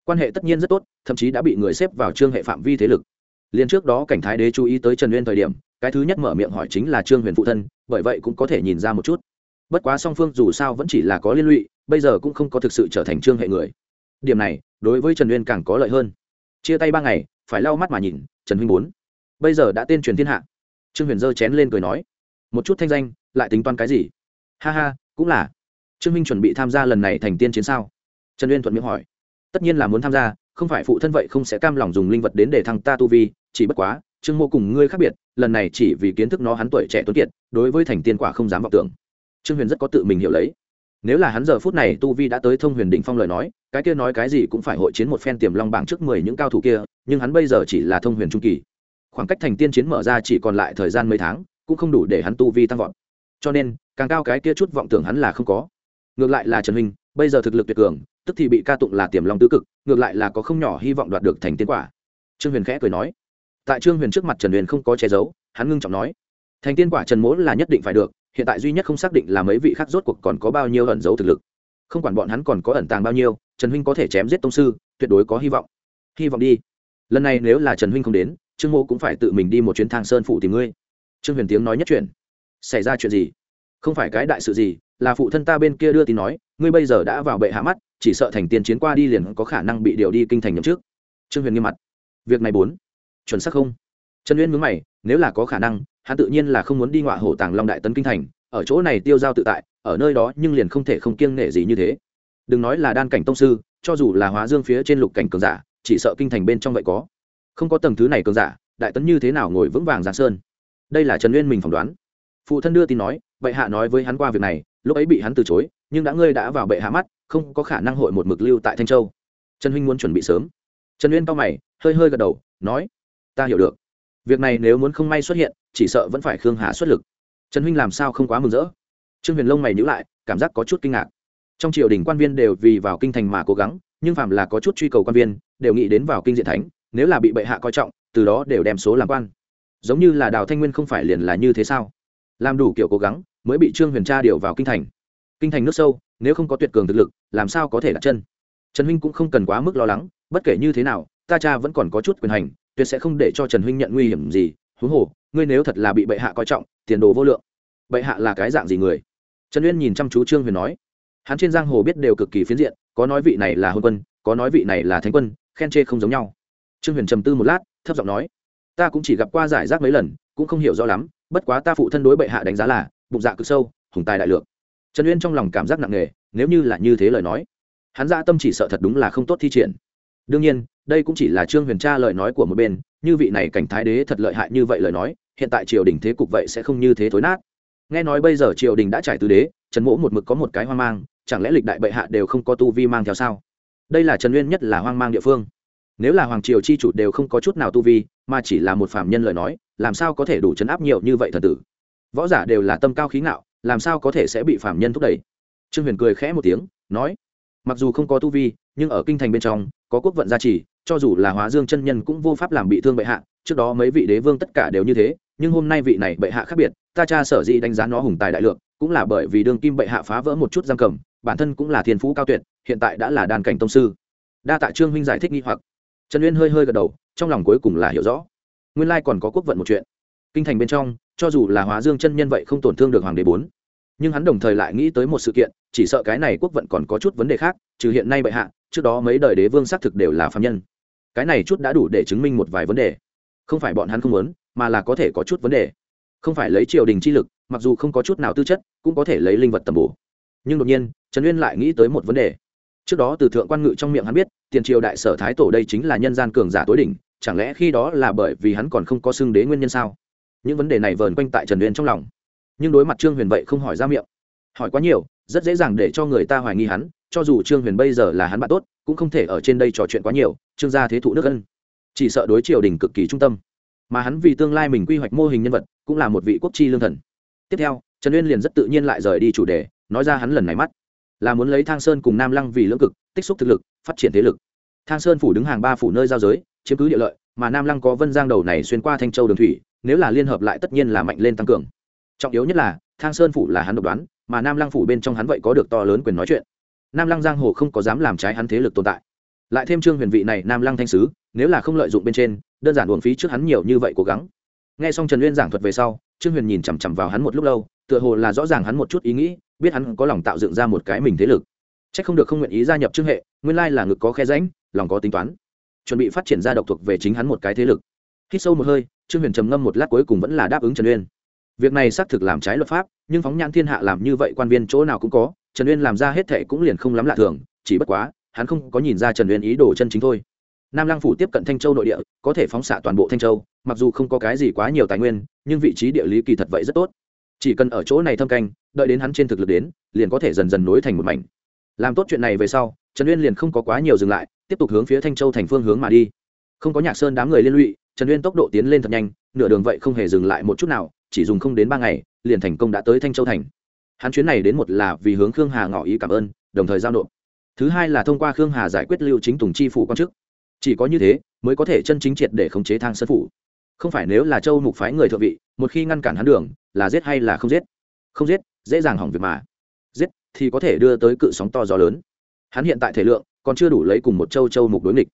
Quan hệ tất nhiên rất tốt, thậm chí đã bị người xếp vào trương hệ phạm vi thế lực. Liền trước đó cảnh thái đế chú ý tới trần uyên thời điểm, cái thứ nhất mở miệng hỏi chính là trương huyền phụ thân, bởi vậy cũng có thể nhìn ra một chút. Bất quá song phương dù sao vẫn chỉ là có liên lụy, bây giờ cũng không có thực sự trở thành trương hệ người. Điểm này, đối với trần uyên càng có lợi hơn. Chia tay ba ngày, phải lau mắt mà nhìn, trần huynh bốn. Bây giờ đã tên truyền thiên hạ. Trương huyền giơ chén lên cười nói. Một chút thanh danh lại tính toán cái gì? Ha ha, cũng là. Trương minh chuẩn bị tham gia lần này thành tiên chiến sao? Trần uyên thuận miệng hỏi. Tất nhiên là muốn tham gia, không phải phụ thân vậy không sẽ cam lòng dùng linh vật đến để thăng ta tu vi, chỉ bất quá, trương mô cùng ngươi khác biệt, lần này chỉ vì kiến thức nó hắn tuổi trẻ tuấn kiệt, đối với thành tiên quả không dám vọng tưởng. Trương huyền rất có tự mình hiểu lấy. Nếu là hắn giờ phút này tu vi đã tới thông huyền đỉnh phong lời nói, cái kia nói cái gì cũng phải hội chiến một phen tiềm long bảng trước mười những cao thủ kia, nhưng hắn bây giờ chỉ là thông huyền trung kỳ. Khoảng cách thành tiên chiến mở ra chỉ còn lại thời gian mấy tháng, cũng không đủ để hắn tu vi tăng vọt cho nên, càng cao cái kia chút vọng tưởng hắn là không có. Ngược lại là trần huynh, bây giờ thực lực tuyệt cường, tức thì bị ca tụng là tiềm long tứ cực, ngược lại là có không nhỏ hy vọng đoạt được thành tiên quả. Trương huyền khẽ cười nói. Tại trương huyền trước mặt trần huyền không có che giấu, hắn ngưng trọng nói. Thành tiên quả trần mỗ là nhất định phải được, hiện tại duy nhất không xác định là mấy vị khác rốt cuộc còn có bao nhiêu ẩn giấu thực lực. Không quản bọn hắn còn có ẩn tàng bao nhiêu, trần huynh có thể chém giết tông sư, tuyệt đối có hy vọng. Hy vọng đi. Lần này nếu là trần huynh không đến, trương mô cũng phải tự mình đi một chuyến thang sơn phụ tìm ngươi. Trương huyền tiếng nói nhất truyền xảy ra chuyện gì? Không phải cái đại sự gì, là phụ thân ta bên kia đưa tin nói, ngươi bây giờ đã vào bệ hạ mắt, chỉ sợ thành tiền chiến qua đi liền có khả năng bị điều đi kinh thành nhậm trước trương huyền nghiêm mặt. Việc này bốn. Chuẩn xác không? Trần uyên mướn mày, nếu là có khả năng, hắn tự nhiên là không muốn đi ngọa hổ tàng long đại tấn kinh thành, ở chỗ này tiêu giao tự tại, ở nơi đó nhưng liền không thể không kiêng nể gì như thế. Đừng nói là đan cảnh tông sư, cho dù là hóa dương phía trên lục cảnh cường giả, chỉ sợ kinh thành bên trong vậy có. Không có tầng thứ này cường giả, đại tấn như thế nào ngồi vững vàng giang sơn? Đây là trần uyên mình phỏng đoán phụ thân đưa tin nói, bệ hạ nói với hắn qua việc này, lúc ấy bị hắn từ chối, nhưng đã ngươi đã vào bệ hạ mắt, không có khả năng hội một mực lưu tại thanh châu. Trần huynh muốn chuẩn bị sớm. Trần uyên cao mày, hơi hơi gật đầu, nói, ta hiểu được. Việc này nếu muốn không may xuất hiện, chỉ sợ vẫn phải khương hà xuất lực. Trần huynh làm sao không quá mừng rỡ? Trương huyền lông mày nhữ lại, cảm giác có chút kinh ngạc. Trong triều đình quan viên đều vì vào kinh thành mà cố gắng, nhưng phạm là có chút truy cầu quan viên, đều nghĩ đến vào kinh diện thánh, nếu là bị bệ hạ coi trọng, từ đó đều đem số làm quan. Giống như là đào thanh nguyên không phải liền là như thế sao? Làm đủ kiểu cố gắng mới bị trương huyền tra điều vào kinh thành kinh thành nước sâu nếu không có tuyệt cường thực lực làm sao có thể đặt chân trần huynh cũng không cần quá mức lo lắng bất kể như thế nào ta cha vẫn còn có chút quyền hành tuyệt sẽ không để cho trần huynh nhận nguy hiểm gì huống hồ ngươi nếu thật là bị bệ hạ coi trọng tiền đồ vô lượng bệ hạ là cái dạng gì người trần uyên nhìn chăm chú trương huyền nói hắn trên giang hồ biết đều cực kỳ phiến diện có nói vị này là hôn quân có nói vị này là thánh quân khen chê không giống nhau trương huyền trầm tư một lát thấp giọng nói ta cũng chỉ gặp qua giải rác mấy lần cũng không hiểu rõ lắm bất quá ta phụ thân đối bệ hạ đánh giá là, bụng dạ cực sâu, hùng tài đại lượng. Trần uyên trong lòng cảm giác nặng nề, nếu như là như thế lời nói, hắn dạ tâm chỉ sợ thật đúng là không tốt thi triển. Đương nhiên, đây cũng chỉ là trương huyền tra lời nói của một bên, như vị này cảnh thái đế thật lợi hại như vậy lời nói, hiện tại triều đình thế cục vậy sẽ không như thế thối nát. Nghe nói bây giờ triều đình đã trải từ đế, trần mỗ một mực có một cái hoang mang, chẳng lẽ lịch đại bệ hạ đều không có tu vi mang theo sao? Đây là trần uyên nhất là hoang mang địa phương. Nếu là hoàng triều chi chủ đều không có chút nào tu vi, mà chỉ là một phạm nhân lời nói làm sao có thể đủ chấn áp nhiều như vậy thần tử? Võ giả đều là tâm cao khí ngạo, làm sao có thể sẽ bị phạm nhân thúc đẩy? Trương huyền cười khẽ một tiếng, nói, mặc dù không có tu vi, nhưng ở kinh thành bên trong, có quốc vận gia trì, cho dù là hóa dương chân nhân cũng vô pháp làm bị thương bệ hạ, trước đó mấy vị đế vương tất cả đều như thế, nhưng hôm nay vị này bệ hạ khác biệt, ta cha sở dĩ đánh giá nó hùng tài đại lượng, cũng là bởi vì đương kim bệ hạ phá vỡ một chút giam cầm, bản thân cũng là thiên phú cao tuyệt, hiện tại đã là đàn cảnh tông sư. Đa tạ trương huynh giải thích nghi hoặc. Trần uyên hơi hơi gật đầu, trong lòng cuối cùng là hiểu rõ nguyên lai còn có quốc vận một chuyện. Kinh thành bên trong, cho dù là hóa dương chân nhân vậy không tổn thương được hoàng đế bốn. Nhưng hắn đồng thời lại nghĩ tới một sự kiện, chỉ sợ cái này quốc vận còn có chút vấn đề khác, trừ hiện nay bệ hạ, trước đó mấy đời đế vương xác thực đều là phạm nhân. Cái này chút đã đủ để chứng minh một vài vấn đề. Không phải bọn hắn không muốn, mà là có thể có chút vấn đề. Không phải lấy triều đình chi lực, mặc dù không có chút nào tư chất, cũng có thể lấy linh vật tầm bổ. Nhưng đột nhiên, trần uyên lại nghĩ tới một vấn đề. Trước đó từ thượng quan ngự trong miệng hắn biết, tiền triều đại sở thái tổ đây chính là nhân gian cường giả tối đỉnh chẳng lẽ khi đó là bởi vì hắn còn không có xưng đế nguyên nhân sao? Những vấn đề này vờn quanh tại trần uyên trong lòng. Nhưng đối mặt trương huyền vậy không hỏi ra miệng. Hỏi quá nhiều, rất dễ dàng để cho người ta hoài nghi hắn, cho dù trương huyền bây giờ là hắn bạn tốt, cũng không thể ở trên đây trò chuyện quá nhiều, trương gia thế thụ nước ân. Chỉ sợ đối triều đình cực kỳ trung tâm. Mà hắn vì tương lai mình quy hoạch mô hình nhân vật, cũng là một vị quốc chi lương thần. Tiếp theo, trần uyên liền rất tự nhiên lại rời đi chủ đề, nói ra hắn lần này mắt. Là muốn lấy thang sơn cùng nam lăng vì lưỡng cực, tích xúc thực lực, phát triển thế lực. Thang sơn phủ đứng hàng ba phủ nơi giao giới chiếm cứ địa lợi, mà nam lăng có vân giang đầu này xuyên qua thanh châu đường thủy, nếu là liên hợp lại tất nhiên là mạnh lên tăng cường. Trọng yếu nhất là, thang sơn phủ là hắn độc đoán, mà nam lăng phủ bên trong hắn vậy có được to lớn quyền nói chuyện. Nam lăng giang hồ không có dám làm trái hắn thế lực tồn tại. Lại thêm trương huyền vị này nam lăng thanh sứ, nếu là không lợi dụng bên trên, đơn giản uổng phí trước hắn nhiều như vậy cố gắng. Nghe xong trần uyên giảng thuật về sau, trương huyền nhìn chằm chằm vào hắn một lúc lâu, tựa hồ là rõ ràng hắn một chút ý nghĩ, biết hắn có lòng tạo dựng ra một cái mình thế lực. C h ắ c không được không nguyện ý gia nhập trương hệ, nguyên lai là ngực có khe ránh lòng có tính toán chuẩn bị phát triển ra độc thuộc về chính hắn một cái thế lực. Hít sâu một hơi, trương huyền trầm ngâm một lát cuối cùng vẫn là đáp ứng trần uyên. Việc này xác thực làm trái luật pháp, nhưng phóng nhãn thiên hạ làm như vậy quan viên chỗ nào cũng có, trần uyên làm ra hết thệ cũng liền không lắm lạ thường, chỉ bất quá, hắn không có nhìn ra trần uyên ý đồ chân chính thôi. Nam lăng phủ tiếp cận thanh châu nội địa, có thể phóng xạ toàn bộ thanh châu, mặc dù không có cái gì quá nhiều tài nguyên, nhưng vị trí địa lý kỳ thật vậy rất tốt. Chỉ cần ở chỗ này thâm canh, đợi đến hắn trên thực lực đến, liền có thể dần dần nối thành một mảnh. Làm tốt chuyện này về sau, trần uyên liền không có quá nhiều dừng lại tiếp tục hướng phía thanh châu thành phương hướng mà đi. Không có nhạc sơn đám người liên lụy, trần uyên tốc độ tiến lên thật nhanh, nửa đường vậy không hề dừng lại một chút nào, chỉ dùng không đến ba ngày, liền thành công đã tới thanh châu thành. Hắn chuyến này đến một là vì hướng khương hà ngỏ ý cảm ơn, đồng thời giao nộp. Thứ hai là thông qua khương hà giải quyết lưu chính tùng chi phủ quan chức. Chỉ có như thế, mới có thể chân chính triệt để khống chế thang sân phủ. Không phải nếu là châu mục phái người thượng vị, một khi ngăn cản hắn đường, là giết hay là không giết? Không giết, dễ dàng hỏng việc mà. Giết thì có thể đưa tới cự sóng to gió lớn. Hắn hiện tại thể lượng còn chưa đủ lấy cùng một châu châu mục đối nghịch.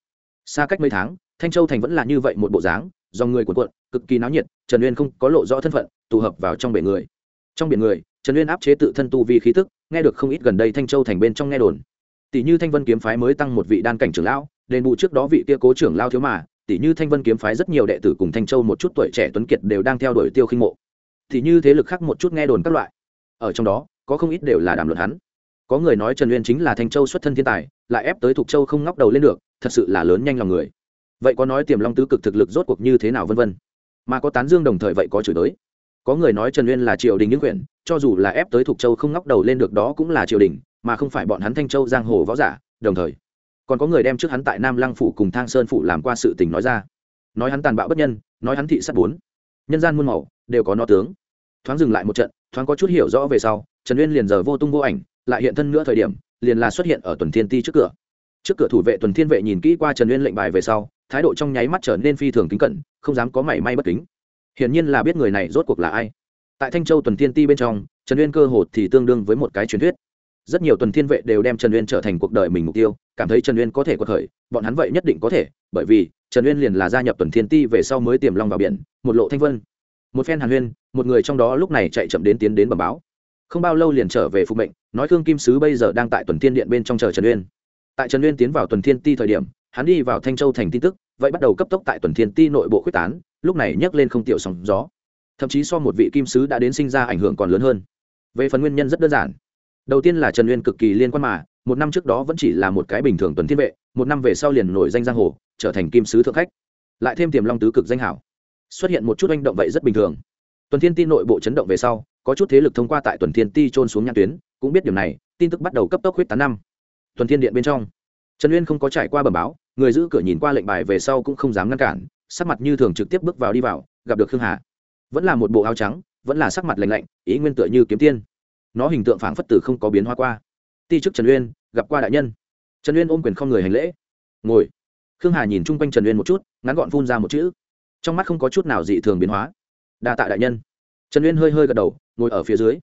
Xa cách mấy tháng, thanh châu thành vẫn là như vậy một bộ dáng do người cuộn cuộn, cực kỳ náo nhiệt, trần uyên không có lộ rõ thân phận, tụ hợp vào trong bể người. Trong biển người, trần uyên áp chế tự thân tu vi khí tức, nghe được không ít gần đây thanh châu thành bên trong nghe đồn. Tỷ như thanh vân kiếm phái mới tăng một vị đan cảnh trưởng lão, đền bù trước đó vị kia cố trưởng lao thiếu mà, tỷ như thanh vân kiếm phái rất nhiều đệ tử cùng thanh châu một chút tuổi trẻ tuấn kiệt đều đang theo đuổi tiêu khinh mộ. Tỷ như thế lực khác một chút nghe đồn các loại. Ở trong đó, có không ít đều là đàm luận hắn có người nói trần uyên chính là thanh châu xuất thân thiên tài, lại ép tới thục châu không ngóc đầu lên được, thật sự là lớn nhanh lòng người. Vậy có nói tiềm long tứ cực thực lực rốt cuộc như thế nào vân vân? Mà có tán dương đồng thời vậy có chửi tới có người nói trần uyên là triều đình những quyển cho dù là ép tới thục châu không ngóc đầu lên được đó cũng là triều đình, mà không phải bọn hắn thanh châu giang hồ võ giả, đồng thời. Còn có người đem trước hắn tại nam lăng phủ cùng thang sơn phủ làm qua sự tình nói ra. Nói hắn tàn bạo bất nhân, nói hắn thị sát bốn. Nhân gian muôn màu, đều có nó tướng. Thoáng dừng lại một trận, thoáng có chút hiểu rõ về sau, trần uyên liền giờ vô tung vô ảnh lại hiện thân nữa thời điểm, liền là xuất hiện ở tuần thiên ti trước cửa. Trước cửa thủ vệ tuần thiên vệ nhìn kỹ qua trần uyên lệnh bài về sau, thái độ trong nháy mắt trở nên phi thường kính cẩn, không dám có mảy may bất kính. Hiển nhiên là biết người này rốt cuộc là ai. Tại thanh châu tuần thiên ti bên trong, trần uyên cơ hồ thì tương đương với một cái truyền thuyết. Rất nhiều tuần thiên vệ đều đem trần uyên trở thành cuộc đời mình mục tiêu, cảm thấy trần uyên có thể có thời bọn hắn vậy nhất định có thể, bởi vì trần uyên liền là gia nhập tuần thiên ti về sau mới tiềm long vào biển, một lộ thanh vân. Một phen hàn huyên, một người trong đó lúc này chạy chậm đến tiến đến bẩm báo không bao lâu liền trở về phục mệnh, nói khương kim sứ bây giờ đang tại tuần thiên điện bên trong chờ trần uyên. Tại trần uyên tiến vào tuần thiên ti thời điểm, hắn đi vào thanh châu thành tin tức, vậy bắt đầu cấp tốc tại tuần thiên ti nội bộ quyết tán, lúc này nhấc lên không tiểu sóng gió. Thậm chí so một vị kim sứ đã đến sinh ra ảnh hưởng còn lớn hơn. Về phần nguyên nhân rất đơn giản. Đầu tiên là trần uyên cực kỳ liên quan mà, một năm trước đó vẫn chỉ là một cái bình thường tuần thiên vệ, một năm về sau liền nổi danh giang hồ, trở thành kim sứ thượng khách. Lại thêm tiềm long tứ cực danh hảo. Xuất hiện một chút manh động vậy rất bình thường. Tuần thiên ti nội bộ chấn động về sau có chút thế lực thông qua tại tuần thiên ti trôn xuống nhãn tuyến, cũng biết điều này, tin tức bắt đầu cấp tốc huyết tán năm. Tuần thiên điện bên trong, trần uyên không có trải qua bẩm báo, người giữ cửa nhìn qua lệnh bài về sau cũng không dám ngăn cản, sắc mặt như thường trực tiếp bước vào đi vào, gặp được khương hà. Vẫn là một bộ áo trắng, vẫn là sắc mặt lạnh lạnh, ý nguyên tựa như kiếm tiên. Nó hình tượng phảng phất tử không có biến hóa qua. Ti chức trần uyên, gặp qua đại nhân. Trần uyên ôm quyền không người hành lễ. Ngồi. Khương hà nhìn chung quanh trần uyên một chút, ngắn gọn phun ra một chữ. Trong mắt không có chút nào dị thường biến hóa. Đa tạ đại nhân. Trần uyên hơi hơi gật đầu ngồi ở phía dưới.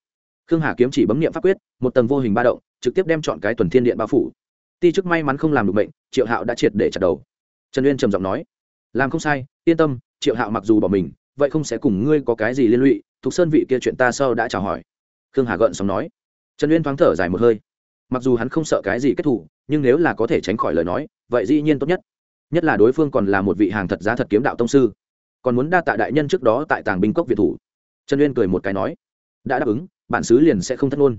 Khương hà kiếm chỉ bấm nghiệm pháp quyết, một tầng vô hình ba động, trực tiếp đem chọn cái tuần thiên điện bao phủ. Ti chức may mắn không làm được bệnh, triệu hạo đã triệt để chặt đầu. Trần uyên trầm giọng nói, làm không sai, yên tâm, triệu hạo mặc dù bỏ mình, vậy không sẽ cùng ngươi có cái gì liên lụy thục sơn vị kia chuyện ta sau đã chào hỏi. Khương hà gợn xong nói. Trần uyên thoáng thở dài một hơi. Mặc dù hắn không sợ cái gì kết thủ nhưng nếu là có thể tránh khỏi lời nói, vậy dĩ nhiên tốt nhất. Nhất là đối phương còn là một vị hàng thật giá thật kiếm đạo tông sư. Còn muốn đa tạ đại nhân trước đó tại tàng binh cốc việt thủ. Trần uyên cười một cái nói đã đáp ứng, bản xứ liền sẽ không thất ngôn.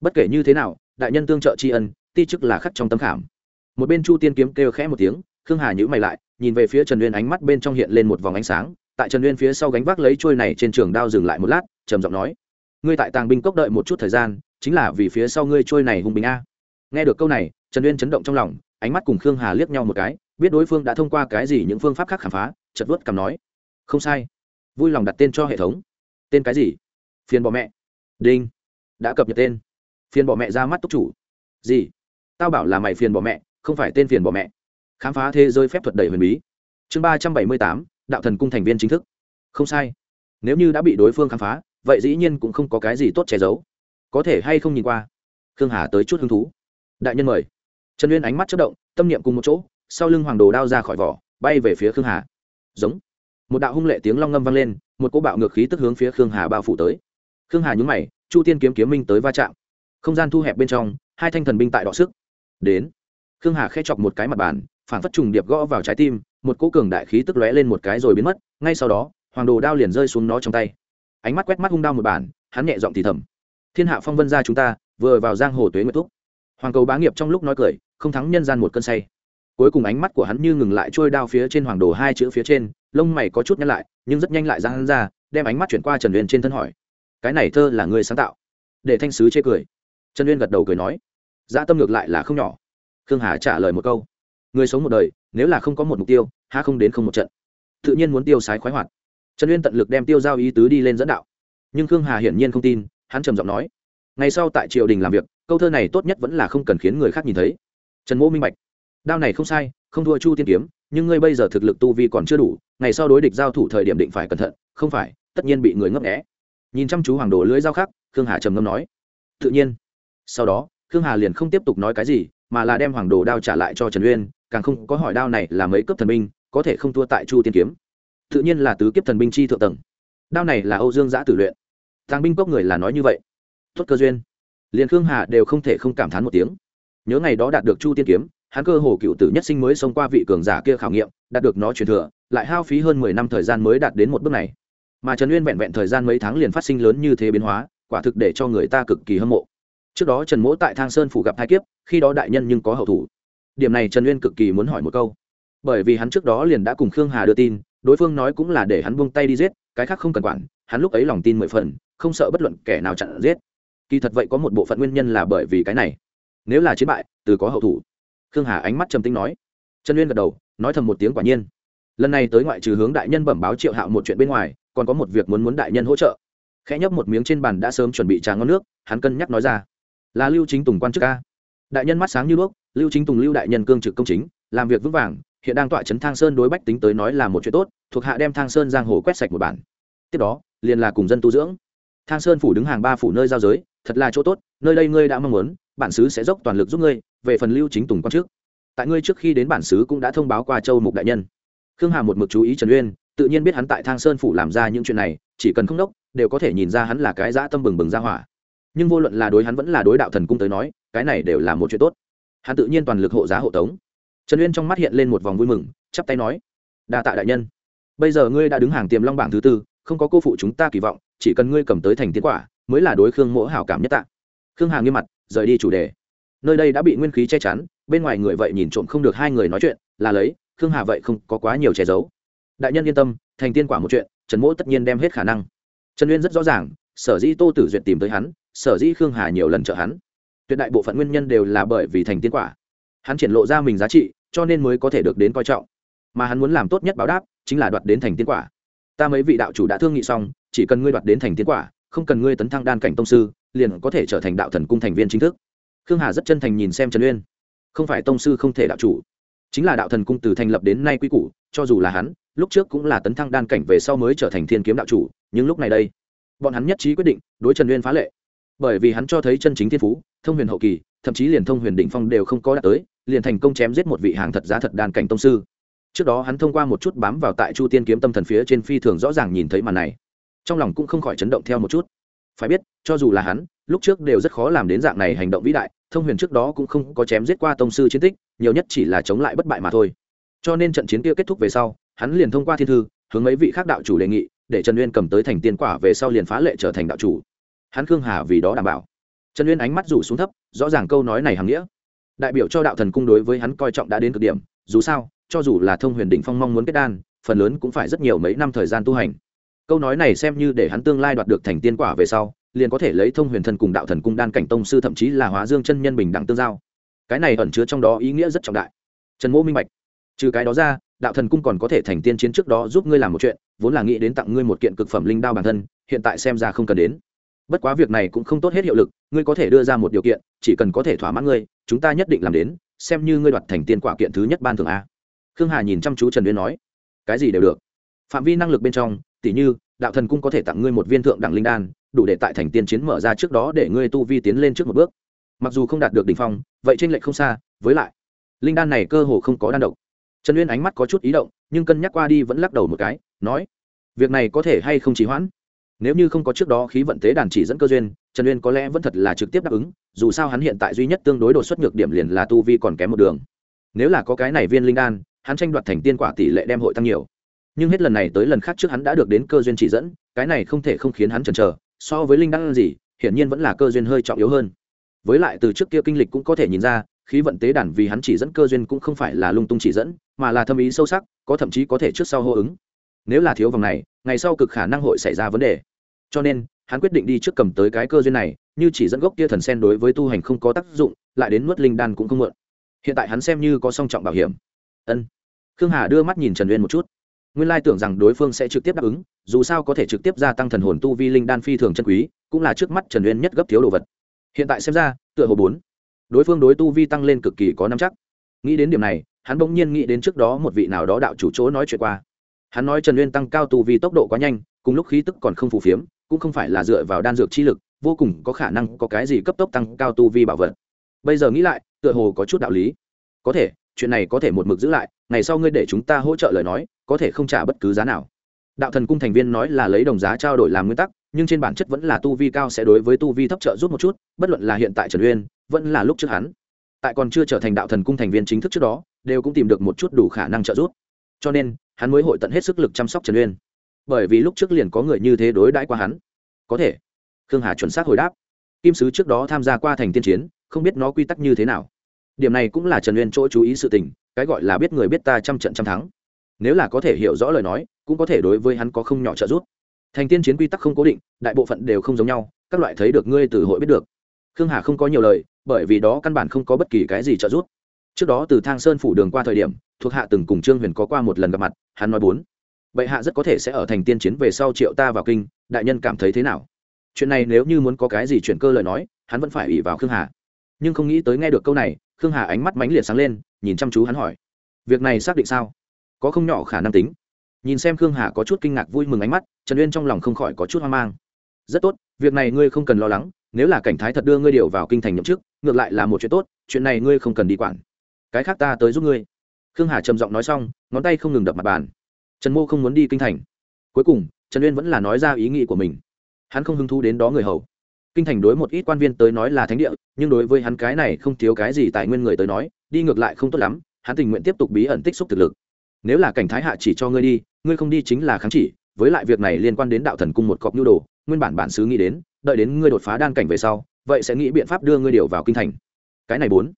Bất kể như thế nào, đại nhân tương trợ tri ân, ti chức là khắc trong tâm khảm. Một bên chu tiên kiếm kêu khẽ một tiếng, khương hà nhữ mày lại, nhìn về phía trần uyên ánh mắt bên trong hiện lên một vòng ánh sáng, tại trần uyên phía sau gánh vác lấy trôi này trên trường đao dừng lại một lát, trầm giọng nói, ngươi tại tàng binh cốc đợi một chút thời gian, chính là vì phía sau ngươi trôi này hùng bình a. Nghe được câu này, trần uyên chấn động trong lòng, ánh mắt cùng khương hà liếc nhau một cái, biết đối phương đã thông qua cái gì những phương pháp khác khám phá chật vớt cầm nói, không sai. Vui lòng đặt tên cho hệ thống. Tên cái gì? Phiền bỏ mẹ. Đinh. Đã cập nhật tên. Phiền bỏ mẹ ra mắt túc chủ. Gì? Tao bảo là mày phiền bỏ mẹ, không phải tên phiền bỏ mẹ. Khám phá thế giới phép thuật đầy huyền bí. Chương ba trăm bảy mươi tám, đạo thần cung thành viên chính thức. Không sai. Nếu như đã bị đối phương khám phá, vậy dĩ nhiên cũng không có cái gì tốt che giấu. Có thể hay không nhìn qua? Khương hà tới chút hứng thú. Đại nhân mời. Trần uyên ánh mắt chất động, tâm niệm cùng một chỗ, sau lưng hoàng đồ đao ra khỏi vỏ, bay về phía khương hà. Giống. Một đạo hung lệ tiếng long ngâm vang lên, một cỗ bạo ngược khí tức hướng phía khương hà bao phủ tới khương hà nhúng mày, chu tiên kiếm kiếm minh tới va chạm. Không gian thu hẹp bên trong, hai thanh thần binh tại đọ sức. Đến, khương hà khẽ chọc một cái mặt bàn phản phất trùng điệp gõ vào trái tim, một cỗ cường đại khí tức lóe lên một cái rồi biến mất, ngay sau đó, hoàng đồ đao liền rơi xuống nó trong tay. Ánh mắt quét mắt hung đao một bản, hắn nhẹ giọng thì thầm, thiên hạ phong vân ra chúng ta, vừa vào giang hồ tuế nguyệt thúc. Hoàng cầu bá nghiệp trong lúc nói cười, không thắng nhân gian một cơn say. Cuối cùng ánh mắt của hắn như ngừng lại trôi đao phía trên hoàng đồ hai chữ phía trên, lông mày có chút nhăn lại, nhưng rất nhanh lại ra hắn ra, đem ánh mắt chuyển qua trần uyên trên thân hỏi cái này thơ là người sáng tạo. Để thanh sứ chê cười. Trần uyên gật đầu cười nói dã dạ tâm ngược lại là không nhỏ. Khương hà trả lời một câu, người sống một đời, nếu là không có một mục tiêu ha không đến không một trận. Tự nhiên muốn tiêu sái khoái hoạt. Trần uyên tận lực đem tiêu giao ý tứ đi lên dẫn đạo. Nhưng khương hà hiển nhiên không tin, hắn trầm giọng nói, ngày sau tại triều đình làm việc, câu thơ này tốt nhất vẫn là không cần khiến người khác nhìn thấy. Trần mỗ minh bạch, đao này không sai, không thua chu tiên kiếm, nhưng ngươi bây giờ thực lực tu vi còn chưa đủ, ngày sau đối địch giao thủ thời điểm định phải cẩn thận, không phải, tất nhiên bị người ngấp nghẽ nhìn chăm chú hoàng đồ lưới dao khác khương hà trầm ngâm nói, tự nhiên. Sau đó, khương hà liền không tiếp tục nói cái gì, mà là đem hoàng đồ đao trả lại cho trần uyên, càng không có hỏi đao này là mấy cấp thần binh, có thể không thua tại chu tiên kiếm. Tự nhiên là tứ kiếp thần binh chi thượng tầng. Đao này là âu dương giã tử luyện. Tàng binh cốc người là nói như vậy. Tuất cơ duyên. Liền khương hà đều không thể không cảm thán một tiếng. Nhớ ngày đó đạt được chu tiên kiếm, hắn cơ hồ cựu tử nhất sinh mới xông qua vị cường giả kia khảo nghiệm, đạt được nó truyền thừa, lại hao phí hơn mười năm thời gian mới đạt đến một bước này mà trần uyên vẹn vẹn thời gian mấy tháng liền phát sinh lớn như thế biến hóa, quả thực để cho người ta cực kỳ hâm mộ. Trước đó trần mỗ tại thang sơn phủ gặp hai kiếp, khi đó đại nhân nhưng có hậu thủ. Điểm này trần uyên cực kỳ muốn hỏi một câu. Bởi vì hắn trước đó liền đã cùng khương hà đưa tin, đối phương nói cũng là để hắn buông tay đi giết, cái khác không cần quản, hắn lúc ấy lòng tin mười phần, không sợ bất luận kẻ nào chặn giết. Kỳ thật vậy có một bộ phận nguyên nhân là bởi vì cái này. Nếu là chiến bại, từ có hậu thủ. Khương hà ánh mắt trầm tính nói. Trần uyên gật đầu, nói thầm một tiếng quả nhiên. Lần này tới ngoại trừ hướng đại nhân bẩm báo triệu hạo một chuyện bên ngoài còn có một việc muốn muốn đại nhân hỗ trợ. Khẽ nhấp một miếng trên bàn đã sớm chuẩn bị trà ngon nước, hắn cân nhắc nói ra. Là lưu chính tùng quan chức ca đại nhân mắt sáng như đuốc, lưu chính tùng lưu đại nhân cương trực công chính, làm việc vững vàng, hiện đang tọa chấn thang sơn đối bách tính tới nói là một chuyện tốt, thuộc hạ đem thang sơn giang hồ quét sạch một bản. Tiếp đó, liền là cùng dân tu dưỡng. Thang sơn phủ đứng hàng ba phủ nơi giao giới, thật là chỗ tốt, nơi đây ngươi đã mong muốn, bản xứ sẽ dốc toàn lực giúp ngươi, về phần lưu chính tùng quan trước tại ngươi trước khi đến bản xứ cũng đã thông báo qua châu mục đại nhân. Khương hà một mực chú ý trần uyên tự nhiên biết hắn tại thang sơn phủ làm ra những chuyện này, chỉ cần không đốc, đều có thể nhìn ra hắn là cái dã tâm bừng bừng ra hỏa. Nhưng vô luận là đối hắn vẫn là đối đạo thần cung tới nói, cái này đều là một chuyện tốt. Hắn tự nhiên toàn lực hộ giá hộ tống. Trần uyên trong mắt hiện lên một vòng vui mừng, chắp tay nói, đa tạ đại nhân. Bây giờ ngươi đã đứng hàng tiềm long bảng thứ tư, không có cô phụ chúng ta kỳ vọng, chỉ cần ngươi cầm tới thành tiến quả, mới là đối khương mỗ hảo cảm nhất tạ. Khương hà nghiêm mặt, rời đi chủ đề. Nơi đây đã bị nguyên khí che chắn, bên ngoài người vậy nhìn trộm không được hai người nói chuyện, là lấy, khương hà vậy không có quá nhiều che giấu đại nhân yên tâm, thành tiên quả một chuyện, trần mỗ tất nhiên đem hết khả năng. Trần uyên rất rõ ràng, sở dĩ tô tử duyệt tìm tới hắn, sở dĩ khương hà nhiều lần trợ hắn. Tuyệt đại bộ phận nguyên nhân đều là bởi vì thành tiên quả. Hắn triển lộ ra mình giá trị, cho nên mới có thể được đến coi trọng. Mà hắn muốn làm tốt nhất báo đáp, chính là đoạt đến thành tiên quả. Ta mấy vị đạo chủ đã thương nghị xong, chỉ cần ngươi đoạt đến thành tiên quả, không cần ngươi tấn thăng đan cảnh tông sư, liền có thể trở thành đạo thần cung thành viên chính thức. Khương hà rất chân thành nhìn xem trần uyên. Không phải tông sư không thể đạo chủ, chính là đạo thần cung từ thành lập đến nay quy củ, cho dù là hắn lúc trước cũng là tấn thăng đan cảnh về sau mới trở thành thiên kiếm đạo chủ, nhưng lúc này đây, bọn hắn nhất trí quyết định đối trần uyên phá lệ. Bởi vì hắn cho thấy chân chính thiên phú, thông huyền hậu kỳ, thậm chí liền thông huyền đỉnh phong đều không có đạt tới, liền thành công chém giết một vị hàng thật giá thật đan cảnh tông sư. Trước đó hắn thông qua một chút bám vào tại chu tiên kiếm tâm thần phía trên phi thường rõ ràng nhìn thấy màn này. Trong lòng cũng không khỏi chấn động theo một chút. Phải biết, cho dù là hắn, lúc trước đều rất khó làm đến dạng này hành động vĩ đại, thông huyền trước đó cũng không có chém giết qua tông sư chiến tích, nhiều nhất chỉ là chống lại bất bại mà thôi. Cho nên trận chiến kia kết thúc về sau hắn liền thông qua thiên thư, hướng mấy vị khác đạo chủ đề nghị, để trần uyên cầm tới thành tiên quả về sau liền phá lệ trở thành đạo chủ. Hắn khương hà vì đó đảm bảo. Trần uyên ánh mắt rủ xuống thấp, rõ ràng câu nói này hằng nghĩa. Đại biểu cho đạo thần cung đối với hắn coi trọng đã đến cực điểm, dù sao, cho dù là thông huyền đỉnh phong mong muốn kết đan, phần lớn cũng phải rất nhiều mấy năm thời gian tu hành. Câu nói này xem như để hắn tương lai đoạt được thành tiên quả về sau, liền có thể lấy thông huyền thần cùng đạo thần cung đan cảnh tông sư thậm chí là hóa dương chân nhân bình đẳng tương giao. Cái này ẩn chứa trong đó ý nghĩa rất trọng đại. Trần mô minh bạch. Trừ cái đó ra đạo thần cung còn có thể thành tiên chiến trước đó giúp ngươi làm một chuyện, vốn là nghĩ đến tặng ngươi một kiện cực phẩm linh đao bản thân, hiện tại xem ra không cần đến. Bất quá việc này cũng không tốt hết hiệu lực, ngươi có thể đưa ra một điều kiện, chỉ cần có thể thỏa mãn ngươi, chúng ta nhất định làm đến, xem như ngươi đoạt thành tiên quả kiện thứ nhất ban thường a. Khương hà nhìn chăm chú trần uyên nói. Cái gì đều được. Phạm vi năng lực bên trong tỷ như, đạo thần cung có thể tặng ngươi một viên thượng đẳng linh đan, đủ để tại thành tiên chiến mở ra trước đó để ngươi tu vi tiến lên trước một bước. Mặc dù không đạt được đ ỉ n h phong, vậy t r ê n lệch không xa, với lại, linh đan này cơ hồ không có đan độc trần uyên ánh mắt có chút ý động, nhưng cân nhắc qua đi vẫn lắc đầu một cái, nói, việc này có thể hay không trì hoãn? Nếu như không có trước đó khí vận tế đàn chỉ dẫn cơ duyên, trần uyên có lẽ vẫn thật là trực tiếp đáp ứng, dù sao hắn hiện tại duy nhất tương đối đột xuất nhược điểm liền là tu vi còn kém một đường. Nếu là có cái này viên linh đan, hắn tranh đoạt thành tiên quả tỷ lệ đem hội tăng nhiều. Nhưng hết lần này tới lần khác trước hắn đã được đến cơ duyên chỉ dẫn, cái này không thể không khiến hắn chần chờ, so với linh đan gì, hiển nhiên vẫn là cơ duyên hơi trọng yếu hơn. Với lại từ trước kia kinh lịch cũng có thể nhìn ra khí vận tế đàn vì hắn chỉ dẫn cơ duyên cũng không phải là lung tung chỉ dẫn, mà là thâm ý sâu sắc, có thậm chí có thể trước sau hô ứng. Nếu là thiếu vòng này, ngày sau cực khả năng hội xảy ra vấn đề. Cho nên, hắn quyết định đi trước cầm tới cái cơ duyên này, như chỉ dẫn gốc kia thần sen đối với tu hành không có tác dụng, lại đến nuốt linh đan cũng không mượn. Hiện tại hắn xem như có song trọng bảo hiểm. Ân. Khương hà đưa mắt nhìn trần uyên một chút. Nguyên lai tưởng rằng đối phương sẽ trực tiếp đáp ứng, dù sao có thể trực tiếp gia tăng thần hồn tu vi linh đan phi thường chân quý, cũng là trước mắt trần uyên nhất gấp thiếu đồ vật. Hiện tại xem ra, tựa hồ bốn đối phương đối tu vi tăng lên cực kỳ có năm chắc. Nghĩ đến điểm này, hắn bỗng nhiên nghĩ đến trước đó một vị nào đó đạo chủ chỗ nói chuyện qua. Hắn nói trần uyên tăng cao tu vi tốc độ quá nhanh, cùng lúc khí tức còn không phù phiếm, cũng không phải là dựa vào đan dược chi lực, vô cùng có khả năng có cái gì cấp tốc tăng cao tu vi bảo vật. Bây giờ nghĩ lại, tựa hồ có chút đạo lý. Có thể, chuyện này có thể một mực giữ lại, ngày sau ngươi để chúng ta hỗ trợ lời nói, có thể không trả bất cứ giá nào. Đạo thần cung thành viên nói là lấy đồng giá trao đổi làm nguyên tắc nhưng trên bản chất vẫn là tu vi cao sẽ đối với tu vi thấp trợ giúp một chút, bất luận là hiện tại trần uyên, vẫn là lúc trước hắn. Tại còn chưa trở thành đạo thần cung thành viên chính thức trước đó, đều cũng tìm được một chút đủ khả năng trợ giúp. Cho nên, hắn mới hội tận hết sức lực chăm sóc trần uyên. Bởi vì lúc trước liền có người như thế đối đãi qua hắn. Có thể, khương hà chuẩn xác hồi đáp. Kim sứ trước đó tham gia qua thành tiên chiến, không biết nó quy tắc như thế nào. Điểm này cũng là trần uyên chỗ chú ý sự tình, cái gọi là biết người biết ta trăm trận trăm thắng. Nếu là có thể hiểu rõ lời nói, cũng có thể đối với hắn có không nhỏ trợ giúp thành tiên chiến quy tắc không cố định, đại bộ phận đều không giống nhau, các loại thấy được ngươi từ hội biết được. Khương hà không có nhiều lời, bởi vì đó căn bản không có bất kỳ cái gì trợ giúp. Trước đó từ thang sơn phủ đường qua thời điểm, thuộc hạ từng cùng trương huyền có qua một lần gặp mặt, hắn nói bốn, bệ hạ rất có thể sẽ ở thành tiên chiến về sau triệu ta vào kinh, đại nhân cảm thấy thế nào? Chuyện này nếu như muốn có cái gì chuyển cơ lời nói, hắn vẫn phải ủy vào khương hà. Nhưng không nghĩ tới nghe được câu này, khương hà ánh mắt mánh liệt sáng lên, nhìn chăm chú hắn hỏi, việc này xác định sao? Có không nhỏ khả năng tính nhìn xem khương hà có chút kinh ngạc vui mừng ánh mắt, trần uyên trong lòng không khỏi có chút hoang mang. Rất tốt, việc này ngươi không cần lo lắng, nếu là cảnh thái thật đưa ngươi điều vào kinh thành nhậm chức, ngược lại là một chuyện tốt, chuyện này ngươi không cần đi quản. Cái khác ta tới giúp ngươi. Khương hà trầm giọng nói xong, ngón tay không ngừng đập mặt bàn. Trần mô không muốn đi kinh thành. Cuối cùng, trần uyên vẫn là nói ra ý nghĩ của mình. Hắn không hứng thú đến đó người hầu. Kinh thành đối một ít quan viên tới nói là thánh địa, nhưng đối với hắn cái này không thiếu cái gì tài nguyên người tới nói, đi ngược lại không tốt lắm, hắn tình nguyện tiếp tục bí ẩn tích xúc thực lực nếu là cảnh thái hạ chỉ cho ngươi đi, ngươi không đi chính là kháng chỉ, với lại việc này liên quan đến đạo thần cung một cọc nhu đồ, nguyên bản bản xứ nghĩ đến, đợi đến ngươi đột phá đan cảnh về sau, vậy sẽ nghĩ biện pháp đưa ngươi điều vào kinh thành. Cái này bốn.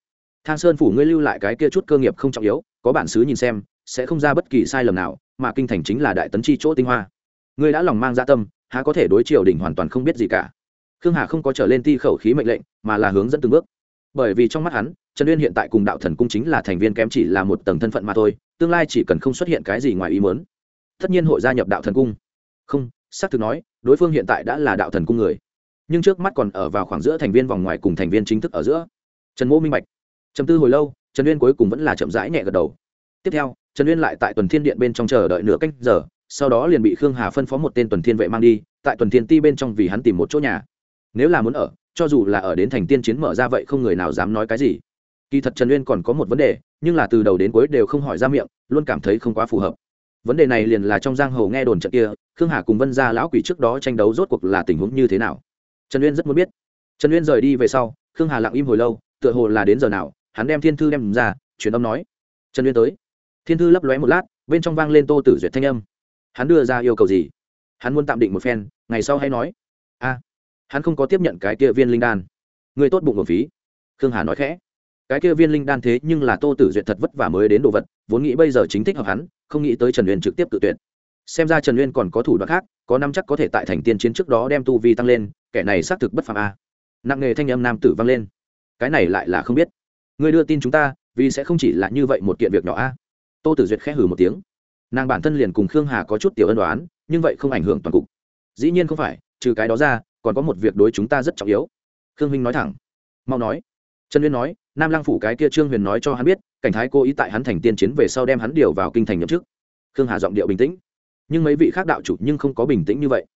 Thang sơn phủ ngươi lưu lại cái kia chút cơ nghiệp không trọng yếu, có bản xứ nhìn xem, sẽ không ra bất kỳ sai lầm nào, mà kinh thành chính là đại tấn chi chỗ tinh hoa. Ngươi đã lòng mang dạ tâm, há có thể đối triều đình hoàn toàn không biết gì cả. Khương hà không có trở lên ti khẩu khí mệnh lệnh, mà là hướng dẫn từng bước. Bởi vì trong mắt hắn trần uyên hiện tại cùng đạo thần cung chính là thành viên kém chỉ là một tầng thân phận mà thôi, tương lai chỉ cần không xuất hiện cái gì ngoài ý muốn, tất nhiên hội gia nhập đạo thần cung. Không, xác thực nói, đối phương hiện tại đã là đạo thần cung người. Nhưng trước mắt còn ở vào khoảng giữa thành viên vòng ngoài cùng thành viên chính thức ở giữa. Trần mỗ minh bạch. Trầm tư hồi lâu, trần uyên cuối cùng vẫn là chậm rãi nhẹ gật đầu. Tiếp theo, trần uyên lại tại tuần thiên điện bên trong chờ đợi nửa canh giờ, sau đó liền bị khương hà phân phó một tên tuần thiên vệ mang đi, tại tuần thiên ti bên trong vì hắn tìm một chỗ nhà. Nếu là muốn ở, cho dù là ở đến thành tiên chiến mở ra vậy không người nào dám nói cái gì kỳ thật trần uyên còn có một vấn đề, nhưng là từ đầu đến cuối đều không hỏi ra miệng, luôn cảm thấy không quá phù hợp. Vấn đề này liền là trong giang hồ nghe đồn trận kia, khương hà cùng vân gia lão quỷ trước đó tranh đấu rốt cuộc là tình huống như thế nào? Trần uyên rất muốn biết. Trần uyên rời đi về sau, khương hà lặng im hồi lâu, tựa hồ là đến giờ nào, hắn đem thiên thư đem ra, truyền âm nói. Trần uyên tới. Thiên thư lấp lóe một lát, bên trong vang lên tô tử duyệt thanh âm. Hắn đưa ra yêu cầu gì? Hắn muốn tạm định một phen, ngày sau hay nói. A. Hắn không có tiếp nhận cái kia viên linh đan. Người tốt bụng một phí. Khương hà nói khẽ cái kia viên linh đan thế nhưng là tô tử duyệt thật vất vả mới đến đồ vật, vốn nghĩ bây giờ chính thích hợp hắn, không nghĩ tới trần uyên trực tiếp tự tuyệt. Xem ra trần uyên còn có thủ đoạn khác, có năm chắc có thể tại thành tiên chiến trước đó đem tu vi tăng lên, kẻ này xác thực bất phạm a. À. Nặng nghề thanh âm nam tử vang lên. Cái này lại là không biết. Người đưa tin chúng ta, vì sẽ không chỉ là như vậy một kiện việc nhỏ a. À. Tô tử duyệt khẽ hử một tiếng. Nàng bản thân liền cùng khương hà có chút tiểu ân đoán nhưng vậy không ảnh hưởng toàn cục. Dĩ nhiên không phải, trừ cái đó ra, còn có một việc đối chúng ta rất trọng yếu. Khương huynh nói thẳng. Mau nói. Trần uyên nói nam lang phủ cái kia trương huyền nói cho hắn biết, cảnh thái cố ý tại hắn thành tiên chiến về sau đem hắn điều vào kinh thành nhậm chức. Khương hà giọng điệu bình tĩnh. Nhưng mấy vị khác đạo chủ nhưng không có bình tĩnh như vậy.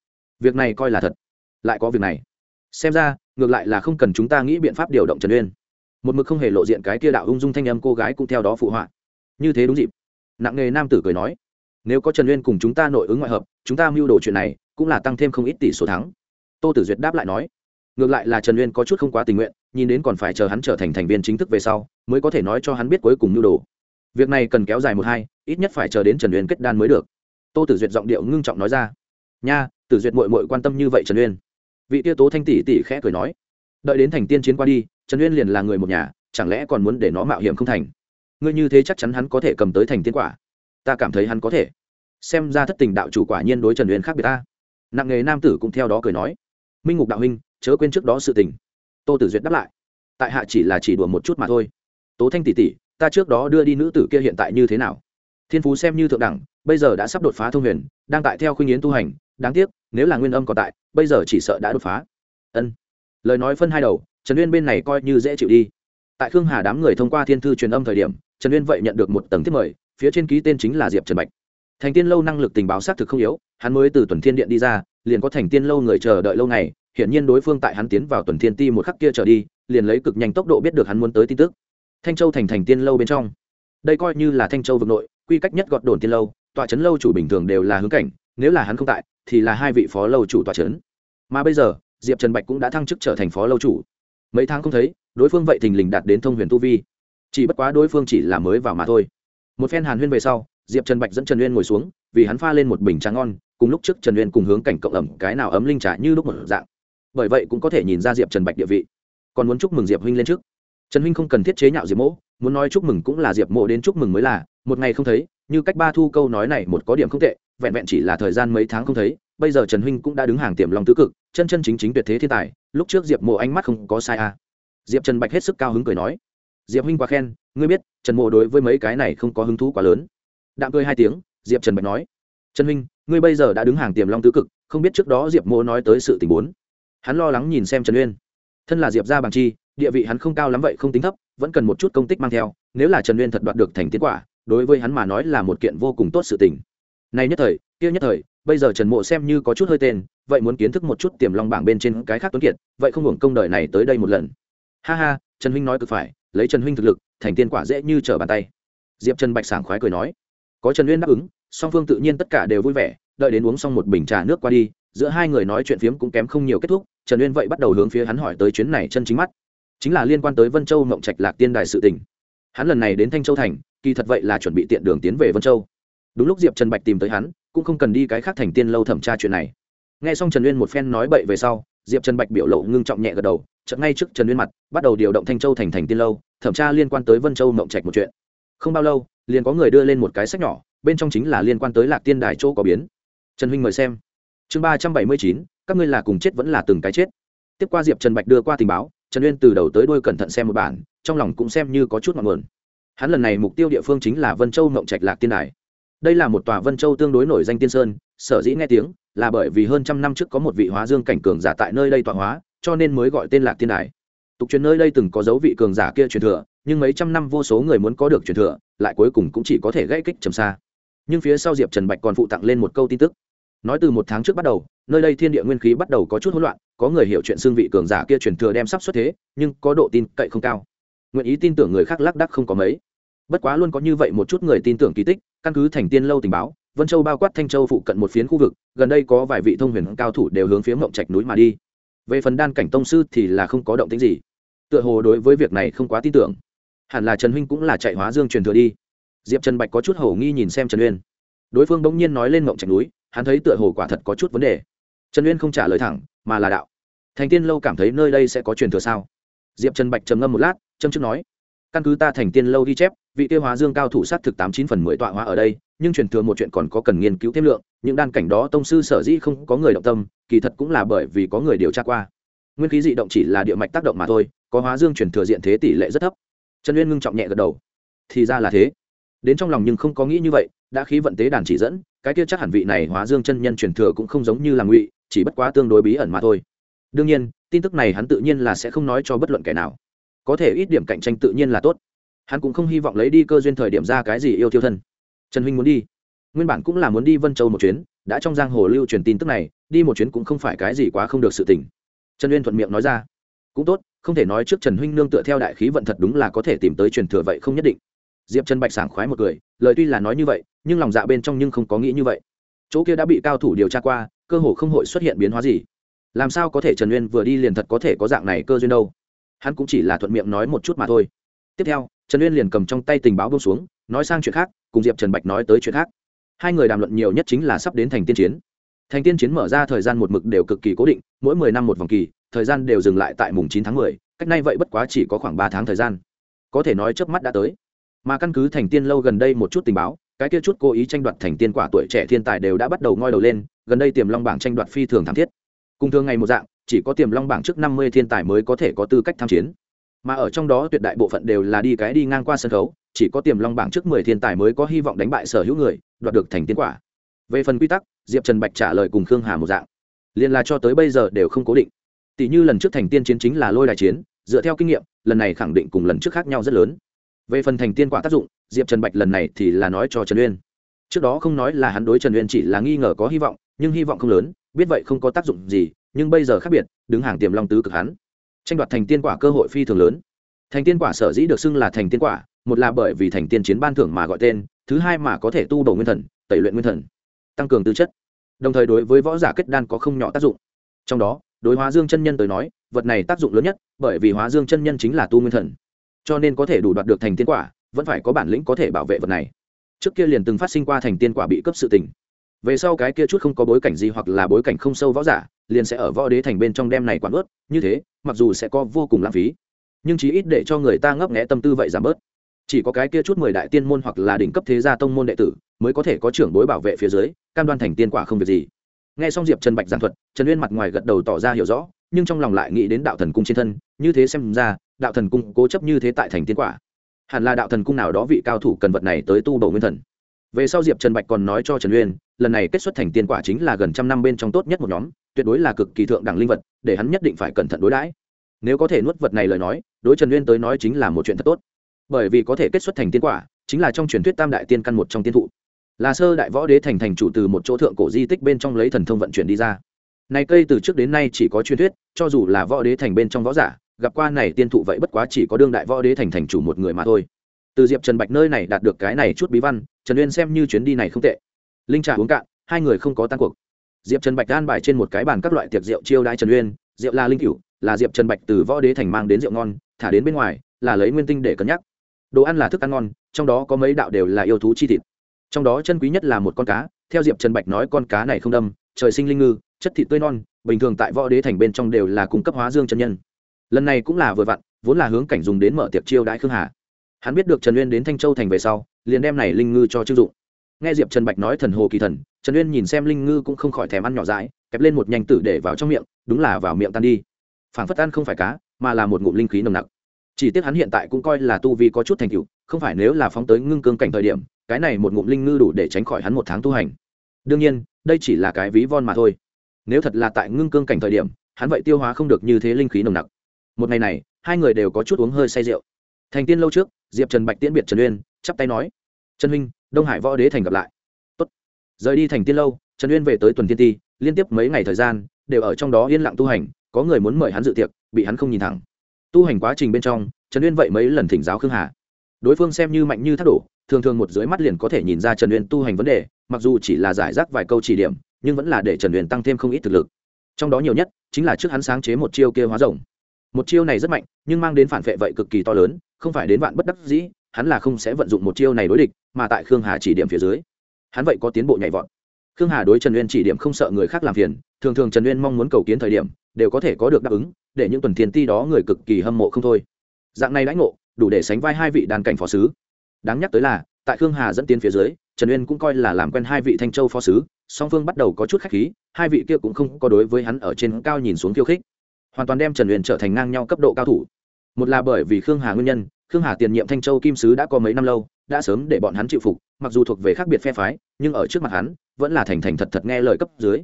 Việc này coi là thật. Lại có việc này. Xem ra, ngược lại là không cần chúng ta nghĩ biện pháp điều động trần uyên. Một mực không hề lộ diện cái kia đạo ung dung thanh âm cô gái cũng theo đó phụ họa. Như thế đúng dịp. Nặng nghề nam tử cười nói, nếu có trần uyên cùng chúng ta nội ứng ngoại hợp, chúng ta mưu đồ chuyện này cũng là tăng thêm không ít tỷ số thắng. Tô tử duyệt đáp lại nói ngược lại là trần uyên có chút không quá tình nguyện, nhìn đến còn phải chờ hắn trở thành thành viên chính thức về sau, mới có thể nói cho hắn biết cuối cùng nhu đồ. Việc này cần kéo dài một hai, ít nhất phải chờ đến trần uyên kết đan mới được. Tô tử duyệt giọng điệu ngưng trọng nói ra. Nha, tử duyệt mội mội quan tâm như vậy trần uyên. Vị Tiêu tố thanh tỷ tỷ khẽ cười nói. Đợi đến thành tiên chiến qua đi, trần uyên liền là người một nhà, chẳng lẽ còn muốn để nó mạo hiểm không thành? Ngươi như thế chắc chắn hắn có thể cầm tới thành tiên quả. Ta cảm thấy hắn có thể. Xem ra thất tình đạo chủ quả nhiên đối trần uyên khác biệt ta. Nặng nghề nam tử cũng theo đó cười nói. Minh ngục đạo huynh chớ quên trước đó sự tình. Tô tử duyệt đáp lại. Tại hạ chỉ là chỉ đùa một chút mà thôi. Tố thanh tỷ tỷ, ta trước đó đưa đi nữ tử kia hiện tại như thế nào? Thiên phú xem như thượng đẳng, bây giờ đã sắp đột phá thông huyền, đang tại theo khuyên yến tu hành, đáng tiếc, nếu là nguyên âm còn tại, bây giờ chỉ sợ đã đột phá. Ân. Lời nói phân hai đầu, trần uyên bên này coi như dễ chịu đi. Tại khương hà đám người thông qua thiên thư truyền âm thời điểm, trần uyên vậy nhận được một tầng thiết mời, phía trên ký tên chính là diệp trần bạch. Thành tiên lâu năng lực tình báo xác thực không yếu, hắn mới từ tuần thiên điện đi ra, liền có thành tiên lâu người chờ đợi lâu ngày hiển nhiên đối phương tại hắn tiến vào tuần thiên ti một khắc kia trở đi, liền lấy cực nhanh tốc độ biết được hắn muốn tới tin tức. Thanh châu thành thành tiên lâu bên trong. Đây coi như là thanh châu vực nội, quy cách nhất gọt đồn tiên lâu tọa trấn lâu chủ bình thường đều là hướng cảnh, nếu là hắn không tại, thì là hai vị phó lâu chủ tọa trấn. Mà bây giờ, diệp trần bạch cũng đã thăng chức trở thành phó lâu chủ. Mấy tháng không thấy, đối phương vậy thình lình đạt đến thông huyền tu vi. Chỉ bất quá đối phương chỉ là mới vào mà thôi. Một phen hàn huyên về sau, diệp trần bạch dẫn trần uyên ngồi xuống, vì hắn pha lên một bình trà ngon, cùng lúc trước trần uyên cùng hướng cảnh cộng ẩm cái nào ấm linh trà như lúc một dạng bởi vậy cũng có thể nhìn ra diệp trần bạch địa vị còn muốn chúc mừng diệp huynh lên trước trần huynh không cần thiết chế nhạo diệp mỗ muốn nói chúc mừng cũng là diệp mộ đến chúc mừng mới là một ngày không thấy như cách ba thu câu nói này một có điểm không tệ vẹn vẹn chỉ là thời gian mấy tháng không thấy bây giờ trần huynh cũng đã đứng hàng tiềm lòng tứ cực chân chân chính chính tuyệt thế thiên tài lúc trước diệp mộ ánh mắt không có sai à. diệp trần bạch hết sức cao hứng cười nói diệp huynh quá khen ngươi biết trần mộ đối với mấy cái này không có hứng thú quá lớn đạm cười hai tiếng diệp trần bạch nói trần huynh ngươi bây giờ đã đứng hàng tiềm long tứ cực không biết trước đó diệp mộ nói tới sự tình huống hắn lo lắng nhìn xem trần uyên. Thân là diệp gia bằng chi, địa vị hắn không cao lắm vậy không tính thấp, vẫn cần một chút công tích mang theo, nếu là trần uyên thật đoạt được thành tiến quả, đối với hắn mà nói là một kiện vô cùng tốt sự tình. Này nhất thời, kia nhất thời, bây giờ trần mộ xem như có chút hơi tên, vậy muốn kiến thức một chút tiềm long bảng bên trên cái khác tuấn kiệt, vậy không hưởng công đời này tới đây một lần. Ha ha, trần huynh nói cực phải, lấy trần huynh thực lực, thành tiên quả dễ như trở bàn tay. Diệp trần bạch sảng khoái cười nói. Có trần uyên đáp ứng, song phương tự nhiên tất cả đều vui vẻ, đợi đến uống xong một bình trà nước qua đi giữa hai người nói chuyện phiếm cũng kém không nhiều kết thúc, trần uyên vậy bắt đầu hướng phía hắn hỏi tới chuyến này chân chính mắt. Chính là liên quan tới vân châu mộng trạch lạc tiên đài sự tình. hắn lần này đến thanh châu thành, kỳ thật vậy là chuẩn bị tiện đường tiến về vân châu. Đúng lúc diệp trần bạch tìm tới hắn, cũng không cần đi cái khác thành tiên lâu thẩm tra chuyện này. Nghe xong trần uyên một phen nói bậy về sau, diệp trần bạch biểu lộ ngưng trọng nhẹ gật đầu, chợt ngay trước trần uyên mặt, bắt đầu điều động thanh châu thành thành tiên lâu, thẩm tra liên quan tới vân châu mộng trạch một chuyện. Không bao lâu, liền có người đưa lên một cái sách nhỏ, bên trong chính là liên quan tới lạc tiên đài chỗ có biến. Trần huynh mời xem chương ba trăm bảy mươi chín, các ngươi là cùng chết vẫn là từng cái chết. Tiếp qua diệp trần bạch đưa qua tình báo, trần uyên từ đầu tới đuôi cẩn thận xem một bản, trong lòng cũng xem như có chút ngọn nguồn. Hắn lần này mục tiêu địa phương chính là vân châu mộng trạch lạc tiên đài. Đây là một tòa vân châu tương đối nổi danh tiên sơn, sở dĩ nghe tiếng, là bởi vì hơn trăm năm trước có một vị hóa dương cảnh cường giả tại nơi đây tọa hóa, cho nên mới gọi tên lạc tiên đài. Tục truyền nơi đây từng có dấu vị cường giả kia truyền thừa, nhưng mấy trăm năm vô số người muốn có được truyền thừa, lại cuối cùng cũng chỉ có thể gãy kích trầm xa. Nhưng phía sau diệp trần bạch còn phụ tặng lên một câu tin tức nói từ một tháng trước bắt đầu, nơi đây thiên địa nguyên khí bắt đầu có chút hỗn loạn, có người hiểu chuyện xương vị cường giả kia truyền thừa đem sắp xuất thế, nhưng có độ tin cậy không cao. Nguyện ý tin tưởng người khác lác đắc không có mấy. Bất quá luôn có như vậy một chút người tin tưởng kỳ tích, căn cứ thành tiên lâu tình báo, vân châu bao quát thanh châu phụ cận một phiến khu vực, gần đây có vài vị thông huyền cao thủ đều hướng phía mộng trạch núi mà đi. Về phần đan cảnh tông sư thì là không có động tính gì. Tựa hồ đối với việc này không quá tin tưởng. Hẳn là trần huynh cũng là chạy hóa dương truyền thừa đi. Diệp trần bạch có chút hầu nghi nhìn xem trần uyên. Đối phương bỗng nhiên nói lên mộng trạch núi hắn thấy tựa hồ quả thật có chút vấn đề. Trần uyên không trả lời thẳng, mà là đạo. Thành tiên lâu cảm thấy nơi đây sẽ có truyền thừa sao? Diệp trần bạch trầm ngâm một lát trâm chức nói, căn cứ ta thành tiên lâu ghi chép, vị tiêu hóa dương cao thủ sát thực tám chín phần mười tọa hóa ở đây, nhưng truyền thừa một chuyện còn có cần nghiên cứu thêm lượng, những đan cảnh đó tông sư sở dĩ không có người động tâm, kỳ thật cũng là bởi vì có người điều tra qua. Nguyên khí dị động chỉ là địa mạch tác động mà thôi, có hóa dương truyền thừa diện thế tỷ lệ rất thấp. Trần uyên ngưng trọng nhẹ gật đầu. Thì ra là thế. Đến trong lòng nhưng không có nghĩ như vậy đã khí vận tế đàn chỉ dẫn, cái kia chắc hẳn vị này hóa dương chân nhân truyền thừa cũng không giống như là ngụy, chỉ bất quá tương đối bí ẩn mà thôi. Đương nhiên, tin tức này hắn tự nhiên là sẽ không nói cho bất luận kẻ nào. Có thể ít điểm cạnh tranh tự nhiên là tốt. Hắn cũng không hy vọng lấy đi cơ duyên thời điểm ra cái gì yêu thiêu thân. Trần huynh muốn đi. Nguyên bản cũng là muốn đi vân châu một chuyến, đã trong giang hồ lưu truyền tin tức này, đi một chuyến cũng không phải cái gì quá không được sự tỉnh trần uyên thuận miệng nói ra. Cũng tốt, không thể nói trước trần huynh nương tựa theo đại khí vận thật đúng là có thể tìm tới truyền thừa vậy không nhất định diệp trần bạch sảng khoái một cười, lời tuy là nói như vậy, nhưng lòng dạ bên trong nhưng không có nghĩ như vậy. Chỗ kia đã bị cao thủ điều tra qua, cơ hồ không hội xuất hiện biến hóa gì. Làm sao có thể trần uyên vừa đi liền thật có thể có dạng này cơ duyên đâu? Hắn cũng chỉ là thuận miệng nói một chút mà thôi. Tiếp theo, trần uyên liền cầm trong tay tình báo bông xuống, nói sang chuyện khác, cùng diệp trần bạch nói tới chuyện khác. Hai người đàm luận nhiều nhất chính là sắp đến thành tiên chiến. Thành tiên chiến mở ra thời gian một mực đều cực kỳ cố định, mỗi mười năm một vòng kỳ, thời gian đều dừng lại tại mùng chín tháng mười, cách nay vậy bất quá chỉ có khoảng ba tháng thời gian. Có thể nói trước mắt đã tới mà căn cứ thành tiên lâu gần đây một chút tình báo, cái kia chút cố ý tranh đoạt thành tiên quả tuổi trẻ thiên tài đều đã bắt đầu ngoi đầu lên, gần đây tiềm long bảng tranh đoạt phi thường thảm thiết. Cùng thường ngày một dạng, chỉ có tiềm long bảng trước năm mươi thiên tài mới có thể có tư cách tham chiến. Mà ở trong đó tuyệt đại bộ phận đều là đi cái đi ngang qua sân khấu, chỉ có tiềm long bảng trước mười thiên tài mới có hy vọng đánh bại sở hữu người, đoạt được thành tiên quả. Về phần quy tắc, diệp trần bạch trả lời cùng khương hà một dạng. Liền là cho tới bây giờ đều không cố định. Tỷ như lần trước thành tiên chiến chính là lôi đài chiến, dựa theo kinh nghiệm, lần này khẳng định cùng lần trước khác nhau rất lớn về phần thành tiên quả tác dụng, diệp trần bạch lần này thì là nói cho trần uyên. Trước đó không nói là hắn đối trần uyên chỉ là nghi ngờ có hy vọng, nhưng hy vọng không lớn, biết vậy không có tác dụng gì, nhưng bây giờ khác biệt, đứng hàng tiềm long tứ cực hắn. Tranh đoạt thành tiên quả cơ hội phi thường lớn. Thành tiên quả sở dĩ được xưng là thành tiên quả, một là bởi vì thành tiên chiến ban thưởng mà gọi tên, thứ hai mà có thể tu bổ nguyên thần, tẩy luyện nguyên thần, tăng cường tư chất. Đồng thời đối với võ giả kết đan có không nhỏ tác dụng. Trong đó, đối hóa dương chân nhân tới nói, vật này tác dụng lớn nhất, bởi vì hóa dương chân nhân chính là tu nguyên thần cho nên có thể đủ đoạt được thành tiên quả, vẫn phải có bản lĩnh có thể bảo vệ vật này. Trước kia liền từng phát sinh qua thành tiên quả bị cấp sự tình. Về sau cái kia chút không có bối cảnh gì hoặc là bối cảnh không sâu võ giả, liền sẽ ở võ đế thành bên trong đem này quản ướt, như thế, mặc dù sẽ có vô cùng lãng phí. Nhưng chí ít để cho người ta ngấp nghẽ tâm tư vậy giảm bớt. Chỉ có cái kia chút mười đại tiên môn hoặc là đỉnh cấp thế gia tông môn đệ tử, mới có thể có trưởng bối bảo vệ phía dưới, cam đoan thành tiên quả không việc gì. Nghe xong diệp trần bạch giảng thuật, trần uyên mặt ngoài gật đầu tỏ ra hiểu rõ nhưng trong lòng lại nghĩ đến đạo thần cung trên thân, như thế xem ra, đạo thần cung cố chấp như thế tại thành tiên quả. Hẳn là đạo thần cung nào đó vị cao thủ cần vật này tới tu bổ nguyên thần. Về sau diệp trần bạch còn nói cho trần uyên, lần này kết xuất thành tiên quả chính là gần trăm năm bên trong tốt nhất một nhóm, tuyệt đối là cực kỳ thượng đẳng linh vật, để hắn nhất định phải cẩn thận đối đãi. Nếu có thể nuốt vật này lời nói, đối trần uyên tới nói chính là một chuyện thật tốt. Bởi vì có thể kết xuất thành tiên quả, chính là trong truyền thuyết tam đại tiên căn một trong tiên thụ. Là sơ đại võ đế thành thành chủ từ một chỗ thượng cổ di tích bên trong lấy thần thông vận chuyển đi ra này cây từ trước đến nay chỉ có truyền thuyết, cho dù là võ đế thành bên trong võ giả, gặp qua này tiên thụ vậy bất quá chỉ có đương đại võ đế thành thành chủ một người mà thôi. Từ diệp trần bạch nơi này đạt được cái này chút bí văn, trần uyên xem như chuyến đi này không tệ. Linh trà uống cạn, hai người không có tan cuộc. Diệp trần bạch an bài trên một cái bàn các loại tiệc rượu chiêu đãi trần uyên, rượu là linh cựu là diệp trần bạch từ võ đế thành mang đến rượu ngon, thả đến bên ngoài, là lấy nguyên tinh để cân nhắc. Đồ ăn là thức ăn ngon, trong đó có mấy đạo đều là yêu thú chi thịt. Trong đó chân quý nhất là một con cá, theo diệp trần bạch nói con cá này không đâm trời sinh linh ngư, chất thịt tươi non, bình thường tại võ đế thành bên trong đều là cung cấp hóa dương chân nhân. Lần này cũng là vừa vặn, vốn là hướng cảnh dùng đến mở tiệc chiêu đãi khương hà. Hắn biết được trần uyên đến thanh châu thành về sau, liền đem này linh ngư cho chưng dụng. Nghe diệp trần bạch nói thần hồ kỳ thần, trần uyên nhìn xem linh ngư cũng không khỏi thèm ăn nhỏ dãi, kẹp lên một nhanh tử để vào trong miệng, đúng là vào miệng tan đi. Phản phất ăn không phải cá, mà là một ngụm linh khí nồng nặc. Chỉ tiếc hắn hiện tại cũng coi là tu vi có chút thành tựu, không phải nếu là phóng tới ngưng cương cảnh thời điểm, cái này một ngụm linh ngư đủ để tránh khỏi hắn một tháng tu hành. Đương nhiên đây chỉ là cái ví von mà thôi. Nếu thật là tại ngưng cương cảnh thời điểm, hắn vậy tiêu hóa không được như thế linh khí nồng nặc. Một ngày này, hai người đều có chút uống hơi say rượu. Thành tiên lâu trước, diệp trần bạch tiễn biệt trần uyên, chắp tay nói, trần huynh, đông hải võ đế thành gặp lại. Tốt. rời đi thành tiên lâu, trần uyên về tới tuần tiên ti, liên tiếp mấy ngày thời gian, đều ở trong đó yên lặng tu hành, có người muốn mời hắn dự tiệc, bị hắn không nhìn thẳng. Tu hành quá trình bên trong, trần uyên vậy mấy lần thỉnh giáo khương hà. Đối phương xem như mạnh như thác đổ, thường thường một dưới mắt liền có thể nhìn ra trần uyên tu hành vấn đề mặc dù chỉ là giải rác vài câu chỉ điểm, nhưng vẫn là để trần huyền tăng thêm không ít thực lực. Trong đó nhiều nhất chính là trước hắn sáng chế một chiêu kia hóa rồng. Một chiêu này rất mạnh, nhưng mang đến phản vệ vậy cực kỳ to lớn, không phải đến vạn bất đắc dĩ, hắn là không sẽ vận dụng một chiêu này đối địch, mà tại khương hà chỉ điểm phía dưới, hắn vậy có tiến bộ nhảy vọt. Khương hà đối trần uyên chỉ điểm không sợ người khác làm phiền, thường thường trần uyên mong muốn cầu kiến thời điểm, đều có thể có được đáp ứng, để những tuần thiên ti đó người cực kỳ hâm mộ không thôi. Dạng này lãnh ngộ, đủ để sánh vai hai vị đàn cảnh phó sứ. Đáng nhắc tới là, tại khương hà dẫn tiến phía dưới trần uyên cũng coi là làm quen hai vị thanh châu phó sứ, song phương bắt đầu có chút khách khí, hai vị kia cũng không có đối với hắn ở trên cao nhìn xuống khiêu khích. Hoàn toàn đem trần uyên trở thành ngang nhau cấp độ cao thủ. Một là bởi vì khương hà nguyên nhân, khương hà tiền nhiệm thanh châu kim sứ đã có mấy năm lâu, đã sớm để bọn hắn chịu phục, mặc dù thuộc về khác biệt phe phái, nhưng ở trước mặt hắn, vẫn là thành thành thật thật nghe lời cấp dưới.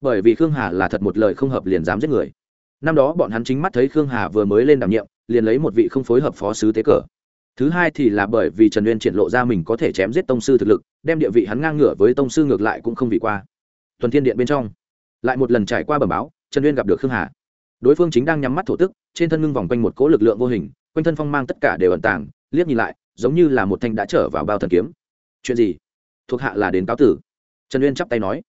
Bởi vì khương hà là thật một lời không hợp liền dám giết người. Năm đó bọn hắn chính mắt thấy khương hà vừa mới lên đảm nhiệm, liền lấy một vị không phối hợp phó sứ tế cờ thứ hai thì là bởi vì trần uyên triển lộ ra mình có thể chém giết tông sư thực lực, đem địa vị hắn ngang ngửa với tông sư ngược lại cũng không vì qua. Tuần thiên điện bên trong, lại một lần trải qua bẩm báo, trần uyên gặp được khương hà. Đối phương chính đang nhắm mắt thổ tức, trên thân ngưng vòng quanh một cỗ lực lượng vô hình, quanh thân phong mang tất cả đều ẩn tàng, liếc nhìn lại, giống như là một thanh đã trở vào bao thần kiếm. Chuyện gì? Thuộc hạ là đến cáo tử. Trần uyên chắp tay nói.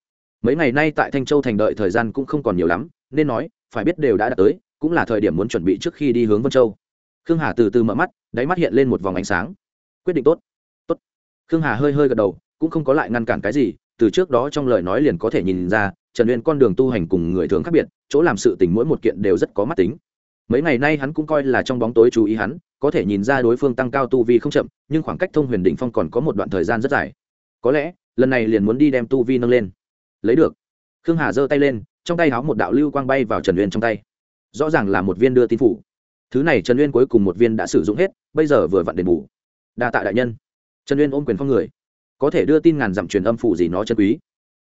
Mấy ngày nay tại thanh châu thành đợi thời gian cũng không còn nhiều lắm, nên nói, phải biết đều đã đạt tới, cũng là thời điểm muốn chuẩn bị trước khi đi hướng vân châu. Khương hà từ từ mở mắt đáy mắt hiện lên một vòng ánh sáng. Quyết định tốt. Tốt. Khương hà hơi hơi gật đầu, cũng không có lại ngăn cản cái gì, từ trước đó trong lời nói liền có thể nhìn ra, trần uyên con đường tu hành cùng người thường khác biệt, chỗ làm sự tình mỗi một kiện đều rất có mắt tính. Mấy ngày nay hắn cũng coi là trong bóng tối chú ý hắn, có thể nhìn ra đối phương tăng cao tu vi không chậm, nhưng khoảng cách thông huyền đỉnh phong còn có một đoạn thời gian rất dài. Có lẽ, lần này liền muốn đi đem tu vi nâng lên. Lấy được. Khương hà giơ tay lên, trong tay háo một đạo lưu quang bay vào trần uyên trong tay. Rõ ràng là một viên đưa tin phủ thứ này trần uyên cuối cùng một viên đã sử dụng hết bây giờ vừa vặn đền bù. Đa tạ đại nhân. Trần uyên ôm quyền phong người. Có thể đưa tin ngàn dặm truyền âm phủ gì nó chân quý.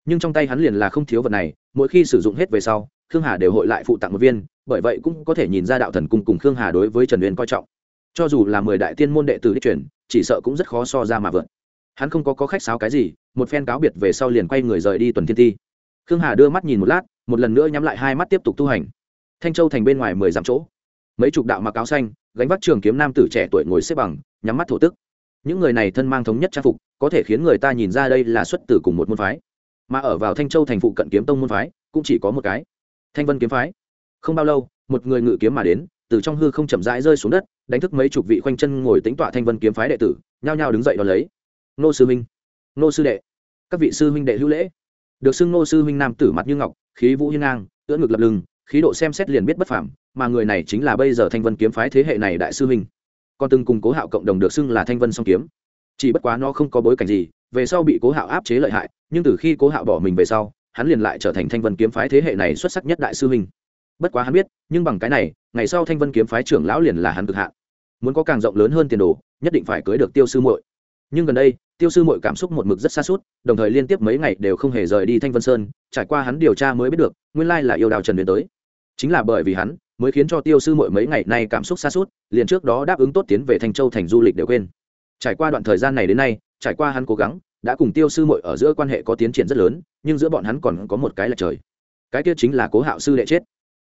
Nhưng trong tay hắn liền là không thiếu vật này mỗi khi sử dụng hết về sau khương hà đều hội lại phụ tặng một viên bởi vậy cũng có thể nhìn ra đạo thần cung cùng khương hà đối với trần uyên coi trọng. Cho dù là mười đại tiên môn đệ tử đích truyền chỉ sợ cũng rất khó so ra mà vượt. Hắn không có, có khách sáo cái gì một phen cáo biệt về sau liền quay người rời đi tuần thiên ti khương hà đưa mắt nhìn một lát một lần nữa nhắm lại hai mắt tiếp tục tu hành. Thanh châu thành bên ngoài mười dặm chỗ mấy chục đạo mặc áo xanh, gánh vác trường kiếm nam tử trẻ tuổi ngồi xếp bằng, nhắm mắt thổ tức. Những người này thân mang thống nhất trang phục, có thể khiến người ta nhìn ra đây là xuất từ cùng một môn phái. Mà ở vào thanh châu thành phụ cận kiếm tông môn phái, cũng chỉ có một cái. Thanh vân kiếm phái. Không bao lâu, một người ngự kiếm mà đến, từ trong hư không chậm rãi rơi xuống đất, đánh thức mấy chục vị khoanh chân ngồi tính tọa thanh vân kiếm phái đệ tử, nhao nhao đứng dậy đón lấy. Nô sư minh nô sư đệ. Các vị sư huynh đệ hữu lễ. Được xưng nô sư huynh nam tử mặt như ngọc, khí vũ hiên ngang, ưỡn ngực lập lưng khí độ xem xét liền biết bất phàm mà người này chính là bây giờ thanh vân kiếm phái thế hệ này đại sư huynh. Còn từng cùng cố hạo cộng đồng được xưng là thanh vân song kiếm. Chỉ bất quá nó không có bối cảnh gì về sau bị cố hạo áp chế lợi hại nhưng từ khi cố hạo bỏ mình về sau hắn liền lại trở thành thanh vân kiếm phái thế hệ này xuất sắc nhất đại sư huynh. Bất quá hắn biết nhưng bằng cái này ngày sau thanh vân kiếm phái trưởng lão liền là hắn cực hạn. Muốn có càng rộng lớn hơn tiền đồ nhất định phải cưới được tiêu sư muội. Nhưng gần đây tiêu sư muội cảm xúc một mực rất xa sút, đồng thời liên tiếp mấy ngày đều không hề rời đi thanh vân sơn trải qua hắn điều tra mới biết được nguyên lai là yêu đào trần Uyên tới chính là bởi vì hắn, mới khiến cho tiêu sư muội mấy ngày nay cảm xúc xa suốt liền trước đó đáp ứng tốt tiến về thanh châu thành du lịch đều quên. Trải qua đoạn thời gian này đến nay, trải qua hắn cố gắng, đã cùng tiêu sư muội ở giữa quan hệ có tiến triển rất lớn, nhưng giữa bọn hắn còn có một cái là trời. Cái kia chính là cố hạo sư đệ chết.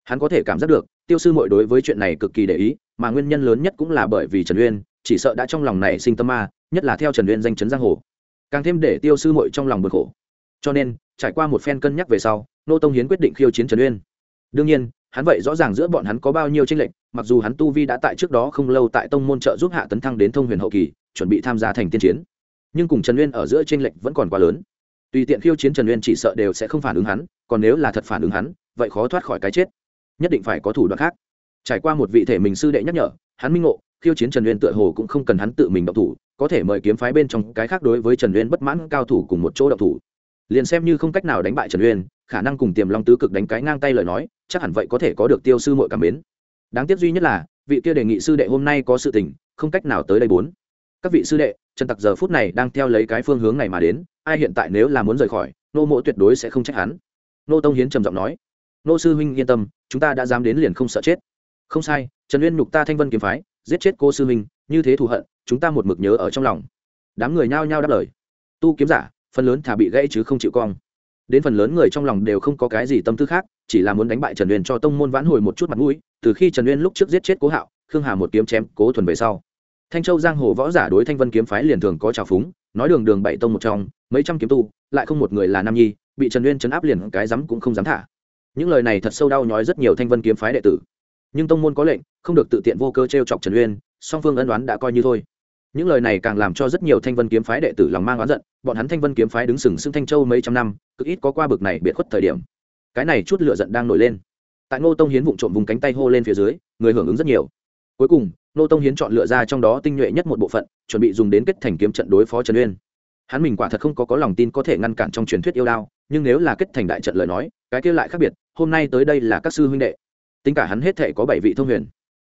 Hắn có thể cảm giác được, tiêu sư muội đối với chuyện này cực kỳ để ý, mà nguyên nhân lớn nhất cũng là bởi vì trần uyên, chỉ sợ đã trong lòng này sinh tâm ma, nhất là theo trần uyên danh chấn giang hồ. Càng thêm để tiêu sư muội trong lòng bực khổ. Cho nên, trải qua một phen cân nhắc về sau, nô tông hiến quyết định khiêu chiến trần uyên đương nhiên, hắn vậy rõ ràng giữa bọn hắn có bao nhiêu tranh lệch, mặc dù hắn tu vi đã tại trước đó không lâu tại tông môn trợ giúp hạ tấn thăng đến thông huyền hậu kỳ, chuẩn bị tham gia thành tiên chiến. Nhưng cùng trần uyên ở giữa tranh lệch vẫn còn quá lớn. Tùy tiện khiêu chiến trần uyên chỉ sợ đều sẽ không phản ứng hắn, còn nếu là thật phản ứng hắn, vậy khó thoát khỏi cái chết. Nhất định phải có thủ đoạn khác. Trải qua một vị thể mình sư đệ nhắc nhở, hắn minh ngộ, khiêu chiến trần uyên tựa hồ cũng không cần hắn tự mình động thủ, có thể mời kiếm phái bên trong cái khác đối với trần uyên bất mãn cao thủ cùng một chỗ động thủ. Liền xem như không cách nào đánh bại trần uyên khả năng cùng tiềm long tứ cực đánh cái ngang tay lời nói, chắc hẳn vậy có thể có được tiêu sư mội cảm mến. Đáng tiếc duy nhất là, vị kia đề nghị sư đệ hôm nay có sự tình, không cách nào tới đây bốn. Các vị sư đệ, trần tặc giờ phút này đang theo lấy cái phương hướng này mà đến, ai hiện tại nếu là muốn rời khỏi, nô mộ tuyệt đối sẽ không trách hắn. Nô tông hiến trầm giọng nói, nô sư huynh yên tâm, chúng ta đã dám đến liền không sợ chết. Không sai, trần uyên nhục ta thanh vân kiếm phái, giết chết cô sư huynh, như thế thù hận, chúng ta một mực nhớ ở trong lòng. Đám người nhao nhao đáp lời. Tu kiếm giả, phần lớn thả bị gãy chứ không chịu cong đến phần lớn người trong lòng đều không có cái gì tâm tư khác, chỉ là muốn đánh bại trần uyên cho tông môn vãn hồi một chút mặt mũi, từ khi trần uyên lúc trước giết chết cố hạo, khương hà một kiếm chém cố thuần về sau. Thanh châu giang hồ võ giả đối thanh vân kiếm phái liền thường có trào phúng, nói đường đường bảy tông một trong, mấy trăm kiếm tu, lại không một người là nam nhi, bị trần uyên chấn áp liền cái rắm cũng không dám thả. Những lời này thật sâu đau nhói rất nhiều thanh vân kiếm phái đệ tử. Nhưng tông môn có lệnh, không được tự tiện vô cơ t chọc trần uyên, song phương ân đoán đã coi như thôi những lời này càng làm cho rất nhiều thanh vân kiếm phái đệ tử lòng mang oán giận, bọn hắn thanh vân kiếm phái đứng sừng sững thanh châu mấy trăm năm, cực ít có qua bực này biệt khuất thời điểm. Cái này chút lựa giận đang nổi lên. Tại ngô tông hiến vụng trộm vùng cánh tay hô lên phía dưới, người hưởng ứng rất nhiều. Cuối cùng, ngô tông hiến chọn lựa ra trong đó tinh nhuệ nhất một bộ phận, chuẩn bị dùng đến kết thành kiếm trận đối phó trần uyên. Hắn mình quả thật không có có lòng tin có thể ngăn cản trong truyền thuyết yêu đao, nhưng nếu là kết thành đại trận lời nói, cái kia lại khác biệt, hôm nay tới đây là các sư huynh đệ. Tính cả hắn hết thể có bảy vị thông huyền.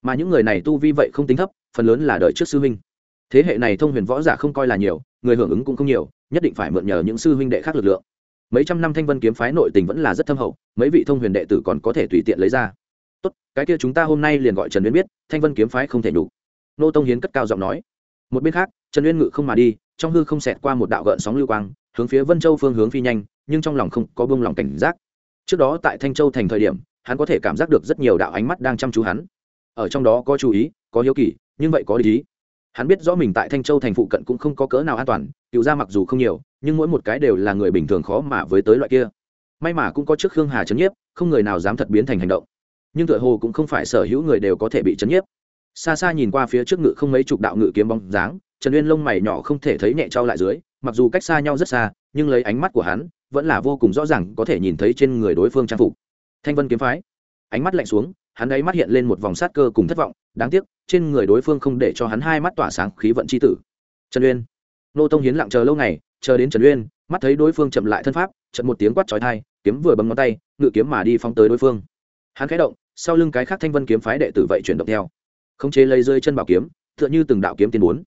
Mà những người này tu vi vậy không tính thấp, phần lớn là đợi trước sư huynh thế hệ này thông huyền võ giả không coi là nhiều, người hưởng ứng cũng không nhiều, nhất định phải mượn nhờ những sư huynh đệ khác lực lượng. Mấy trăm năm thanh vân kiếm phái nội tình vẫn là rất thâm hậu, mấy vị thông huyền đệ tử còn có thể tùy tiện lấy ra. Tốt, cái kia chúng ta hôm nay liền gọi trần uyên biết, thanh vân kiếm phái không thể đủ nô tông hiến cất cao giọng nói. Một bên khác, trần uyên ngự không mà đi, trong hư không xẹt qua một đạo gợn sóng lưu quang, hướng phía vân châu phương hướng phi nhanh, nhưng trong lòng không có bông lòng cảnh giác. Trước đó tại thanh châu thành thời điểm, hắn có thể cảm giác được rất nhiều đạo ánh mắt đang chăm chú hắn. Ở trong đó có chú ý, có hiếu kỳ, nhưng vậy có lý hắn biết rõ mình tại thanh châu thành phụ cận cũng không có cỡ nào an toàn, cựu ra mặc dù không nhiều, nhưng mỗi một cái đều là người bình thường khó mà với tới loại kia. May mà cũng có trước khương hà chấn nhiếp, không người nào dám thật biến thành hành động. Nhưng tựa hồ cũng không phải sở hữu người đều có thể bị chấn nhiếp. Xa xa nhìn qua phía trước ngự không mấy chục đạo ngự kiếm bóng dáng, trần uyên lông mày nhỏ không thể thấy nhẹ trao lại dưới, mặc dù cách xa nhau rất xa, nhưng lấy ánh mắt của hắn, vẫn là vô cùng rõ ràng có thể nhìn thấy trên người đối phương trang phục. Thanh vân kiếm phái. Ánh mắt lạnh xuống hắn ấy mắt hiện lên một vòng sát cơ cùng thất vọng, đáng tiếc, trên người đối phương không để cho hắn hai mắt tỏa sáng khí vận c h i tử. Trần uyên. Nô tông hiến lặng chờ lâu ngày, chờ đến trần uyên, mắt thấy đối phương chậm lại thân pháp chậm một tiếng quát trói thai kiếm vừa bấm ngón tay, ngự kiếm mà đi phóng tới đối phương. Hắn khẽ động, sau lưng cái khác thanh vân kiếm phái đệ tử vậy chuyển động theo. Khống chế lấy rơi chân bảo kiếm, tựa như từng đạo kiếm tiền bốn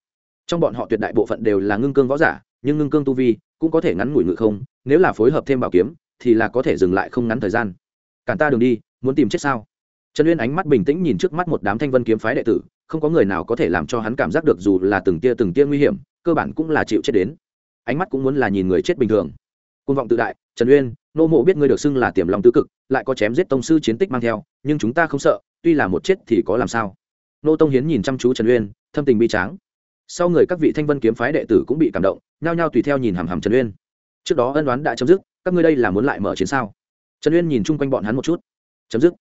trong bọn họ tuyệt đại bộ phận đều là ngưng cương võ giả, nhưng ngưng cương tu vi cũng có thể ngắn ngủi ngự không, nếu là phối hợp thêm bảo kiếm, thì là có thể dừng lại không ngắn thời gian. Cản ta đường đi, muốn tìm chết sao? Trần uyên ánh mắt bình tĩnh nhìn trước mắt một đám thanh vân kiếm phái đệ tử, không có người nào có thể làm cho hắn cảm giác được dù là từng tia từng tia nguy hiểm, cơ bản cũng là chịu chết đến. Ánh mắt cũng muốn là nhìn người chết bình thường. Côn vọng tự đại, trần uyên, nô mộ biết ngươi được xưng là tiềm lòng tứ cực, lại có chém giết tông sư chiến tích mang theo, nhưng chúng ta không sợ, tuy là một chết thì có làm sao? Nô tông hiến nhìn chăm chú trần uyên, thâm tình bi tráng. Sau người các vị thanh vân kiếm phái đệ tử cũng bị cảm động, nhao nhao tùy theo nhìn hàm hàm trần uyên. Trước đó ân đoán đã chấm dứt, các ngươi đây là muốn lại mở chiến sao? Trần uyên nhìn chung quanh bọn hắn một chút. Chấm dứt.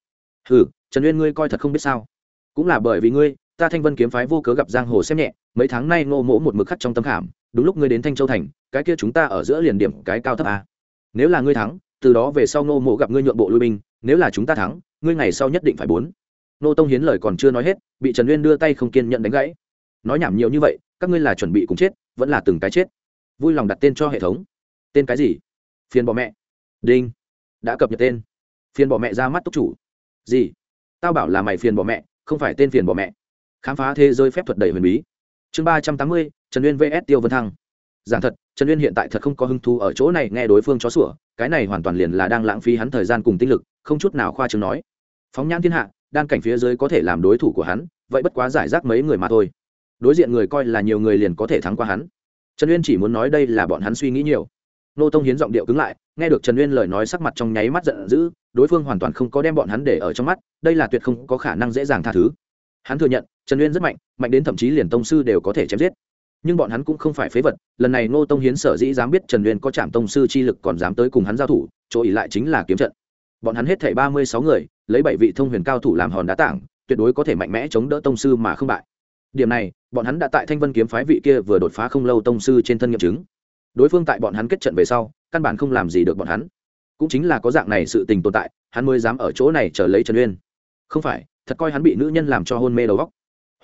Hừ trần uyên ngươi coi thật không biết sao? Cũng là bởi vì ngươi, ta thanh vân kiếm phái vô cớ gặp giang hồ xem nhẹ, mấy tháng nay ngô mỗ một mực khắc trong tâm khảm, đúng lúc ngươi đến thanh châu thành, cái kia chúng ta ở giữa liền điểm cái cao thấp a. Nếu là ngươi thắng, từ đó về sau ngô mộ gặp ngươi nhượng bộ lui binh, nếu là chúng ta thắng, ngươi ngày sau nhất định phải bốn. Nô tông hiến lời còn chưa nói hết, bị trần uyên đưa tay không kiên nhận đánh gãy. Nói nhảm nhiều như vậy, các ngươi là chuẩn bị cùng chết, vẫn là từng cái chết. Vui lòng đặt tên cho hệ thống. Tên cái gì? Phiền bỏ mẹ. Đinh. Đã cập nhật tên. Phiền bỏ mẹ ra mắt túc chủ. Gì? Tao bảo là mày phiền bỏ mẹ, không phải tên phiền bỏ mẹ. Khám phá thế giới phép thuật đầy huyền bí. Chương ba trăm tám mươi, trần uyên vs tiêu vân thăng. Giảng thật, trần uyên hiện tại thật không có hứng thú ở chỗ này nghe đối phương chó sủa, cái này hoàn toàn liền là đang lãng phí hắn thời gian cùng tinh lực, không chút nào khoa chừng nói. Phóng nhãn thiên hạ đan cảnh phía dưới có thể làm đối thủ của hắn, vậy bất quá giải rác mấy người mà thôi. Đối diện người coi là nhiều người liền có thể thắng qua hắn. Trần uyên chỉ muốn nói đây là bọn hắn suy nghĩ nhiều nô tông hiến giọng điệu cứng lại, nghe được trần uyên lời nói sắc mặt trong nháy mắt giận dữ, đối phương hoàn toàn không có đem bọn hắn để ở trong mắt, đây là tuyệt không có khả năng dễ dàng tha thứ. Hắn thừa nhận, trần uyên rất mạnh mạnh đến thậm chí liền tông sư đều có thể chém giết. Nhưng bọn hắn cũng không phải phế vật, lần này ngô tông hiến sở dĩ dám biết trần uyên có trạm tông sư chi lực còn dám tới cùng hắn giao thủ, chỗ ỉ lại chính là kiếm trận. Bọn hắn hết thảy ba mươi sáu người, lấy bảy vị thông huyền cao thủ làm hòn đá tảng, tuyệt đối có thể mạnh mẽ chống đỡ tông sư mà không bại. Điểm này, bọn hắn đã tại thanh vân kiếm phái vị kia vừa đột phá không lâu tông sư trên thân nghiệm chứng đối phương tại bọn hắn kết trận về sau, căn bản không làm gì được bọn hắn. Cũng chính là có dạng này sự tình tồn tại, hắn mới dám ở chỗ này chờ lấy trần uyên. Không phải, thật coi hắn bị nữ nhân làm cho hôn mê đầu góc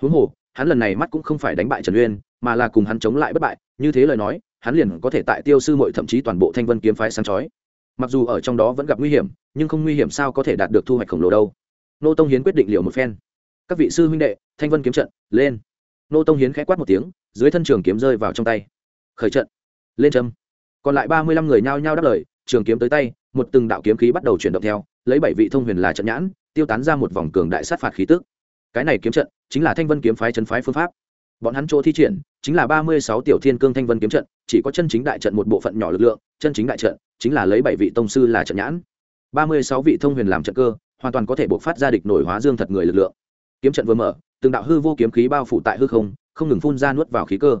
huống hồ, hắn lần này mắt cũng không phải đánh bại trần uyên, mà là cùng hắn chống lại bất bại, như thế lời nói, hắn liền có thể tại tiêu sư mội thậm chí toàn bộ thanh vân kiếm phái sáng chói. Mặc dù ở trong đó vẫn gặp nguy hiểm, nhưng không nguy hiểm sao có thể đạt được thu hoạch khổng lồ đâu. Nô tông hiến quyết định liệu một phen. Các vị sư huynh đệ, thanh vân kiếm trận, lên. Nô tông hiến khẽ quát một tiếng, dưới thân trường kiếm rơi vào trong tay. Khởi trận lên châm. Còn lại ba mươi lăm người nhao nhao đáp lời, trường kiếm tới tay, một từng đạo kiếm khí bắt đầu chuyển động theo, lấy bảy vị thông huyền là trận nhãn, tiêu tán ra một vòng cường đại sát phạt khí tức. Cái này kiếm trận chính là thanh vân kiếm phái chân phái phương pháp. Bọn hắn chỗ thi triển chính là ba mươi sáu tiểu thiên cương thanh vân kiếm trận, chỉ có chân chính đại trận một bộ phận nhỏ lực lượng, chân chính đại trận chính là lấy bảy vị tông sư là trận nhãn. ba mươi sáu vị thông huyền làm trận cơ, hoàn toàn có thể buộc phát ra địch nổi hóa dương thật người lực lượng. Kiếm trận vừa mở, từng đạo hư vô kiếm khí bao phủ tại hư không không ngừng phun ra nuốt vào khí cơ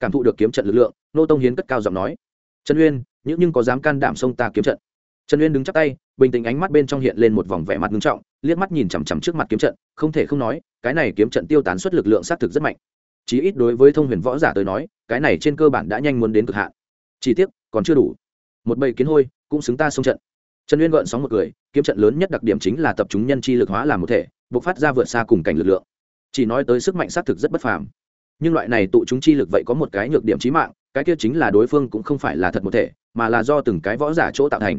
cảm thụ được kiếm trận lực lượng, nô tông hiến cất cao giọng nói. Trần uyên, những nhưng có dám can đảm xông ta kiếm trận. Trần uyên đứng chắc tay, bình tĩnh ánh mắt bên trong hiện lên một vòng vẻ mặt nghiêm trọng, liếc mắt nhìn chằm chằm trước mặt kiếm trận, không thể không nói, cái này kiếm trận tiêu tán suất lực lượng xác thực rất mạnh. Chí ít đối với thông huyền võ giả tới nói, cái này trên cơ bản đã nhanh muốn đến cực hạn. Chỉ tiếc, còn chưa đủ. Một bầy kiến hôi, cũng xứng ta xông trận. Trần uyên gợn sóng một cười, kiếm trận lớn nhất đặc điểm chính là tập trung nhân chi lực hóa làm một thể, bộc phát ra vượt xa cùng cảnh lực lượng. Chỉ nói tới sức mạnh xác thực rất bất phàm nhưng loại này tụ chúng chi lực vậy có một cái nhược điểm chí mạng, cái kia chính là đối phương cũng không phải là thật một thể, mà là do từng cái võ giả chỗ tạo thành.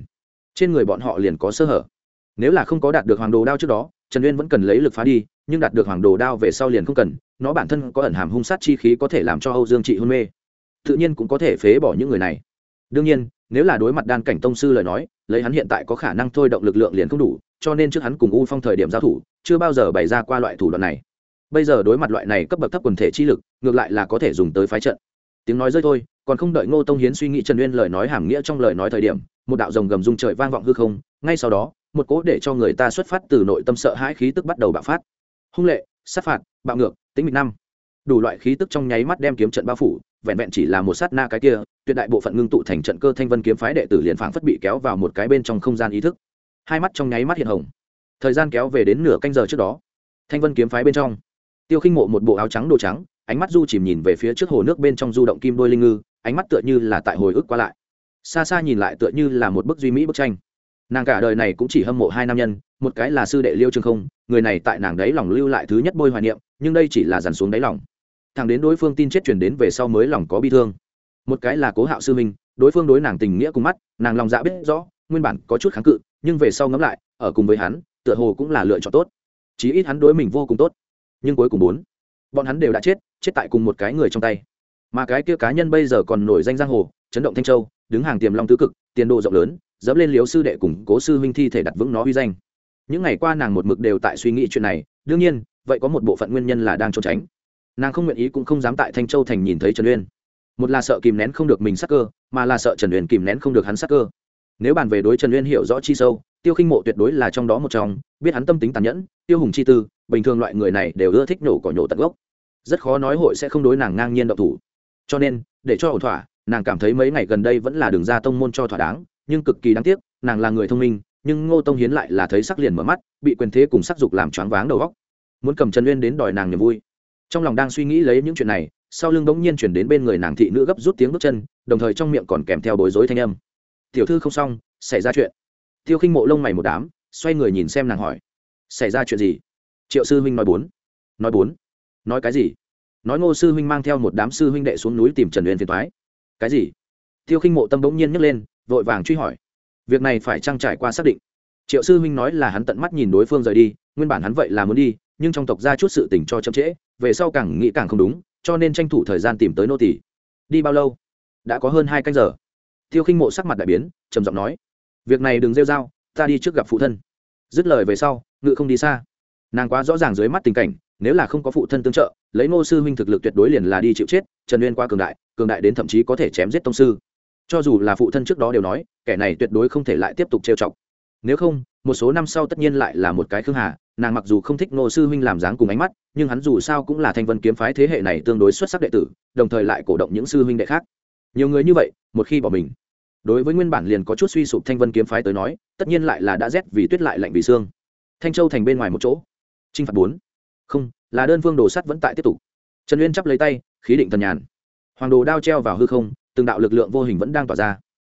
Trên người bọn họ liền có sơ hở. Nếu là không có đạt được hoàng đồ đao trước đó, trần uyên vẫn cần lấy lực phá đi, nhưng đạt được hoàng đồ đao về sau liền không cần, nó bản thân có ẩn hàm hung sát chi khí có thể làm cho âu dương trị hôn mê. Tự nhiên cũng có thể phế bỏ những người này. Đương nhiên, nếu là đối mặt đan cảnh tông sư lời nói, lấy hắn hiện tại có khả năng thôi động lực lượng liền không đủ, cho nên trước hắn cùng u phong thời điểm giao thủ, chưa bao giờ bày ra qua loại thủ đoạn này bây giờ đối mặt loại này cấp bậc thấp quần thể chi lực, ngược lại là có thể dùng tới phái trận. Tiếng nói rơi thôi, còn không đợi ngô tông hiến suy nghĩ trần uyên lời nói hàm nghĩa trong lời nói thời điểm, một đạo rồng gầm rung trời vang vọng hư không, ngay sau đó, một cố để cho người ta xuất phát từ nội tâm sợ hãi khí tức bắt đầu bạo phát. Hung lệ, sát phạt, bạo ngược tính mịch năm. Đủ loại khí tức trong nháy mắt đem kiếm trận bao phủ, vẹn vẹn chỉ là một sát na cái kia, tuyệt đại bộ phận ngưng tụ thành trận cơ thanh vân kiếm phái đệ tử liền phảng phất bị kéo vào một cái bên trong không gian ý thức. Hai mắt trong nháy mắt hiện hồng. Thời gian kéo về đến nửa canh giờ trước đó. Thanh vân kiếm phái bên trong tiêu khinh mộ một bộ áo trắng đồ trắng, ánh mắt du chìm nhìn về phía trước hồ nước bên trong du động kim đôi linh ngư, ánh mắt tựa như là tại hồi ức qua lại. Xa xa nhìn lại tựa như là một bức duy mỹ bức tranh. Nàng cả đời này cũng chỉ hâm mộ hai nam nhân, một cái là sư đệ liêu trường không, người này tại nàng đấy lòng lưu lại thứ nhất bôi hoài niệm, nhưng đây chỉ là dàn xuống đáy lòng. Thằng đến đối phương tin chết chuyển đến về sau mới lòng có bi thương. Một cái là cố hạo sư minh, đối phương đối nàng tình nghĩa cùng mắt, nàng lòng dạ biết rõ, nguyên bản có chút kháng cự, nhưng về sau ngẫm lại, ở cùng với hắn, tựa hồ cũng là lựa chọn tốt. Chí ít hắn đối mình vô cùng tốt nhưng cuối cùng bốn, bọn hắn đều đã chết chết tại cùng một cái người trong tay. Mà cái kia cá nhân bây giờ còn nổi danh giang hồ, chấn động thanh châu, đứng hàng tiềm long tứ cực, tiền độ rộng lớn, dẫm lên liếu sư đệ cùng cố sư huynh thi thể đặt vững nó uy danh. Những ngày qua nàng một mực đều tại suy nghĩ chuyện này, đương nhiên, vậy có một bộ phận nguyên nhân là đang trốn tránh. Nàng không nguyện ý cũng không dám tại thanh châu thành nhìn thấy trần uyên. Một là sợ kìm nén không được mình sắc cơ, mà là sợ trần uyên kìm nén không được hắn sắc cơ nếu bàn về đối trần uyên hiểu rõ chi sâu, tiêu khinh mộ tuyệt đối là trong đó một trong, biết hắn tâm tính tàn nhẫn, tiêu hùng chi tư, bình thường loại người này đều ưa thích nổ cỏ nhổ tận gốc. Rất khó nói hội sẽ không đối nàng ngang nhiên động thủ. Cho nên, để cho ổn thỏa, nàng cảm thấy mấy ngày gần đây vẫn là đường ra tông môn cho thỏa đáng, nhưng cực kỳ đáng tiếc, nàng là người thông minh, nhưng ngô tông hiến lại là thấy sắc liền mở mắt, bị quyền thế cùng sắc dục làm choáng váng đầu góc muốn cầm trần uyên đến đòi nàng niềm vui. Trong lòng đang suy nghĩ lấy những chuyện này, sau lưng bỗng nhiên chuyển đến bên người nàng thị nữ gấp rút tiếng bước chân, đồng thời trong miệng còn kèm theo bối rối thanh âm tiểu thư không xong, xảy ra chuyện. Tiêu khinh mộ lông mày một đám, xoay người nhìn xem nàng hỏi. Xảy ra chuyện gì? Triệu sư huynh nói bốn. Nói bốn. Nói cái gì? Nói ngô sư huynh mang theo một đám sư huynh đệ xuống núi tìm trần uyên phiền thoái cái gì? Tiêu khinh mộ tâm bỗng nhiên nhấc lên, vội vàng truy hỏi. Việc này phải trang trải qua xác định? Triệu sư huynh nói là hắn tận mắt nhìn đối phương rời đi, nguyên bản hắn vậy là muốn đi, nhưng trong tộc ra chút sự tình cho chậm trễ, về sau càng nghĩ càng không đúng, cho nên tranh thủ thời gian tìm tới nô tỷ đi bao lâu? Đã có hơn hai canh giờ tiêu khinh mộ sắc mặt đại biến, trầm giọng nói, việc này đừng rêu r a o ta đi trước gặp phụ thân. Dứt lời về sau, ngự không đi xa. Nàng quá rõ ràng dưới mắt tình cảnh, nếu là không có phụ thân tương trợ, lấy ngô sư huynh thực lực tuyệt đối liền là đi chịu chết, trần uyên qua cường đại cường đại đến thậm chí có thể chém giết tông sư. Cho dù là phụ thân trước đó đều nói, kẻ này tuyệt đối không thể lại tiếp tục trêu chọc. Nếu không, một số năm sau tất nhiên lại là một cái khương hà, nàng mặc dù không thích ngô sư huynh làm dáng cùng ánh mắt, nhưng hắn dù sao cũng là thanh vân kiếm phái thế hệ này tương đối xuất sắc đệ tử, đồng thời lại cổ động những sư huynh đệ khác nhiều người như vậy, một khi bỏ mình, đối với nguyên bản liền có chút suy sụp thanh vân kiếm phái tới nói, tất nhiên lại là đã rét vì tuyết lại lạnh vì xương. Thanh châu thành bên ngoài một chỗ. Chinh phạt bốn. Không, là đơn phương đồ sắt vẫn tại tiếp tục. Trần uyên chắp lấy tay, khí định thần nhàn. Hoàng đồ đao treo vào hư không, từng đạo lực lượng vô hình vẫn đang tỏa ra.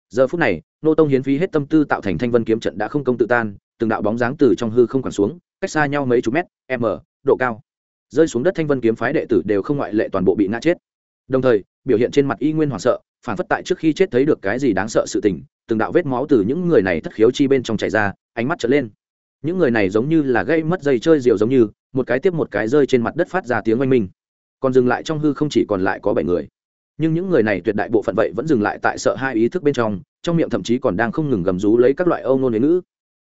Giờ phút này, nô tông hiến phí hết tâm tư tạo thành thanh vân kiếm trận đã không công tự tan, từng đạo bóng dáng từ trong hư không quẳng xuống, cách xa nhau mấy chục mét, m, độ cao. Rơi xuống đất thanh vân kiếm phái đệ tử đều không ngoại lệ toàn bộ bị ngã chết. Đồng thời biểu hiện trên mặt y nguyên hoảng sợ, phản phất tại trước khi chết thấy được cái gì đáng sợ sự tình, từng đạo vết máu từ những người này thất khiếu chi bên trong chảy ra, ánh mắt trở lên. Những người này giống như là gây mất dây chơi rượu giống như, một cái tiếp một cái rơi trên mặt đất phát ra tiếng oanh minh. Còn dừng lại trong hư không chỉ còn lại có bảy người. Nhưng những người này tuyệt đại bộ phận vậy vẫn dừng lại tại sợ hai ý thức bên trong trong miệng thậm chí còn đang không ngừng gầm rú lấy các loại âu ngôn ngữ ngữ.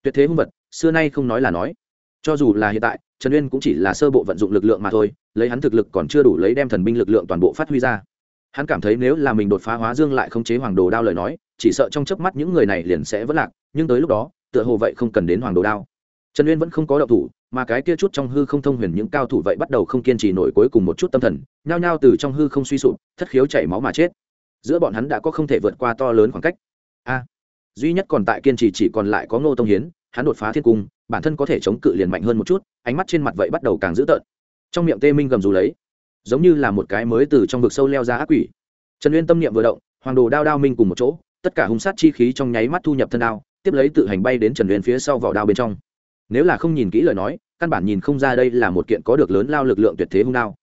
Tuyệt thế hung vật, xưa nay không nói là nói. Cho dù là hiện tại, trần uyên cũng chỉ là sơ bộ vận dụng lực lượng mà thôi, lấy hắn thực lực còn chưa đủ lấy đem thần binh lực lượng toàn bộ phát huy ra hắn cảm thấy nếu là mình đột phá hóa dương lại khống chế hoàng đồ đao lời nói, chỉ sợ trong chớp mắt những người này liền sẽ vất lạc, nhưng tới lúc đó, tựa hồ vậy không cần đến hoàng đồ đao. Trần uyên vẫn không có động thủ, mà cái kia chút trong hư không thông huyền những cao thủ vậy bắt đầu không kiên trì nổi cuối cùng một chút tâm thần, nhao nhao từ trong hư không suy sụp, thất khiếu chảy máu mà chết. Giữa bọn hắn đã có không thể vượt qua to lớn khoảng cách. A, duy nhất còn tại kiên trì chỉ còn lại có ngô tông hiến, hắn đột phá thiên cung, bản thân có thể chống cự liền mạnh hơn một chút, ánh mắt trên mặt vậy bắt đầu càng dữ tợn. Trong miệng tê minh gầm rú lấy giống như là một cái mới từ trong vực sâu leo ra ác quỷ. Trần uyên tâm niệm vừa động, hoàng đồ đao đao minh cùng một chỗ, tất cả hung sát chi khí trong nháy mắt thu nhập thân đao, tiếp lấy tự hành bay đến trần uyên phía sau vỏ đao bên trong. Nếu là không nhìn kỹ lời nói, căn bản nhìn không ra đây là một kiện có được lớn lao lực lượng tuyệt thế hung đao.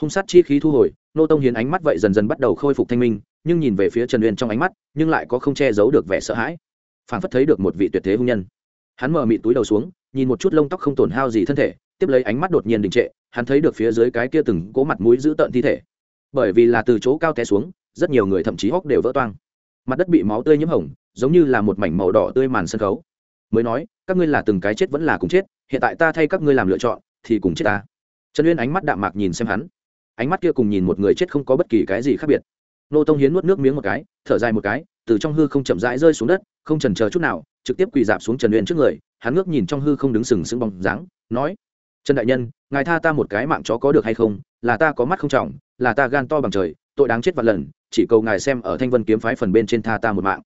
Hung sát chi khí thu hồi, nô tông hiến ánh mắt vậy dần dần bắt đầu khôi phục thanh minh, nhưng nhìn về phía trần uyên trong ánh mắt, nhưng lại có không che giấu được vẻ sợ hãi. Phản phất thấy được một vị tuyệt thế hung nhân. Hắn mở mịt túi đầu xuống, nhìn một chút lông tóc không tổn hao gì thân thể, tiếp lấy ánh mắt đột nhiên đình trệ hắn thấy được phía dưới cái kia từng cố mặt mũi giữ tợn thi thể. Bởi vì là từ chỗ cao té xuống, rất nhiều người thậm chí hốc đều vỡ toang. Mặt đất bị máu tươi nhiễm hồng, giống như là một mảnh màu đỏ tươi màn sân khấu. Mới nói, các ngươi là từng cái chết vẫn là cùng chết, hiện tại ta thay các ngươi làm lựa chọn, thì cùng chết ta. Trần uyên ánh mắt đạm mạc nhìn xem hắn. Ánh mắt kia cùng nhìn một người chết không có bất kỳ cái gì khác biệt. Nô tông hiến nuốt nước miếng một cái, thở dài một cái, từ trong hư không chậm rãi rơi xuống đất, không trần chờ chút nào, trực tiếp quỳ dạp xuống trần uyên trước người, hắn ngước nhìn trong hư không đứng sừng sững bóng dáng, nói trần đại nhân, ngài tha ta một cái mạng chó có được hay không? Là ta có mắt không trọng, là ta gan to bằng trời, tội đáng chết vạn lần, chỉ cầu ngài xem ở thanh vân kiếm phái phần bên trên tha ta một mạng.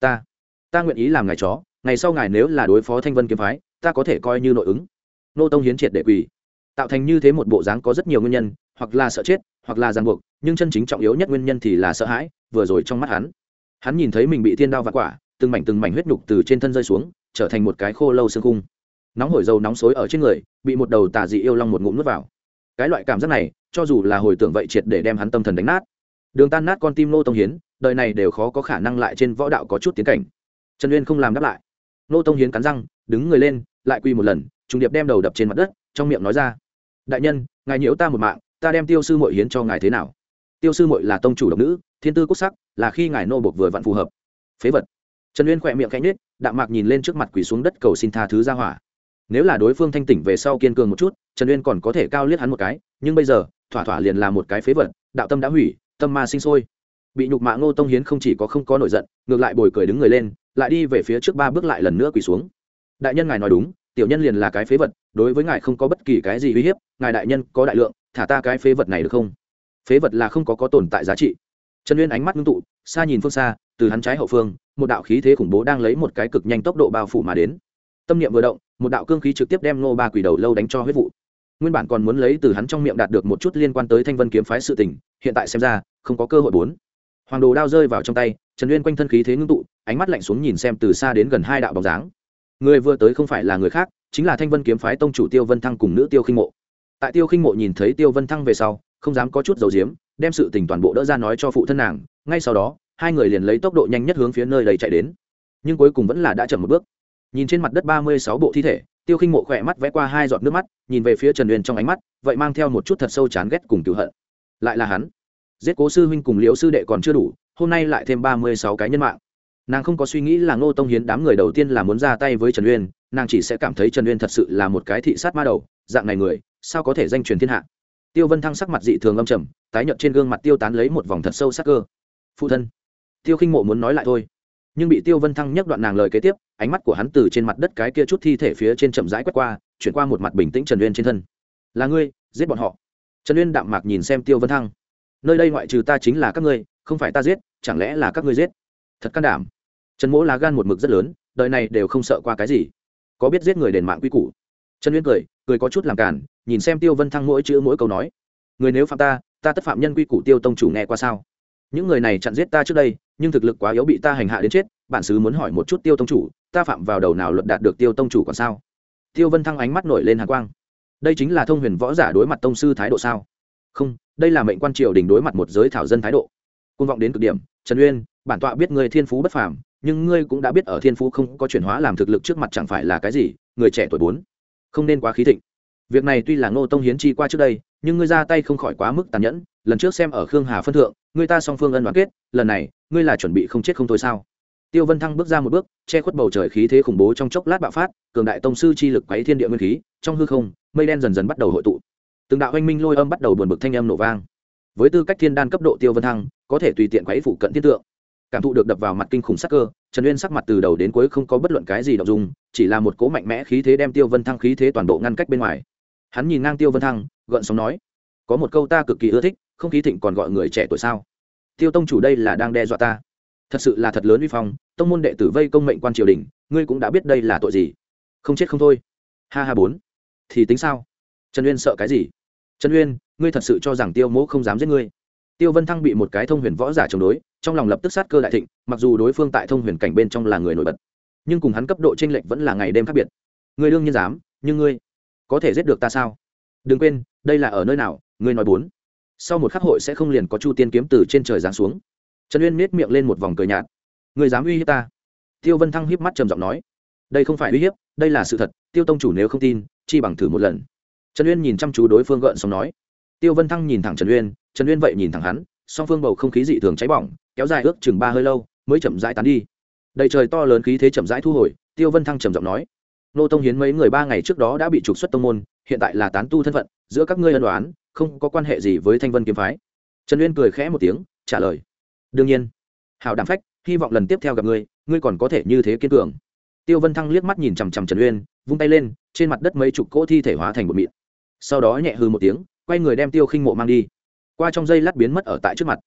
Ta ta nguyện ý làm ngài chó, ngày sau ngài nếu là đối phó thanh vân kiếm phái, ta có thể coi như nội ứng. Nô tông hiến triệt để quỳ. Tạo thành như thế một bộ dáng có rất nhiều nguyên nhân, hoặc là sợ chết, hoặc là ràng buộc, nhưng chân chính trọng yếu nhất nguyên nhân thì là sợ hãi, vừa rồi trong mắt hắn. Hắn nhìn thấy mình bị thiên đao vặt quả, từng mảnh từng mảnh huyết nhục từ trên thân rơi xuống, trở thành một cái khô lâu xương khung nóng hổi dầu nóng xối ở trên người, bị một đầu tà dị yêu long một ngụm nuốt vào. Cái loại cảm giác này, cho dù là hồi tưởng vậy triệt để đem hắn tâm thần đánh nát. Đường tan nát con tim nô tông hiến, đời này đều khó có khả năng lại trên võ đạo có chút tiến cảnh. Trần uyên không làm đáp lại. Nô tông hiến cắn răng, đứng người lên, lại quy một lần, trùng điệp đem đầu đập trên mặt đất, trong miệng nói ra, đại nhân, ngài nhiễu ta một mạng, ta đem tiêu sư mội hiến cho ngài thế nào? Tiêu sư mội là tông chủ độc nữ, thiên tư quốc sắc, là khi ngài nô bột vừa vặn phù hợp. Phế vật. Trần uyên khỏe miệng cánh nết đạm mạc nhìn lên trước mặt quỳ xuống đất cầu xin tha thứ ra hỏa nếu là đối phương thanh tỉnh về sau kiên cường một chút, trần uyên còn có thể cao liếc hắn một cái, nhưng bây giờ, thỏa thỏa liền là một cái phế vật, đạo tâm đã hủy, tâm ma sinh sôi. Bị nhục mạ ngô tông hiến không chỉ có không có nổi giận, ngược lại bồi cười đứng người lên, lại đi về phía trước ba bước lại lần nữa quỳ xuống. Đại nhân ngài nói đúng, tiểu nhân liền là cái phế vật, đối với ngài không có bất kỳ cái gì uy hiếp, ngài đại nhân có đại lượng, thả ta cái phế vật này được không? Phế vật là không có có tồn tại giá trị. Trần uyên ánh mắt ngưng tụ, xa nhìn phương xa, từ hắn trái hậu phương, một đạo khí thế khủng bố đang lấy một cái cực nhanh tốc độ bao phủ mà đến. Tâm niệm vừa động một đạo cương khí trực tiếp đem Ngô ba quỷ đầu lâu đánh cho huyết vụ. Nguyên bản còn muốn lấy từ hắn trong miệng đạt được một chút liên quan tới thanh vân kiếm phái sự tình, hiện tại xem ra, không có cơ hội bốn. Hoàng đồ đao rơi vào trong tay, trần uyên quanh thân khí thế ngưng tụ, ánh mắt lạnh xuống nhìn xem từ xa đến gần hai đạo bóng dáng. Người vừa tới không phải là người khác, chính là thanh vân kiếm phái tông chủ tiêu vân thăng cùng nữ tiêu khinh mộ. Tại tiêu khinh mộ nhìn thấy tiêu vân thăng về sau, không dám có chút dầu diếm đem sự tình toàn bộ đỡ ra nói cho phụ thân nàng, ngay sau đó, hai người liền lấy tốc độ nhanh nhất hướng phía nơi đầy chạy đến. Nhưng cuối cùng vẫn là đã chậm một bước nhìn trên mặt đất ba mươi sáu bộ thi thể, tiêu khinh mộ khỏe mắt vẽ qua hai giọt nước mắt, nhìn về phía trần uyên trong ánh mắt, vậy mang theo một chút thật sâu chán ghét cùng cựu hận. Lại là hắn. Giết cố sư huynh cùng liễu sư đệ còn chưa đủ, hôm nay lại thêm ba mươi sáu cái nhân mạng. Nàng không có suy nghĩ là ngô tông hiến đám người đầu tiên là muốn ra tay với trần uyên, nàng chỉ sẽ cảm thấy trần uyên thật sự là một cái thị sát ma đầu, dạng này người, sao có thể danh truyền thiên hạ? Tiêu vân thăng sắc mặt dị thường âm trầm, tái nhợt trên gương mặt tiêu tán lấy một vòng thật sâu sắc cơ. Phụ thân. Tiêu khinh mộ muốn nói lại thôi nhưng bị tiêu vân thăng nhắc đoạn nàng lời kế tiếp, ánh mắt của hắn từ trên mặt đất cái kia chút thi thể phía trên chậm rãi quét qua, chuyển qua một mặt bình tĩnh trần uyên trên thân. Là ngươi, giết bọn họ. Trần uyên đạm mạc nhìn xem tiêu vân thăng. Nơi đây ngoại trừ ta chính là các ngươi, không phải ta giết, chẳng lẽ là các ngươi giết? Thật can đảm. Trần mỗ lá gan một mực rất lớn, đời này đều không sợ qua cái gì. Có biết giết người đền mạng quy củ? Trần uyên cười cười có chút làm cản nhìn xem tiêu vân thăng mỗi chữ mỗi câu nói. Người nếu phạm ta ta tất phạm nhân quy củ tiêu tông chủ nghe qua sao? Những người này chặn giết ta trước đây nhưng thực lực quá yếu bị ta hành hạ đến chết, bản sứ muốn hỏi một chút tiêu tông chủ, ta phạm vào đầu nào luận đạt được tiêu tông chủ còn sao? Tiêu vân thăng ánh mắt nổi lên hàng quang. Đây chính là thông huyền võ giả đối mặt tông sư thái độ sao? Không, đây là mệnh quan triều đình đối mặt một giới thảo dân thái độ. Côn vọng đến cực điểm, trần uyên, bản tọa biết ngươi thiên phú bất phàm, nhưng ngươi cũng đã biết ở thiên phú không có chuyển hóa làm thực lực trước mặt chẳng phải là cái gì, người trẻ tuổi bốn. Không nên quá khí thịnh. Việc này tuy là ngô tông hiến chi qua trước đây, nhưng ngươi ra tay không khỏi quá mức tàn nhẫn lần trước xem ở khương hà phân thượng ngươi ta song phương ân đoán kết, lần này, ngươi là chuẩn bị không chết không thôi sao? Tiêu vân thăng bước ra một bước, che khuất bầu trời khí thế khủng bố trong chốc lát bạo phát, cường đại tông sư chi lực quấy thiên địa nguyên khí, trong hư không, mây đen dần dần bắt đầu hội tụ. Từng đạo oanh minh lôi âm bắt đầu buồn bực thanh âm nổ vang. Với tư cách thiên đan cấp độ tiêu vân thăng, có thể tùy tiện quấy phụ cận thiên tượng. Cảm thụ được đập vào mặt kinh khủng sắc cơ, trần uyên sắc mặt từ đầu đến cuối không có bất luận cái gì đ ộ n g dùng chỉ là một cố mạnh mẽ khí thế đem tiêu vân thăng khí thế toàn bộ ngăn cách bên ngoài. Hắn nhìn ngang tiêu vân thăng, gợn sóng nói, có một câu ta cực kỳ ưa thích không khí thịnh còn gọi người trẻ tuổi sao? Tiêu tông chủ đây là đang đe dọa ta. Thật sự là thật lớn uy phong, tông môn đệ tử vây công mệnh quan triều đình, ngươi cũng đã biết đây là tội gì. Không chết không thôi. Ha ha bốn. Thì tính sao? Trần uyên sợ cái gì? Trần uyên, ngươi thật sự cho rằng tiêu mỗ không dám giết ngươi? Tiêu vân thăng bị một cái thông huyền võ giả chống đối, trong lòng lập tức sát cơ đại thịnh, mặc dù đối phương tại thông huyền cảnh bên trong là người nổi bật, nhưng cùng hắn cấp độ t r ê n lệch vẫn là ngày đêm khác biệt. Người đương nhiên dám, nhưng ngươi có thể giết được ta sao? Đừng quên, đây là ở nơi nào? Ngươi nói bốn sau một khắc hội sẽ không liền có chu tiên kiếm từ trên trời giáng xuống. Trần uyên miết miệng lên một vòng cười nhạt. Người dám uy hiếp ta? Tiêu vân thăng hiếp mắt trầm giọng nói. Đây không phải uy hiếp, đây là sự thật, tiêu tông chủ nếu không tin, chi bằng thử một lần. Trần uyên nhìn chăm chú đối phương gợn xong nói. Tiêu vân thăng nhìn thẳng trần uyên trần uyên vậy nhìn thẳng hắn, song phương bầu không khí dị thường cháy bỏng, kéo dài ước chừng ba hơi lâu, mới chậm rãi tán đi. Đầy trời to lớn khí thế chậm rãi thu hồi, tiêu vân thăng trầm giọng nói nô tông hiến mấy người ba ngày trước đó đã bị trục xuất tông môn, hiện tại là tán tu thân phận, giữa các ngươi ân đoán không có quan hệ gì với thanh vân kiếm phái. Trần uyên cười khẽ một tiếng, trả lời. Đương nhiên. Hào đảm phách, hy vọng lần tiếp theo gặp ngươi ngươi còn có thể như thế kiên cường. Tiêu vân thăng liếc mắt nhìn chằm chằm trần uyên, vung tay lên, trên mặt đất mấy chục cỗ thi thể hóa thành một mịn. Sau đó nhẹ hư một tiếng, quay người đem tiêu khinh mộ mang đi. Qua trong dây lát biến mất ở tại trước mặt.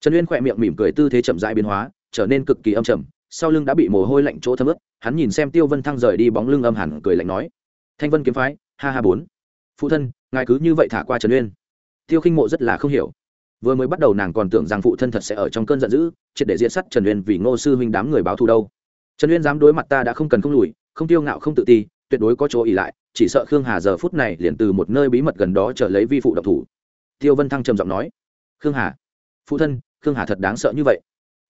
Trần uyên khỏe miệng mỉm cười tư thế chậm rãi biến hóa, trở nên cực kỳ âm trầm, sau lưng đã bị mồ hôi lạnh chỗ thấm ướt hắn nhìn xem tiêu vân thăng rời đi bóng lưng âm hẳn cười lạnh nói, thanh vân kiếm phái, ha ha bốn. Phụ thân, ngài cứ như vậy thả qua trần uyên. Tiêu khinh mộ rất là không hiểu. Vừa mới bắt đầu nàng còn tưởng rằng phụ thân thật sẽ ở trong cơn giận dữ, triệt để diện sắt trần uyên vì ngô sư huynh đám người báo thù đâu. Trần uyên dám đối mặt ta đã không cần không lùi, không tiêu ngạo không tự ti, tuyệt đối có chỗ ỉ lại, chỉ sợ khương hà giờ phút này liền từ một nơi bí mật gần đó trở lấy vi phụ độc thủ. Tiêu vân thăng trầm giọng nói, khương hà, phụ thân, khương hà thật đáng sợ như vậy.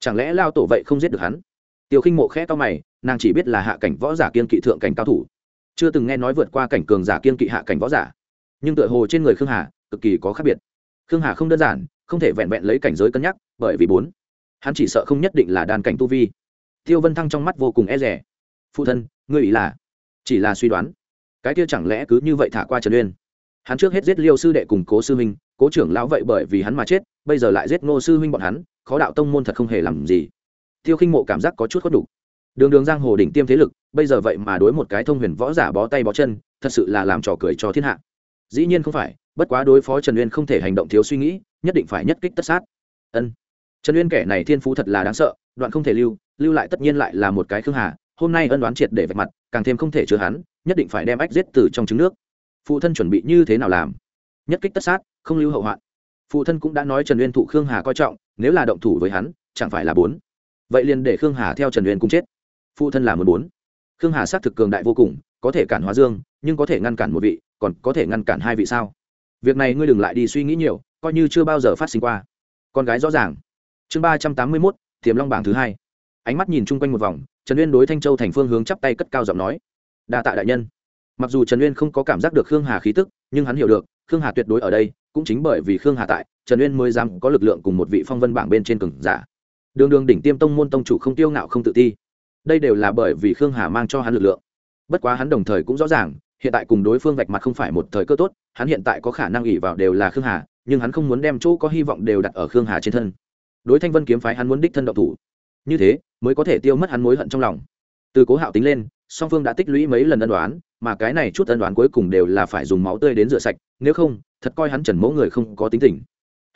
Chẳng lẽ lao tổ vậy không giết được hắn? Tiêu khinh mộ khẽ to mày nàng chỉ biết là hạ cảnh võ giả kiên kỵ thượng cảnh cao thủ. Chưa từng nghe nói vượt qua cảnh cường giả kiên kỵ hạ cảnh võ giả. Nhưng tựa hồ trên người khương hà, cực kỳ có khác biệt. Khương hà không đơn giản, không thể vẹn vẹn lấy cảnh giới cân nhắc, bởi vì bốn, hắn chỉ sợ không nhất định là đan cảnh tu vi. Tiêu vân thăng trong mắt vô cùng e rẻ phụ thân, ngươi ý là? Chỉ là suy đoán. Cái kia chẳng lẽ cứ như vậy thả qua trần uyên? Hắn trước hết giết liêu sư đệ cùng cố sư huynh, cố trưởng lão vậy bởi vì hắn mà chết, bây giờ lại giết ngô sư huynh bọn hắn, khó đạo tông môn thật không hề làm gì. Tiêu khinh mộ cảm giác có chút khuất đủ đường đường giang hồ đỉnh tiêm thế lực, bây giờ vậy mà đối một cái thông huyền võ giả bó tay bó chân, thật sự là làm trò cười cho thiên hạ. Dĩ nhiên không phải, bất quá đối phó trần uyên không thể hành động thiếu suy nghĩ, nhất định phải nhất kích tất sát. Ân. Trần uyên kẻ này thiên phú thật là đáng sợ, đoạn không thể lưu lưu lại tất nhiên lại là một cái khương hà, hôm nay ân đoán triệt để vạch mặt, càng thêm không thể chứa hắn, nhất định phải đem ách giết từ trong trứng nước. Phụ thân chuẩn bị như thế nào làm? Nhất kích tất sát, không lưu hậu hoạn. Phụ thân cũng đã nói trần uyên thụ khương hà coi trọng, nếu là động thủ với hắn, chẳng phải là bốn. Vậy liền để khương hà theo trần uyên cùng chết phụ thân là một bốn. Khương hà xác thực cường đại vô cùng, có thể cản hóa dương, nhưng có thể ngăn cản một vị, còn có thể ngăn cản hai vị sao? Việc này ngươi đừng lại đi suy nghĩ nhiều, coi như chưa bao giờ phát sinh qua. Con gái rõ ràng. Chương ba trăm tám mươi mốt, tiềm long bảng thứ hai. Ánh mắt nhìn chung quanh một vòng, trần uyên đối thanh châu thành phương hướng chắp tay cất cao giọng nói. Đa tạ đại nhân. Mặc dù trần uyên không có cảm giác được khương hà khí tức, nhưng hắn hiểu được, khương hà tuyệt đối ở đây, cũng chính bởi vì khương hà tại, trần uyên mới dám có lực lượng cùng một vị phong vân bảng bên trên cường giả. Đường đường đỉnh tiêm tông môn tông chủ không tiêu ngạo không tự ti đây đều là bởi vì khương hà mang cho hắn lực lượng. Bất quá hắn đồng thời cũng rõ ràng, hiện tại cùng đối phương vạch mặt không phải một thời cơ tốt, hắn hiện tại có khả năng ỉ vào đều là khương hà, nhưng hắn không muốn đem chỗ có hy vọng đều đặt ở khương hà trên thân. Đối thanh vân kiếm phái hắn muốn đích thân độc thủ. Như thế, mới có thể tiêu mất hắn mối hận trong lòng. Từ cố hạo tính lên, song phương đã tích lũy mấy lần ân đoán, mà cái này chút ân đoán cuối cùng đều là phải dùng máu tươi đến rửa sạch, nếu không, thật coi hắn trần mẫu người không có tính tình.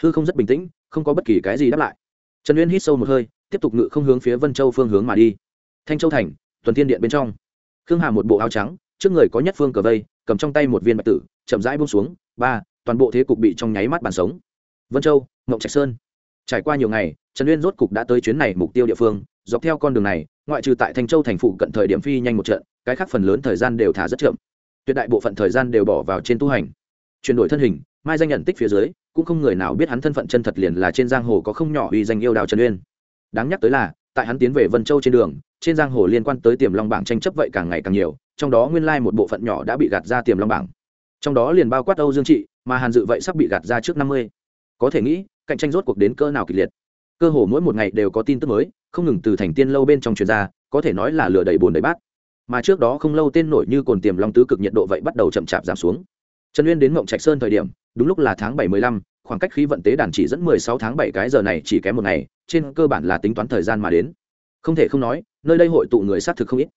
Hư không rất bình tĩnh, không có bất kỳ cái gì đáp lại. Trần uyên hít sâu một hơi, tiếp tục ngự không hướng phía vân châu phương hướng mà đi thanh châu thành, tuần thiên điện bên trong. Khương hà một bộ áo trắng, trước người có nhất phương cờ vây, cầm trong tay một viên bạch tử, chậm rãi bông xuống, ba, toàn bộ thế cục bị trong nháy mắt bàn sống. Vân châu ngộng trạch sơn. Trải qua nhiều ngày, trần uyên rốt cục đã tới chuyến này mục tiêu địa phương, dọc theo con đường này, ngoại trừ tại thanh châu thành phụ cận thời điểm phi nhanh một trận, cái khác phần lớn thời gian đều thả rất chậm. Tuyệt đại bộ phận thời gian đều bỏ vào trên tu hành. Chuyển đổi thân hình, mai danh nhận tích phía dưới, cũng không người nào biết hắn thân phận chân thật liền là trên giang hồ có không nhỏ uy danh yêu đào trần uyên. Đáng nhắc tới là, tại hắn tiến về vân châu trên đường trên giang hồ liên quan tới tiềm long bảng tranh chấp vậy càng ngày càng nhiều, trong đó nguyên lai một bộ phận nhỏ đã bị gạt ra tiềm long bảng. Trong đó liền bao quát âu dương trị, mà hàn dự vậy sắp bị gạt ra trước năm mươi. Có thể nghĩ, cạnh tranh rốt cuộc đến cỡ nào kịch liệt. Cơ hồ mỗi một ngày đều có tin tức mới, không ngừng từ thành tiên lâu bên trong truyền ra, có thể nói là lửa đầy bồn đầy bát. Mà trước đó không lâu tên nổi như cồn tiềm long tứ cực nhiệt độ vậy bắt đầu chậm chạp giảm xuống. Trần uyên đến mộng trạch sơn thời điểm, đúng lúc là tháng bảy mươi lăm, khoảng cách khí vận tế đàn chỉ dẫn mười sáu tháng bảy cái giờ này chỉ kém một ngày, trên cơ bản là tính toán thời gian mà đến. Không thể không nói nơi đây hội tụ người xác thực không ít.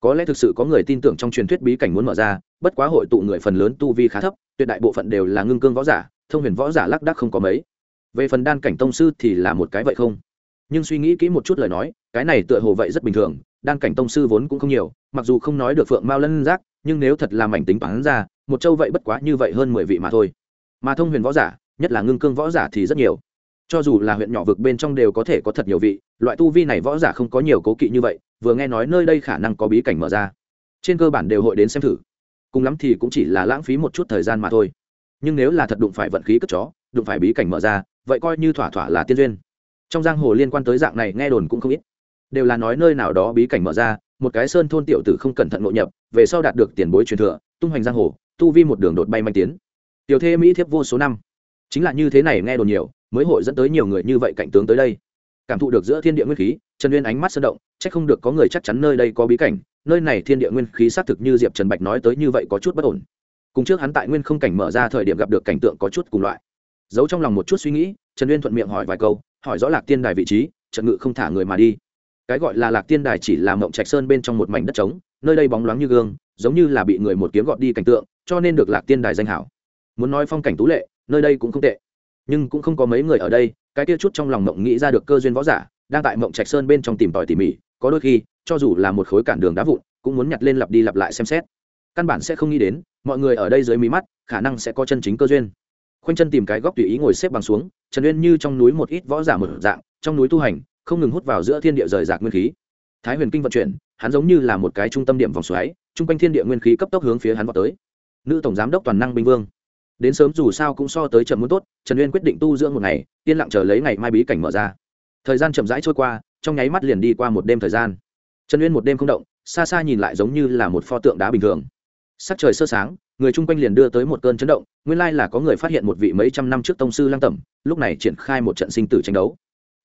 Có lẽ thực sự có người tin tưởng trong truyền thuyết bí cảnh muốn mở ra, bất quá hội tụ người phần lớn tu vi khá thấp, tuyệt đại bộ phận đều là ngưng cương võ giả, thông huyền võ giả lác đác không có mấy. Về phần đan cảnh tông sư thì là một cái vậy không. Nhưng suy nghĩ kỹ một chút lời nói, cái này tựa hồ vậy rất bình thường, đan cảnh tông sư vốn cũng không nhiều, mặc dù không nói được phượng mao lân giác, nhưng nếu thật là mảnh tính toán ra, một châu vậy bất quá như vậy hơn mười vị mà thôi. Mà thông huyền võ giả, nhất là ngưng cương võ giả thì rất nhiều cho dù là huyện nhỏ vực bên trong đều có thể có thật nhiều vị, loại tu vi này võ giả không có nhiều cố kỵ như vậy, vừa nghe nói nơi đây khả năng có bí cảnh mở ra. Trên cơ bản đều hội đến xem thử. Cùng lắm thì cũng chỉ là lãng phí một chút thời gian mà thôi. Nhưng nếu là thật đụng phải vận khí cất chó, đụng phải bí cảnh mở ra, vậy coi như thỏa thỏa là tiên duyên. Trong giang hồ liên quan tới dạng này nghe đồn cũng không ít. Đều là nói nơi nào đó bí cảnh mở ra, một cái sơn thôn tiểu tử không cẩn thận nội nhập, về sau đạt được tiền bối truyền thừa, tung hoành giang hồ, tu vi một đường đột bay manh tiến. Tiểu thê mỹ thiếp vô số năm. Chính là như thế này nghe đồn nhiều mới hội dẫn tới nhiều người như vậy cảnh tướng tới đây. Cảm thụ được giữa thiên địa nguyên khí, trần Uyên ánh mắt sơn động c h ắ c không được có người chắc chắn nơi đây có bí cảnh, nơi này thiên địa nguyên khí xác thực như diệp trần bạch nói tới như vậy có chút bất ổn. Cùng trước hắn tại nguyên không cảnh mở ra thời điểm gặp được cảnh tượng có chút cùng loại. Giấu trong lòng một chút suy nghĩ, trần uyên thuận miệng hỏi vài câu, hỏi rõ lạc tiên đài vị trí, trận ngự không thả người mà đi. Cái gọi là lạc tiên đài chỉ là mộng trạch sơn bên trong một mảnh đất trống, nơi đây bóng loáng như gương, giống như là bị người một kiếm gọt đi cảnh tượng, cho nên được lạc tiên đài danh hảo. Muốn nói phong cảnh tú lệ, nơi đây cũng không tệ nhưng cũng không có mấy người ở đây, cái kia chút trong lòng mộng nghĩ ra được cơ duyên võ giả, đang tại mộng trạch sơn bên trong tìm tòi tỉ mỉ, có đôi khi, cho dù là một khối cản đường đá vụn, cũng muốn nhặt lên lặp đi lặp lại xem xét. Căn bản sẽ không nghĩ đến, mọi người ở đây dưới mí mắt, khả năng sẽ có chân chính cơ duyên. Khoanh chân tìm cái góc tùy ý ngồi xếp bằng xuống, trần uyên như trong núi một ít võ giả một dạng, trong núi tu hành, không ngừng hút vào giữa thiên địa rời rạc nguyên khí. Thái huyền kinh vận chuyển, hắn giống như là một cái trung tâm điểm vòng xoáy, chung quanh thiên địa nguyên khí cấp tốc hướng phía hắn vào tới. Nữ tổng giám đốc toàn năng binh vương đến sớm dù sao cũng so tới chậm muốn tốt, trần uyên quyết định tu dưỡng một ngày, yên lặng chờ lấy ngày mai bí cảnh mở ra. Thời gian chậm rãi trôi qua, trong nháy mắt liền đi qua một đêm thời gian. Trần uyên một đêm không động, xa xa nhìn lại giống như là một pho tượng đá bình thường. Sắc trời sơ sáng, người chung quanh liền đưa tới một cơn chấn động, nguyên lai là có người phát hiện một vị mấy trăm năm trước tông sư lang tẩm, lúc này triển khai một trận sinh tử tranh đấu.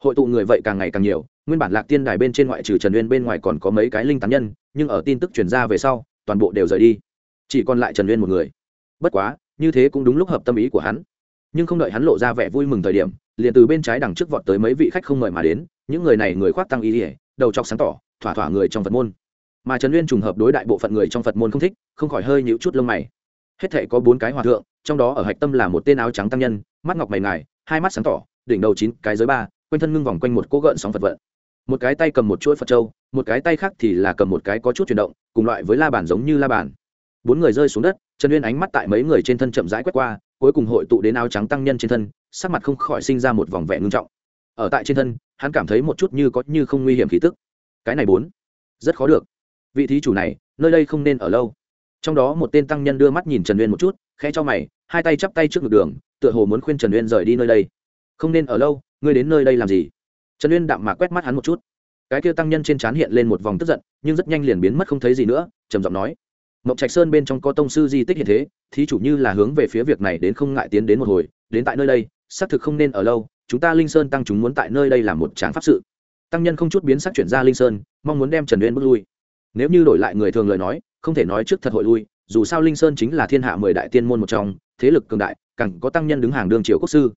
Hội tụ người vậy càng ngày càng nhiều, nguyên bản lạc tiên đài bên trên ngoại trừ trần uyên bên ngoài còn có mấy cái linh tán nhân, nhưng ở tin tức truyền ra về sau, toàn bộ đều rời đi. Chỉ còn lại trần uyên một người. Bất quá như thế cũng đúng lúc hợp tâm ý của hắn. Nhưng không đợi hắn lộ ra vẻ vui mừng thời điểm, liền từ bên trái đằng trước vọt tới mấy vị khách không mời mà đến, những người này người khoác tăng ý ỉa đầu chọc sáng tỏ, thỏa thỏa người trong phật môn. Mà trần uyên trùng hợp đối đại bộ phận người trong phật môn không thích, không khỏi hơi nhịu chút lông mày. Hết thể có bốn cái hòa thượng, trong đó ở hạch tâm là một tên áo trắng tăng nhân, mắt ngọc mày ngài, hai mắt sáng tỏ, đỉnh đầu chín cái giới ba, quanh thân ngưng vòng quanh một cỗ gợn sóng phật vận. Một cái tay cầm một chuỗi phật trâu một cái tay khác thì là cầm một cái có chút chuyển động, cùng loại với la bàn giống như la bàn bốn người rơi xuống đất, trần uyên ánh mắt tại mấy người trên thân chậm rãi quét qua, cuối cùng hội tụ đến áo trắng tăng nhân trên thân, sắc mặt không khỏi sinh ra một vòng vẹn ngưng trọng. Ở tại trên thân, hắn cảm thấy một chút như có như không nguy hiểm khí tức. Cái này bốn, rất khó được. Vị thí chủ này, nơi đây không nên ở lâu. Trong đó một tên tăng nhân đưa mắt nhìn trần uyên một chút, khẽ cho mày, hai tay chắp tay trước ngực đường, tựa hồ muốn khuyên trần uyên rời đi nơi đây. Không nên ở lâu, ngươi đến nơi đây làm gì? Trần uyên đạm mạc quét mắt hắn một chút. Cái kia tăng nhân trên trán hiện lên một vòng tức giận, nhưng rất nhanh liền biến mất không thấy gì nữa, trầm giọng nói mộng trạch sơn bên trong có tông sư di tích hiện thế, thí chủ như là hướng về phía việc này đến không ngại tiến đến một hồi, đến tại nơi đây, xác thực không nên ở lâu, chúng ta linh sơn tăng chúng muốn tại nơi đây làm một tráng pháp sự. Tăng nhân không chút biến sắc chuyển ra linh sơn, mong muốn đem trần uyên bước lui. Nếu như đổi lại người thường lời nói, không thể nói trước thật hội lui, dù sao linh sơn chính là thiên hạ mười đại tiên môn một trong, thế lực cường đại, càng có tăng nhân đứng hàng đương triều quốc sư.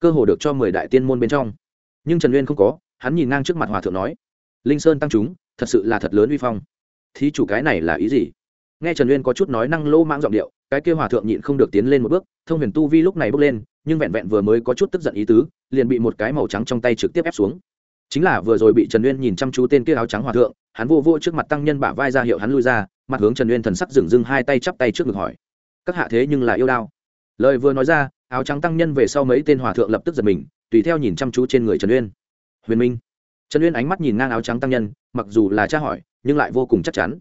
Cơ hồ được cho mười đại tiên môn bên trong. Nhưng trần uyên không có, hắn nhìn ngang trước mặt hòa thượng nói, linh sơn tăng chúng, thật sự là thật lớn uy phong. Thí chủ cái này là ý gì? Nghe trần uyên có chút nói năng lỗ mãng giọng điệu, cái kêu hòa thượng nhịn không được tiến lên một bước, thông huyền tu vi lúc này bước lên, nhưng vẹn vẹn vừa mới có chút tức giận ý tứ, liền bị một cái màu trắng trong tay trực tiếp ép xuống. Chính là vừa rồi bị trần uyên nhìn chăm chú tên kia áo trắng hòa thượng, hắn vô vô trước mặt tăng nhân bả vai ra hiệu hắn lui ra, mặt hướng trần uyên thần sắc dừng dưng hai tay chắp tay trước ngực hỏi, các hạ thế nhưng là yêu đao? Lời vừa nói ra, áo trắng tăng nhân về sau mấy tên hòa thượng lập tức giật mình, tùy theo nhìn chăm chú trên người trần uyên. Huyền minh. Trần uyên ánh mắt nhìn ngang áo trắng tăng nhân, mặc dù là tra hỏi, nhưng lại vô cùng chắc chắn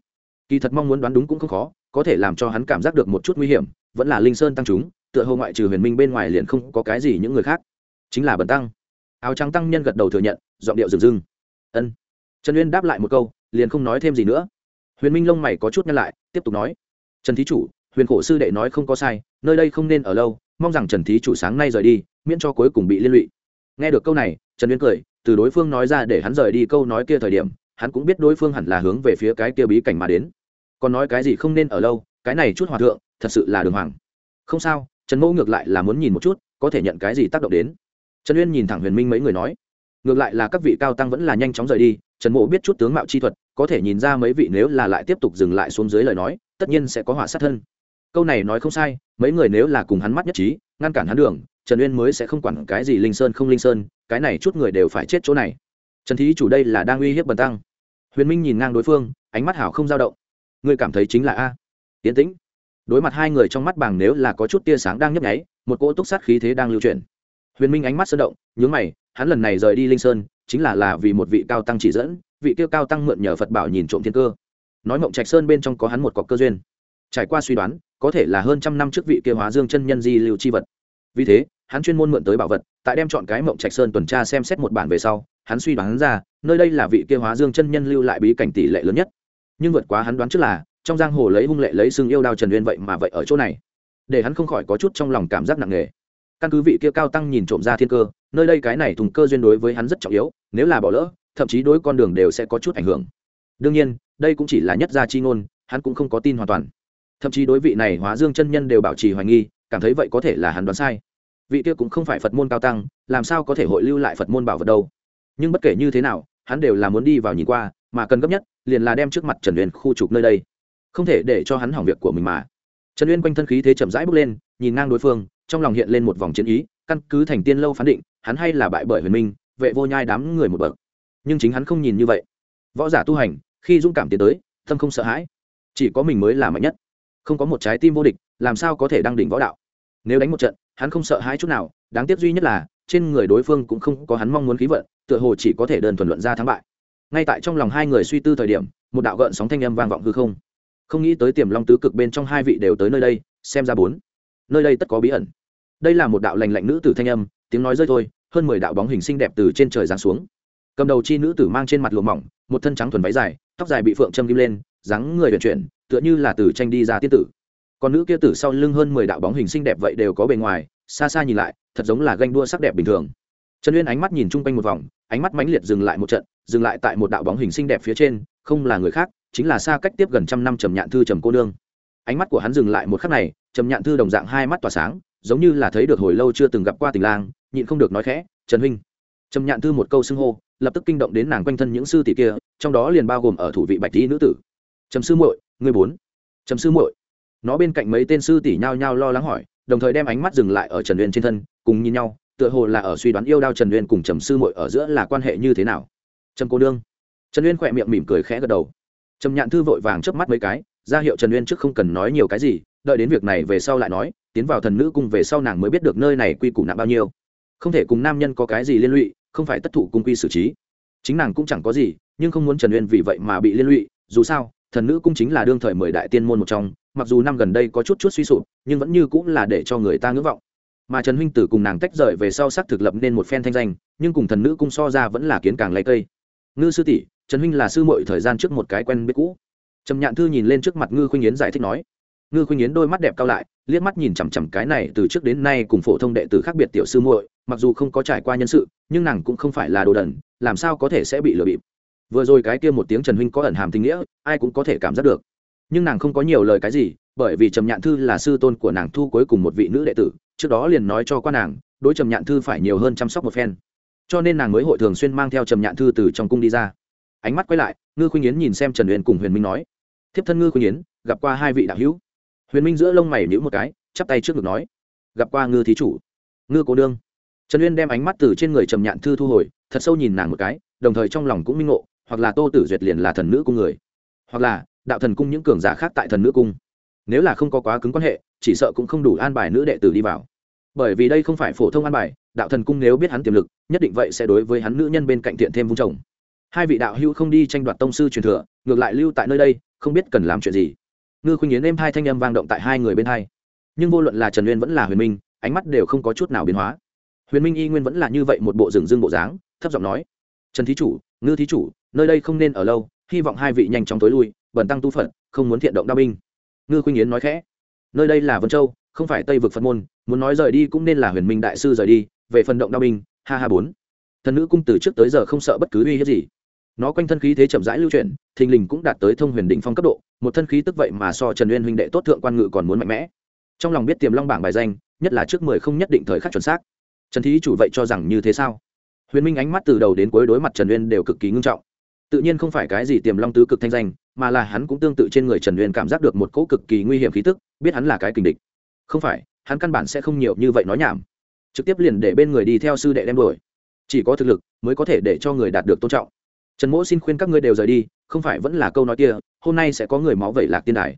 kỳ thật mong muốn đoán đúng cũng không khó, có thể làm cho hắn cảm giác được một chút nguy hiểm, vẫn là linh sơn tăng chúng, tựa hồ ngoại trừ huyền minh bên ngoài liền không có cái gì những người khác. Chính là bần tăng. Áo trắng tăng nhân gật đầu thừa nhận, giọng điệu rừng rưng. Ân. Trần uyên đáp lại một câu, liền không nói thêm gì nữa. Huyền minh lông mày có chút nhăn lại, tiếp tục nói. Trần thí chủ, huyền khổ sư đệ nói không có sai, nơi đây không nên ở lâu, mong rằng trần thí chủ sáng nay rời đi, miễn cho cuối cùng bị liên lụy. Nghe được câu này, trần uyên cười, từ đối phương nói ra để hắn rời đi câu nói kia thời điểm, hắn cũng biết đối phương hẳn là hướng về phía cái kia bí cảnh mà đến còn nói cái gì không nên ở lâu, cái này chút hòa thượng, thật sự là đường hoàng. Không sao, trần mẫu ngược lại là muốn nhìn một chút, có thể nhận cái gì tác động đến. Trần uyên nhìn thẳng huyền minh mấy người nói, ngược lại là các vị cao tăng vẫn là nhanh chóng rời đi, trần mộ biết chút tướng mạo chi thuật, có thể nhìn ra mấy vị nếu là lại tiếp tục dừng lại xuống dưới lời nói, tất nhiên sẽ có họa sát thân. Câu này nói không sai, mấy người nếu là cùng hắn mắt nhất trí, ngăn cản hắn đường, trần uyên mới sẽ không quản cái gì linh sơn không linh sơn, cái này chút người đều phải chết chỗ này. Trần thí chủ đây là đang uy hiếp bần tăng. Huyền minh nhìn ngang đối phương, ánh mắt hảo không dao động ngươi cảm thấy chính là a? Tiến tĩnh. Đối mặt hai người trong mắt bàng nếu là có chút tia sáng đang nhấp nháy, một cỗ túc sát khí thế đang lưu chuyển. Huyền minh ánh mắt sơn động, nhướng mày, hắn lần này rời đi linh sơn, chính là là vì một vị cao tăng chỉ dẫn, vị kia cao tăng mượn nhờ phật bảo nhìn trộm thiên cơ. Nói mộng trạch sơn bên trong có hắn một cọc cơ duyên. Trải qua suy đoán, có thể là hơn trăm năm trước vị kia hóa dương chân nhân di lưu chi vật. Vì thế, hắn chuyên môn mượn tới bảo vật, tại đem chọn cái mộng trạch sơn tuần tra xem xét một bản về sau, hắn suy đoán ra, nơi đây là vị kia hóa dương chân nhân lưu lại bí cảnh tỷ lệ lớn nhất nhưng vượt quá hắn đoán trước là, trong giang hồ lấy hung lệ lấy xương yêu đao trần uyên vậy mà vậy ở chỗ này. Để hắn không khỏi có chút trong lòng cảm giác nặng nề. Căn cứ vị kia cao tăng nhìn trộm ra thiên cơ, nơi đây cái này thùng cơ duyên đối với hắn rất trọng yếu, nếu là bỏ lỡ, thậm chí đối con đường đều sẽ có chút ảnh hưởng. Đương nhiên, đây cũng chỉ là nhất gia chi ngôn, hắn cũng không có tin hoàn toàn. Thậm chí đối vị này hóa dương chân nhân đều bảo trì hoài nghi, cảm thấy vậy có thể là hắn đoán sai. Vị kia cũng không phải phật môn cao tăng, làm sao có thể hội lưu lại phật môn bảo vật đâu? Nhưng bất kể như thế nào hắn đều là muốn đi vào nhìn qua, mà cần gấp nhất, liền là đem trước mặt trần uyên khu trục nơi đây. Không thể để cho hắn hỏng việc của mình mà. Trần uyên quanh thân khí thế chậm rãi bước lên, nhìn ngang đối phương, trong lòng hiện lên một vòng chiến ý, căn cứ thành tiên lâu phán định, hắn hay là bại bởi huyền minh, vệ vô nhai đám người một bậc. Nhưng chính hắn không nhìn như vậy. Võ giả tu hành, khi dũng cảm tiến tới, tâm không sợ hãi. Chỉ có mình mới là mạnh nhất. Không có một trái tim vô địch, làm sao có thể đăng đỉnh võ đạo? Nếu đánh một trận, hắn không sợ hãi chút nào, đáng tiếc duy nhất là trên người đối phương cũng không có hắn mong muốn khí vận, tựa hồ chỉ có thể đơn thuần luận ra thắng bại. Ngay tại trong lòng hai người suy tư thời điểm, một đạo gợn sóng thanh âm vang vọng hư không. Không nghĩ tới tiềm long tứ cực bên trong hai vị đều tới nơi đây, xem ra bốn. Nơi đây tất có bí ẩn. Đây là một đạo lành lạnh nữ tử thanh âm, tiếng nói rơi thôi, hơn mười đạo bóng hình xinh đẹp từ trên trời giáng xuống. Cầm đầu chi nữ tử mang trên mặt lụa mỏng, một thân trắng thuần váy dài, tóc dài bị phượng châm kim lên, dáng người vận chuyển, tựa như là từ tranh đi ra tiên tử. Còn nữ kia tử sau lưng hơn mười đạo bóng hình xinh đẹp vậy đều có bề ngoài, xa xa nhìn lại thật giống là ganh đua sắc đẹp bình thường. Trần uyên ánh mắt nhìn chung quanh một vòng, ánh mắt mãnh liệt dừng lại một trận, dừng lại tại một đạo bóng hình xinh đẹp phía trên, không là người khác, chính là xa cách tiếp gần trăm năm trầm nhạn thư trầm cô nương. Ánh mắt của hắn dừng lại một khắc này, trầm nhạn thư đồng dạng hai mắt tỏa sáng, giống như là thấy được hồi lâu chưa từng gặp qua tình lang, nhịn không được nói khẽ, trần huynh. Trầm nhạn thư một câu xưng hô, lập tức kinh động đến nàng quanh thân những sư tỷ kia, trong đó liền bao gồm ở thủ vị bạch tỷ nữ tử. Trầm sư muội người bốn. Trầm sư muội. Nó bên cạnh mấy tên sư tỷ nhao nhao lo lắng hỏi, đồng thời đem ánh mắt dừng lại ở trần uyên trên thân cùng nhìn nhau, tựa hồ là ở suy đoán yêu đao trần uyên cùng trầm sư Mội ở giữa là quan hệ như thế nào. Trầm cô đương trần uyên khỏe miệng mỉm cười khẽ gật đầu. Trầm nhạn thư vội vàng chớp mắt mấy cái, ra hiệu trần uyên trước không cần nói nhiều cái gì, đợi đến việc này về sau lại nói, tiến vào thần nữ cung về sau nàng mới biết được nơi này quy củ nặng bao nhiêu. Không thể cùng nam nhân có cái gì liên lụy, không phải tất thủ cung quy xử trí. Chính nàng cũng chẳng có gì, nhưng không muốn trần uyên vì vậy mà bị liên lụy, dù sao, thần nữ cung chính là đương thời mười đại tiên môn một trong, mặc dù năm gần đây có chút chút suy sụp, nhưng vẫn như cũng là để cho người ta ngưỡng vọng mà trần huynh tử cùng nàng tách rời về sau xác thực lập nên một phen thanh danh, nhưng cùng thần nữ cung so ra vẫn là kiến càng lấy cây. Ngư sư tỷ, trần huynh là sư muội thời gian trước một cái quen biết cũ. Trầm nhạn thư nhìn lên trước mặt ngư khuynh yến giải thích nói. Ngư khuynh yến đôi mắt đẹp cao lại, liếc mắt nhìn chằm chằm cái này từ trước đến nay cùng phổ thông đệ tử khác biệt tiểu sư muội, mặc dù không có trải qua nhân sự, nhưng nàng cũng không phải là đồ đần, làm sao có thể sẽ bị lừa bịp. Vừa rồi cái kia một tiếng trần huynh có ẩn hàm tình nghĩa, ai cũng có thể cảm giác được. Nhưng nàng không có nhiều lời cái gì bởi vì trầm nhạn thư là sư tôn của nàng thu cuối cùng một vị nữ đệ tử, trước đó liền nói cho qua nàng, đối trầm nhạn thư phải nhiều hơn chăm sóc một phen. Cho nên nàng mới hội thường xuyên mang theo trầm nhạn thư từ trong cung đi ra. Ánh mắt quay lại, ngư khuynh yến nhìn xem trần huyền cùng huyền minh nói, thiếp thân ngư khuynh yến, gặp qua hai vị đạo hữu. Huyền minh giữa lông mày nhữ một cái, chắp tay trước ngực nói, gặp qua ngư thí chủ, ngư cô đương trần uyên đem ánh mắt từ trên người trầm nhạn thư thu hồi, thật sâu nhìn nàng một cái, đồng thời trong lòng cũng minh ngộ, hoặc là tô tử duyệt liền là thần nữ cung người, hoặc là đạo thần cung những cường giả khác tại thần nữ cung nếu là không có quá cứng quan hệ, chỉ sợ cũng không đủ an bài nữ đệ tử đi vào. Bởi vì đây không phải phổ thông an bài, đạo thần cung nếu biết hắn tiềm lực, nhất định vậy sẽ đối với hắn nữ nhân bên cạnh thiện thêm vung chồng. Hai vị đạo hữu không đi tranh đoạt tông sư truyền thừa, ngược lại lưu tại nơi đây, không biết cần làm chuyện gì. Ngư khuynh yến êm hai thanh âm vang động tại hai người bên hai. Nhưng vô luận là trần uyên vẫn là huyền minh, ánh mắt đều không có chút nào biến hóa. Huyền minh y nguyên vẫn là như vậy một bộ rừng dương bộ dáng, thấp giọng nói, trần thí chủ, ngư thí chủ, nơi đây không nên ở lâu, hy vọng hai vị nhanh chóng tối lui bẩn tăng tu phật, không muốn thiện động đao binh ngư khuynh yến nói khẽ, nơi đây là vân châu, không phải tây vực phật môn, muốn nói rời đi cũng nên là huyền minh đại sư rời đi, về phần động đao binh, ha ha bốn. Thần nữ cung từ trước tới giờ không sợ bất cứ uy hiếp gì. Nó quanh thân khí thế chậm rãi lưu chuyển, thình lình cũng đạt tới thông huyền định phong cấp độ, một thân khí tức vậy mà so trần uyên huynh đệ tốt thượng quan ngự còn muốn mạnh mẽ. Trong lòng biết tiềm long bảng bài danh, nhất là trước mười không nhất định thời khắc chuẩn xác. Trần thí chủ vậy cho rằng như thế sao? Huyền minh ánh mắt từ đầu đến cuối đối mặt trần uyên đều cực kỳ ngưng trọng. Tự nhiên không phải cái gì tiềm long tứ cực thanh danh mà là hắn cũng tương tự trên người trần uyên cảm giác được một cỗ cực kỳ nguy hiểm khí tức, biết hắn là cái kình địch. Không phải, hắn căn bản sẽ không nhiều như vậy nói nhảm. Trực tiếp liền để bên người đi theo sư đệ đem đuổi. Chỉ có thực lực mới có thể để cho người đạt được tôn trọng. Trần mỗ xin khuyên các ngươi đều rời đi, không phải vẫn là câu nói kia, hôm nay sẽ có người máu vẩy lạc tiên đài.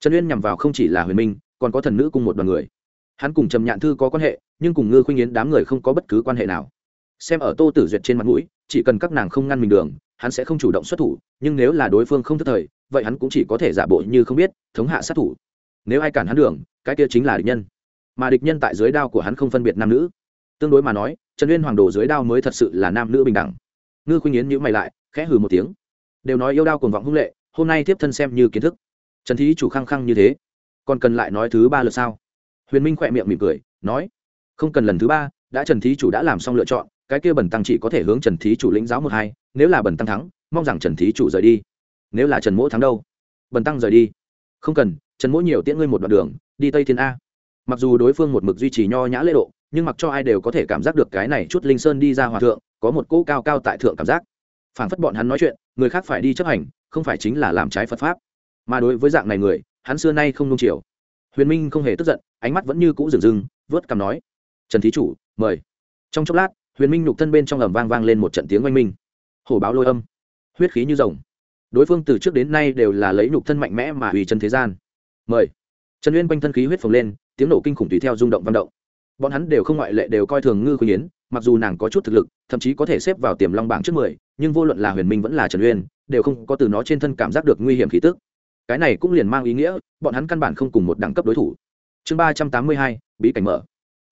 Trần uyên nhằm vào không chỉ là huyền minh, còn có thần nữ cùng một đoàn người. Hắn cùng trầm nhạn thư có quan hệ, nhưng cùng ngư khuynh yến đám người không có bất cứ quan hệ nào xem ở tô tử duyệt trên mặt mũi, chỉ cần các nàng không ngăn mình đường, hắn sẽ không chủ động xuất thủ, nhưng nếu là đối phương không thức thời, vậy hắn cũng chỉ có thể giả bộ như không biết, thống hạ sát thủ. Nếu ai cản hắn đường, cái kia chính là địch nhân. Mà địch nhân tại dưới đao của hắn không phân biệt nam nữ. Tương đối mà nói, trần uyên hoàng đồ dưới đao mới thật sự là nam nữ bình đẳng. Ngư khuynh yến nhữ mày lại, khẽ hừ một tiếng. Đều nói yêu đao cuồng vọng hung lệ, hôm nay tiếp thân xem như kiến thức. Trần thí chủ khăng khăng như thế. Còn cần lại nói thứ ba lượt sao? Huyền minh khỏe miệng mỉm cười, nói, không cần lần thứ ba, đã trần thí chủ đã làm xong lựa chọn cái kia bần tăng chỉ có thể hướng trần thí chủ lĩnh giáo một hai, nếu là bần tăng thắng, mong rằng trần thí chủ rời đi. Nếu là trần mỗ thắng đâu? Bần tăng rời đi. Không cần, trần mỗ nhiều tiễn ngươi một đoạn đường, đi tây thiên a. Mặc dù đối phương một mực duy trì nho nhã lễ độ, nhưng mặc cho ai đều có thể cảm giác được cái này chút linh sơn đi ra hòa thượng, có một cỗ cao cao tại thượng cảm giác. Phản phất bọn hắn nói chuyện, người khác phải đi chấp hành, không phải chính là làm trái phật pháp. Mà đối với dạng này người, hắn xưa nay không nung chiều. Huyền minh không hề tức giận, ánh mắt vẫn như cũ rừng rừng, vớt cằm nói, trần thí chủ, mời. Trong chốc lát huyền minh nhục thân bên trong ầm vang vang lên một trận tiếng oanh minh. Hổ báo lôi âm. Huyết khí như rồng. Đối phương từ trước đến nay đều là lấy nhục thân mạnh mẽ mà ủy chân thế gian. Mời. Trần uyên quanh thân khí huyết phồng lên, tiếng nổ kinh khủng tùy theo rung động văn động. Bọn hắn đều không ngoại lệ đều coi thường ngư khuyên yến, mặc dù nàng có chút thực lực, thậm chí có thể xếp vào tiềm long bảng trước mười, nhưng vô luận là huyền minh vẫn là trần uyên, đều không có từ nó trên thân cảm giác được nguy hiểm khí tức. Cái này cũng liền mang ý nghĩa, bọn hắn căn bản không cùng một đẳng cấp đối thủ. Chương ba trăm tám mươi hai, bí cảnh mở.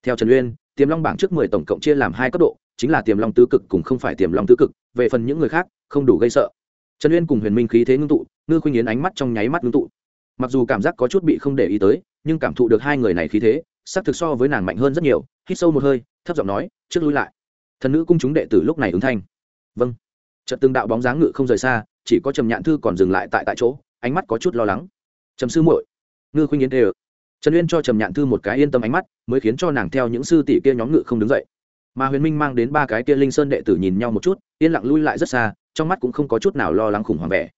Theo trần uyên tiềm long bảng trước mười tổng cộng chia làm hai cấp độ, chính là tiềm long tứ cực cùng không phải tiềm long tứ cực, về phần những người khác, không đủ gây sợ. Trần uyên cùng huyền minh khí thế ngưng tụ, ngư khuynh yến ánh mắt trong nháy mắt ngưng tụ. Mặc dù cảm giác có chút bị không để ý tới, nhưng cảm thụ được hai người này khí thế sắc thực so với nàng mạnh hơn rất nhiều, hít sâu một hơi, thấp giọng nói, trước lui lại. Thần nữ cung chúng đệ tử lúc này ứng thanh. Vâng. Trận tương đạo bóng dáng ngự không rời xa, chỉ có trầm nhạn thư còn dừng lại tại tại chỗ, ánh mắt có chút lo lắng. Trầm sư muội. Ngư khuynh yến đều trần uyên cho trầm nhạn thư một cái yên tâm ánh mắt, mới khiến cho nàng theo những sư tỷ kia nhóm ngự không đứng dậy. Mà huyền minh mang đến ba cái kia linh sơn đệ tử nhìn nhau một chút, yên lặng lui lại rất xa, trong mắt cũng không có chút nào lo lắng khủng hoảng vẻ.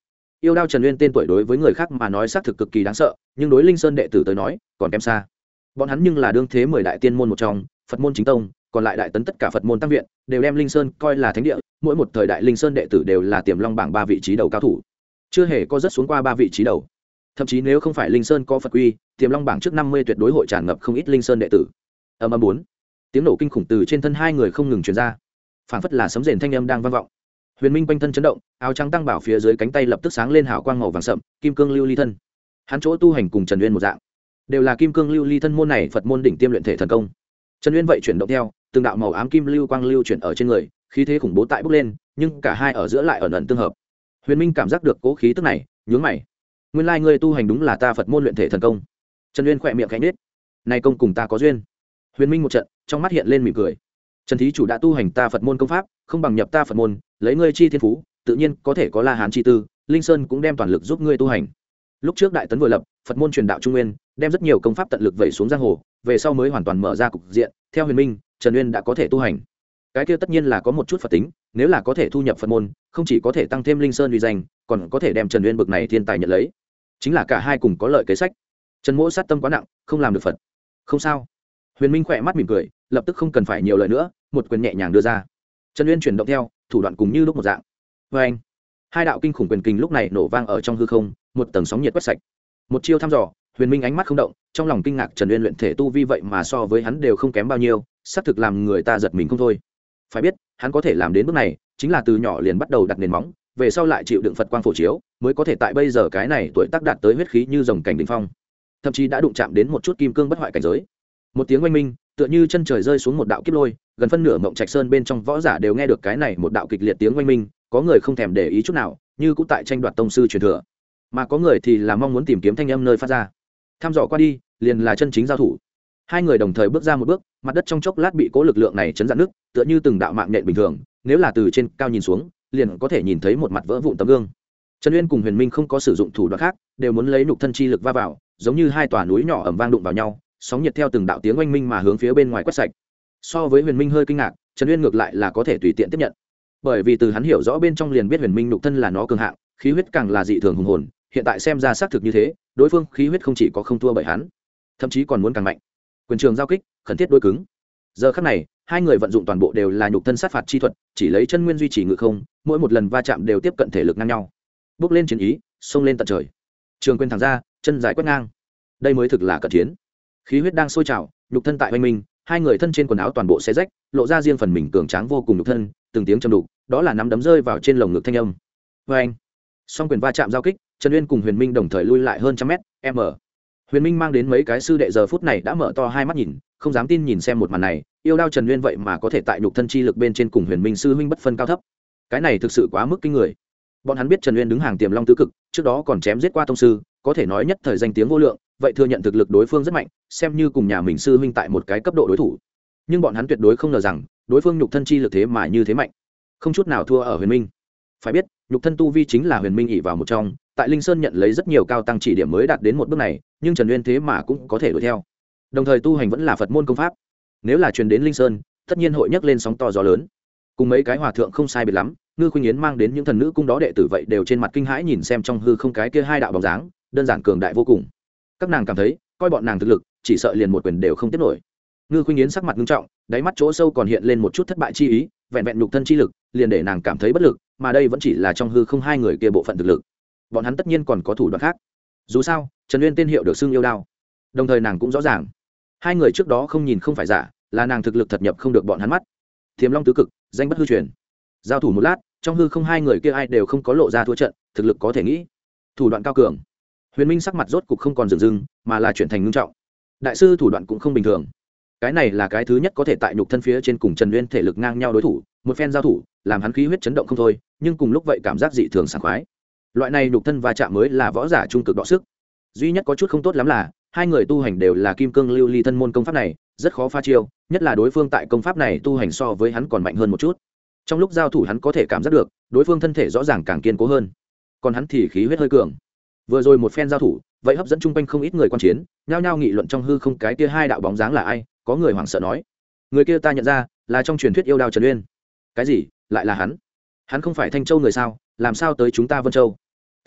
Yêu đao trần uyên tên tuổi đối với người khác mà nói xác thực cực kỳ đáng sợ, nhưng đối linh sơn đệ tử tới nói, còn kém xa. Bọn hắn nhưng là đương thế mười đại tiên môn một trong, phật môn chính tông, còn lại đại tấn tất cả phật môn tăng viện, đều đem linh sơn coi là thánh địa, mỗi một thời đại linh sơn đệ tử đều là tiềm long bảng ba vị trí đầu cao thủ. Chưa hề có rất xuống qua ba vị trí đầu thậm chí nếu không phải linh sơn có phật quy, tiềm long bảng trước năm mươi tuyệt đối hội tràn ngập không ít linh sơn đệ tử. Âm âm bốn. Tiếng nổ kinh khủng từ trên thân hai người không ngừng truyền ra. Phảng phất là sấm rền thanh âm đang vang vọng. Huyền minh quanh thân chấn động, áo trắng tăng bảo phía dưới cánh tay lập tức sáng lên hào quang màu vàng sậm, kim cương lưu ly thân. Hắn chỗ tu hành cùng trần uyên một dạng. Đều là kim cương lưu ly thân môn này phật môn đỉnh tiêm luyện thể thần công. Trần uyên vậy chuyển động theo, từng đạo màu ám kim lưu quang lưu chuyển ở trên người, khí thế khủng bố tại bốc lên, nhưng cả hai ở giữa lại ẩn ẩn tương hợp. Huyền minh cảm giác được cố khí tức này, nhướng mày nguyên lai ngươi tu hành đúng là ta phật môn luyện thể thần công. Trần uyên khỏe miệng cánh nết nay công cùng ta có duyên. Huyền minh một trận, trong mắt hiện lên mỉm cười. Trần thí chủ đã tu hành ta phật môn công pháp, không bằng nhập ta phật môn, lấy ngươi chi thiên phú, tự nhiên có thể có la hán chi tư, linh sơn cũng đem toàn lực giúp ngươi tu hành. Lúc trước đại tấn vừa lập, phật môn truyền đạo trung nguyên, đem rất nhiều công pháp tận lực vẩy xuống giang hồ, về sau mới hoàn toàn mở ra cục diện, theo huyền minh, trần uyên đã có thể tu hành. Cái kia tất nhiên là có một chút phật tính nếu là có thể thu nhập phật môn, không chỉ có thể tăng thêm linh sơn uy danh, còn có thể đem trần uyên bực này thiên tài nhận lấy. Chính là cả hai cùng có lợi kế sách. Trần mỗ sát tâm quá nặng, không làm được phật. Không sao. Huyền minh khỏe mắt mỉm cười, lập tức không cần phải nhiều lời nữa, một quyền nhẹ nhàng đưa ra. Trần uyên chuyển động theo, thủ đoạn cùng như lúc một dạng. Vê anh, hai đạo kinh khủng quyền kình lúc này nổ vang ở trong hư không, một tầng sóng nhiệt quét sạch. Một chiêu thăm dò, huyền minh ánh mắt không động, trong lòng kinh ngạc trần uyên luyện thể tu vi vậy mà so với hắn đều không kém bao nhiêu, xác thực làm người ta giật mình không thôi phải biết, hắn có thể làm đến bước này, chính là từ nhỏ liền bắt đầu đặt nền móng, về sau lại chịu đựng phật quang phổ chiếu, mới có thể tại bây giờ cái này tuổi tác đạt tới huyết khí như dòng cảnh đình phong. Thậm chí đã đụng chạm đến một chút kim cương bất hoại cảnh giới. Một tiếng oanh minh, tựa như chân trời rơi xuống một đạo kiếp lôi, gần phân nửa mộng trạch sơn bên trong võ giả đều nghe được cái này một đạo kịch liệt tiếng oanh minh, có người không thèm để ý chút nào, như cũng tại tranh đoạt tông sư truyền thừa. Mà có người thì là mong muốn tìm kiếm thanh âm nơi phát ra. Tham dò qua đi, liền là chân chính giao thủ hai người đồng thời bước ra một bước, mặt đất trong chốc lát bị cố lực lượng này chấn dạn nước, tựa như từng đạo mạng nhện bình thường, nếu là từ trên cao nhìn xuống, liền có thể nhìn thấy một mặt vỡ vụn tấm gương. Trần uyên cùng huyền minh không có sử dụng thủ đoạn khác, đều muốn lấy nục thân chi lực va vào, giống như hai tòa núi nhỏ ẩm vang đụng vào nhau, sóng nhiệt theo từng đạo tiếng oanh minh mà hướng phía bên ngoài quét sạch. So với huyền minh hơi kinh ngạc, trần uyên ngược lại là có thể tùy tiện tiếp nhận. Bởi vì từ hắn hiểu rõ bên trong liền biết huyền minh nục thân là nó cường hạng, khí huyết càng là dị thường hùng hồn, hiện tại xem ra xác thực như thế, đối phương khí huyết không chỉ có không thua bởi hắn, thậm chí còn muốn càng mạnh quyền trường giao kích, khẩn thiết đôi cứng. Giờ khắc này, hai người vận dụng toàn bộ đều là nhục thân sát phạt chi thuật, chỉ lấy chân nguyên duy trì ngự không, mỗi một lần va chạm đều tiếp cận thể lực ngang nhau. Bước lên chiến ý, xông lên tận trời. Trường quyền thẳng ra, chân dài quét ngang. Đây mới thực là cận chiến. Khí huyết đang sôi trào, nhục thân tại oanh minh hai người thân trên quần áo toàn bộ xe rách, lộ ra riêng phần mình cường tráng vô cùng nhục thân, từng tiếng châm đục, đó là nắm đấm rơi vào trên lồng ngực thanh âm. Vê anh song quyền va chạm giao kích, trần uyên cùng huyền minh đồng thời lui lại hơn trăm mét, m huyền minh mang đến mấy cái sư đệ giờ phút này đã mở to hai mắt nhìn, không dám tin nhìn xem một màn này, yêu đao trần Nguyên vậy mà có thể tại nhục thân chi lực bên trên cùng huyền minh sư huynh bất phân cao thấp. Cái này thực sự quá mức kinh người. Bọn hắn biết trần Nguyên đứng hàng tiềm long tứ cực, trước đó còn chém giết qua thông sư, có thể nói nhất thời danh tiếng vô lượng, vậy thừa nhận thực lực đối phương rất mạnh, xem như cùng nhà mình sư huynh tại một cái cấp độ đối thủ. Nhưng bọn hắn tuyệt đối không ngờ rằng, đối phương nhục thân chi lực thế mà như thế mạnh. Không chút nào thua ở huyền minh. Phải biết, nhục thân tu vi chính là huyền minh ỉ vào một trong tại linh sơn nhận lấy rất nhiều cao tăng chỉ điểm mới đạt đến một bước này, nhưng trần uyên thế mà cũng có thể đuổi theo. Đồng thời tu hành vẫn là phật môn công pháp. Nếu là truyền đến linh sơn, tất nhiên hội nhấc lên sóng to gió lớn. Cùng mấy cái hòa thượng không sai biệt lắm, ngư khuynh yến mang đến những thần nữ cung đó đệ tử vậy đều trên mặt kinh hãi nhìn xem trong hư không cái kia hai đạo bóng dáng, đơn giản cường đại vô cùng. Các nàng cảm thấy, coi bọn nàng thực lực, chỉ sợ liền một quyền đều không tiếp nổi. Ngư khuynh yến sắc mặt nghiêm trọng, đáy mắt chỗ sâu còn hiện lên một chút thất bại chi ý, vẹn vẹn nhục thân chi lực, liền để nàng cảm thấy bất lực, mà đây vẫn chỉ là trong hư không hai người kia bộ phận thực lực bọn hắn tất nhiên còn có thủ đoạn khác. Dù sao, trần uyên tên hiệu được xưng yêu đao. Đồng thời nàng cũng rõ ràng. Hai người trước đó không nhìn không phải giả, là nàng thực lực thật nhập không được bọn hắn mắt. Thiềm long tứ cực, danh bất hư truyền. Giao thủ một lát, trong hư không hai người kia ai đều không có lộ ra thua trận, thực lực có thể nghĩ. Thủ đoạn cao cường. Huyền minh sắc mặt rốt cục không còn dừng dưng mà là chuyển thành ngưng trọng. Đại sư thủ đoạn cũng không bình thường. Cái này là cái thứ nhất có thể tại nhục thân phía trên cùng trần uyên thể lực ngang nhau đối thủ, một phen giao thủ, làm hắn khí huyết chấn động không thôi, nhưng cùng lúc vậy cảm giác dị thường sảng khoái loại này nhục thân va chạm mới là võ giả trung cực đọ sức. Duy nhất có chút không tốt lắm là, hai người tu hành đều là kim cương lưu ly thân môn công pháp này, rất khó pha chiêu, nhất là đối phương tại công pháp này tu hành so với hắn còn mạnh hơn một chút. Trong lúc giao thủ hắn có thể cảm giác được, đối phương thân thể rõ ràng càng kiên cố hơn. Còn hắn thì khí huyết hơi cường. Vừa rồi một phen giao thủ, vậy hấp dẫn chung quanh không ít người quan chiến, nhao nhao nghị luận trong hư không cái kia hai đạo bóng dáng là ai, có người hoảng sợ nói. Người kia ta nhận ra, là trong truyền thuyết yêu đao trần uyên. Cái gì? Lại là hắn? Hắn không phải thanh châu người sao? Làm sao tới chúng ta vân châu?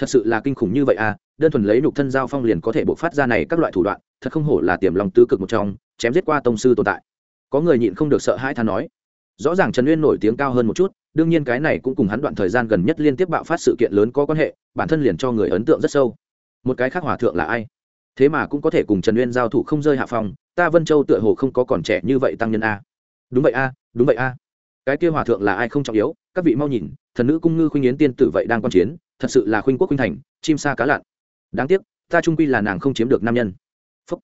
Thật sự là kinh khủng như vậy à đơn thuần lấy nhục thân giao phong liền có thể bộc phát ra này các loại thủ đoạn, thật không hổ là tiềm lòng tư cực một trong, chém giết qua tông sư tồn tại. Có người nhịn không được sợ hãi than nói. Rõ ràng trần uyên nổi tiếng cao hơn một chút, đương nhiên cái này cũng cùng hắn đoạn thời gian gần nhất liên tiếp bạo phát sự kiện lớn có quan hệ, bản thân liền cho người ấn tượng rất sâu. Một cái khác hòa thượng là ai? Thế mà cũng có thể cùng trần uyên giao thủ không rơi hạ phòng ta vân châu tựa hồ không có còn trẻ như vậy tăng nhân a. Đúng vậy a, đúng vậy a. Cái kia hòa thượng là ai không trọng yếu, các vị mau nhìn, thần nữ cung ngư khuynh yến tiên tử vậy đang quan chiến thật sự là khuynh quốc khuynh thành chim xa cá lặn. Đáng tiếc ta trung quy là nàng không chiếm được nam nhân. Phúc.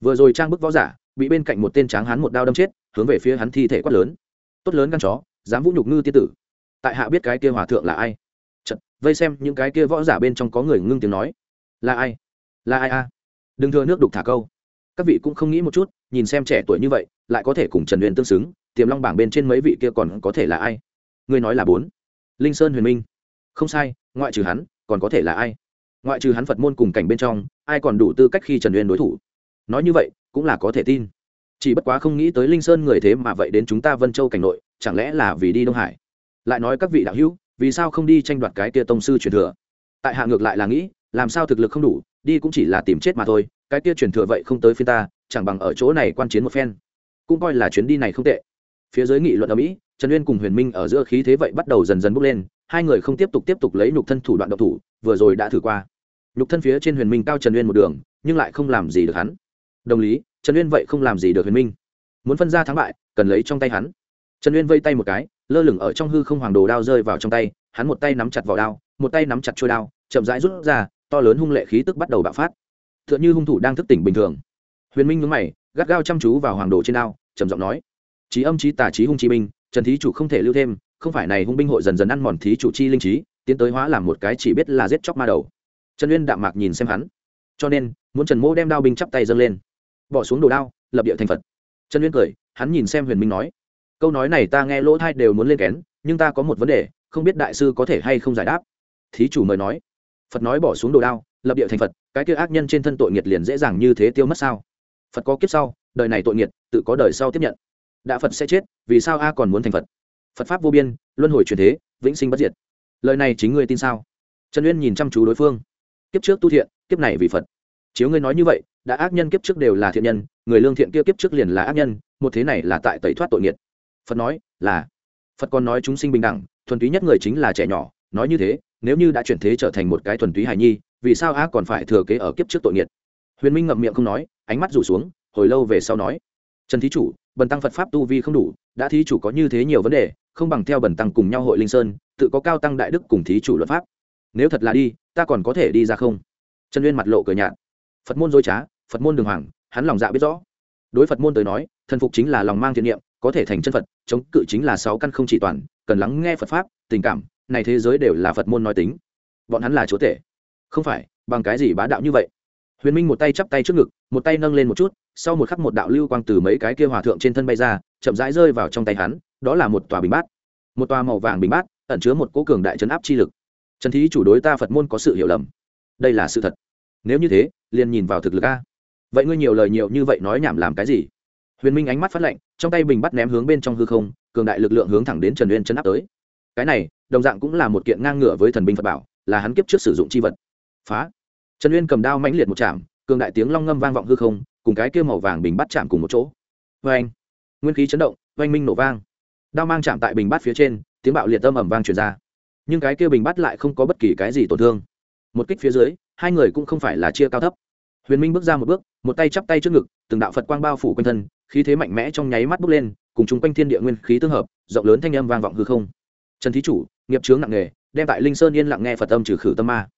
vừa rồi trang bức võ giả bị bên cạnh một tên tráng hắn một đao đâm chết hướng về phía hắn thi thể quát lớn. Tốt lớn gan chó dám vũ nhục ngư tiên tử. Tại hạ biết cái kia hòa thượng là ai? Chật, vây xem những cái kia võ giả bên trong có người ngưng tiếng nói. Là ai? Là ai a? Đừng thừa nước đục thả câu. Các vị cũng không nghĩ một chút nhìn xem trẻ tuổi như vậy lại có thể cùng trần huyền tương xứng tiềm long bảng bên trên mấy vị kia còn có thể là ai? Ngươi nói là bốn. Linh sơn huyền minh không sai, ngoại trừ hắn, còn có thể là ai? Ngoại trừ hắn phật môn cùng cảnh bên trong, ai còn đủ tư cách khi trần Uyên đối thủ? Nói như vậy, cũng là có thể tin. Chỉ bất quá không nghĩ tới linh sơn người thế mà vậy đến chúng ta vân châu cảnh nội, chẳng lẽ là vì đi đông hải? Lại nói các vị đạo hữu, vì sao không đi tranh đoạt cái kia tông sư truyền thừa? Tại hạ ngược lại là nghĩ, làm sao thực lực không đủ, đi cũng chỉ là tìm chết mà thôi, cái kia truyền thừa vậy không tới phiên ta, chẳng bằng ở chỗ này quan chiến một phen. Cũng coi là chuyến đi này không tệ. Phía dưới nghị luận ở mỹ, trần uyên cùng huyền minh ở giữa khí thế vậy bắt đầu dần dần bốc lên hai người không tiếp tục tiếp tục lấy nhục thân thủ đoạn độc thủ, vừa rồi đã thử qua. Nhục thân phía trên huyền minh cao trần uyên một đường, nhưng lại không làm gì được hắn. Đồng lý, trần uyên vậy không làm gì được huyền minh. Muốn phân ra thắng bại, cần lấy trong tay hắn. Trần uyên vây tay một cái, lơ lửng ở trong hư không hoàng đồ đao rơi vào trong tay, hắn một tay nắm chặt vào đao, một tay nắm chặt trôi đao, chậm rãi rút ra, to lớn hung lệ khí tức bắt đầu bạo phát. T h ư ợ n h ư hung thủ đang thức tỉnh bình thường. Huyền minh nhúng mày, gắt gao chăm chú vào hoàng đồ trên đao, trầm giọng nói trí âm trí tà trí hung chi binh trần thí chủ không thể lưu thêm không phải này hung binh hội dần dần ăn mòn thí chủ chi linh trí, tiến tới hóa làm một cái chỉ biết là giết chóc ma đầu. Trần uyên đạm mạc nhìn xem hắn. Cho nên, muốn trần mô đem đao binh chắp tay dâng lên. Bỏ xuống đồ đao, lập địa thành phật. Trần uyên cười, hắn nhìn xem huyền minh nói, câu nói này ta nghe lỗ thai đều muốn lên kén, nhưng ta có một vấn đề, không biết đại sư có thể hay không giải đáp. Thí chủ mời nói, phật nói bỏ xuống đồ đao, lập địa thành phật, cái kia ác nhân trên thân tội nghiệt liền dễ dàng như thế tiêu mất sao? Phật có kiếp sau, đời này tội nghiệt, tự có đời sau tiếp nhận. Đã phật sẽ chết, vì sao a còn muốn thành phật? Phật pháp vô biên, luân hồi truyền thế, vĩnh sinh bất diệt. Lời này chính ngươi tin sao? Trần uyên nhìn chăm chú đối phương. Kiếp trước tu thiện, kiếp này vì phật. Chiếu ngươi nói như vậy, đã ác nhân kiếp trước đều là thiện nhân, người lương thiện kia kiếp trước liền là ác nhân, một thế này là tại tẩy thoát tội nghiệt phật nói, là. Phật còn nói chúng sinh bình đẳng, thuần túy nhất người chính là trẻ nhỏ. Nói như thế, nếu như đã chuyển thế trở thành một cái thuần túy hài nhi, vì sao ác còn phải thừa kế ở kiếp trước tội nghiệt huyền minh ngậm miệng không nói, ánh mắt rủ xuống, hồi lâu về sau nói. Trần thí chủ, bần tăng phật pháp tu vi không đủ, đã thí chủ có như thế nhiều vấn đề không bằng theo bần tăng cùng nhau hội linh sơn, tự có cao tăng đại đức cùng thí chủ luật pháp. Nếu thật là đi, ta còn có thể đi ra không? Trần uyên mặt lộ cờ nhạt. Phật môn dối trá, phật môn đường hoàng, hắn lòng dạ biết rõ. Đối phật môn tới nói, thần phục chính là lòng mang thiện niệm, có thể thành chân phật, chống cự chính là sáu căn không chỉ toàn, cần lắng nghe phật pháp, tình cảm, này thế giới đều là phật môn nói tính. Bọn hắn là chúa tể. Không phải, bằng cái gì bá đạo như vậy? Huyền minh một tay chắp tay trước ngực, một tay nâng lên một chút, sau một khắc một đạo lưu quang từ mấy cái kia hòa thượng trên thân bay ra, chậm rãi rơi vào trong tay hắn đó là một tòa bình bát. Một tòa màu vàng bình bát, ẩn chứa một cố cường đại trấn áp chi lực. Trần thí chủ đối ta phật môn có sự hiểu lầm. Đây là sự thật. Nếu như thế, liền nhìn vào thực lực a. Vậy ngươi nhiều lời nhiều như vậy nói nhảm làm cái gì? Huyền minh ánh mắt phát lạnh, trong tay bình bắt ném hướng bên trong hư không, cường đại lực lượng hướng thẳng đến trần uyên chấn áp tới. Cái này, đồng dạng cũng là một kiện ngang ngửa với thần binh phật bảo, là hắn kiếp trước sử dụng c h i vật. Phá. Trần uyên cầm đao mãnh liệt một chạm, cường đại tiếng long ngâm vang vọng hư không, cùng cái kia màu vàng bình bắt chạm cùng một chỗ. Vê anh nguyên khí chấn động oanh minh nổ vang đao mang chạm tại bình bát phía trên, tiếng bạo liệt âm ẩm vang truyền ra. Nhưng cái kia bình bát lại không có bất kỳ cái gì tổn thương. Một kích phía dưới, hai người cũng không phải là chia cao thấp. Huyền minh bước ra một bước, một tay chắp tay trước ngực, từng đạo phật quang bao phủ quanh thân, khí thế mạnh mẽ trong nháy mắt bước lên, cùng chung quanh thiên địa nguyên khí tương hợp, rộng lớn thanh âm vang vọng hư không. Trần thí chủ, nghiệp chướng nặng nghề đem tại linh sơn yên lặng nghe phật âm trừ khử tâm ma.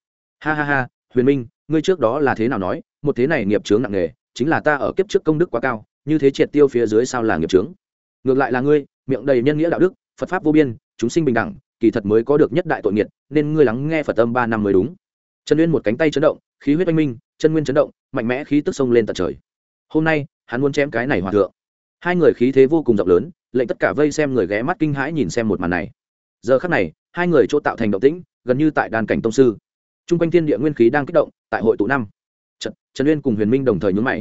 Ha ha ha, huyền minh, ngươi trước đó là thế nào nói, một thế này nghiệp chướng nặng nghề chính là ta ở kiếp trước công đức quá cao, như thế triệt tiêu phía dưới sao là nghiệp chướng? Ngược lại là ngươi miệng đầy nhân nghĩa đạo đức phật pháp vô biên chúng sinh bình đẳng kỳ thật mới có được nhất đại tội nghiệt nên ngươi lắng nghe phật âm ba năm mới đúng. Trần uyên một cánh tay chấn động khí huyết oanh minh chân nguyên chấn động mạnh mẽ khí tức sông lên tận trời. Hôm nay hắn muốn chém cái này hòa thượng. Hai người khí thế vô cùng rộng lớn lệnh tất cả vây xem người ghé mắt kinh hãi nhìn xem một màn này. Giờ khắc này hai người chỗ tạo thành động tĩnh gần như tại đàn cảnh tông sư. T r u n g quanh thiên địa nguyên khí đang kích động tại hội tụ năm. Trần, trần uyên cùng huyền minh đồng thời nhún mày.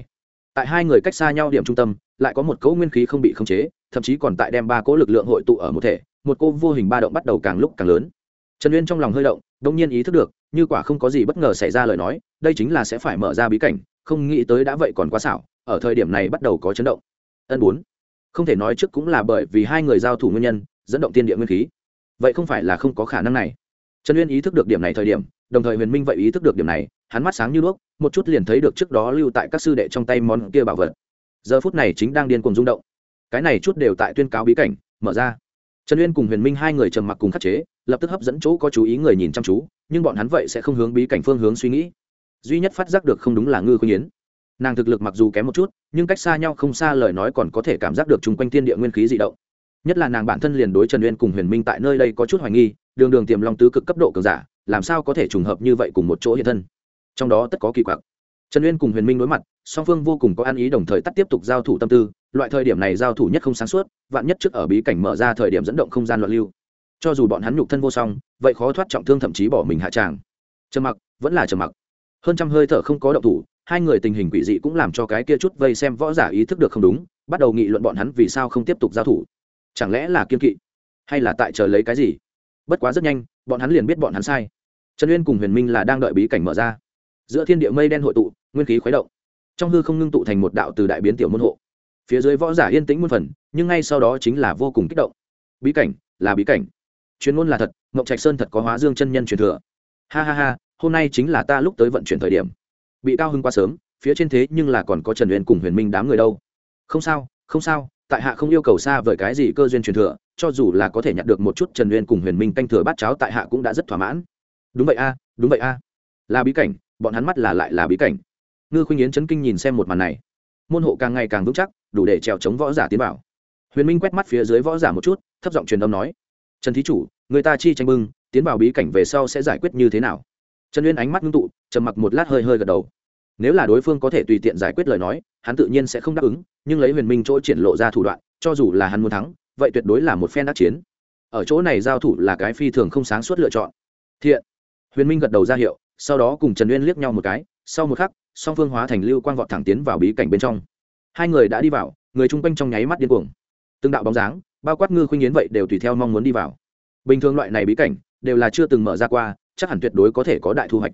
Tại hai người cách xa nhau điểm trung tâm lại có một cỗ nguyên khí không bị khống chế thậm chí còn tại đem ba cỗ lực lượng hội tụ ở một thể, một cô vô hình ba động bắt đầu càng lúc càng lớn. Trần uyên trong lòng hơi động đông nhiên ý thức được, như quả không có gì bất ngờ xảy ra lời nói, đây chính là sẽ phải mở ra bí cảnh, không nghĩ tới đã vậy còn quá xảo, ở thời điểm này bắt đầu có chấn động. Ân bốn. Không thể nói trước cũng là bởi vì hai người giao thủ nguyên nhân, dẫn động tiên địa nguyên khí. Vậy không phải là không có khả năng này. Trần uyên ý thức được điểm này thời điểm, đồng thời huyền minh vậy ý thức được điểm này, hắn mắt sáng như đuốc, một chút liền thấy được trước đó lưu tại các sư đệ trong tay món kia bảo vật. Giờ phút này chính đang điên cuồng rung động cái này chút đều tại tuyên cáo bí cảnh, mở ra. Trần uyên cùng huyền minh hai người trầm mặc cùng khắc chế, lập tức hấp dẫn chỗ có chú ý người nhìn chăm chú, nhưng bọn hắn vậy sẽ không hướng bí cảnh phương hướng suy nghĩ. Duy nhất phát giác được không đúng là ngư khuyên yến. Nàng thực lực mặc dù kém một chút, nhưng cách xa nhau không xa lời nói còn có thể cảm giác được chung quanh thiên địa nguyên khí dị động. Nhất là nàng bản thân liền đối trần uyên cùng huyền minh tại nơi đây có chút hoài nghi, đường đường tiềm long tứ cực cấp độ cường giả, làm sao có thể trùng hợp như vậy cùng một chỗ hiện thân? Trong đó tất có kỳ quặc. Trần uyên cùng huyền minh đối mặt, song phương vô cùng có ăn ý đồng thời tắt tiếp tục giao thủ tâm tư loại thời điểm này giao thủ nhất không sáng suốt, vạn nhất trước ở bí cảnh mở ra thời điểm dẫn động không gian loạn lưu. Cho dù bọn hắn nhục thân vô song, vậy khó thoát trọng thương thậm chí bỏ mình hạ tràng. Trầm mặc, vẫn là trầm mặc. Hơn trăm hơi thở không có động thủ, hai người tình hình quỷ dị cũng làm cho cái kia chút vây xem võ giả ý thức được không đúng, bắt đầu nghị luận bọn hắn vì sao không tiếp tục giao thủ. Chẳng lẽ là kiên kỵ, hay là tại chờ lấy cái gì? Bất quá rất nhanh, bọn hắn liền biết bọn hắn sai. Trần uyên cùng huyền minh là đang đợi bí cảnh mở ra. Giữa thiên địa mây đen hội tụ, nguyên khí khuấy động. Trong hư không ngưng tụ thành một đạo từ đại biến tiểu môn hộ phía dưới võ giả yên tĩnh muôn phần, nhưng ngay sau đó chính là vô cùng kích động. Bí cảnh, là bí cảnh. Chuyên môn là thật ngọc trạch sơn thật có hóa dương chân nhân truyền thừa. Ha ha ha, hôm nay chính là ta lúc tới vận chuyển thời điểm. Bị cao hưng quá sớm, phía trên thế nhưng là còn có trần uyên cùng huyền minh đám người đâu. Không sao không sao, tại hạ không yêu cầu xa vời cái gì cơ duyên truyền thừa, cho dù là có thể nhận được một chút trần uyên cùng huyền minh canh thừa bát cháo tại hạ cũng đã rất thỏa mãn. Đúng vậy a, đúng vậy a. Là bí cảnh, bọn hắn mắt là lại là bí cảnh. Ngư khuynh yến chấn kinh nhìn xem một màn này. Môn hộ càng ngày càng vững chắc đủ để trèo chống võ giả tiến vào. huyền minh quét mắt phía dưới võ giả một chút, thấp giọng truyền âm nói, trần thí chủ, người ta chi tranh bưng, tiến vào bí cảnh về sau sẽ giải quyết như thế nào? Trần uyên ánh mắt ngưng tụ, trầm mặc một lát hơi hơi gật đầu. Nếu là đối phương có thể tùy tiện giải quyết lời nói, hắn tự nhiên sẽ không đáp ứng, nhưng lấy huyền minh chỗ triển lộ ra thủ đoạn, cho dù là hắn muốn thắng, vậy tuyệt đối là một phen đắc chiến. Ở chỗ này giao thủ là cái phi thường không sáng suốt lựa chọn. Thiện. Huyền minh gật đầu ra hiệu, sau đó cùng trần uyên liếc nhau một cái, sau một khắc, song phương hóa thành lưu quang vọt thẳng tiến vào bí cảnh bên trong hai người đã đi vào, người chung quanh trong nháy mắt điên cuồng. Từng đạo bóng dáng, bao quát ngư khuynh yến vậy đều tùy theo mong muốn đi vào. Bình thường loại này bí cảnh, đều là chưa từng mở ra qua, chắc hẳn tuyệt đối có thể có đại thu hoạch.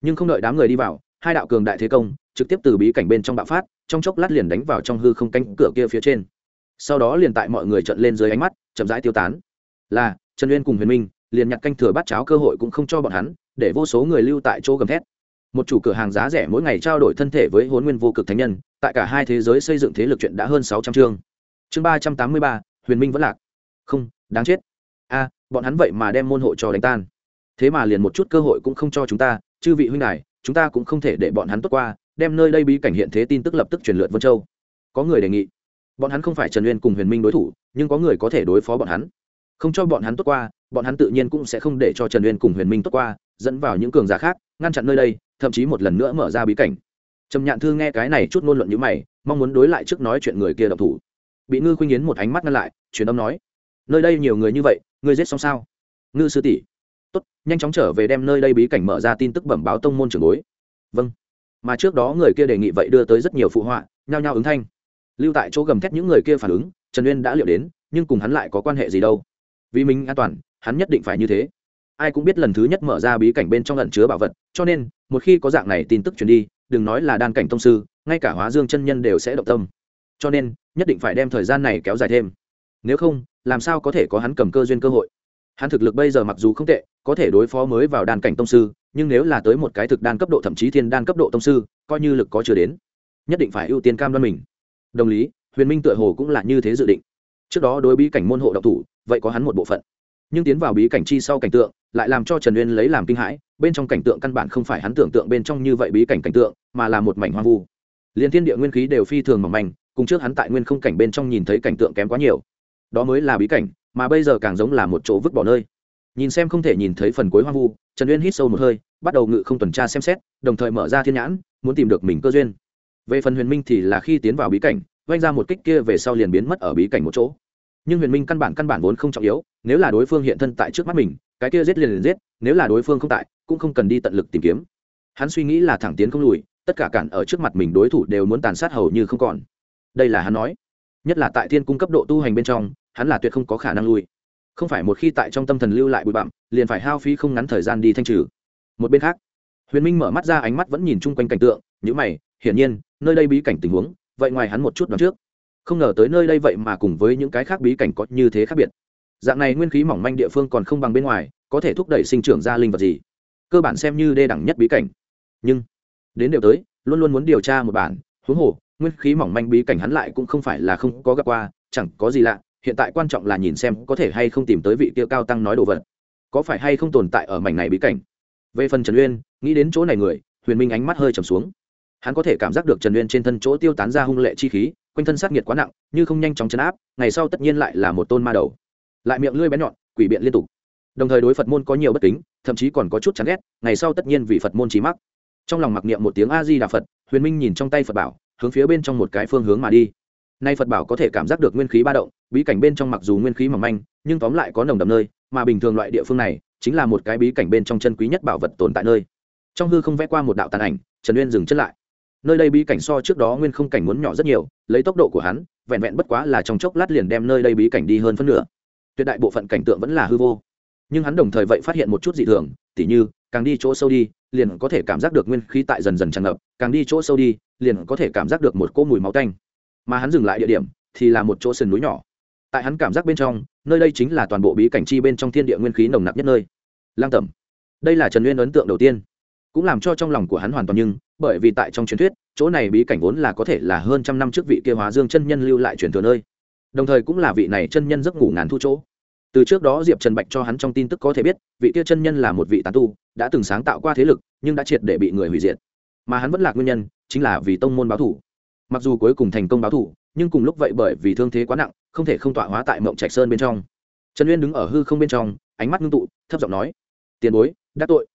Nhưng không đợi đám người đi vào, hai đạo cường đại thế công, trực tiếp từ bí cảnh bên trong bạo phát, trong chốc lát liền đánh vào trong hư không cánh cửa kia phía trên. Sau đó liền tại mọi người trận lên dưới ánh mắt, chậm rãi tiêu tán. Là, trần uyên cùng huyền minh, liền nhặt canh thừa bắt cháo cơ hội cũng không cho bọn hắn, để vô số người lưu tại chỗ gầm thét một chủ cửa hàng giá rẻ mỗi ngày trao đổi thân thể với hôn nguyên vô cực thánh nhân, tại cả hai thế giới xây dựng thế lực chuyện đã hơn sáu trăm chương. Chương ba trăm tám mươi ba, huyền minh vẫn lạc. Không, đáng chết. A, bọn hắn vậy mà đem môn hộ cho đánh tan. Thế mà liền một chút cơ hội cũng không cho chúng ta, chư vị huynh này chúng ta cũng không thể để bọn hắn tốt qua, đem nơi đây bí cảnh hiện thế tin tức lập tức truyền lượt vân châu. Có người đề nghị, bọn hắn không phải trần uyên cùng huyền minh đối thủ, nhưng có người có thể đối phó bọn hắn. Không cho bọn hắn tốt qua, bọn hắn tự nhiên cũng sẽ không để cho trần uyên cùng huyền minh tốt qua dẫn vào những cường giả khác, ngăn chặn nơi đây, thậm chí một lần nữa mở ra bí cảnh. Trầm nhạn thư nghe cái này chút ngôn luận như mày, mong muốn đối lại trước nói chuyện người kia độc thủ. Bị ngư khuynh yến một ánh mắt ngăn lại, truyền âm nói, nơi đây nhiều người như vậy, ngươi giết xong sao? Ngư sư tỷ. Tốt, nhanh chóng trở về đem nơi đây bí cảnh mở ra tin tức bẩm báo tông môn trưởng bối. Vâng. Mà trước đó người kia đề nghị vậy đưa tới rất nhiều phụ họa, nhao nhao ứng thanh. Lưu tại chỗ gầm thét những người kia phản ứng, trần uyên đã liệu đến, nhưng cùng hắn lại có quan hệ gì đâu? Vì mình an toàn, hắn nhất định phải như thế ai cũng biết lần thứ nhất mở ra bí cảnh bên trong lẩn chứa bảo vật, cho nên, một khi có dạng này tin tức truyền đi, đừng nói là đan cảnh tông sư, ngay cả hóa dương chân nhân đều sẽ động tâm. Cho nên, nhất định phải đem thời gian này kéo dài thêm. Nếu không, làm sao có thể có hắn cầm cơ duyên cơ hội? Hắn thực lực bây giờ mặc dù không tệ, có thể đối phó mới vào đan cảnh tông sư, nhưng nếu là tới một cái thực đan cấp độ thậm chí thiên đan cấp độ tông sư, coi như lực có chưa đến, nhất định phải ưu tiên cam đoan mình. Đồng lý, huyền minh tựa hồ cũng là như thế dự định. Trước đó đối bí cảnh môn hộ độc thủ, vậy có hắn một bộ phận nhưng tiến vào bí cảnh chi sau cảnh tượng, lại làm cho trần uyên lấy làm kinh hãi, bên trong cảnh tượng căn bản không phải hắn tưởng tượng bên trong như vậy bí cảnh cảnh tượng, mà là một mảnh hoang vu. Liên thiên địa nguyên khí đều phi thường mỏng manh, cùng trước hắn tại nguyên không cảnh bên trong nhìn thấy cảnh tượng kém quá nhiều. Đó mới là bí cảnh, mà bây giờ càng giống là một chỗ vứt bỏ nơi. Nhìn xem không thể nhìn thấy phần cuối hoang vu, trần uyên hít sâu một hơi, bắt đầu ngự không tuần tra xem xét, đồng thời mở ra thiên nhãn, muốn tìm được mình cơ duyên. Về phần huyền minh thì là khi tiến vào bí cảnh vanh ra một kích kia về sau liền biến mất ở bí cảnh một chỗ nhưng huyền minh căn bản căn bản vốn không trọng yếu, nếu là đối phương hiện thân tại trước mắt mình, cái kia giết liền liền giết, nếu là đối phương không tại, cũng không cần đi tận lực tìm kiếm. Hắn suy nghĩ là thẳng tiến không lùi, tất cả cản ở trước mặt mình đối thủ đều muốn tàn sát hầu như không còn. Đây là hắn nói. Nhất là tại thiên cung cấp độ tu hành bên trong, hắn là tuyệt không có khả năng lui không phải một khi tại trong tâm thần lưu lại bụi bặm, liền phải hao phí không ngắn thời gian đi thanh trừ. Một bên khác, huyền minh mở mắt ra ánh mắt vẫn nhìn chung quanh cảnh tượng nhữ mày, hiển nhiên, nơi đây bí cảnh tình huống, vậy ngoài hắn một chút đoạn trước không ngờ tới nơi đây vậy mà cùng với những cái khác bí cảnh có như thế khác biệt. Dạng này nguyên khí mỏng manh địa phương còn không bằng bên ngoài, có thể thúc đẩy sinh trưởng ra linh vật gì? Cơ bản xem như đê đẳng nhất bí cảnh. Nhưng, đến đều tới, luôn luôn muốn điều tra một bản, huống hồ, nguyên khí mỏng manh bí cảnh hắn lại cũng không phải là không có gặp qua, chẳng có gì lạ, hiện tại quan trọng là nhìn xem có thể hay không tìm tới vị tiêu cao tăng nói đồ vật. Có phải hay không tồn tại ở mảnh này bí cảnh? Về phần trần uyên, nghĩ đến chỗ này người, huyền minh ánh mắt hơi trầm xuống. Hắn có thể cảm giác được trần uyên trên thân chỗ tiêu tán ra hung lệ chi khí quanh thân sát nghiệt quá nặng, như không nhanh chóng chấn áp, ngày sau tất nhiên lại là một tôn ma đầu. Lại miệng lưỡi bén nhọn, quỷ biện liên tục. Đồng thời đối phật môn có nhiều bất kính, thậm chí còn có chút chán ghét, ngày sau tất nhiên vì phật môn trí mắc. Trong lòng mặc niệm một tiếng a di đà phật, huyền minh nhìn trong tay phật bảo, hướng phía bên trong một cái phương hướng mà đi. Nay phật bảo có thể cảm giác được nguyên khí ba động, bí cảnh bên trong mặc dù nguyên khí mỏng manh, nhưng tóm lại có nồng đậm nơi, mà bình thường loại địa phương này, chính là một cái bí cảnh bên trong chân quý nhất bảo vật tồn tại nơi. Trong hư không vẽ qua một đạo tàn ảnh, trần uyên dừng chân lại nơi đây bí cảnh so trước đó nguyên không cảnh muốn nhỏ rất nhiều, lấy tốc độ của hắn, vẹn vẹn bất quá là trong chốc lát liền đem nơi đây bí cảnh đi hơn phân nửa. Tuyệt đại bộ phận cảnh tượng vẫn là hư vô. Nhưng hắn đồng thời vậy phát hiện một chút dị thường, tỉ như, càng đi chỗ sâu đi, liền có thể cảm giác được nguyên khí tại dần dần tràn ngập, càng đi chỗ sâu đi, liền có thể cảm giác được một cỗ mùi máu tanh. Mà hắn dừng lại địa điểm, thì là một chỗ sườn núi nhỏ. Tại hắn cảm giác bên trong, nơi đây chính là toàn bộ bí cảnh chi bên trong thiên địa nguyên khí nồng nặc nhất nơi. Lang tẩm. Đây là trần nguyên ấn tượng đầu tiên cũng làm cho trong lòng của hắn hoàn toàn nhưng, bởi vì tại trong truyền thuyết, chỗ này bí cảnh vốn là có thể là hơn trăm năm trước vị kia hóa dương chân nhân lưu lại truyền thừa nơi. Đồng thời cũng là vị này chân nhân giấc ngủ ngàn thu chỗ. Từ trước đó diệp trần bạch cho hắn trong tin tức có thể biết, vị kia chân nhân là một vị tán tu, đã từng sáng tạo qua thế lực, nhưng đã triệt để bị người hủy diệt. Mà hắn vẫn là nguyên nhân, chính là vì tông môn báo thủ. Mặc dù cuối cùng thành công báo thủ, nhưng cùng lúc vậy bởi vì thương thế quá nặng, không thể không tọa hóa tại mộng trạch sơn bên trong. Trần uyên đứng ở hư không bên trong, ánh mắt ngưng tụ, thấp giọng nói, tiền bối, đã tội.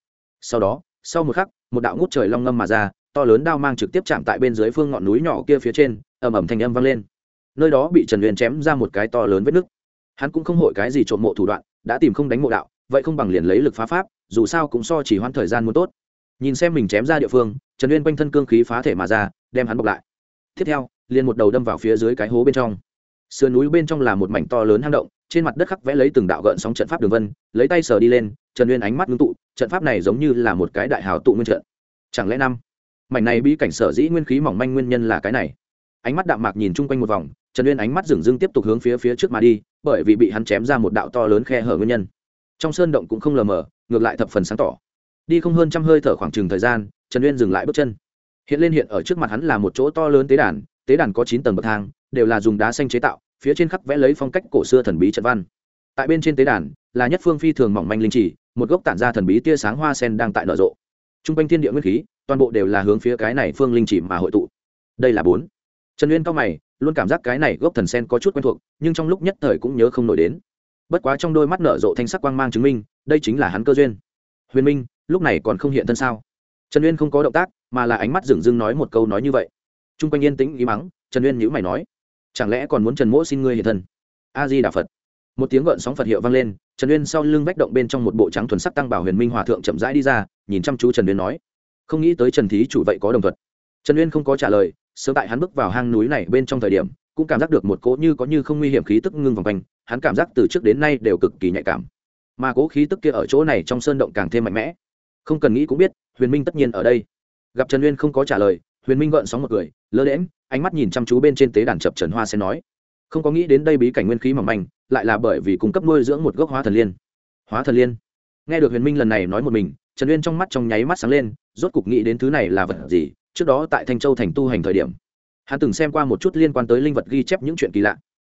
Sau đó sau một khắc, một đạo ngút trời long ngâm mà ra, to lớn đao mang trực tiếp chạm tại bên dưới phương ngọn núi nhỏ kia phía trên, ầm ầm thanh âm vang lên. Nơi đó bị trần uyên chém ra một cái to lớn vết nứt. Hắn cũng không hội cái gì trộm mộ thủ đoạn, đã tìm không đánh mộ đạo, vậy không bằng liền lấy lực phá pháp, dù sao cũng so chỉ hoãn thời gian muốn tốt. Nhìn xem mình chém ra địa phương, trần uyên quanh thân cương khí phá thể mà ra, đem hắn bọc lại. Tiếp theo, liền một đầu đâm vào phía dưới cái hố bên trong. Sườn núi bên trong là một mảnh to lớn hang động, trên mặt đất khắc vẽ lấy từng đạo gợn sóng trận pháp đường vân, lấy tay sờ đi lên, trần uyên ánh mắt ngưng tụ trận pháp này giống như là một cái đại hào tụ nguyên trận. Chẳng lẽ năm? Mảnh này bí cảnh sở dĩ nguyên khí mỏng manh nguyên nhân là cái này? Ánh mắt đạm mạc nhìn chung quanh một vòng, trần uyên ánh mắt dừng dưng tiếp tục hướng phía phía trước mà đi, bởi vì bị hắn chém ra một đạo to lớn khe hở nguyên nhân. Trong sơn động cũng không lờ mờ, ngược lại thập phần sáng tỏ. Đi không hơn trăm hơi thở khoảng chừng thời gian, trần uyên dừng lại bước chân. Hiện lên hiện ở trước mặt hắn là một chỗ to lớn tế đàn tế đàn có chín tầng bậc thang, đều là dùng đá xanh chế tạo, phía trên khắc vẽ lấy phong cách cổ xưa thần bí trận văn. Tại bên trên tế đàn, là nhất phương phi thường mỏng manh linh chỉ một gốc tản ra thần bí tia sáng hoa sen đang tại nở rộ. T r u n g quanh thiên địa nguyên khí, toàn bộ đều là hướng phía cái này phương linh chỉ mà hội tụ. Đây là bốn. Trần uyên cao mày, luôn cảm giác cái này gốc thần sen có chút quen thuộc, nhưng trong lúc nhất thời cũng nhớ không nổi đến. Bất quá trong đôi mắt nở rộ thanh sắc quang mang chứng minh, đây chính là hắn cơ duyên. Huyền minh, lúc này còn không hiện thân sao? Trần uyên không có động tác, mà là ánh mắt dửng dưng nói một câu nói như vậy. T r u n g quanh yên tĩnh, ý mắng, trần uyên nhữ mày nói, chẳng lẽ còn muốn trần mỗ xin ngươi hiện thân? A di đà phật một tiếng gợn sóng phật hiệu vang lên, trần uyên sau lưng vách động bên trong một bộ trắng thuần sắc tăng bảo huyền minh hòa thượng chậm rãi đi ra, nhìn chăm chú trần uyên nói, không nghĩ tới trần thí chủ vậy có đồng thuật. trần uyên không có trả lời, sớm tại hắn bước vào hang núi này bên trong thời điểm, cũng cảm giác được một cỗ như có như không nguy hiểm khí tức ngưng vòng quanh, hắn cảm giác từ trước đến nay đều cực kỳ nhạy cảm. Mà cỗ khí tức kia ở chỗ này trong sơn động càng thêm mạnh mẽ. Không cần nghĩ cũng biết, huyền minh tất nhiên ở đây. Gặp trần uyên không có trả lời, huyền minh gợn sóng một cười lơ đễm ánh mắt nhìn chăm chú bên trên tế đàn chập trần hoa sen nói không có nghĩ đến đây bí cảnh nguyên khí mỏng manh, lại là bởi vì cung cấp nuôi dưỡng một gốc hóa thần liên. Hóa thần liên? Nghe được huyền minh lần này nói một mình, trần uyên trong mắt trong nháy mắt sáng lên, rốt cục nghĩ đến thứ này là vật gì, trước đó tại thanh châu thành tu hành thời điểm. Hắn từng xem qua một chút liên quan tới linh vật ghi chép những chuyện kỳ lạ.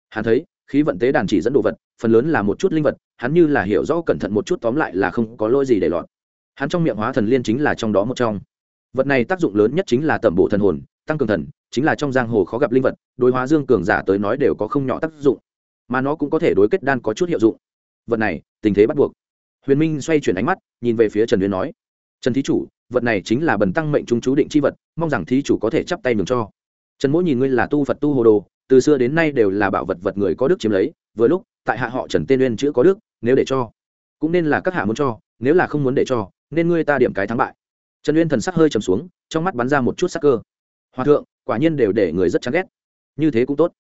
Hắn thấy, khí vận tế đàn chỉ dẫn đồ vật, phần lớn là một chút linh vật, hắn như là hiểu rõ cẩn thận một chút tóm lại là không có lỗi gì để lọt. Hắn trong miệng hóa thần liên chính là trong đó một trong. Vật này tác dụng lớn nhất chính là tẩm bổ thần hồn, tăng cường thần chính là trong giang hồ khó gặp linh vật, đối hóa dương cường giả tới nói đều có không nhỏ tác dụng, mà nó cũng có thể đối kết đan có chút hiệu dụng. Vật này, tình thế bắt buộc. Huyền minh xoay chuyển ánh mắt, nhìn về phía trần huyền nói, trần thí chủ, vật này chính là bần tăng mệnh chúng chú định c h i vật, mong rằng thí chủ có thể chắp tay mừng cho. Trần mỗi nhìn ngươi là tu phật tu hồ đồ, từ xưa đến nay đều là bảo vật vật người có đức chiếm lấy, vừa lúc, tại hạ họ trần tên uyên chữ có đức, nếu để cho, cũng nên là các hạ muốn cho, nếu là không muốn để cho, nên ngươi ta điểm cái thắng bại. Trần uyên thần sắc hơi trầm xuống, trong mắt bắn ra một chút sắc cơ. Hòa thượng quả nhiên đều để người rất chán ghét. Như thế cũng tốt.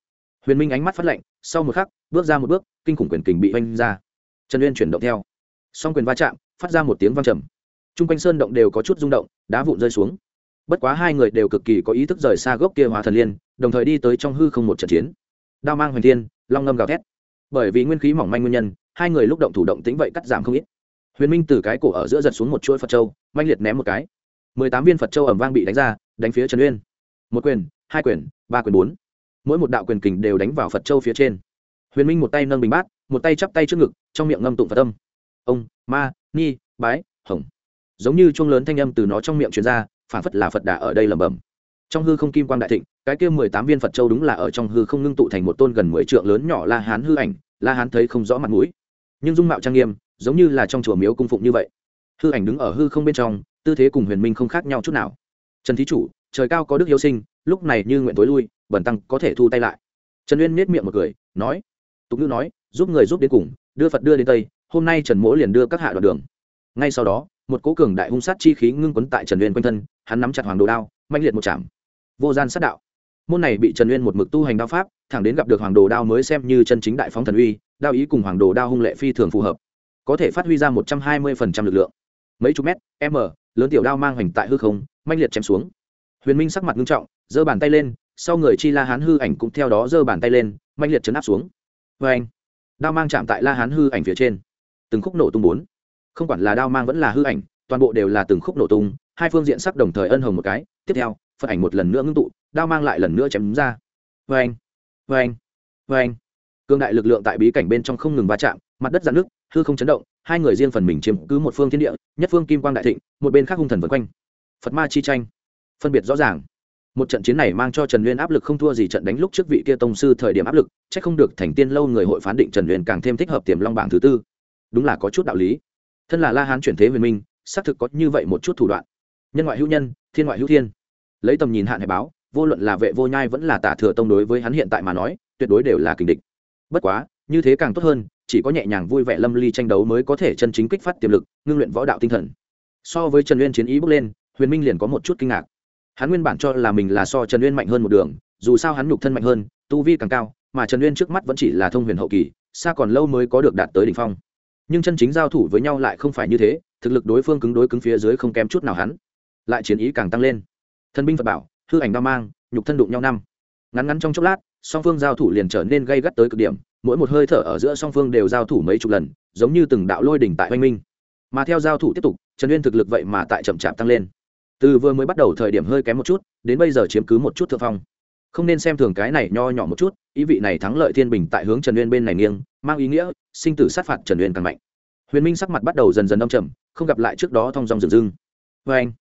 Huyền minh ánh mắt phát lạnh, sau một khắc, bước ra một bước, kinh khủng quyền kình bị oanh ra. Trần uyên chuyển động theo. Song quyền va chạm, phát ra một tiếng vang trầm. T r u n g quanh sơn động đều có chút rung động, đá vụn rơi xuống. Bất quá hai người đều cực kỳ có ý thức rời xa gốc kia hóa thần liên, đồng thời đi tới trong hư không một trận chiến. Đao mang hoành thiên, long ngâm gào thét. Bởi vì nguyên khí mỏng manh nguyên nhân, hai người lúc động thủ động tính vậy cắt giảm không ít. Huyền minh từ cái cổ ở giữa giật xuống một chuỗi phật châu, manh liệt ném một cái. Mười tám viên phật châu ẩm vang bị đánh ra, đánh phía trần uyên một quyền, hai quyền, ba quyền, bốn. Mỗi một đạo quyền kình đều đánh vào phật châu phía trên. Huyền minh một tay nâng bình bát, một tay chắp tay trước ngực, trong miệng ngâm tụng phật tâm. ông, ma, ni, bái, hồng. Giống như chuông lớn thanh âm từ nó trong miệng truyền ra phản phất là phật đà ở đây lẩm bẩm. Trong hư không kim quang đại thịnh, cái kia mười tám viên phật châu đúng là ở trong hư không ngưng tụ thành một tôn gần mười trượng lớn nhỏ la hán hư ảnh, la hán thấy không rõ mặt mũi. Nhưng dung mạo trang nghiêm, giống như là trong chùa miếu cung phụng như vậy. Hư ảnh đứng ở hư không bên trong, tư thế cùng huyền minh không khác nhau chút nào. Trần thí chủ trời cao có đức yêu sinh, lúc này như nguyện tối lui bẩn tăng có thể thu tay lại. Trần uyên nết miệng một cười, nói, tục ngữ nói, giúp người giúp đến cùng, đưa phật đưa đến tây, hôm nay trần mỗ liền đưa các hạ đoạn đường. Ngay sau đó, một cố cường đại hung sát chi khí ngưng quấn tại trần uyên quanh thân, hắn nắm chặt hoàng đồ đao mạnh liệt một chạm. Vô gian sát đạo. Môn này bị trần uyên một mực tu hành đao pháp, thẳng đến gặp được hoàng đồ đao mới xem như chân chính đại phóng thần uy, đao ý cùng hoàng đồ đao hung lệ phi thường phù hợp. Có thể phát huy ra một trăm hai mươi phần trăm lực lượng. Mấy chục mét, m, lớn tiểu đao mang hoành tại hư không mạnh liệt chém xuống huyền minh sắc mặt nghiêm trọng, giơ bàn tay lên, sau người chi la hán hư ảnh cũng theo đó giơ bàn tay lên mạnh liệt chấn áp xuống. Vê anh đao mang chạm tại la hán hư ảnh phía trên. Từng khúc nổ tung bốn. Không quản là đao mang vẫn là hư ảnh, toàn bộ đều là từng khúc nổ tung, hai phương diện sắc đồng thời ân hồng một cái. Tiếp theo, phật ảnh một lần nữa ngưng tụ, đao mang lại lần nữa chém ra. Vê anh vê anh vê anh cương đại lực lượng tại bí cảnh bên trong không ngừng va chạm, mặt đất dạn nước hư không chấn động, hai người riêng phần mình chiếm cứ một phương thiên địa, nhất phương kim quang đại thịnh, một bên khác hung thần vân quanh. Phật ma chi tranh phân biệt rõ ràng. Một trận chiến này mang cho trần uyên áp lực không thua gì trận đánh lúc trước vị kia tông sư thời điểm áp lực c h ắ c không được thành tiên lâu người hội phán định trần uyên càng thêm thích hợp tiềm long bảng thứ tư. Đúng là có chút đạo lý. Thân là la hán chuyển thế huyền minh, xác thực có như vậy một chút thủ đoạn. Nhân ngoại hữu nhân, thiên ngoại hữu thiên. Lấy tầm nhìn hạn hải báo, vô luận là vệ vô nhai vẫn là tả thừa tông đối với hắn hiện tại mà nói, tuyệt đối đều là kình địch. Bất quá, như thế càng tốt hơn, chỉ có nhẹ nhàng vui vẻ lâm ly tranh đấu mới có thể chân chính kích phát tiềm lực, ngưng luyện võ đạo tinh thần. So với trần uyên chiến ý bước lên, huyền minh liền có một chút kinh ngạc hắn nguyên bản cho là mình là so trần uyên mạnh hơn một đường, dù sao hắn nhục thân mạnh hơn, tu vi càng cao, mà trần uyên trước mắt vẫn chỉ là thông huyền hậu kỳ, xa còn lâu mới có được đạt tới đ ỉ n h phong. Nhưng chân chính giao thủ với nhau lại không phải như thế, thực lực đối phương cứng đối cứng phía dưới không kém chút nào hắn. Lại chiến ý càng tăng lên. Thân binh phật bảo, hư ảnh đao mang, nhục thân đụng nhau năm. Ngắn ngắn trong chốc lát, song phương giao thủ liền trở nên gây gắt tới cực điểm, mỗi một hơi thở ở giữa song phương đều giao thủ mấy chục lần, giống như từng đạo lôi đỉnh tại oanh minh. Mà theo giao thủ tiếp tục, trần uyên thực lực vậy mà tại chậm chạp tăng lên từ vừa mới bắt đầu thời điểm hơi kém một chút, đến bây giờ chiếm cứ một chút thượng phong. Không nên xem thường cái này nho nhỏ một chút, ý vị này thắng lợi thiên bình tại hướng trần uyên bên này nghiêng, mang ý nghĩa, sinh tử sát phạt trần uyên càng mạnh. Huyền minh sắc mặt bắt đầu dần dần đông trầm, không gặp lại trước đó thong dong rừng rưng. Vê anh,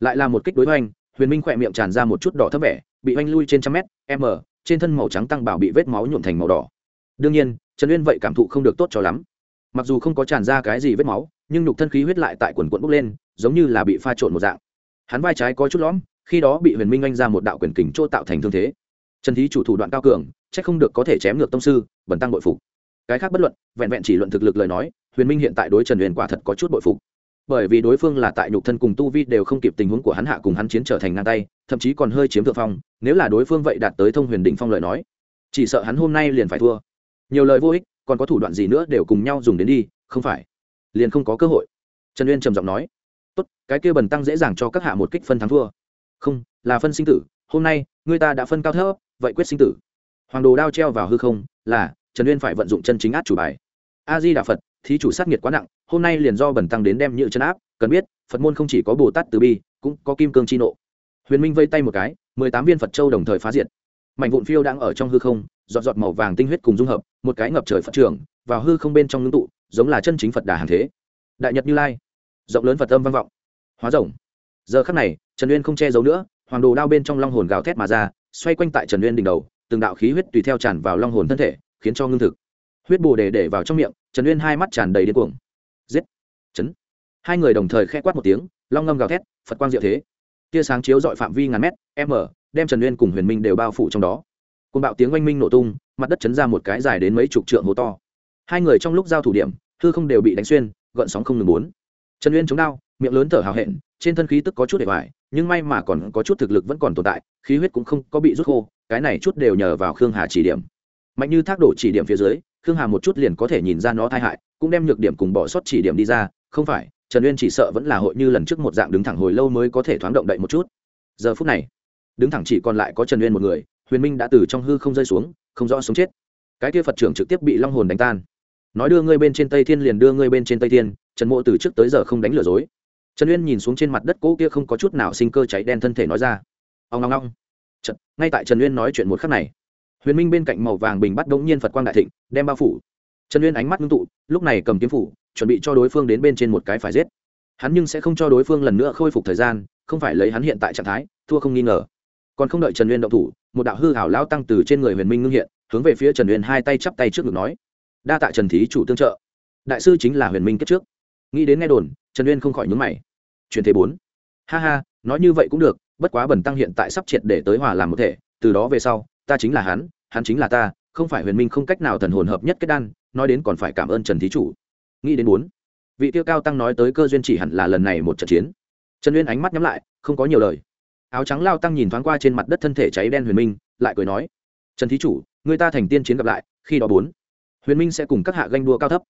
lại là một kích đối với anh, huyền minh khỏe miệng tràn ra một chút đỏ thấp vẻ, bị anh lui trên trăm mét m trên thân màu trắng tăng bảo bị vết máu nhuộm thành màu đỏ. Đương nhiên, trần uyên vậy cảm thụ không được tốt cho lắm. Mặc dù không có tràn ra cái gì vết máu, nhưng nhục thân khí huyết lại tại quần quận bốc lên, giống như là bị pha trộn một dạng hắn vai trái có chút lõm, khi đó bị huyền minh anh ra một đạo quyền kình chỗ tạo thành thương thế. Trần thí chủ thủ đoạn cao cường c h ắ c không được có thể chém ngược tông sư, bẩn tăng bội phục. Cái khác bất luận, vẹn vẹn chỉ luận thực lực lời nói, huyền minh hiện tại đối trần huyền quả thật có chút bội phục. Bởi vì đối phương là tại nhục thân cùng tu vi đều không kịp tình huống của hắn hạ cùng hắn chiến trở thành ngang tay, thậm chí còn hơi chiếm thượng phong, nếu là đối phương vậy đạt tới thông huyền đỉnh phong lời nói, chỉ sợ hắn hôm nay liền phải thua. Nhiều lời vô ích, còn có thủ đoạn gì nữa đều cùng nhau dùng đến đi, không phải, liền không có cơ hội. Trần uyên trầm giọng nói tốt, cái kia bần tăng dễ dàng cho các hạ một kích phân thắng thua. Không, là phân sinh tử, hôm nay người ta đã phân cao thấp, vậy quyết sinh tử. Hoàng đồ đao treo vào hư không, là, trần uyên phải vận dụng chân chính át chủ bài. A di đà phật thí chủ sát nghiệt quá nặng, hôm nay liền do bần tăng đến đem nhựa chân áp, cần biết, phật môn không chỉ có bồ tát từ bi, cũng có kim cương chi nộ. Huyền minh vây tay một cái, mười tám viên phật châu đồng thời phá diệt. Mảnh vụn phiêu đang ở trong hư không, giọt giọt màu vàng tinh huyết cùng dung hợp, một cái ngập trời phật trường, vào hư không bên trong ngưng tụ, giống là chân chính phật đà hàng thế. Đại nhật như lai rộng lớn phật âm vang vọng. Hóa rồng. Giờ khắc này, trần uyên không che giấu nữa, hoàng đồ đao bên trong long hồn gào thét mà ra, xoay quanh tại trần uyên đỉnh đầu, từng đạo khí huyết tùy theo tràn vào long hồn thân thể, khiến cho ngưng thực. Huyết bồ để để vào trong miệng, trần uyên hai mắt tràn đầy điên cuồng. Giết. Chấn. Hai người đồng thời khẽ quát một tiếng, long ngâm gào thét, phật quang diệu thế. Tia sáng chiếu dọi phạm vi ngàn mét, m, đem trần uyên cùng huyền minh đều bao phủ trong đó. Côn bạo tiếng oanh minh nổ tung, mặt đất chấn ra một cái dài đến mấy chục trượng hố to. Hai người trong lúc giao thủ điểm, hư không đều bị đánh xuyên, gợn sóng không ngừng bốn trần uyên chống đau, miệng lớn thở hào hẹn trên thân khí tức có chút để hoài nhưng may mà còn có chút thực lực vẫn còn tồn tại khí huyết cũng không có bị rút khô cái này chút đều nhờ vào khương hà chỉ điểm. Mạnh như thác đổ chỉ điểm phía dưới khương hà một chút liền có thể nhìn ra nó tai hại cũng đem nhược điểm cùng bỏ sót chỉ điểm đi ra không phải trần uyên chỉ sợ vẫn là hội như lần trước một dạng đứng thẳng hồi lâu mới có thể thoáng động đậy một chút. Giờ phút này đứng thẳng chỉ còn lại có trần uyên một người huyền minh đã từ trong hư không rơi xuống không rõ sống chết. Cái kia phật trưởng trực tiếp bị long hồn đánh tan. Nói đưa ngươi bên trên tây thiên liền đưa ngươi bên trên tây thiên trần mộ từ trước tới giờ không đánh lừa dối. Trần uyên nhìn xuống trên mặt đất cỗ kia không có chút nào sinh cơ cháy đen thân thể nói ra. Ông ngong ngong Trần, ngay tại trần uyên nói chuyện một khắc này huyền minh bên cạnh màu vàng bình bắt đống nhiên phật quang đại thịnh đem bao phủ. Trần uyên ánh mắt ngưng tụ lúc này cầm kiếm phủ chuẩn bị cho đối phương đến bên trên một cái phải giết. Hắn nhưng sẽ không cho đối phương lần nữa khôi phục thời gian không phải lấy hắn hiện tại trạng thái thua không nghi ngờ. Còn không đợi trần uyên động thủ một đạo hư hảo lao tăng từ trên người huyền minh ngưng hiện hướng về phía trần uyên hai tay chắp tay trước ngực nói đa tạ trần thí chủ tương trợ. Đại sư chính là huyền minh kết trước nghĩ đến nghe đồn, trần uyên không khỏi nhúng mày. Truyền thế bốn. Ha ha, nói như vậy cũng được, bất quá bần tăng hiện tại sắp triệt để tới hòa làm một thể, từ đó về sau, ta chính là hắn hắn chính là ta, không phải huyền minh không cách nào thần hồn hợp nhất kết đan, nói đến còn phải cảm ơn trần thí chủ. Nghĩ đến bốn. Vị tiêu cao tăng nói tới cơ duyên chỉ hẳn là lần này một trận chiến. Trần uyên ánh mắt nhắm lại, không có nhiều lời. Áo trắng lao tăng nhìn thoáng qua trên mặt đất thân thể cháy đen huyền minh, lại cười nói, trần thí chủ, người ta thành tiên chiến gặp lại, khi đó bốn. Huyền minh sẽ cùng các hạ ganh đua cao thấp.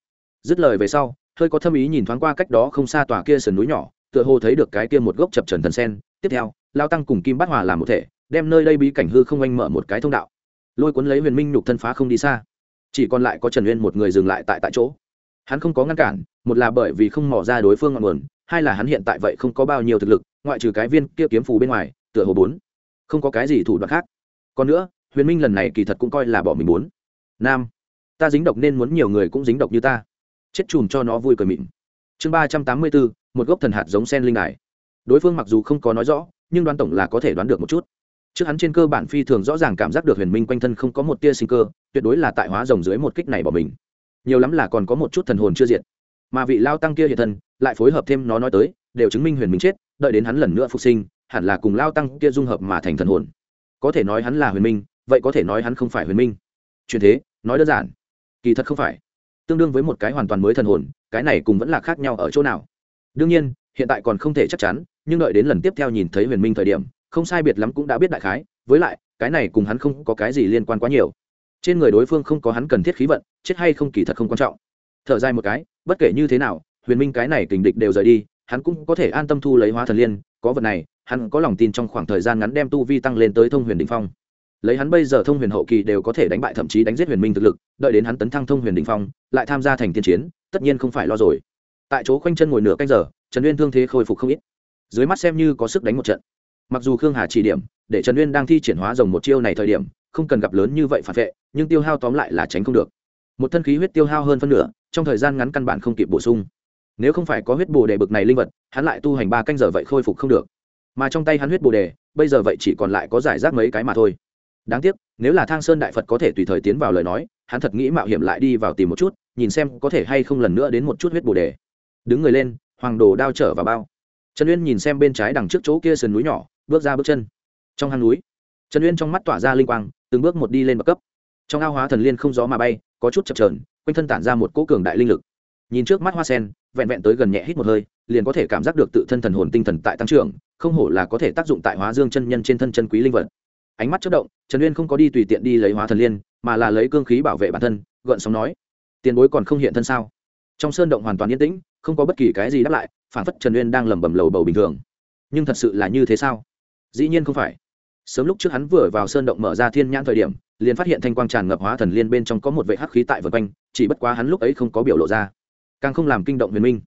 Dứt lời về sau hơi có thâm ý nhìn thoáng qua cách đó không xa tòa kia sườn núi nhỏ, tựa hồ thấy được cái kia một gốc chập trần thần sen. Tiếp theo, lao tăng cùng kim bát hòa làm một thể, đem nơi đây bí cảnh hư không anh mở một cái thông đạo. Lôi cuốn lấy huyền minh nhục thân phá không đi xa. Chỉ còn lại có trần uyên một người dừng lại tại tại chỗ. Hắn không có ngăn cản, một là bởi vì không mò ra đối phương ngọn nguồn, hai là hắn hiện tại vậy không có bao nhiêu thực lực, ngoại trừ cái viên kia kiếm phù bên ngoài, tựa hồ bốn. Không có cái gì thủ đoạn khác. Còn nữa, huyền minh lần này kỳ thật cũng coi là bỏ mình bốn. Nam, ta dính độc nên muốn nhiều người cũng dính độc như ta chết chùm cho nó vui cười mịn. Chương ba trăm tám mươi bốn, một gốc thần hạt giống sen linh đài. Đối phương mặc dù không có nói rõ, nhưng đoán tổng là có thể đoán được một chút. Trước hắn trên cơ bản phi thường rõ ràng cảm giác được huyền minh quanh thân không có một tia sinh cơ, tuyệt đối là tại hóa rồng dưới một kích này bỏ mình. Nhiều lắm là còn có một chút thần hồn chưa diệt. Mà vị lao tăng kia hiện thân, lại phối hợp thêm nó nói tới, đều chứng minh huyền minh chết, đợi đến hắn lần nữa phục sinh, hẳn là cùng lao tăng kia dung hợp mà thành thần hồn. Có thể nói hắn là huyền minh, vậy có thể nói hắn không phải huyền minh. Chuyện thế, nói đơn giản. Kỳ thật không phải tương đương với một cái hoàn toàn mới thần hồn, cái này cùng vẫn là khác nhau ở chỗ nào. Đương nhiên, hiện tại còn không thể chắc chắn, nhưng đợi đến lần tiếp theo nhìn thấy huyền minh thời điểm, không sai biệt lắm cũng đã biết đại khái, với lại, cái này cùng hắn không có cái gì liên quan quá nhiều. Trên người đối phương không có hắn cần thiết khí vận, chết hay không kỳ thật không quan trọng. Thở dài một cái, bất kể như thế nào, huyền minh cái này kình địch đều rời đi, hắn cũng có thể an tâm thu lấy hóa thần liên, có vật này, hắn có lòng tin trong khoảng thời gian ngắn đem tu vi tăng lên tới thông huyền đình phong lấy hắn bây giờ thông huyền hậu kỳ đều có thể đánh bại thậm chí đánh giết huyền minh thực lực, đợi đến hắn tấn thăng thông huyền đình phong, lại tham gia thành tiên chiến, tất nhiên không phải lo rồi. Tại chỗ khoanh chân ngồi nửa canh giờ, trần uyên thương thế khôi phục không ít. Dưới mắt xem như có sức đánh một trận. Mặc dù khương hà chỉ điểm, để trần uyên đang thi triển hóa rồng một chiêu này thời điểm, không cần gặp lớn như vậy phản vệ, nhưng tiêu hao tóm lại là tránh không được. Một thân khí huyết tiêu hao hơn phân nửa, trong thời gian ngắn căn bản không kịp bổ sung. Nếu không phải có huyết bồ đề bực này linh vật, hắn lại tu hành ba canh giờ vậy khôi phục không được. Mà trong tay hắn huyết bồ đề, bây giờ vậy chỉ còn lại có giải rác mấy cái mà thôi đáng tiếc, nếu là thang sơn đại phật có thể tùy thời tiến vào lời nói, hắn thật nghĩ mạo hiểm lại đi vào tìm một chút, nhìn xem có thể hay không lần nữa đến một chút huyết bồ đề. Đứng người lên, hoàng đồ đao trở vào bao. Trần uyên nhìn xem bên trái đằng trước chỗ kia sườn núi nhỏ, bước ra bước chân. Trong hang núi, trần uyên trong mắt tỏa ra linh quang, từng bước một đi lên bậc cấp. Trong ao hóa thần liên không gió mà bay, có chút chập trờn quanh thân tản ra một cỗ cường đại linh lực. Nhìn trước mắt hoa sen, vẹn vẹn tới gần nhẹ hít một hơi, liền có thể cảm giác được tự thân thần hồn tinh thần tại tăng trưởng, không hổ là có thể tác dụng tại hóa dương chân nhân trên thân chân quý linh vật ánh mắt chất động, trần uyên không có đi tùy tiện đi lấy hóa thần liên, mà là lấy cương khí bảo vệ bản thân, gợn sóng nói, tiền bối còn không hiện thân sao? Trong sơn động hoàn toàn yên tĩnh, không có bất kỳ cái gì đáp lại phản phất trần uyên đang lẩm bẩm lầu bầu bình thường. Nhưng thật sự là như thế sao? Dĩ nhiên không phải. Sớm lúc trước hắn vừa vào sơn động mở ra thiên nhãn thời điểm, liền phát hiện thanh quang tràn ngập hóa thần liên bên trong có một vệ hắc khí tại vân quanh, chỉ bất quá hắn lúc ấy không có biểu lộ ra, càng không làm kinh động huyền minh.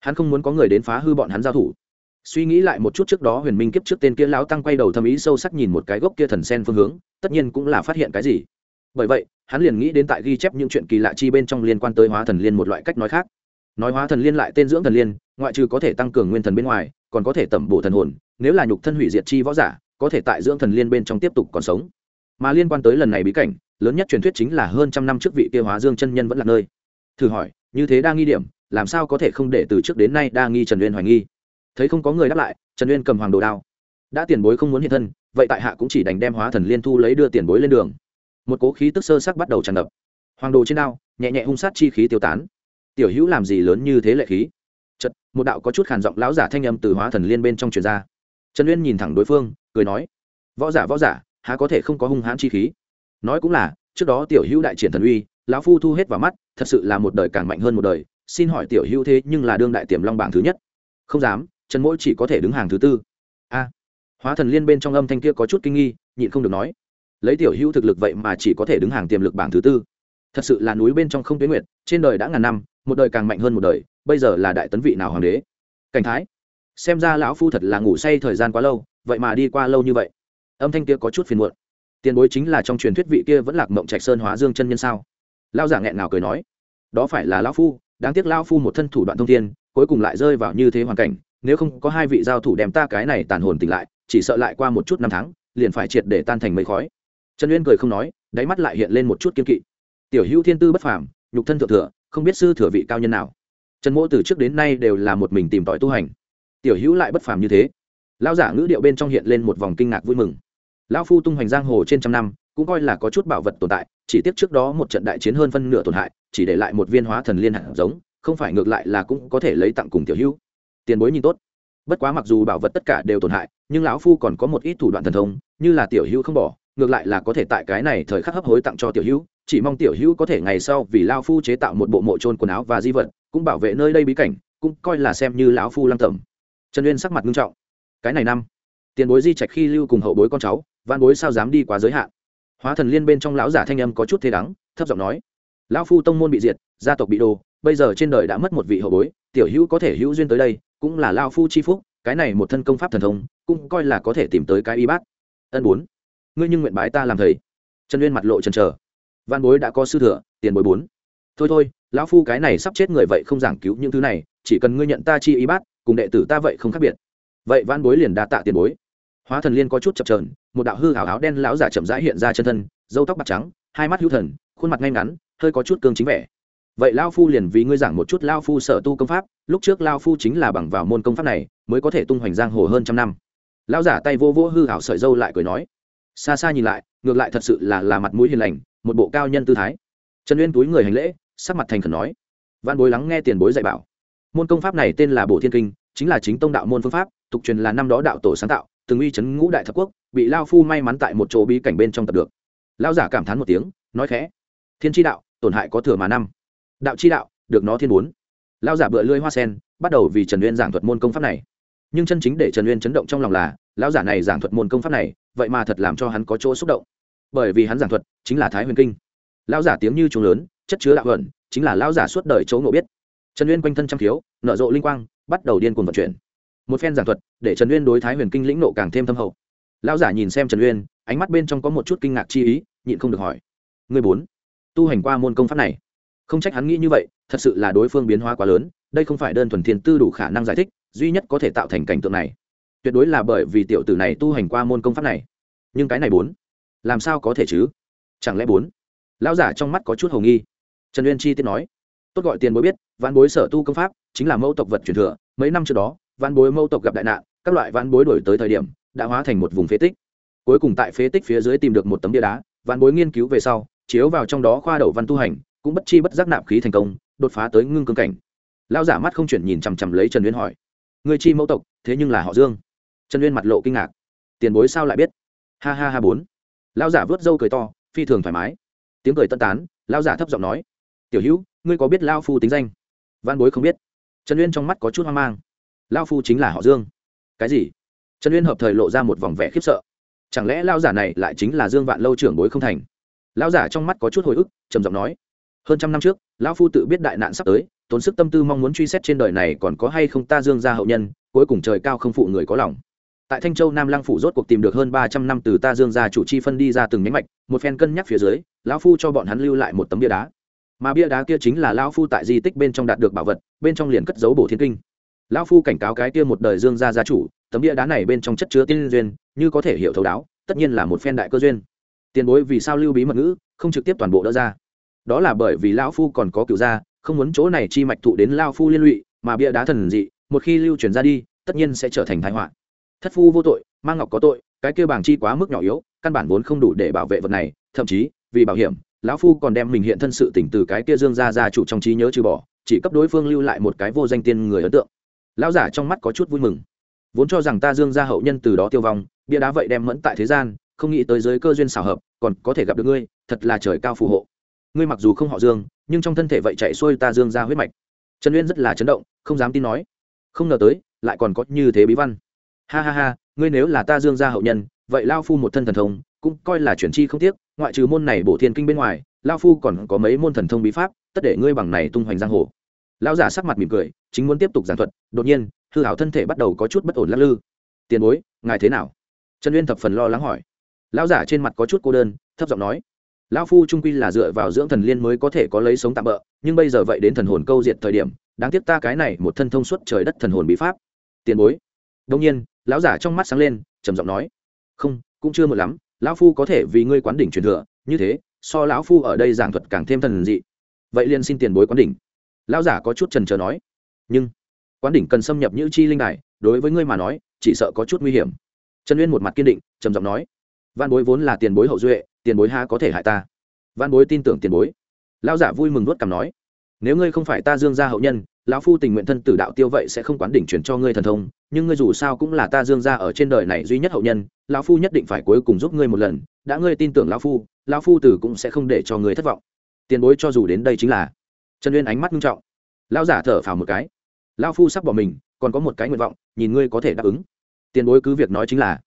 Hắn không muốn có người đến phá hư bọn hắn giao thủ suy nghĩ lại một chút trước đó huyền minh kiếp trước tên kia lão tăng quay đầu thâm ý sâu sắc nhìn một cái gốc kia thần sen phương hướng, tất nhiên cũng là phát hiện cái gì. Bởi vậy, hắn liền nghĩ đến tại ghi chép những chuyện kỳ lạ chi bên trong liên quan tới hóa thần liên một loại cách nói khác. Nói hóa thần liên lại tên dưỡng thần liên, ngoại trừ có thể tăng cường nguyên thần bên ngoài, còn có thể tẩm bổ thần hồn, nếu là nhục thân hủy diệt chi võ giả, có thể tại dưỡng thần liên bên trong tiếp tục còn sống. Mà liên quan tới lần này bí cảnh, lớn nhất truyền thuyết chính là hơn trăm năm trước vị kia hóa dương chân nhân vẫn là nơi. Thử hỏi, như thế đa nghi điểm, làm sao có thể không để từ trước đến nay đa nghi trần uyên hoài nghi? Thấy không có người đáp lại, trần uyên cầm hoàng đồ đao. Đã tiền bối không muốn hiện thân, vậy tại hạ cũng chỉ đành đem hóa thần liên thu lấy đưa tiền bối lên đường. Một cố khí tức sơ sắc bắt đầu tràn ngập. Hoàng đồ trên đao, nhẹ nhẹ hung sát chi khí tiêu tán. Tiểu hữu làm gì lớn như thế lệ khí? Chật một đạo có chút khản giọng lão giả thanh âm từ hóa thần liên bên trong truyền ra. Trần uyên nhìn thẳng đối phương, cười nói, võ giả võ giả, há có thể không có hung hãn chi khí? Nói cũng là, trước đó tiểu hữu đại triển thần uy, lão phu thu hết vào mắt, thật sự là một đời càng mạnh hơn một đời. Xin hỏi tiểu hữu thế nhưng là đương đại tiềm long bảng thứ nhất? Không dám trần mỗi chỉ có thể đứng hàng thứ tư. A. Hóa thần liên bên trong âm thanh kia có chút kinh nghi, nhịn không được nói. Lấy tiểu hữu thực lực vậy mà chỉ có thể đứng hàng tiềm lực bảng thứ tư. Thật sự là núi bên trong không tuyến nguyệt, trên đời đã ngàn năm, một đời càng mạnh hơn một đời, bây giờ là đại tấn vị nào hoàng đế? Cảnh thái. Xem ra lão phu thật là ngủ say thời gian quá lâu, vậy mà đi qua lâu như vậy. Âm thanh kia có chút phiền muộn. Tiền bối chính là trong truyền thuyết vị kia vẫn lạc mộng trạch sơn hóa dương chân nhân sao? Lao giả nghẹn nào cười nói. Đó phải là lão phu, đáng tiếc lao phu một thân thủ đoạn thông thiên, cuối cùng lại rơi vào như thế hoàn cảnh nếu không có hai vị giao thủ đem ta cái này tàn hồn tỉnh lại, chỉ sợ lại qua một chút năm tháng, liền phải triệt để tan thành mây khói. Trần uyên cười không nói, đáy mắt lại hiện lên một chút kiên kỵ. Tiểu hữu thiên tư bất phàm, nhục thân thượng thừa, không biết sư thừa vị cao nhân nào. Trần mỗ từ trước đến nay đều là một mình tìm tòi tu hành. Tiểu hữu lại bất phàm như thế. Lão giả ngữ điệu bên trong hiện lên một vòng kinh ngạc vui mừng. Lão phu tung hoành giang hồ trên trăm năm, cũng coi là có chút bảo vật tồn tại, chỉ tiếc trước đó một trận đại chiến hơn phân nửa tổn hại, chỉ để lại một viên hóa thần liên hạt giống, không phải ngược lại là cũng có thể lấy tặng cùng tiểu hữu tiền bối nhìn tốt. Bất quá mặc dù bảo vật tất cả đều tổn hại, nhưng lão phu còn có một ít thủ đoạn thần thông, như là tiểu hữu không bỏ, ngược lại là có thể tại cái này thời khắc hấp hối tặng cho tiểu hữu, chỉ mong tiểu hữu có thể ngày sau vì lao phu chế tạo một bộ mộ trôn quần áo và di vật, cũng bảo vệ nơi đây bí cảnh, cũng coi là xem như lão phu lăng tẩm. Trần uyên sắc mặt nghiêm trọng. Cái này năm, tiền bối di trạch khi lưu cùng hậu bối con cháu, văn bối sao dám đi quá giới hạn? Hóa thần liên bên trong lão giả thanh âm có chút thế đắng, thấp giọng nói, lão phu tông môn bị diệt, gia tộc bị đồ bây giờ trên đời đã mất một vị hậu bối, tiểu hữu có thể hữu duyên tới đây cũng là lao phu chi phúc, cái này một thân công pháp thần thông, cũng coi là có thể tìm tới cái y bát. Ân bốn, ngươi nhưng nguyện bái ta làm thầy. Trần uyên mặt lộ trần trờ văn bối đã có sư thừa, tiền bối bốn. Thôi thôi, lão phu cái này sắp chết người vậy không giảng cứu những thứ này, chỉ cần ngươi nhận ta chi y bát, cùng đệ tử ta vậy không khác biệt. Vậy văn bối liền đa tạ tiền bối. Hóa thần liên có chút chập trờn một đạo hư hào áo đen lão giả chậm rãi hiện ra chân thân dâu tóc bạc trắng, hai mắt hữu thần, khuôn mặt ngay ngắn, hơi có chút cương chính vẻ vậy lao phu liền vì ngươi giảng một chút lao phu sở tu công pháp, lúc trước lao phu chính là bằng vào môn công pháp này, mới có thể tung hoành giang hồ hơn trăm năm. Lão giả tay vô vô hư hảo sợi dâu lại cười nói, xa xa nhìn lại, ngược lại thật sự là là mặt mũi hiền lành, một bộ cao nhân tư thái. Trần uyên túi người hành lễ, sắc mặt thành khẩn nói văn bối lắng nghe tiền bối dạy bảo. Môn công pháp này tên là bộ thiên kinh, chính là chính tông đạo môn phương pháp, tục truyền là năm đó đạo tổ sáng tạo, từng uy chấn ngũ đại thập quốc, bị lao phu may mắn tại một chỗ bí cảnh bên trong tập được. Lao giả cảm thán một tiếng, nói khẽ, thiên tri đạo, tổn hại có thừa mà năm đạo chi đạo, được nó thiên bốn. Lao giả bựa lưỡi hoa sen, bắt đầu vì trần uyên giảng thuật môn công pháp này. Nhưng chân chính để trần uyên chấn động trong lòng là, lão giả này giảng thuật môn công pháp này, vậy mà thật làm cho hắn có chỗ xúc động. Bởi vì hắn giảng thuật chính là thái huyền kinh. Lão giả tiếng như trùng lớn, chất chứa đạo ẩn chính là lão giả suốt đời chấu ngộ biết. Trần uyên quanh thân trăm thiếu, nở rộ linh quang, bắt đầu điên cuồng vận chuyển. Một phen giảng thuật, để trần uyên đối thái huyền kinh lĩnh nộ càng thêm thâm hậu. Lão giả nhìn xem trần uyên, ánh mắt bên trong có một chút kinh ngạc chi ý, nhịn không được hỏi. Người bốn, tu hành qua môn công pháp này? Không trách hắn nghĩ như vậy, thật sự là đối phương biến hóa quá lớn, đây không phải đơn thuần thiên tư đủ khả năng giải thích, duy nhất có thể tạo thành cảnh tượng này. Tuyệt đối là bởi vì tiểu tử này tu hành qua môn công pháp này. Nhưng cái này bốn, làm sao có thể chứ? Chẳng lẽ bốn? Lão giả trong mắt có chút hầu nghi. Trần uyên chi tiết nói, tốt gọi tiền bối biết văn bối sở tu công pháp, chính là mẫu tộc vật truyền thừa, mấy năm trước đó văn bối mẫu tộc gặp đại nạn, các loại văn bối đổi tới thời điểm, đã hóa thành một vùng phế tích. Cuối cùng tại phế tích phía dưới tìm được một tấm bia đá văn bối nghiên cứu về sau, chiếu vào trong đó khoa đầu văn tu hành cũng bất chi bất giác nạp khí thành công, đột phá tới ngưng cương cảnh. Lao giả mắt không chuyển nhìn chằm chằm lấy trần uyên hỏi người chi mẫu tộc, thế nhưng là họ dương? Trần uyên mặt lộ kinh ngạc, tiền bối sao lại biết? Ha ha ha bốn. Lao giả vớt râu cười to, phi thường thoải mái. Tiếng cười tân tán lao giả thấp giọng nói, tiểu hữu, ngươi có biết lao phu tính danh? Văn bối không biết. Trần uyên trong mắt có chút hoang mang. Lao phu chính là họ dương. Cái gì? Trần uyên hợp thời lộ ra một vòng vẻ khiếp sợ. Chẳng lẽ lao giả này lại chính là dương vạn lâu trưởng bối không thành? Lao giả trong mắt có chút hồi ức, trầm giọng nói hơn trăm năm trước, lão phu tự biết đại nạn sắp tới, tốn sức tâm tư mong muốn truy xét trên đời này còn có hay không ta dương gia hậu nhân, cuối cùng trời cao không phụ người có lòng. Tại thanh châu nam lăng phủ rốt cuộc tìm được hơn ba trăm năm từ ta dương gia chủ chi phân đi ra từng nhánh mạch, một phen cân nhắc phía dưới, lão phu cho bọn hắn lưu lại một tấm bia đá. Mà bia đá kia chính là lão phu tại di tích bên trong đạt được bảo vật, bên trong liền cất dấu bổ thiên kinh. Lão phu cảnh cáo cái kia một đời dương gia gia chủ, tấm bia đá này bên trong chất chứa tiên duyên, như có thể hiểu thấu đáo, tất nhiên là một phen đại cơ duyên. Tiền bối vì sao lưu bí mật ngữ, không trực tiếp toàn bộ đỡ ra? Đó là bởi vì lão phu còn có cựu gia, không muốn chỗ này chi mạch thụ đến lao phu liên lụy, mà bia đá thần dị, một khi lưu truyền ra đi, tất nhiên sẽ trở thành thái họa. Thất phu vô tội mang ngọc có tội, cái kêu bảng chi quá mức nhỏ yếu, căn bản vốn không đủ để bảo vệ vật này, thậm chí, vì bảo hiểm, lão phu còn đem mình hiện thân sự tỉnh từ cái kia dương ra ra chủ trong trí nhớ trừ bỏ, chỉ cấp đối phương lưu lại một cái vô danh tiên người ấn tượng. Lão giả trong mắt có chút vui mừng. Vốn cho rằng ta dương ra hậu nhân từ đó tiêu vong, bia đá vậy đem mẫn tại thế gian, không nghĩ tới giới cơ duyên xảo hợp, còn có thể gặp được ngươi, thật là trời cao phù hộ ngươi mặc dù không họ dương, nhưng trong thân thể vậy chạy xuôi ta dương ra huyết mạch. Trần uyên rất là chấn động, không dám tin nói. Không ngờ tới, lại còn có như thế bí văn. Ha ha ha, ngươi nếu là ta dương gia hậu nhân, vậy lao phu một thân thần thông, cũng coi là chuyển chi không tiếc, ngoại trừ môn này bổ thiên kinh bên ngoài, lao phu còn có mấy môn thần thông bí pháp, tất để ngươi bằng này tung hoành giang hồ. Lão giả sắc mặt mỉm cười, chính muốn tiếp tục giảng thuật, đột nhiên, hư hảo thân thể bắt đầu có chút bất ổn lắc lư. Tiền bối, ngài thế nào? Trần uyên thập phần lo lắng hỏi. Lão giả trên mặt có chút cô đơn, thấp giọng nói lão phu trung quy là dựa vào dưỡng thần liên mới có thể có lấy sống tạm bỡ nhưng bây giờ vậy đến thần hồn câu diệt thời điểm, đáng tiếc ta cái này một thân thông suốt trời đất thần hồn bí pháp. Tiền bối. Đông nhiên, lão giả trong mắt sáng lên, trầm giọng nói. Không, cũng chưa một lắm, lão phu có thể vì ngươi quán đỉnh truyền thừa, như thế, so lão phu ở đây giảng thuật càng thêm thần dị. Vậy liền xin tiền bối quán đỉnh. Lão giả có chút trần trờ nói. Nhưng, quán đỉnh cần xâm nhập như chi linh đài, đối với ngươi mà nói, chỉ sợ có chút nguy hiểm. Trần uyên một mặt kiên định, trầm giọng nói văn bối vốn là tiền bối hậu duệ, tiền bối ha có thể hại ta? Văn bối tin tưởng tiền bối. Lão giả vui mừng nuốt cằm nói, nếu ngươi không phải ta dương gia hậu nhân, lão phu tình nguyện thân tử đạo tiêu vậy sẽ không quán đỉnh truyền cho ngươi thần thông, nhưng ngươi dù sao cũng là ta dương gia ở trên đời này duy nhất hậu nhân, lão phu nhất định phải cuối cùng giúp ngươi một lần, đã ngươi tin tưởng lão phu lão phu tử cũng sẽ không để cho ngươi thất vọng. Tiền bối cho dù đến đây chính là trần uyên ánh mắt nghiêm trọng. Lão giả thở phào một cái, lão phu sắp bỏ mình, còn có một cái nguyện vọng, nhìn ngươi có thể đáp ứng. Tiền bối cứ việc nói chính là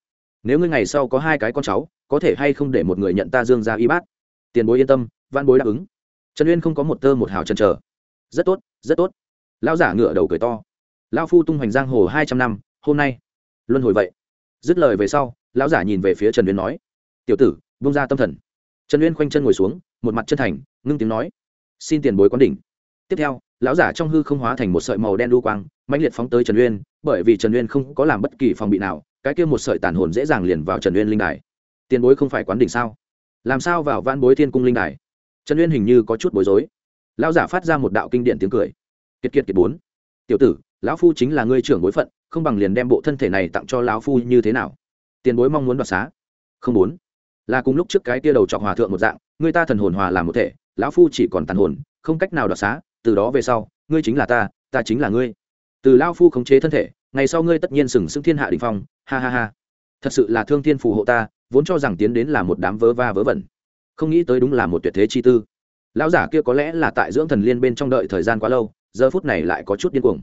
nếu ngươi ngày sau có hai cái con cháu, có thể hay không để một người nhận ta dương gia y bát? Tiền bối yên tâm văn bối đáp ứng. Trần uyên không có một tơ một hào chần chờ. Rất tốt rất tốt. Lão giả ngựa đầu cười to. Lão phu tung hoành giang hồ hai trăm năm, hôm nay. Luân hồi vậy. Dứt lời về sau, lão giả nhìn về phía trần uyên nói. Tiểu tử bông ra tâm thần. Trần uyên khoanh chân ngồi xuống, một mặt chân thành, ngưng tiếng nói. Xin tiền bối quán đỉnh. Tiếp theo, lão giả trong hư không hóa thành một sợi màu đen đu quang, mãnh liệt phóng tới trần uyên, bởi vì trần uyên không có làm bất kỳ phòng bị nào cái kia một sợi tàn hồn dễ dàng liền vào trần uyên linh đài. Tiền bối không phải quán đỉnh sao? Làm sao vào van bối thiên cung linh đài? Trần uyên hình như có chút bối rối. Lão giả phát ra một đạo kinh điện tiếng cười. Kiệt kiệt kiệt bốn. Tiểu tử, lão phu chính là ngươi trưởng bối phận, không bằng liền đem bộ thân thể này tặng cho lão phu như thế nào? Tiền bối mong muốn đoạt xá. Không muốn là cùng lúc trước cái tia đầu trọc hòa thượng một dạng, người ta thần hồn hòa làm một thể, lão phu chỉ còn tàn hồn, không cách nào đoạt xá, từ đó về sau, ngươi chính là ta ta chính là ngươi. Từ lao phu khống chế thân thể ngày sau ngươi tất nhiên sừng sững thiên hạ đình phong, ha ha ha. Thật sự là thương thiên phù hộ ta, vốn cho rằng tiến đến là một đám vớ va vớ vẩn. Không nghĩ tới đúng là một tuyệt thế chi tư. Lão giả kia có lẽ là tại dưỡng thần liên bên trong đợi thời gian quá lâu, giờ phút này lại có chút điên cuồng.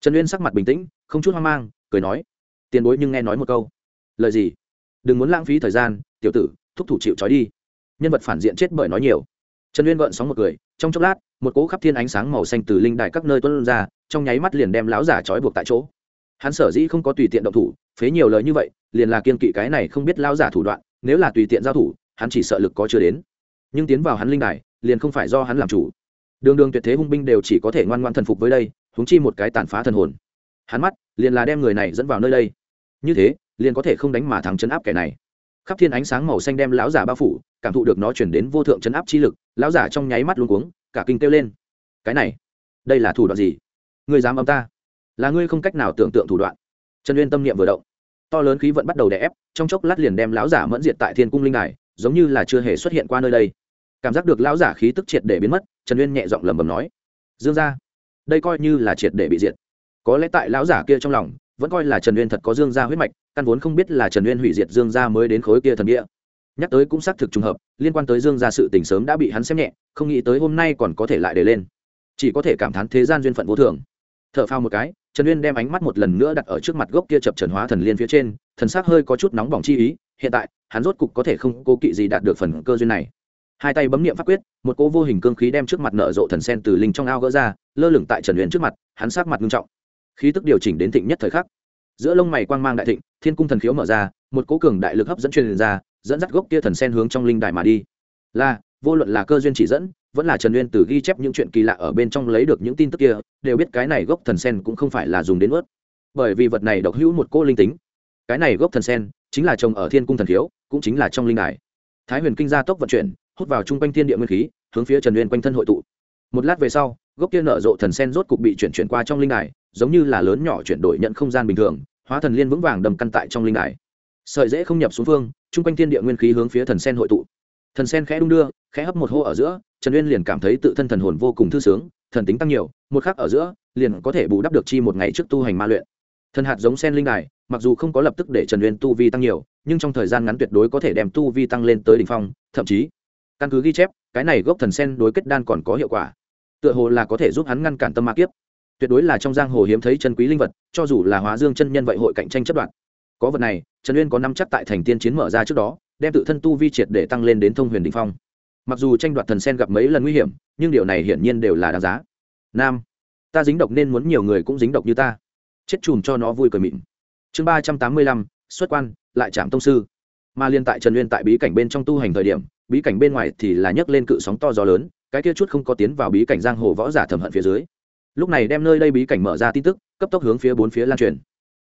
Trần uyên sắc mặt bình tĩnh, không chút hoang mang, cười nói, tiền bối nhưng nghe nói một câu. Lời gì? Đừng muốn lãng phí thời gian, tiểu tử, thúc thủ chịu trói đi. Nhân vật phản diện chết bởi nói nhiều. Trần uyên gợn sóng một cười, trong chốc lát, một cỗ khắp thiên ánh sáng màu xanh từ linh đài các nơi tuân ra, trong nháy mắt liền đem lão giả trói buộc tại chỗ hắn sở dĩ không có tùy tiện động thủ, phế nhiều lời như vậy, liền là kiên kỵ cái này không biết lão giả thủ đoạn, nếu là tùy tiện giao thủ, hắn chỉ sợ lực có chưa đến. Nhưng tiến vào hắn linh đài, liền không phải do hắn làm chủ. Đường đường tuyệt thế hung binh đều chỉ có thể ngoan ngoan thần phục với đây húng chi một cái tàn phá thần hồn. Hắn mắt, liền là đem người này dẫn vào nơi đây. Như thế, liền có thể không đánh mà thắng chấn áp kẻ này. Khắp thiên ánh sáng màu xanh đem lão giả bao phủ, cảm thụ được nó chuyển đến vô thượng chấn áp chi lực, lão giả trong nháy mắt luôn cuống, cả kinh kêu lên. Cái này, đây là thủ đoạn gì? Người dám âm ta? Là ngươi không cách nào tưởng tượng thủ đoạn. Trần uyên tâm niệm vừa động. To lớn khí vẫn bắt đầu đè ép, trong chốc lát liền đem lão giả mẫn diệt tại thiên cung linh đài, giống như là chưa hề xuất hiện qua nơi đây. Cảm giác được lão giả khí tức triệt để biến mất, trần uyên nhẹ giọng lầm bầm nói, dương ra đây coi như là triệt để bị diệt. Có lẽ tại lão giả kia trong lòng, vẫn coi là trần uyên thật có dương gia huyết mạch, căn vốn không biết là trần uyên hủy diệt dương gia mới đến khối kia thần địa. nhắc tới cũng xác thực trùng hợp, liên quan tới dương gia sự tình sớm đã bị hắn xem nhẹ, không nghĩ tới hôm nay còn có thể lại để lên. Chỉ có thể cảm thán thế gian duyên phận vô thường. T h ở phao một cái trần uyên đem ánh mắt một lần nữa đặt ở trước mặt gốc kia chập trần hóa thần liên phía trên, thần s ắ c hơi có chút nóng bỏng chi ý, hiện tại, hắn rốt cục có thể không cố kỵ gì đạt được phần cơ duyên này. Hai tay bấm n i ệ m pháp quyết, một cỗ vô hình cương khí đem trước mặt nở rộ thần sen từ linh trong ao gỡ ra, lơ lửng tại trần uyên trước mặt, hắn sát mặt nghiêm trọng. Khí tức điều chỉnh đến thịnh nhất thời khắc. Giữa lông mày quang mang đại thịnh, thiên cung thần khiếu mở ra, một cố cường đại lực hấp dẫn truyền ra, dẫn dắt gốc kia thần sen hướng trong linh đài mà đi. Là, vô luận là cơ duyên chỉ dẫn vẫn là trần uyên từ ghi chép những chuyện kỳ lạ ở bên trong lấy được những tin tức kia, đều biết cái này gốc thần sen cũng không phải là dùng đến ướt bởi vì vật này độc hữu một cô linh tính. Cái này gốc thần sen chính là trồng ở thiên cung thần khiếu cũng chính là trong linh đài. Thái huyền kinh gia tốc vận chuyển, hút vào chung quanh thiên địa nguyên khí, hướng phía trần uyên quanh thân hội tụ. Một lát về sau, gốc kia nở rộ thần sen rốt cục bị chuyển chuyển qua trong linh đài, giống như là lớn nhỏ chuyển đổi nhận không gian bình thường, hóa thần liên vững vàng đầm căn tại trong linh đài. Sợi dễ không nhập xuống phương chung quanh thiên địa nguyên khí hướng phía thần sen hội tụ. Thần sen khẽ đung đưa, khẽ hấp một hô ở giữa trần uyên liền cảm thấy tự thân thần hồn vô cùng thư sướng, thần tính tăng nhiều, một khắc ở giữa, liền có thể bù đắp được chi một ngày trước tu hành ma luyện. Thần hạt giống sen linh đài, mặc dù không có lập tức để trần uyên tu vi tăng nhiều, nhưng trong thời gian ngắn tuyệt đối có thể đem tu vi tăng lên tới đ ỉ n h phong, thậm chí, căn cứ ghi chép, cái này gốc thần sen đối kết đan còn có hiệu quả. Tựa hồ là có thể giúp hắn ngăn cản tâm ma kiếp. Tuyệt đối là trong giang hồ hiếm thấy chân quý linh vật, cho dù là hóa dương chân nhân vậy hội cạnh tranh chất đoạn. Có vật này, trần uyên có năm chắc tại thành tiên chiến mở ra trước đó, đem tự thân tu vi triệt để tăng lên đến thông huyền đình phong mặc dù tranh đoạt thần sen gặp mấy lần nguy hiểm, nhưng điều này hiển nhiên đều là đáng giá. Nam, ta dính độc nên muốn nhiều người cũng dính độc như ta. Chết chùm cho nó vui cười mịn. Chương ba trăm tám mươi lăm, xuất quan, lại chạm tông sư. Mà liên tại trần uyên tại bí cảnh bên trong tu hành thời điểm, bí cảnh bên ngoài thì là nhấc lên cự sóng to gió lớn, cái kia chút không có tiến vào bí cảnh giang hồ võ giả thẩm hận phía dưới. Lúc này đem nơi đây bí cảnh mở ra tin tức, cấp tốc hướng phía bốn phía lan truyền.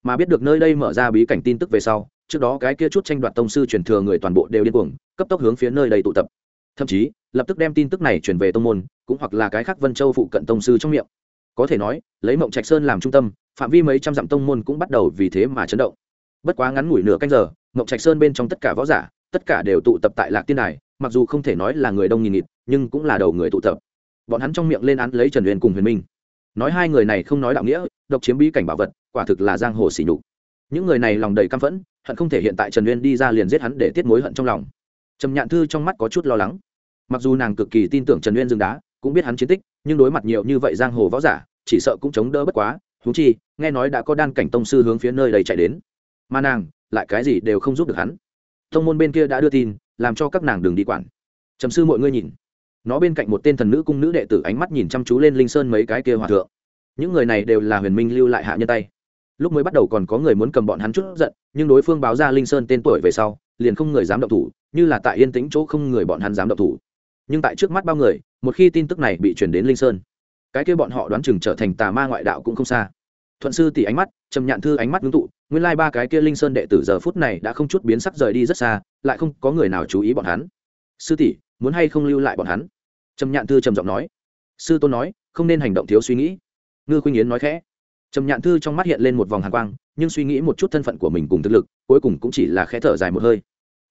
Mà biết được nơi đây mở ra bí cảnh tin tức về sau, trước đó cái kia chút tranh đoạt tông sư truyền thừa người toàn bộ đều điên cuồng, cấp tốc hướng phía nơi đây tụ tập thậm chí, lập tức đem tin tức này truyền về tông môn, cũng hoặc là cái khác vân châu phụ cận tông sư trong miệng. Có thể nói, lấy mộng trạch sơn làm trung tâm, phạm vi mấy trăm dặm tông môn cũng bắt đầu vì thế mà chấn động. Bất quá ngắn ngủi nửa canh giờ, mộng trạch sơn bên trong tất cả võ giả, tất cả đều tụ tập tại lạc tiên đài, mặc dù không thể nói là người đông nghìn nghịt, nhưng cũng là đầu người tụ tập. Bọn hắn trong miệng lên án lấy trần huyền cùng huyền minh. Nói hai người này không nói đạo nghĩa, độc chiếm bí cảnh bảo vật, quả thực là giang hồ xỉ nhục. Những người này lòng đầy căm phẫn, hận không thể hiện tại trần uyên đi ra liền giết hắn để tiết mối hận trong lòng trầm nhạn thư trong mắt có chút lo lắng. Mặc dù nàng cực kỳ tin tưởng trần uyên dừng đá, cũng biết hắn chiến tích, nhưng đối mặt nhiều như vậy giang hồ võ giả, chỉ sợ cũng chống đỡ bất quá. Thú chi, nghe nói đã có đan cảnh tông sư hướng phía nơi đây chạy đến. Mà nàng, lại cái gì đều không giúp được hắn. Thông môn bên kia đã đưa tin, làm cho các nàng đừng đi quản. Trầm sư mọi ngươi nhìn. Nó bên cạnh một tên thần nữ cung nữ đệ tử ánh mắt nhìn chăm chú lên linh sơn mấy cái kia hòa thượng. Những người này đều là huyền minh lưu lại hạ nhân tay. Lúc mới bắt đầu còn có người muốn cầm bọn hắn chút giận, nhưng đối phương báo ra linh sơn tên tuổi về sau, liền không người dám động thủ như là tại yên tĩnh chỗ không người bọn hắn dám động thủ. Nhưng tại trước mắt bao người, một khi tin tức này bị truyền đến linh sơn, cái kia bọn họ đoán chừng trở thành tà ma ngoại đạo cũng không xa. Thuận sư tỷ ánh mắt, trầm nhạn thư ánh mắt ngưng tụ, nguyên lai ba cái kia linh sơn đệ tử giờ phút này đã không chút biến sắc rời đi rất xa, lại không có người nào chú ý bọn hắn. Sư tỷ, muốn hay không lưu lại bọn hắn? Trầm nhạn thư trầm giọng nói. Sư tôn nói, không nên hành động thiếu suy nghĩ. Ngư khuynh yến nói khẽ. Trầm nhạn thư trong mắt hiện lên một vòng hàn quang, nhưng suy nghĩ một chút thân phận của mình cùng thực lực, cuối cùng cũng chỉ là khẽ thở dài một hơi.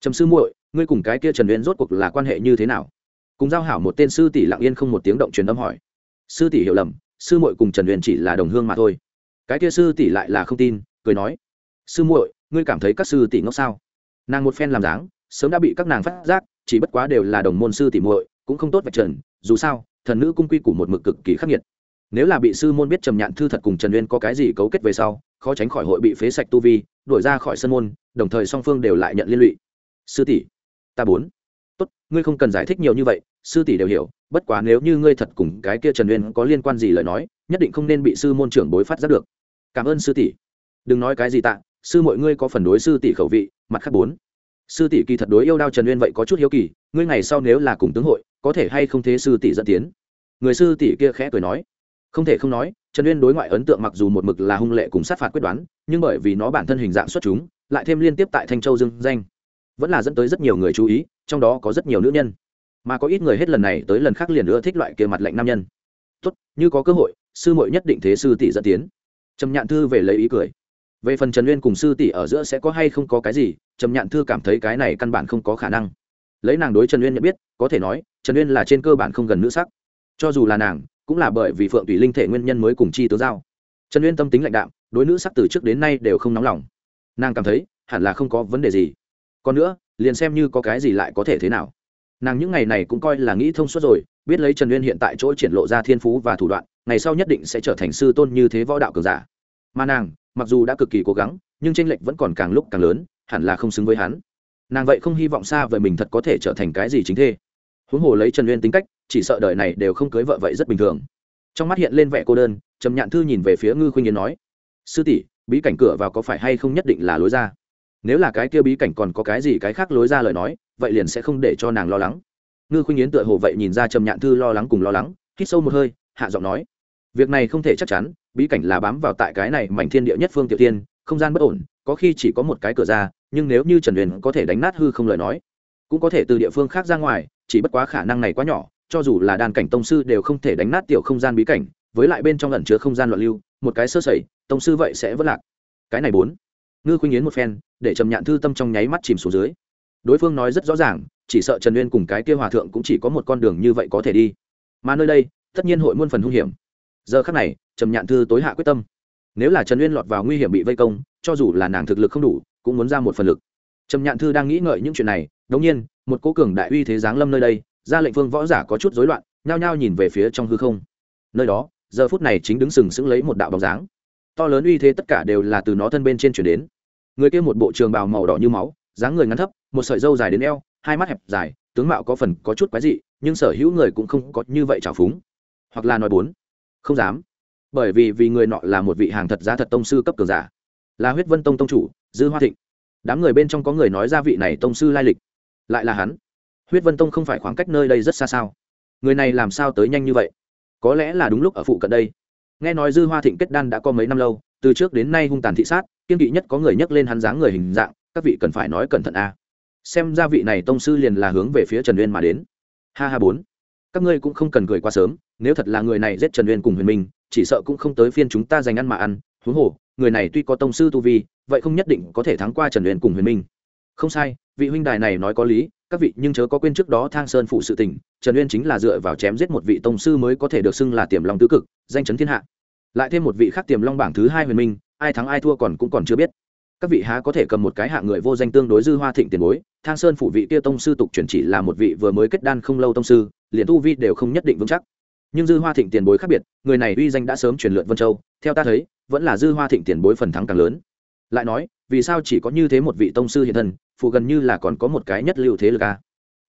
Trầm sư muội ngươi cùng cái kia trần uyên rốt cuộc là quan hệ như thế nào? Cùng giao hảo một tên sư tỷ lặng yên không một tiếng động truyền âm hỏi. Sư tỷ hiểu lầm, sư muội cùng trần uyên chỉ là đồng hương mà thôi. Cái kia sư tỷ lại là không tin, cười nói. Sư muội, ngươi cảm thấy các sư tỷ ngốc sao? Nàng một phen làm dáng, sớm đã bị các nàng phát giác, chỉ bất quá đều là đồng môn sư tỷ muội, cũng không tốt vạch trần, dù sao, thần nữ cung quy củ một mực cực kỳ khắc nghiệt. Nếu là bị sư môn biết trầm nhạn thư thật cùng trần uyên có cái gì cấu kết về sau, khó tránh khỏi hội bị phế sạch tu vi, đuổi ra khỏi sân môn, đồng thời song phương đều lại nhận liên lụy. Sư tỷ ta bốn. Tốt, ngươi không cần giải thích nhiều như vậy, sư tỷ đều hiểu, bất quá nếu như ngươi thật cùng cái kia trần uyên có liên quan gì lời nói, nhất định không nên bị sư môn trưởng bối phát giác được. Cảm ơn sư tỷ. Đừng nói cái gì tạ, sư mọi ngươi có phần đối sư tỷ khẩu vị, mặt khác bốn. Sư tỷ kỳ thật đối yêu đao trần uyên vậy có chút hiếu kỳ, ngươi ngày sau nếu là cùng tướng hội, có thể hay không thế sư tỷ dẫn tiến? Người sư tỷ kia khẽ cười nói. Không thể không nói, trần uyên đối ngoại ấn tượng mặc dù một mực là hung lệ cùng sát phạt quyết đoán, nhưng bởi vì nó bản thân hình dạng xuất chúng, lại thêm liên tiếp tại thanh châu dương danh vẫn là dẫn tới rất nhiều người chú ý, trong đó có rất nhiều nữ nhân. Mà có ít người hết lần này tới lần khác liền ưa thích loại kia mặt lạnh nam nhân. Tốt, như có cơ hội, sư muội nhất định thế sư tỷ dẫn tiến. Trầm nhạn thư về lấy ý cười. Về phần trần uyên cùng sư tỷ ở giữa sẽ có hay không có cái gì, trầm nhạn thư cảm thấy cái này căn bản không có khả năng. Lấy nàng đối trần uyên nhận biết, có thể nói, trần uyên là trên cơ bản không gần nữ sắc. Cho dù là nàng, cũng là bởi vì phượng tùy linh thể nguyên nhân mới cùng chi Tố giao. Trần uyên tâm tính lãnh đạm, đối nữ sắc từ trước đến nay đều không nóng lòng. Nàng cảm thấy, hẳn là không có vấn đề gì còn nữa, liền xem như có cái gì lại có thể thế nào. Nàng những ngày này cũng coi là nghĩ thông suốt rồi, biết lấy trần uyên hiện tại chỗ triển lộ ra thiên phú và thủ đoạn, ngày sau nhất định sẽ trở thành sư tôn như thế võ đạo cường giả. Mà nàng, mặc dù đã cực kỳ cố gắng, nhưng tranh lệch vẫn còn càng lúc càng lớn, hẳn là không xứng với hắn. Nàng vậy không hy vọng xa về mình thật có thể trở thành cái gì chính thê. Huống hồ lấy trần uyên tính cách, chỉ sợ đời này đều không cưới vợ vậy rất bình thường. Trong mắt hiện lên vẻ cô đơn, trầm nhạn thư nhìn về phía ngư khuynh yến nói, sư tỷ, bí cảnh cửa vào có phải hay không nhất định là lối ra? Nếu là cái kia bí cảnh còn có cái gì cái khác lối ra lời nói, vậy liền sẽ không để cho nàng lo lắng. Ngư khuynh yến tựa hồ vậy nhìn ra trầm nhạn thư lo lắng cùng lo lắng, hít sâu một hơi, hạ giọng nói, việc này không thể chắc chắn, bí cảnh là bám vào tại cái này mảnh thiên địa nhất phương tiểu tiên, không gian bất ổn, có khi chỉ có một cái cửa ra, nhưng nếu như trần huyền có thể đánh nát hư không lời nói, cũng có thể từ địa phương khác ra ngoài, chỉ bất quá khả năng này quá nhỏ, cho dù là đàn cảnh tông sư đều không thể đánh nát tiểu không gian bí cảnh, với lại bên trong lẩn chứa không gian loạn lưu, một cái sơ sẩy, tông sư vậy sẽ vất lạc. Cái này bốn ngư khuynh yến một phen, để trầm nhạn thư tâm trong nháy mắt chìm xuống dưới. Đối phương nói rất rõ ràng, chỉ sợ trần uyên cùng cái kia hòa thượng cũng chỉ có một con đường như vậy có thể đi. Mà nơi đây, tất nhiên hội muôn phần hung hiểm. Giờ khắc này, trầm nhạn thư tối hạ quyết tâm. Nếu là trần uyên lọt vào nguy hiểm bị vây công, cho dù là nàng thực lực không đủ, cũng muốn ra một phần lực. Trầm nhạn thư đang nghĩ ngợi những chuyện này đống nhiên, một cố cường đại uy thế giáng lâm nơi đây, ra lệnh phương võ giả có chút rối loạn, nhao nhao nhìn về phía trong hư không. Nơi đó, giờ phút này chính đứng sừng sững lấy một đạo bóng dáng to lớn uy thế tất cả đều là từ nó thân bên trên chuyển đến. Người kia một bộ trường bào màu đỏ như máu, dáng người ngắn thấp, một sợi dâu dài đến eo, hai mắt hẹp dài, tướng mạo có phần có chút quái dị, nhưng sở hữu người cũng không có như vậy trào phúng. Hoặc là nói bốn, không dám. Bởi vì vì người nọ là một vị hàng thật giá thật tông sư cấp cường giả. Là huyết vân tông tông chủ, dư hoa thịnh. Đám người bên trong có người nói ra vị này tông sư lai lịch. Lại là hắn. Huyết vân tông không phải khoảng cách nơi đây rất xa sao? Người này làm sao tới nhanh như vậy? Có lẽ là đúng lúc ở phụ cận đây nghe nói dư hoa thịnh kết đan đã có mấy năm lâu, từ trước đến nay hung tàn thị sát, kiên kỵ nhất có người nhắc lên hắn dáng người hình dạng, các vị cần phải nói cẩn thận a. Xem ra vị này tông sư liền là hướng về phía trần uyên mà đến. Ha ha bốn. Các ngươi cũng không cần cười quá sớm, nếu thật là người này giết trần uyên cùng huyền minh, chỉ sợ cũng không tới phiên chúng ta dành ăn mà ăn, huống hồ, người này tuy có tông sư tu vi, vậy không nhất định có thể thắng qua trần uyên cùng huyền minh. Không sai, vị huynh đài này nói có lý, các vị nhưng chớ có quên trước đó thang sơn phụ sự tình trần uyên chính là dựa vào chém giết một vị tông sư mới có thể được xưng là tiềm long tứ cực, danh chấn thiên hạ. Lại thêm một vị khác tiềm long bảng thứ hai huyền minh, ai thắng ai thua còn cũng còn chưa biết. Các vị há có thể cầm một cái hạng người vô danh tương đối dư hoa thịnh tiền bối, thang sơn phủ vị kia tông sư tục chuyển chỉ là một vị vừa mới kết đan không lâu tông sư, liền tu vi đều không nhất định vững chắc. Nhưng dư hoa thịnh tiền bối khác biệt, người này uy danh đã sớm truyền lượn vân châu, theo ta thấy, vẫn là dư hoa thịnh tiền bối phần thắng càng lớn. Lại nói, vì sao chỉ có như thế một vị tông sư hiện thân phụ gần như là còn có một cái nhất lưu thế lực a?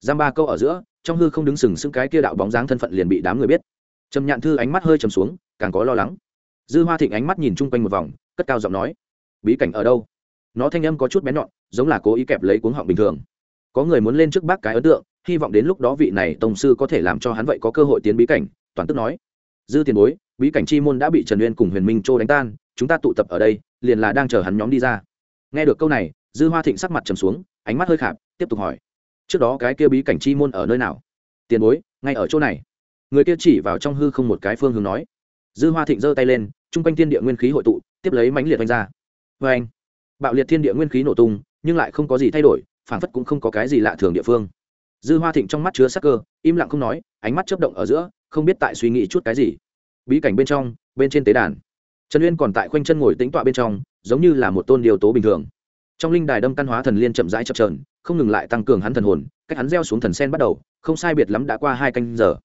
Giam ba câu ở giữa trong hư không đứng sừng sững cái kia đạo bóng dáng thân phận liền bị đám người biết. Trầm nhạn thư ánh mắt hơi trầm xuống, càng có lo lắng. Dư hoa thịnh ánh mắt nhìn chung quanh một vòng, cất cao giọng nói, bí cảnh ở đâu? Nó thanh âm có chút bén nhọn, giống là cố ý kẹp lấy cuống họng bình thường. Có người muốn lên trước bác cái ấn tượng, hy vọng đến lúc đó vị này tông sư có thể làm cho hắn vậy có cơ hội tiến bí cảnh, toàn tức nói. Dư tiền bối, bí cảnh chi môn đã bị trần uyên cùng huyền minh châu đánh tan, chúng ta tụ tập ở đây, liền là đang chờ hắn nhóm đi ra. Nghe được câu này, dư hoa thịnh sắc mặt trầm xuống, ánh mắt hơi khạp, tiếp tục hỏi trước đó cái kia bí cảnh chi môn ở nơi nào? Tiền bối, ngay ở chỗ này. Người kia chỉ vào trong hư không một cái phương hướng nói. Dư hoa thịnh giơ tay lên, chung quanh thiên địa nguyên khí hội tụ, tiếp lấy mánh liệt oanh ra. Vê anh, bạo liệt thiên địa nguyên khí nổ tung, nhưng lại không có gì thay đổi phản phất cũng không có cái gì lạ thường địa phương. Dư hoa thịnh trong mắt chứa sắc cơ, im lặng không nói, ánh mắt chấp động ở giữa, không biết tại suy nghĩ chút cái gì. Bí cảnh bên trong, bên trên tế đàn. Trần uyên còn tại khoanh chân ngồi tính tọa bên trong, giống như là một tôn điều tố bình thường. Trong linh đài đâm căn hóa thần liên chậm rãi chập trờn không ngừng lại tăng cường hắn thần hồn, cách hắn gieo xuống thần sen bắt đầu, không sai biệt lắm đã qua hai canh giờ.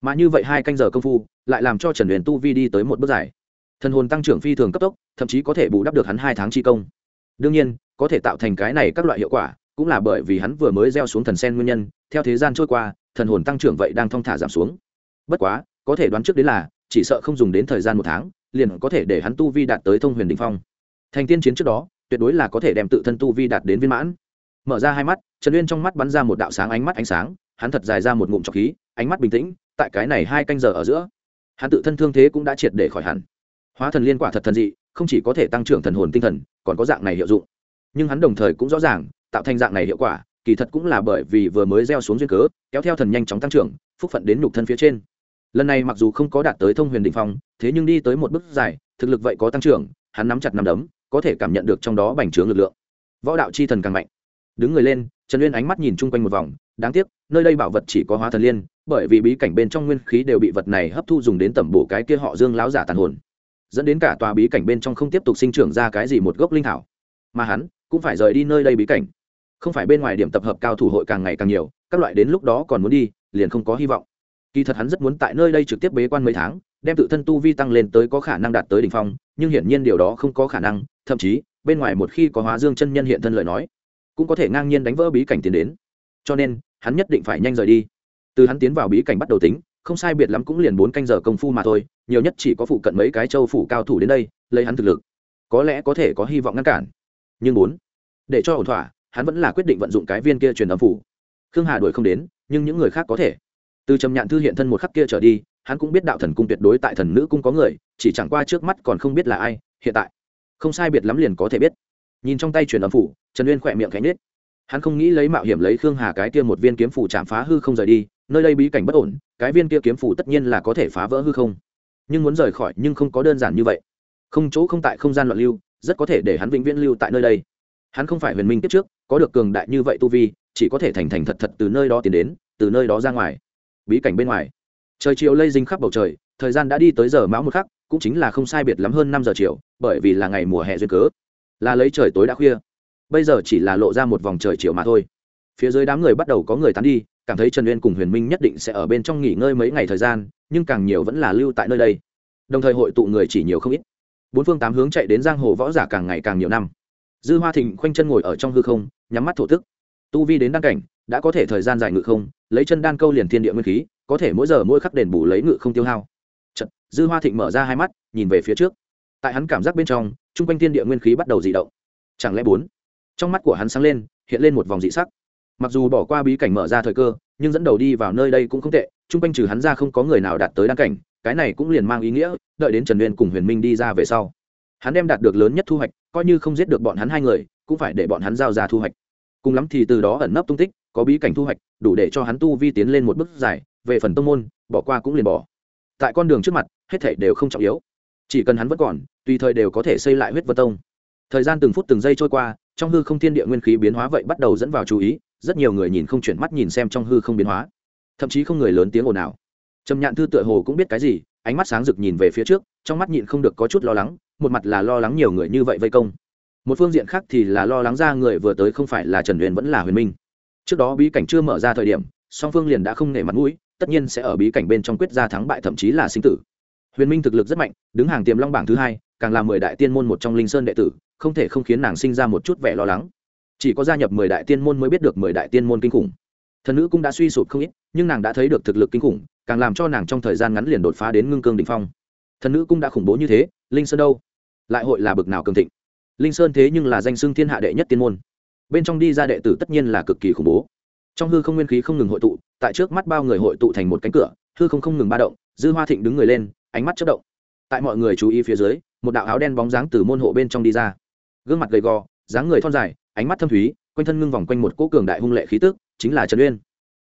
Mà như vậy hai canh giờ công phu, lại làm cho trần huyền tu vi đi tới một bước dài. Thần hồn tăng trưởng phi thường cấp tốc, thậm chí có thể bù đắp được hắn hai tháng chi công. Đương nhiên, có thể tạo thành cái này các loại hiệu quả, cũng là bởi vì hắn vừa mới gieo xuống thần sen nguyên nhân, theo thế gian trôi qua, thần hồn tăng trưởng vậy đang thong thả giảm xuống. Bất quá, có thể đoán trước đến là, chỉ sợ không dùng đến thời gian một tháng, liền có thể để hắn tu vi đạt tới thông huyền đình phong. Thành tiên chiến trước đó, tuyệt đối là có thể đem tự thân tu vi đạt đến viên mãn mở ra hai mắt, trần uyên trong mắt bắn ra một đạo sáng ánh mắt ánh sáng, hắn thật dài ra một ngụm trọc khí, ánh mắt bình tĩnh, tại cái này hai canh giờ ở giữa, hắn tự thân thương thế cũng đã triệt để khỏi hẳn. Hóa thần liên quả thật thần dị, không chỉ có thể tăng trưởng thần hồn tinh thần, còn có dạng này hiệu dụng. Nhưng hắn đồng thời cũng rõ ràng, tạo thành dạng này hiệu quả, kỳ thật cũng là bởi vì vừa mới gieo xuống duyên cớ, kéo theo thần nhanh chóng tăng trưởng, phúc phận đến nhục thân phía trên. Lần này mặc dù không có đạt tới thông huyền định phong, thế nhưng đi tới một bước dài, thực lực vậy có tăng trưởng, hắn nắm chặt nắm đấm, có thể cảm nhận được trong đó bành trướng lực lượng. Võ đạo chi thần càng mạnh đứng người lên, trần uyên ánh mắt nhìn chung quanh một vòng, đáng tiếc, nơi đây bảo vật chỉ có hóa thần liên, bởi vì bí cảnh bên trong nguyên khí đều bị vật này hấp thu dùng đến tẩm bổ cái kia họ dương láo giả tàn hồn. Dẫn đến cả tòa bí cảnh bên trong không tiếp tục sinh trưởng ra cái gì một gốc linh thảo. Mà hắn, cũng phải rời đi nơi đây bí cảnh. Không phải bên ngoài điểm tập hợp cao thủ hội càng ngày càng nhiều, các loại đến lúc đó còn muốn đi, liền không có hy vọng. Kỳ thật hắn rất muốn tại nơi đây trực tiếp bế quan mấy tháng, đem tự thân tu vi tăng lên tới có khả năng đạt tới đỉnh phong, nhưng hiển nhiên điều đó không có khả năng, thậm chí, bên ngoài một khi có hóa dương chân nhân hiện thân lời nói cũng có thể ngang nhiên đánh vỡ bí cảnh tiến đến. Cho nên, hắn nhất định phải nhanh rời đi. Từ hắn tiến vào bí cảnh bắt đầu tính, không sai biệt lắm cũng liền bốn canh giờ công phu mà thôi, nhiều nhất chỉ có phụ cận mấy cái châu phủ cao thủ đến đây, lấy hắn thực lực. Có lẽ có thể có hy vọng ngăn cản. Nhưng bốn, để cho ổn thỏa, hắn vẫn là quyết định vận dụng cái viên kia truyền âm phủ. Khương hà đuổi không đến, nhưng những người khác có thể. Từ trầm nhạn thư hiện thân một khắc kia trở đi, hắn cũng biết đạo thần cung tuyệt đối tại thần nữ cung có người, chỉ chẳng qua trước mắt còn không biết là ai, hiện tại. Không sai biệt lắm liền có thể biết nhìn trong tay truyền âm phủ, trần uyên khỏe miệng cánh nết hắn không nghĩ lấy mạo hiểm lấy khương hà cái kia một viên kiếm phủ chạm phá hư không rời đi, nơi đây bí cảnh bất ổn, cái viên kia kiếm phủ tất nhiên là có thể phá vỡ hư không. Nhưng muốn rời khỏi nhưng không có đơn giản như vậy. Không chỗ không tại không gian loạn lưu, rất có thể để hắn vĩnh viễn lưu tại nơi đây. Hắn không phải huyền minh tiếp trước, có được cường đại như vậy tu vi, chỉ có thể thành thành thật thật từ nơi đó tiến đến, từ nơi đó ra ngoài. Bí cảnh bên ngoài. Trời chiều lây dinh khắp bầu trời, thời gian đã đi tới giờ mão một khắc, cũng chính là không sai biệt lắm hơn năm giờ chiều, bởi vì là ngày mùa hè duyên cớ là lấy trời tối đã khuya. Bây giờ chỉ là lộ ra một vòng trời chiều mà thôi. Phía dưới đám người bắt đầu có người tán đi cảm thấy trần uyên cùng huyền minh nhất định sẽ ở bên trong nghỉ ngơi mấy ngày thời gian nhưng càng nhiều vẫn là lưu tại nơi đây. Đồng thời hội tụ người chỉ nhiều không ít. Bốn phương tám hướng chạy đến giang hồ võ giả càng ngày càng nhiều năm. Dư hoa thịnh khoanh chân ngồi ở trong hư không nhắm mắt thổ tức. Tu vi đến đăng cảnh đã có thể thời gian dài ngự không lấy chân đan câu liền thiên địa nguyên khí có thể mỗi giờ mỗi khắc đền bù lấy ngự không tiêu hao. Chật, dư hoa thịnh mở ra hai mắt nhìn về phía trước. Tại hắn cảm giác bên trong chung quanh thiên địa nguyên khí bắt đầu dị động. Chẳng lẽ bốn? Trong mắt của hắn sáng lên, hiện lên một vòng dị sắc. Mặc dù bỏ qua bí cảnh mở ra thời cơ, nhưng dẫn đầu đi vào nơi đây cũng không tệ, chung quanh trừ hắn ra không có người nào đạt tới đăng cảnh, cái này cũng liền mang ý nghĩa, đợi đến trần uyên cùng huyền minh đi ra về sau, hắn đem đạt được lớn nhất thu hoạch, coi như không giết được bọn hắn hai người, cũng phải để bọn hắn giao ra thu hoạch. Cùng lắm thì từ đó ẩn nấp tung tích, có bí cảnh thu hoạch, đủ để cho hắn tu vi tiến lên một bước dài, về phần tông môn, bỏ qua cũng liền bỏ. Tại con đường trước mặt, hết thảy đều không trọng yếu chỉ cần hắn vẫn còn, tùy thời đều có thể xây lại huyết vân tông. Thời gian từng phút từng giây trôi qua, trong hư không thiên địa nguyên khí biến hóa vậy bắt đầu dẫn vào chú ý, rất nhiều người nhìn không chuyển mắt nhìn xem trong hư không biến hóa. Thậm chí không người lớn tiếng ồn ào. Trầm nhạn thư tựa hồ cũng biết cái gì, ánh mắt sáng rực nhìn về phía trước, trong mắt nhịn không được có chút lo lắng, một mặt là lo lắng nhiều người như vậy vây công. Một phương diện khác thì là lo lắng ra người vừa tới không phải là trần huyền vẫn là huyền minh. Trước đó bí cảnh chưa mở ra thời điểm, song phương liền đã không nể mặt mũi, tất nhiên sẽ ở bí cảnh bên trong quyết ra thắng bại thậm chí là sinh tử huyền minh thực lực rất mạnh, đứng hàng tiềm long bảng thứ hai, càng là mười đại tiên môn một trong linh sơn đệ tử, không thể không khiến nàng sinh ra một chút vẻ lo lắng. Chỉ có gia nhập mười đại tiên môn mới biết được mười đại tiên môn kinh khủng. Thần nữ cũng đã suy sụp không ít, nhưng nàng đã thấy được thực lực kinh khủng, càng làm cho nàng trong thời gian ngắn liền đột phá đến ngưng cương đ ỉ n h phong. Thần nữ cũng đã khủng bố như thế, linh sơn đâu? Lại hội là bực nào cường thịnh? Linh sơn thế nhưng là danh xưng thiên hạ đệ nhất tiên môn. Bên trong đi ra đệ tử tất nhiên là cực kỳ khủng bố. Trong hư không nguyên khí không ngừng hội tụ, tại trước mắt bao người hội tụ thành một cánh cửa, hư không không ngừng ba động, dư hoa thịnh đứng người lên ánh mắt chất động. Tại mọi người chú ý phía dưới, một đạo áo đen bóng dáng từ môn hộ bên trong đi ra. Gương mặt gầy gò, dáng người thon dài, ánh mắt thâm thúy, quanh thân ngưng vòng quanh một cỗ cường đại hung lệ khí tức, chính là trần uyên.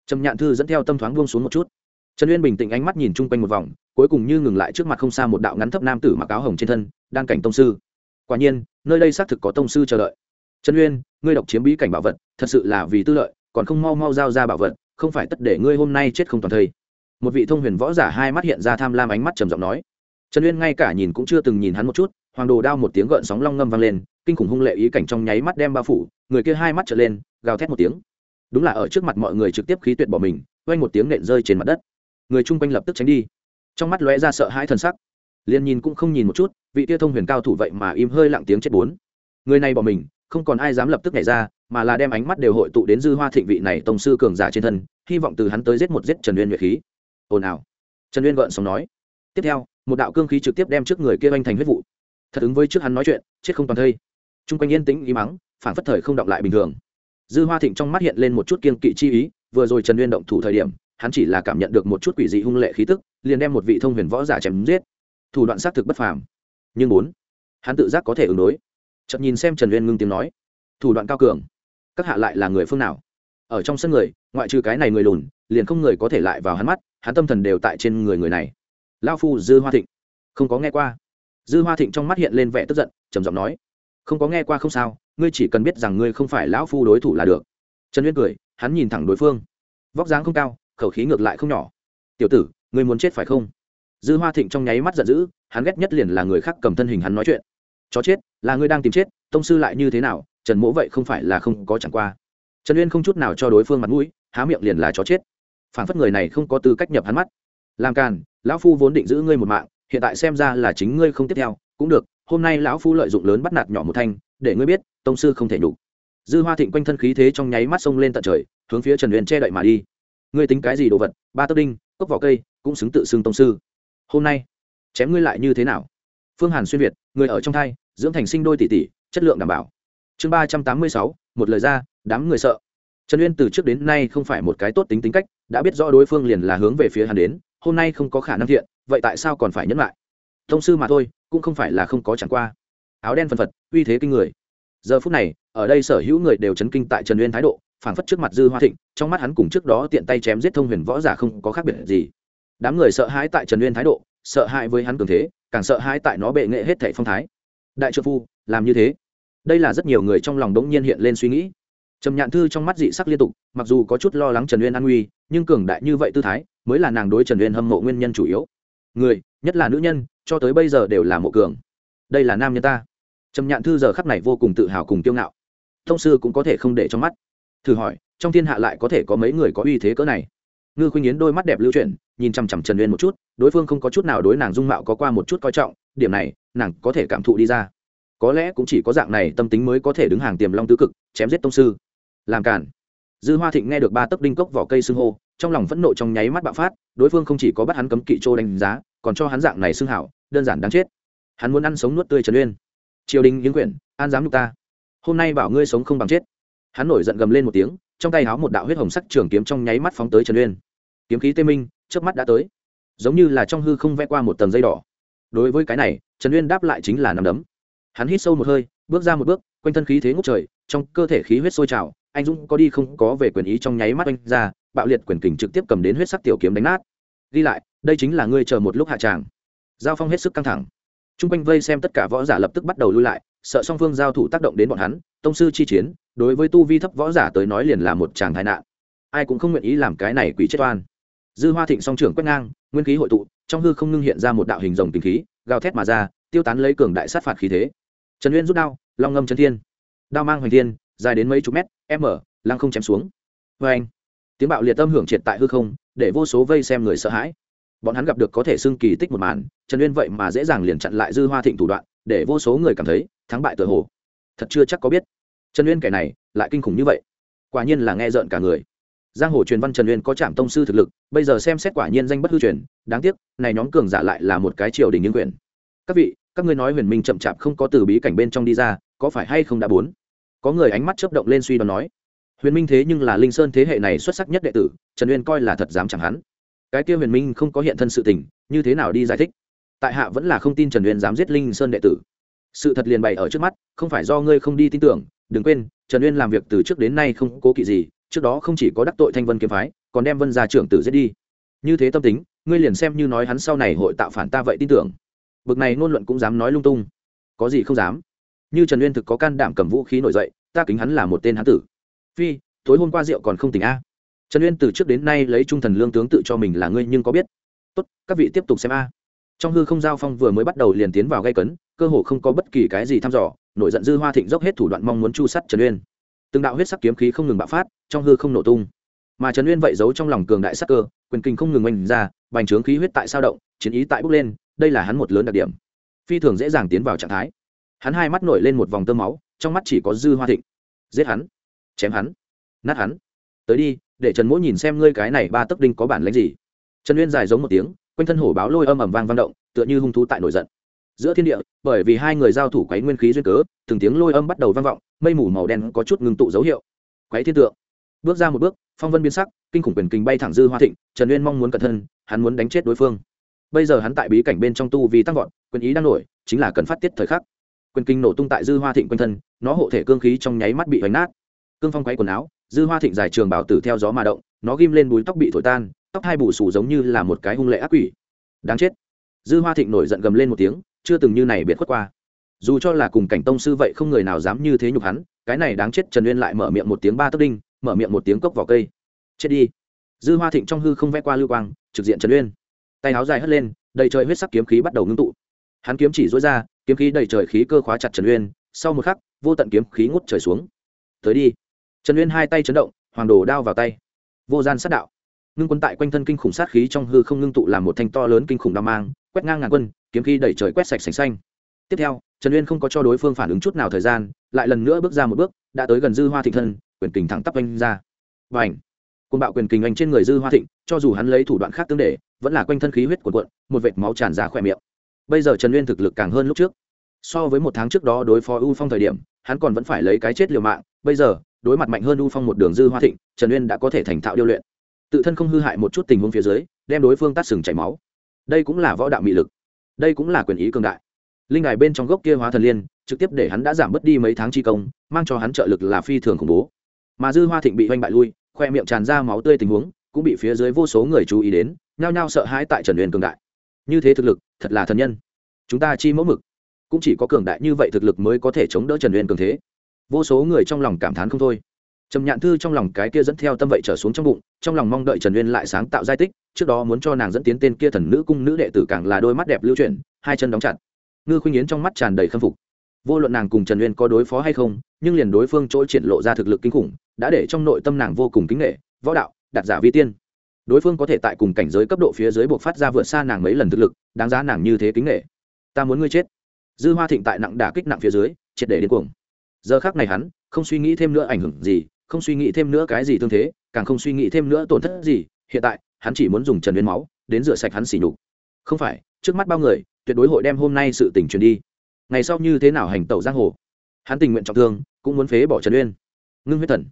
Trầm nhạn thư dẫn theo tâm thoáng buông xuống một chút. Trần uyên bình tĩnh ánh mắt nhìn chung quanh một vòng, cuối cùng như ngừng lại trước mặt không xa một đạo ngắn thấp nam tử mặc áo hồng trên thân, đang cảnh tông sư. Quả nhiên, nơi đây xác thực có tông sư chờ đợi. Trần uyên, ngươi độc chiếm bí cảnh bảo vật, thật sự là vì tư lợi, còn không mau mau giao ra bảo vật, không phải tất để ngươi hôm nay chết không toàn thây một vị thông huyền võ giả hai mắt hiện ra tham lam ánh mắt trầm giọng nói. Trần uyên ngay cả nhìn cũng chưa từng nhìn hắn một chút, hoàng đồ đao một tiếng gợn sóng long ngâm vang lên, kinh khủng hung lệ ý cảnh trong nháy mắt đem bao phủ, người kia hai mắt trở lên, gào thét một tiếng. Đúng là ở trước mặt mọi người trực tiếp khí tuyệt bỏ mình, quanh một tiếng nện rơi trên mặt đất. Người chung quanh lập tức tránh đi. Trong mắt lóe ra sợ hãi thần sắc. Liền nhìn cũng không nhìn một chút, vị tia thông huyền cao thủ vậy mà im hơi lặng tiếng chết bốn. Người này bỏ mình, không còn ai dám lập tức nhảy ra, mà là đem ánh mắt đều hội tụ đến dư hoa thịnh vị này tổng sư cường giả trên thân, hy vọng từ hắn tới giết một giết trần uyên nhuệ khí ồn ào. Trần uyên gợn sống nói. Tiếp theo, một đạo cương khí trực tiếp đem trước người kia oanh thành huyết vụ. Thật ứng với trước hắn nói chuyện, chết không toàn thây. T r u n g quanh yên tĩnh ý mắng, phản phất thời không động lại bình thường. Dư hoa thịnh trong mắt hiện lên một chút kiên kỵ chi ý, vừa rồi trần uyên động thủ thời điểm, hắn chỉ là cảm nhận được một chút quỷ dị hung lệ khí tức, liền đem một vị thông huyền võ giả chém giết. Thủ đoạn xác thực bất phàm. Nhưng bốn hắn tự giác có thể ứng đối. Chậm nhìn xem trần uyên ngưng tiếng nói. Thủ đoạn cao cường, các hạ lại là người phương nào? Ở trong sân người, ngoại trừ cái này người lùn, liền không người có thể lại vào hắn mắt, hắn tâm thần đều tại trên người người này. Lao phu dư hoa thịnh, không có nghe qua. Dư hoa thịnh trong mắt hiện lên vẻ tức giận, trầm giọng nói, không có nghe qua không sao, ngươi chỉ cần biết rằng ngươi không phải lão phu đối thủ là được. Trần uyên cười, hắn nhìn thẳng đối phương. Vóc dáng không cao, khẩu khí ngược lại không nhỏ. Tiểu tử, ngươi muốn chết phải không? Dư hoa thịnh trong nháy mắt giận dữ, hắn ghét nhất liền là người khác cầm thân hình hắn nói chuyện. Chó chết, là ngươi đang tìm chết, tông sư lại như thế nào, trần mỗ vậy không phải là không có chẳng qua trần uyên không chút nào cho đối phương mặt mũi há miệng liền là chó chết phản phất người này không có tư cách nhập hắn mắt làm càn, lão phu vốn định giữ ngươi một mạng, hiện tại xem ra là chính ngươi không tiếp theo, cũng được, hôm nay lão phu lợi dụng lớn bắt nạt nhỏ một thanh, để ngươi biết, tông sư không thể nhục. Dư hoa thịnh quanh thân khí thế trong nháy mắt sông lên tận trời, hướng phía trần Uyên che đậy mà đi. Ngươi tính cái gì đồ vật, ba tấc đinh, cốc vỏ cây, cũng xứng tự xưng tông sư. Hôm nay, chém ngươi lại như thế nào? Phương hàn xuyên việt, người ở trong thai, dưỡng thành sinh đôi tỷ tỷ, chất lượng đảm bảo. Chương ba trăm tám mươi sáu, một lời ra đám người sợ. Trần uyên từ trước đến nay không phải một cái tốt tính tính cách, đã biết rõ đối phương liền là hướng về phía hắn đến, hôm nay không có khả năng thiện, vậy tại sao còn phải nhẫn lại? Thông sư mà thôi, cũng không phải là không có chẳng qua. Áo đen phần phật, uy thế kinh người. Giờ phút này, ở đây sở hữu người đều chấn kinh tại trần uyên thái độ, phảng phất trước mặt dư hoa thịnh, trong mắt hắn cùng trước đó tiện tay chém giết thông huyền võ giả không có khác biệt gì. Đám người sợ hãi tại trần uyên thái độ, sợ hãi với hắn cường thế, càng sợ hãi tại nó bệ nghệ hết thệ phong thái. Đại trợ phu, làm như thế. Đây là rất nhiều người trong lòng đống nhiên hiện lên suy nghĩ trầm nhạn thư trong mắt dị sắc liên tục, mặc dù có chút lo lắng trần uyên an nguy, nhưng cường đại như vậy tư thái mới là nàng đối trần uyên hâm mộ nguyên nhân chủ yếu. Người, nhất là nữ nhân, cho tới bây giờ đều là mộ cường. Đây là nam nhân ta. Trầm nhạn thư giờ khắp này vô cùng tự hào cùng kiêu ngạo. Thông sư cũng có thể không để trong mắt. Thử hỏi, trong thiên hạ lại có thể có mấy người có uy thế cỡ này? Ngư khuynh yến đôi mắt đẹp lưu chuyển, nhìn chằm chằm trần uyên một chút, đối phương không có chút nào đối nàng dung mạo có qua một chút coi trọng, điểm này, nàng có thể cảm thụ đi ra. Có lẽ cũng chỉ có dạng này tâm tính mới có thể đứng hàng tiềm long tứ cực, chém giết tông sư làm cản dư hoa thịnh nghe được ba tấc đinh cốc vỏ cây xưng hô, trong lòng phẫn nộ trong nháy mắt bạo phát, đối phương không chỉ có bắt hắn cấm kỵ trô đánh giá, còn cho hắn dạng này xưng hảo, đơn giản đáng chết. Hắn muốn ăn sống nuốt tươi trần uyên. Triều đình yến quyển, an dám nhục ta. Hôm nay bảo ngươi sống không bằng chết. Hắn nổi giận gầm lên một tiếng, trong tay háo một đạo huyết hồng sắc trường kiếm trong nháy mắt phóng tới trần uyên. Kiếm khí tê minh trước mắt đã tới. Giống như là trong hư không vẽ qua một tầng dây đỏ. Đối với cái này, trần uyên đáp lại chính là nằm đấm. Hắn hít sâu một hơi, bước ra một bước, quanh thân khí thế ngốc trời, trong cơ thể khí huyết sôi trào anh dũng có đi không có về quyền ý trong nháy mắt anh ra, bạo liệt quyền kình trực tiếp cầm đến huyết sắc tiểu kiếm đánh nát. Ghi lại, đây chính là ngươi chờ một lúc hạ tràng. Giao phong hết sức căng thẳng. T r u n g quanh vây xem tất cả võ giả lập tức bắt đầu lui lại, sợ song phương giao thủ tác động đến bọn hắn, tông sư chi chiến, đối với tu vi thấp võ giả tới nói liền là một tràng tai nạn. Ai cũng không nguyện ý làm cái này quỷ chết oan. Dư hoa thịnh song trưởng quét ngang, nguyên khí hội tụ, trong hư không ngưng hiện ra một đạo hình rồng tình khí, gào thét mà ra, tiêu tán lấy cường đại sát phạt khí thế. Trần uyên rút đao, long ngâm trần thiên. Đao mang hoành thiên dài đến mấy chục mét, m, lăng không chém xuống. Vê anh, tiếng bạo liệt tâm hưởng triệt tại hư không, để vô số vây xem người sợ hãi. Bọn hắn gặp được có thể xưng kỳ tích một màn, trần uyên vậy mà dễ dàng liền chặn lại dư hoa thịnh thủ đoạn, để vô số người cảm thấy thắng bại tự hồ. Thật chưa chắc có biết. Trần uyên kẻ này lại kinh khủng như vậy. Quả nhiên là nghe rợn cả người. Giang hồ truyền văn trần uyên có trạm tông sư thực lực, bây giờ xem xét quả nhiên danh bất hư truyền, đáng tiếc, này nhóm cường giả lại là một cái triều đình những quyền. Các vị, các ngươi nói huyền minh chậm chạp không có từ bí cảnh bên trong đi ra, có phải hay không đã bốn? Có người ánh mắt chớp động lên suy đoán nói, huyền minh thế nhưng là linh sơn thế hệ này xuất sắc nhất đệ tử, trần uyên coi là thật dám chẳng hắn. Cái kia huyền minh không có hiện thân sự tình, như thế nào đi giải thích? Tại hạ vẫn là không tin trần uyên dám giết linh sơn đệ tử. Sự thật liền bày ở trước mắt, không phải do ngươi không đi tin tưởng, đừng quên, trần uyên làm việc từ trước đến nay không cố kỵ gì, trước đó không chỉ có đắc tội thanh vân kiếm phái, còn đem vân gia trưởng tử giết đi. Như thế tâm tính, ngươi liền xem như nói hắn sau này hội tạo phản ta vậy tin tưởng. Bực này ngôn luận cũng dám nói lung tung. Có gì không dám? Như trần uyên thực có can đảm cầm vũ khí nổi dậy, ta kính hắn là một tên hán tử. Phi, tối hôm qua rượu còn không tỉnh a. Trần uyên từ trước đến nay lấy trung thần lương tướng tự cho mình là ngươi nhưng có biết. Tốt, các vị tiếp tục xem a. Trong hư không giao phong vừa mới bắt đầu liền tiến vào gây cấn, cơ hồ không có bất kỳ cái gì thăm dò, nổi giận dư hoa thịnh dốc hết thủ đoạn mong muốn chu sắt trần uyên. Từng đạo huyết sắc kiếm khí không ngừng bạo phát, trong hư không nổ tung. Mà trần uyên vậy giấu trong lòng cường đại sắc cơ, quyền kinh không ngừng oanh ra, bành trướng khí huyết tại sao động, chiến ý tại bốc lên, đây là hắn một lớn đặc điểm. Phi thường dễ dàng tiến vào trạng thái hắn hai mắt nổi lên một vòng tơ máu, trong mắt chỉ có dư hoa thịnh. Giết hắn, chém hắn, nát hắn. Tới đi, để trần mỗi nhìn xem ngươi cái này ba tấc đinh có bản lãnh gì. Trần uyên dài giống một tiếng, quanh thân hổ báo lôi âm ầm vang vang động, tựa như hung thú tại nổi giận. Giữa thiên địa, bởi vì hai người giao thủ quấy nguyên khí duyên cớ, từng tiếng lôi âm bắt đầu vang vọng, mây mù màu đen có chút ngưng tụ dấu hiệu. Quấy thiên tượng. Bước ra một bước, phong vân biến sắc, kinh khủng quyền kinh bay thẳng dư hoa thịnh, trần uyên mong muốn cẩn thân, hắn muốn đánh chết đối phương. Bây giờ hắn tại bí cảnh bên trong tu vì tăng vọt, quyền ý đang nổi, chính là cần phát tiết thời khắc quyền kinh nổ tung tại dư hoa thịnh quanh thân, nó hộ thể cương khí trong nháy mắt bị hoành nát. Cương phong quay quần áo, dư hoa thịnh dài trường bảo tử theo gió mà động, nó ghim lên búi tóc bị thổi tan, tóc hai bù sù giống như là một cái hung lệ ác quỷ. Đáng chết. Dư hoa thịnh nổi giận gầm lên một tiếng, chưa từng như này biệt khuất qua. Dù cho là cùng cảnh tông sư vậy không người nào dám như thế nhục hắn, cái này đáng chết trần uyên lại mở miệng một tiếng ba tấc đinh, mở miệng một tiếng cốc vào cây. Chết đi. Dư hoa thịnh trong hư không vẽ qua lưu quang, trực diện trần uyên. Tay áo dài hất lên, đầy trời huyết sắc kiếm khí bắt đầu ngưng tụ. Hắn kiếm chỉ dối ra kiếm khí đầy trời khí cơ khóa chặt trần uyên sau một khắc vô tận kiếm khí ngút trời xuống. Tới đi. Trần uyên hai tay chấn động hoàng đồ đao vào tay. Vô gian sát đạo. Ngưng quân tại quanh thân kinh khủng sát khí trong hư không ngưng tụ làm một thanh to lớn kinh khủng đao mang quét ngang ngàn quân kiếm khí đẩy trời quét sạch sành xanh. Tiếp theo trần uyên không có cho đối phương phản ứng chút nào thời gian lại lần nữa bước ra một bước đã tới gần dư hoa thịnh thân quyền kình thẳng tắp anh ra. Và ảnh côn bạo quyền kình anh trên người dư hoa thịnh cho dù hắn lấy thủ đoạn khác tương để vẫn là quanh thân khí huyết của cuộn, một vệt máu tràn ra khỏe miệng bây giờ trần uyên thực lực càng hơn lúc trước. So với một tháng trước đó đối phó u phong thời điểm, hắn còn vẫn phải lấy cái chết liều mạng. Bây giờ, đối mặt mạnh hơn u phong một đường dư hoa thịnh, trần uyên đã có thể thành thạo điêu luyện. Tự thân không hư hại một chút tình huống phía dưới, đem đối phương tắt sừng chảy máu. Đây cũng là võ đạo mị lực. Đây cũng là quyền ý cường đại. Linh đài bên trong gốc kia hóa thần liên, trực tiếp để hắn đã giảm bớt đi mấy tháng chi công, mang cho hắn trợ lực là phi thường khủng bố. Mà dư hoa thịnh bị oanh bại lui, khoe miệng tràn ra máu tươi tình huống, cũng bị phía dưới vô số người chú ý đến, nhao nhao sợ hãi tại trần Uyên cường đại như thế thực lực, thật là thần nhân. Chúng ta chi mẫu mực. Cũng chỉ có cường đại như vậy thực lực mới có thể chống đỡ trần Uyên cường thế. Vô số người trong lòng cảm thán không thôi. Trầm nhạn thư trong lòng cái kia dẫn theo tâm vậy trở xuống trong bụng, trong lòng mong đợi trần uyên lại sáng tạo giai tích, trước đó muốn cho nàng dẫn tiến tên kia thần nữ cung nữ đệ tử càng là đôi mắt đẹp lưu chuyển, hai chân đóng chặt. Ngư khuynh yến trong mắt tràn đầy khâm phục. Vô luận nàng cùng trần uyên có đối phó hay không, nhưng liền đối phương chỗ triển lộ ra thực lực kinh khủng, đã để trong nội tâm nàng vô cùng kính nghệ võ đạo đặt giả vi tiên đối phương có thể tại cùng cảnh giới cấp độ phía dưới buộc phát ra vượt xa nàng mấy lần thực lực, đáng giá nàng như thế kính nghệ ta muốn ngươi chết. Dư hoa thịnh tại nặng đả kích nặng phía dưới, triệt để đến cuồng. Giờ khác này hắn, không suy nghĩ thêm nữa ảnh hưởng gì, không suy nghĩ thêm nữa cái gì tương thế, càng không suy nghĩ thêm nữa tổn thất gì, hiện tại, hắn chỉ muốn dùng trần uyên máu, đến rửa sạch hắn xỉ nhục. Không phải, trước mắt bao người, tuyệt đối hội đem hôm nay sự tình truyền đi. Ngày sau như thế nào hành tẩu giang hồ? Hắn tình nguyện trọng thương, cũng muốn phế bỏ trần uyên. Ngưng huyết thần.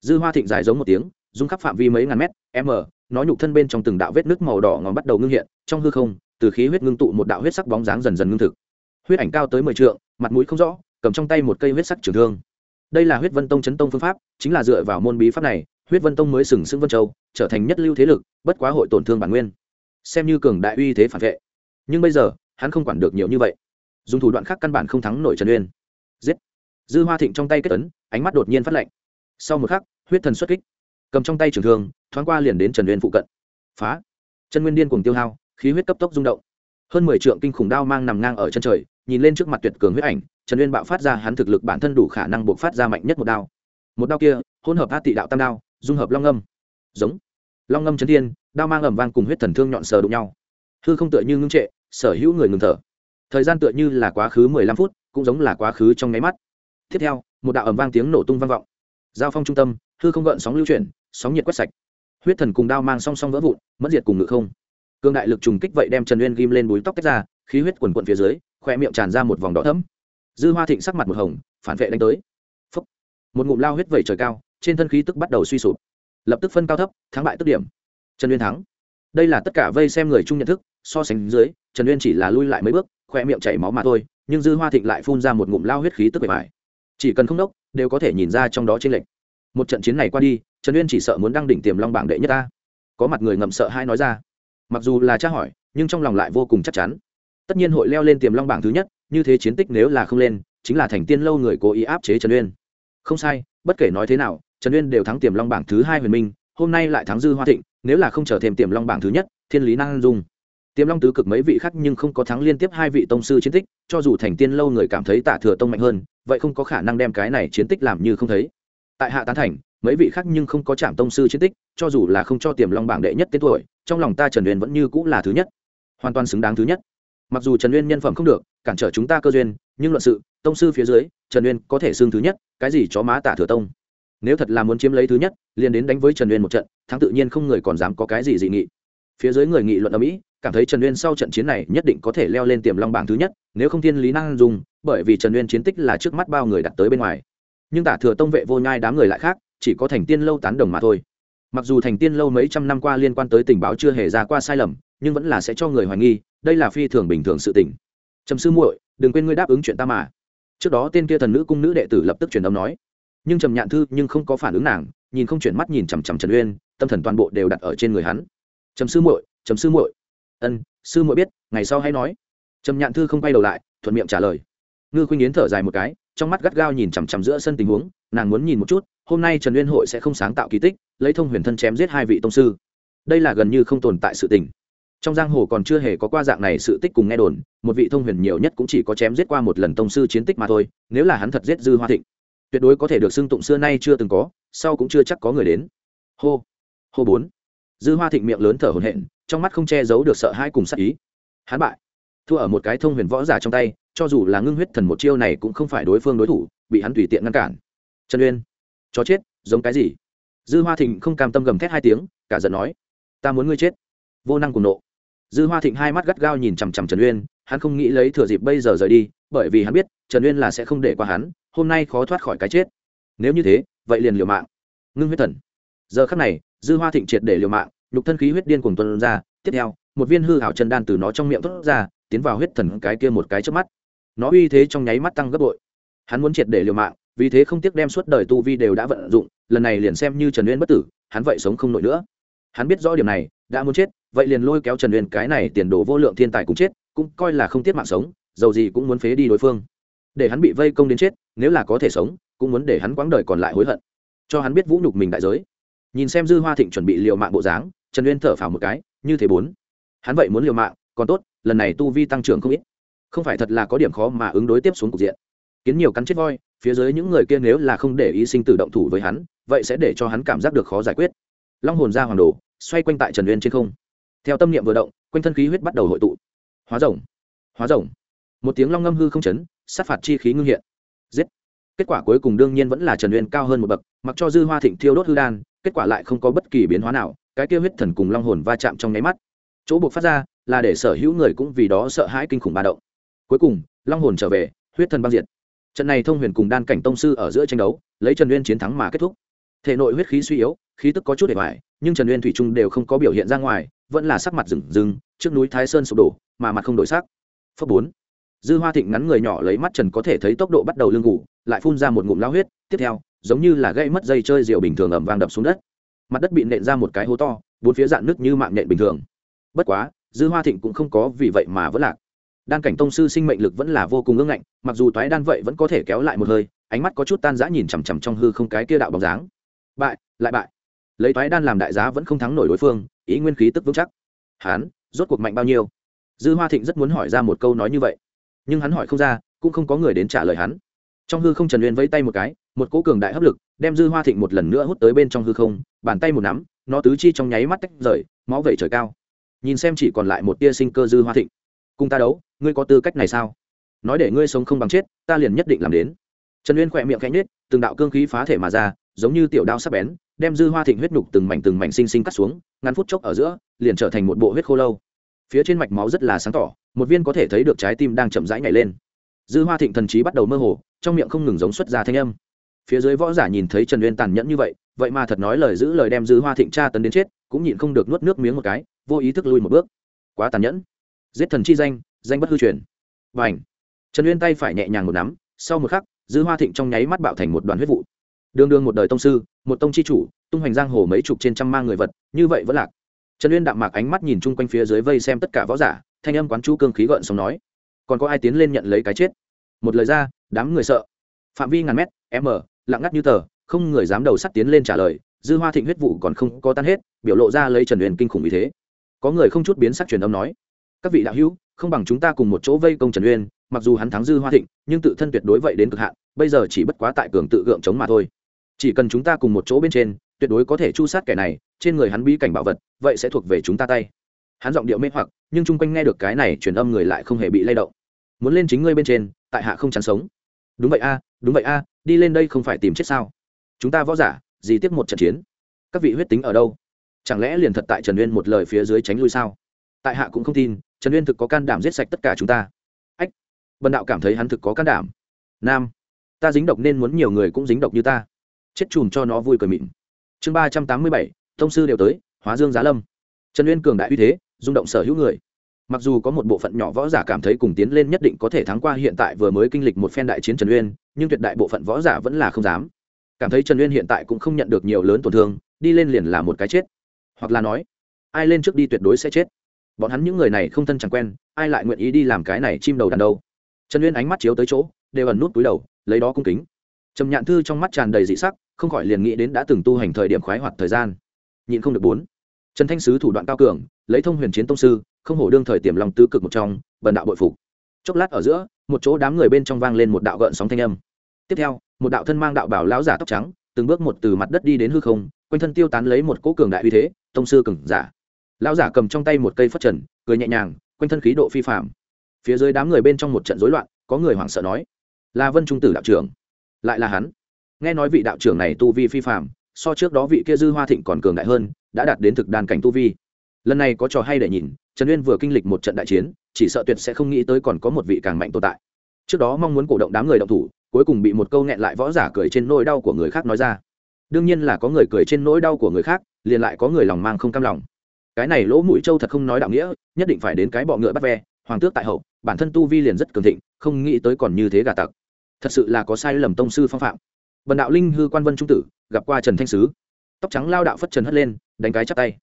Dư hoa thịnh dài giống một tiếng dung khắp phạm vi mấy ngàn mét, m, nó nhục thân bên trong từng đạo vết nước màu đỏ ngòm bắt đầu ngưng hiện, trong hư không, từ khí huyết ngưng tụ một đạo huyết sắc bóng dáng dần dần ngưng thực. Huyết ảnh cao tới mười trượng, mặt mũi không rõ, cầm trong tay một cây huyết sắc trường thương. Đây là huyết vân tông chấn tông phương pháp, chính là dựa vào môn bí pháp này, huyết vân tông mới sừng sững vân châu, trở thành nhất lưu thế lực, bất quá hội tổn thương bản nguyên. Xem như cường đại uy thế phản vệ. Nhưng bây giờ, hắn không quản được nhiều như vậy. Dùng thủ đoạn khác căn bản không thắng nổi trần uyên. Giết! Dư hoa thịnh trong tay kết tấn ánh mắt đột nhiên phát lạnh. Sau một khắc, huyết thần xuất kích cầm trong tay trường thương, thoáng qua liền đến trần uyên phụ cận. Phá! Chân nguyên điên cùng tiêu hao, khí huyết cấp tốc rung động. Hơn mười trượng kinh khủng đao mang nằm ngang ở chân trời, nhìn lên trước mặt tuyệt cường huyết ảnh, trần uyên bạo phát ra hắn thực lực bản thân đủ khả năng buộc phát ra mạnh nhất một đao. Một đao kia, hỗn hợp hát tị đạo tam đao, dung hợp long âm. Giống! Long âm chấn thiên, đao mang ẩm vang cùng huyết thần thương nhọn sờ đụng nhau. Hư không tựa như ngưng trệ, sở hữu người ngừng thở. Thời gian tựa như là quá khứ mười lăm phút, cũng giống là quá khứ trong nháy mắt. Tiếp theo, một đạo ẩm vang tiếng nổ tung vang vọng. Giao phong trung tâm, hư không gợn sóng lưu chuyển sóng nhiệt quét sạch. Huyết thần cùng đao mang song song vỡ vụn, mất diệt cùng ngự không. Cương đại lực trùng kích vậy đem trần uyên ghim lên búi tóc tách ra, khí huyết quần quận phía dưới khoe miệng tràn ra một vòng đỏ thấm dư hoa thịnh sắc mặt một hồng, phản vệ đánh tới. Phúc. một ngụm lao huyết vẩy trời cao, trên thân khí tức bắt đầu suy sụp. Lập tức phân cao thấp, thắng bại tức điểm. Trần uyên thắng. Đây là tất cả vây xem người chung nhận thức, so sánh dưới, trần uyên chỉ là lui lại mấy bước khoe miệng chảy máu mà thôi, nhưng dư hoa thịnh lại phun ra một ngụm lao huyết khí tức bề bài chỉ cần không đốc, đều có thể nhìn ra trong đó trên lệnh một trận chiến này qua đi trần uyên chỉ sợ muốn đăng đỉnh tiềm long bảng đệ nhất ta. Có mặt người ngậm sợ hai nói ra. Mặc dù là tra hỏi, nhưng trong lòng lại vô cùng chắc chắn. Tất nhiên hội leo lên tiềm long bảng thứ nhất, như thế chiến tích nếu là không lên, chính là thành tiên lâu người cố ý áp chế trần uyên. Không sai, bất kể nói thế nào, trần uyên đều thắng tiềm long bảng thứ hai huyền minh, hôm nay lại thắng dư hoa thịnh, nếu là không trở thêm tiềm long bảng thứ nhất, thiên lý năng dung. Tiềm long tứ cực mấy vị khác nhưng không có thắng liên tiếp hai vị tông sư chiến tích, cho dù thành tiên lâu người cảm thấy tạ thừa tông mạnh hơn, vậy không có khả năng đem cái này chiến tích làm như không thấy. Tại hạ tán thành mấy vị khác nhưng không có chạm tông sư chiến tích, cho dù là không cho tiềm long bảng đệ nhất tên tuổi, trong lòng ta trần uyên vẫn như cũng là thứ nhất. Hoàn toàn xứng đáng thứ nhất. Mặc dù trần uyên nhân phẩm không được, cản trở chúng ta cơ duyên, nhưng luận sự, tông sư phía dưới, trần uyên có thể xưng thứ nhất, cái gì chó má tả thừa tông. Nếu thật là muốn chiếm lấy thứ nhất, liền đến đánh với trần uyên một trận, thắng tự nhiên không người còn dám có cái gì dị nghị. Phía dưới người nghị luận ở mỹ, cảm thấy trần uyên sau trận chiến này nhất định có thể leo lên tiềm long bảng thứ nhất, nếu không thiên lý năng dùng, bởi vì trần uyên chiến tích là trước mắt bao người đặt tới bên ngoài. Nhưng tả thừa tông vệ vô nhai đám người lại khác chỉ có thành tiên lâu tán đồng mà thôi. Mặc dù thành tiên lâu mấy trăm năm qua liên quan tới tình báo chưa hề ra qua sai lầm, nhưng vẫn là sẽ cho người hoài nghi, đây là phi thường bình thường sự tình. Trầm sư muội, đừng quên ngươi đáp ứng chuyện ta mà. Trước đó tên kia thần nữ cung nữ đệ tử lập tức truyền âm nói. Nhưng trầm nhạn thư nhưng không có phản ứng nàng, nhìn không chuyển mắt nhìn chằm chằm trần uyên, tâm thần toàn bộ đều đặt ở trên người hắn. Trầm sư muội, trầm sư muội. Ân, sư muội biết, ngày sau hãy nói. Trầm nhạn thư không quay đầu lại, thuận miệng trả lời. Ngư khuynh yến thở dài một cái, trong mắt gắt gao nhìn chằm chằm giữa sân tình huống, nàng muốn nhìn một chút hôm nay trần uyên hội sẽ không sáng tạo kỳ tích lấy thông huyền thân chém giết hai vị tông sư đây là gần như không tồn tại sự tình trong giang hồ còn chưa hề có qua dạng này sự tích cùng nghe đồn một vị thông huyền nhiều nhất cũng chỉ có chém giết qua một lần tông sư chiến tích mà thôi nếu là hắn thật giết dư hoa thịnh tuyệt đối có thể được xưng tụng xưa nay chưa từng có sau cũng chưa chắc có người đến hô hô bốn dư hoa thịnh miệng lớn thở hổn hển trong mắt không che giấu được sợ hãi cùng sắc ý hắn bại thua ở một cái thông huyền võ giả trong tay cho dù là ngưng huyết thần một chiêu này cũng không phải đối phương đối thủ bị hắn tùy tiện ngăn cản trần uyên chó chết, giống cái gì? Dư hoa thịnh không cam tâm gầm thét hai tiếng, cả giận nói, ta muốn ngươi chết. Vô năng cùng nộ. Dư hoa thịnh hai mắt gắt gao nhìn chằm chằm trần uyên, hắn không nghĩ lấy thừa dịp bây giờ rời đi, bởi vì hắn biết trần uyên là sẽ không để qua hắn, hôm nay khó thoát khỏi cái chết. Nếu như thế, vậy liền liều mạng. Ngưng huyết thần. Giờ khắc này, dư hoa thịnh triệt để liều mạng, nhục thân khí huyết điên cùng tuân ra, tiếp theo, một viên hư hảo chân đan từ nó trong miệng thốt ra, tiến vào huyết thần cái kia một cái trước mắt. Nó uy thế trong nháy mắt tăng gấp bội. Hắn muốn triệt để liều mạng vì thế không tiếc đem suốt đời tu vi đều đã vận dụng, lần này liền xem như trần uyên bất tử, hắn vậy sống không nổi nữa. Hắn biết rõ điểm này, đã muốn chết, vậy liền lôi kéo trần uyên cái này tiền đồ vô lượng thiên tài cũng chết, cũng coi là không tiếc mạng sống, dầu gì cũng muốn phế đi đối phương. Để hắn bị vây công đến chết, nếu là có thể sống, cũng muốn để hắn quãng đời còn lại hối hận. Cho hắn biết vũ nhục mình đại giới. Nhìn xem dư hoa thịnh chuẩn bị liều mạng bộ dáng, trần uyên thở phào một cái, như thế bốn. Hắn vậy muốn liều mạng, còn tốt, lần này tu vi tăng trưởng không ít. Không phải thật là có điểm khó mà ứng đối tiếp xuống cục diện. Kiến nhiều cắn chết voi phía dưới những người kia nếu là không để ý sinh tử động thủ với hắn, vậy sẽ để cho hắn cảm giác được khó giải quyết. Long hồn ra hoàng đồ, xoay quanh tại trần uyên trên không. Theo tâm niệm vừa động, quanh thân khí huyết bắt đầu hội tụ. Hóa rồng hóa rồng. Một tiếng long ngâm hư không chấn, sát phạt chi khí ngưng hiện. Giết. Kết quả cuối cùng đương nhiên vẫn là trần uyên cao hơn một bậc, mặc cho dư hoa thịnh thiêu đốt hư đan, kết quả lại không có bất kỳ biến hóa nào, cái kia huyết thần cùng long hồn va chạm trong nháy mắt. Chỗ buộc phát ra là để sở hữu người cũng vì đó sợ hãi kinh khủng ba động. Cuối cùng, long hồn trở về, huyết thần băng diệt trận này thông huyền cùng đan cảnh tông sư ở giữa tranh đấu, lấy trần uyên chiến thắng mà kết thúc. Thể nội huyết khí suy yếu, khí tức có chút để hoài nhưng trần uyên thủy trung đều không có biểu hiện ra ngoài, vẫn là sắc mặt rừng rừng, trước núi thái sơn sụp đổ, mà mặt không đổi sắc. Phấp bốn. Dư hoa thịnh ngắn người nhỏ lấy mắt trần có thể thấy tốc độ bắt đầu lưng ngủ, lại phun ra một ngụm lao huyết, tiếp theo, giống như là gây mất dây chơi rượu bình thường ẩm vang đập xuống đất. Mặt đất bị nện ra một cái hố to, bốn phía dạn nước như mạng nện bình thường. Bất quá, dư hoa thịnh cũng không có vì vậy mà vẫn lạc đan cảnh tông sư sinh mệnh lực vẫn là vô cùng ưng ngạnh, mặc dù toái đan vậy vẫn có thể kéo lại một hơi, ánh mắt có chút tan rã nhìn chằm chằm trong hư không cái kia đạo bóng dáng. Bại, lại bại. Lấy toái đan làm đại giá vẫn không thắng nổi đối phương, ý nguyên khí tức vững chắc. Hán rốt cuộc mạnh bao nhiêu? Dư hoa thịnh rất muốn hỏi ra một câu nói như vậy. Nhưng hắn hỏi không ra, cũng không có người đến trả lời hắn. Trong hư không trần uyên vẫy tay một cái, một cỗ cường đại hấp lực, đem dư hoa thịnh một lần nữa hút tới bên trong hư không, bàn tay một nắm, nó tứ chi trong nháy mắt tách rời, máu vẩy trời cao. Nhìn xem chỉ còn lại một tia sinh cơ dư hoa thịnh cùng ta đấu, ngươi có tư cách này sao? Nói để ngươi sống không bằng chết, ta liền nhất định làm đến. Trần uyên khỏe miệng khẽ nhết từng đạo cương khí phá thể mà ra, giống như tiểu đao sắc bén, đem dư hoa thịnh huyết nhục từng mảnh từng mảnh xinh xinh cắt xuống, ngắn phút chốc ở giữa, liền trở thành một bộ huyết khô lâu. Phía trên mạch máu rất là sáng tỏ, một viên có thể thấy được trái tim đang chậm rãi nhảy lên. Dư hoa thịnh thần trí bắt đầu mơ hồ, trong miệng không ngừng giống xuất ra thanh âm. Phía dưới võ giả nhìn thấy trần uyên tàn nhẫn như vậy vậy mà thật nói lời giữ lời đem dư hoa thịnh tra tấn đến chết, cũng nhịn không được nuốt nước miếng một cái, vô ý thức lui một bước. Quá tàn nhẫn giết thần chi danh danh bất hư truyền. Và ảnh trần uyên tay phải nhẹ nhàng một nắm, sau một khắc, dư hoa thịnh trong nháy mắt bạo thành một đoàn huyết vụ. Đường đường một đời tông sư, một tông chi chủ, tung hoành giang hồ mấy chục trên trăm mang người vật, như vậy vẫn lạc. Trần uyên đạm mạc ánh mắt nhìn chung quanh phía dưới vây xem tất cả võ giả, thanh âm quán chú cương khí gợn sống nói. Còn có ai tiến lên nhận lấy cái chết? Một lời ra, đám người sợ. Phạm vi ngàn mét, m, lặng ngắt như tờ, không người dám đầu sắt tiến lên trả lời, dư hoa thịnh huyết vụ còn không có tan hết, biểu lộ ra lấy trần uyên kinh khủng vì thế. Có người không chút biến sắc truyền âm nói các vị đạo hữu, không bằng chúng ta cùng một chỗ vây công trần uyên, mặc dù hắn thắng dư hoa thịnh, nhưng tự thân tuyệt đối vậy đến cực hạn, bây giờ chỉ bất quá tại cường tự gượng chống mà thôi. Chỉ cần chúng ta cùng một chỗ bên trên, tuyệt đối có thể chu sát kẻ này, trên người hắn bí cảnh bảo vật, vậy sẽ thuộc về chúng ta tay. Hắn giọng điệu mê hoặc, nhưng chung quanh nghe được cái này truyền âm người lại không hề bị lay động. Muốn lên chính ngươi bên trên, tại hạ không chắn sống. Đúng vậy a, đúng vậy a, đi lên đây không phải tìm chết sao? Chúng ta võ giả, gì tiếp một trận chiến? Các vị huyết tính ở đâu? Chẳng lẽ liền thật tại trần uyên một lời phía dưới tránh lui sao? Tại hạ cũng không tin trần uyên thực có can đảm giết sạch tất cả chúng ta. Ách, bần đạo cảm thấy hắn thực có can đảm. Nam, ta dính độc nên muốn nhiều người cũng dính độc như ta. Chết chùm cho nó vui cười mịn. Chương ba trăm tám mươi bảy, thông sư đều tới, hóa dương giá lâm. Trần uyên cường đại uy thế, rung động sở hữu người. Mặc dù có một bộ phận nhỏ võ giả cảm thấy cùng tiến lên nhất định có thể thắng qua hiện tại vừa mới kinh lịch một phen đại chiến trần uyên, nhưng tuyệt đại bộ phận võ giả vẫn là không dám. Cảm thấy trần uyên hiện tại cũng không nhận được nhiều lớn tổn thương, đi lên liền là một cái chết. Hoặc là nói, ai lên trước đi tuyệt đối sẽ chết bọn hắn những người này không thân chẳng quen, ai lại nguyện ý đi làm cái này chim đầu đàn đâu? Trần uyên ánh mắt chiếu tới chỗ, đều ẩn nút túi đầu, lấy đó cung kính. Trầm nhạn thư trong mắt tràn đầy dị sắc, không khỏi liền nghĩ đến đã từng tu hành thời điểm khoái hoạt thời gian. Nhịn không được bốn. Trần thanh sứ thủ đoạn cao cường, lấy thông huyền chiến tông sư, không hổ đương thời tiềm lòng tứ cực một trong, bần đạo bội phục. Chốc lát ở giữa, một chỗ đám người bên trong vang lên một đạo gợn sóng thanh âm. Tiếp theo, một đạo thân mang đạo bảo lão giả tóc trắng, từng bước một từ mặt đất đi đến hư không, quanh thân tiêu tán lấy một cỗ cường đại uy thế, tông sư cường giả lão giả cầm trong tay một cây phất trần, cười nhẹ nhàng, quanh thân khí độ phi phạm phía dưới đám người bên trong một trận rối loạn, có người hoảng sợ nói, là vân trung tử đạo trưởng. Lại là hắn. Nghe nói vị đạo trưởng này tu vi phi phạm so trước đó vị kia dư hoa thịnh còn cường đại hơn, đã đạt đến thực đàn cảnh tu vi. Lần này có trò hay để nhìn, trần uyên vừa kinh lịch một trận đại chiến, chỉ sợ tuyệt sẽ không nghĩ tới còn có một vị càng mạnh tồn tại. Trước đó mong muốn cổ động đám người động thủ, cuối cùng bị một câu nghẹn lại võ giả cười trên nỗi đau của người khác nói ra. Đương nhiên là có người cười trên nỗi đau của người khác, liền lại có người lòng mang không cam lòng cái này lỗ mũi châu thật không nói đạo nghĩa, nhất định phải đến cái bọ ngựa bắt ve, hoàng tước tại hậu, bản thân tu vi liền rất cường thịnh, không nghĩ tới còn như thế gà tặc. Thật sự là có sai lầm tông sư phong phạm. Bần đạo linh hư quan vân trung tử, gặp qua trần thanh sứ. Tóc trắng lao đạo phất trần hất lên, đánh cái chắp tay.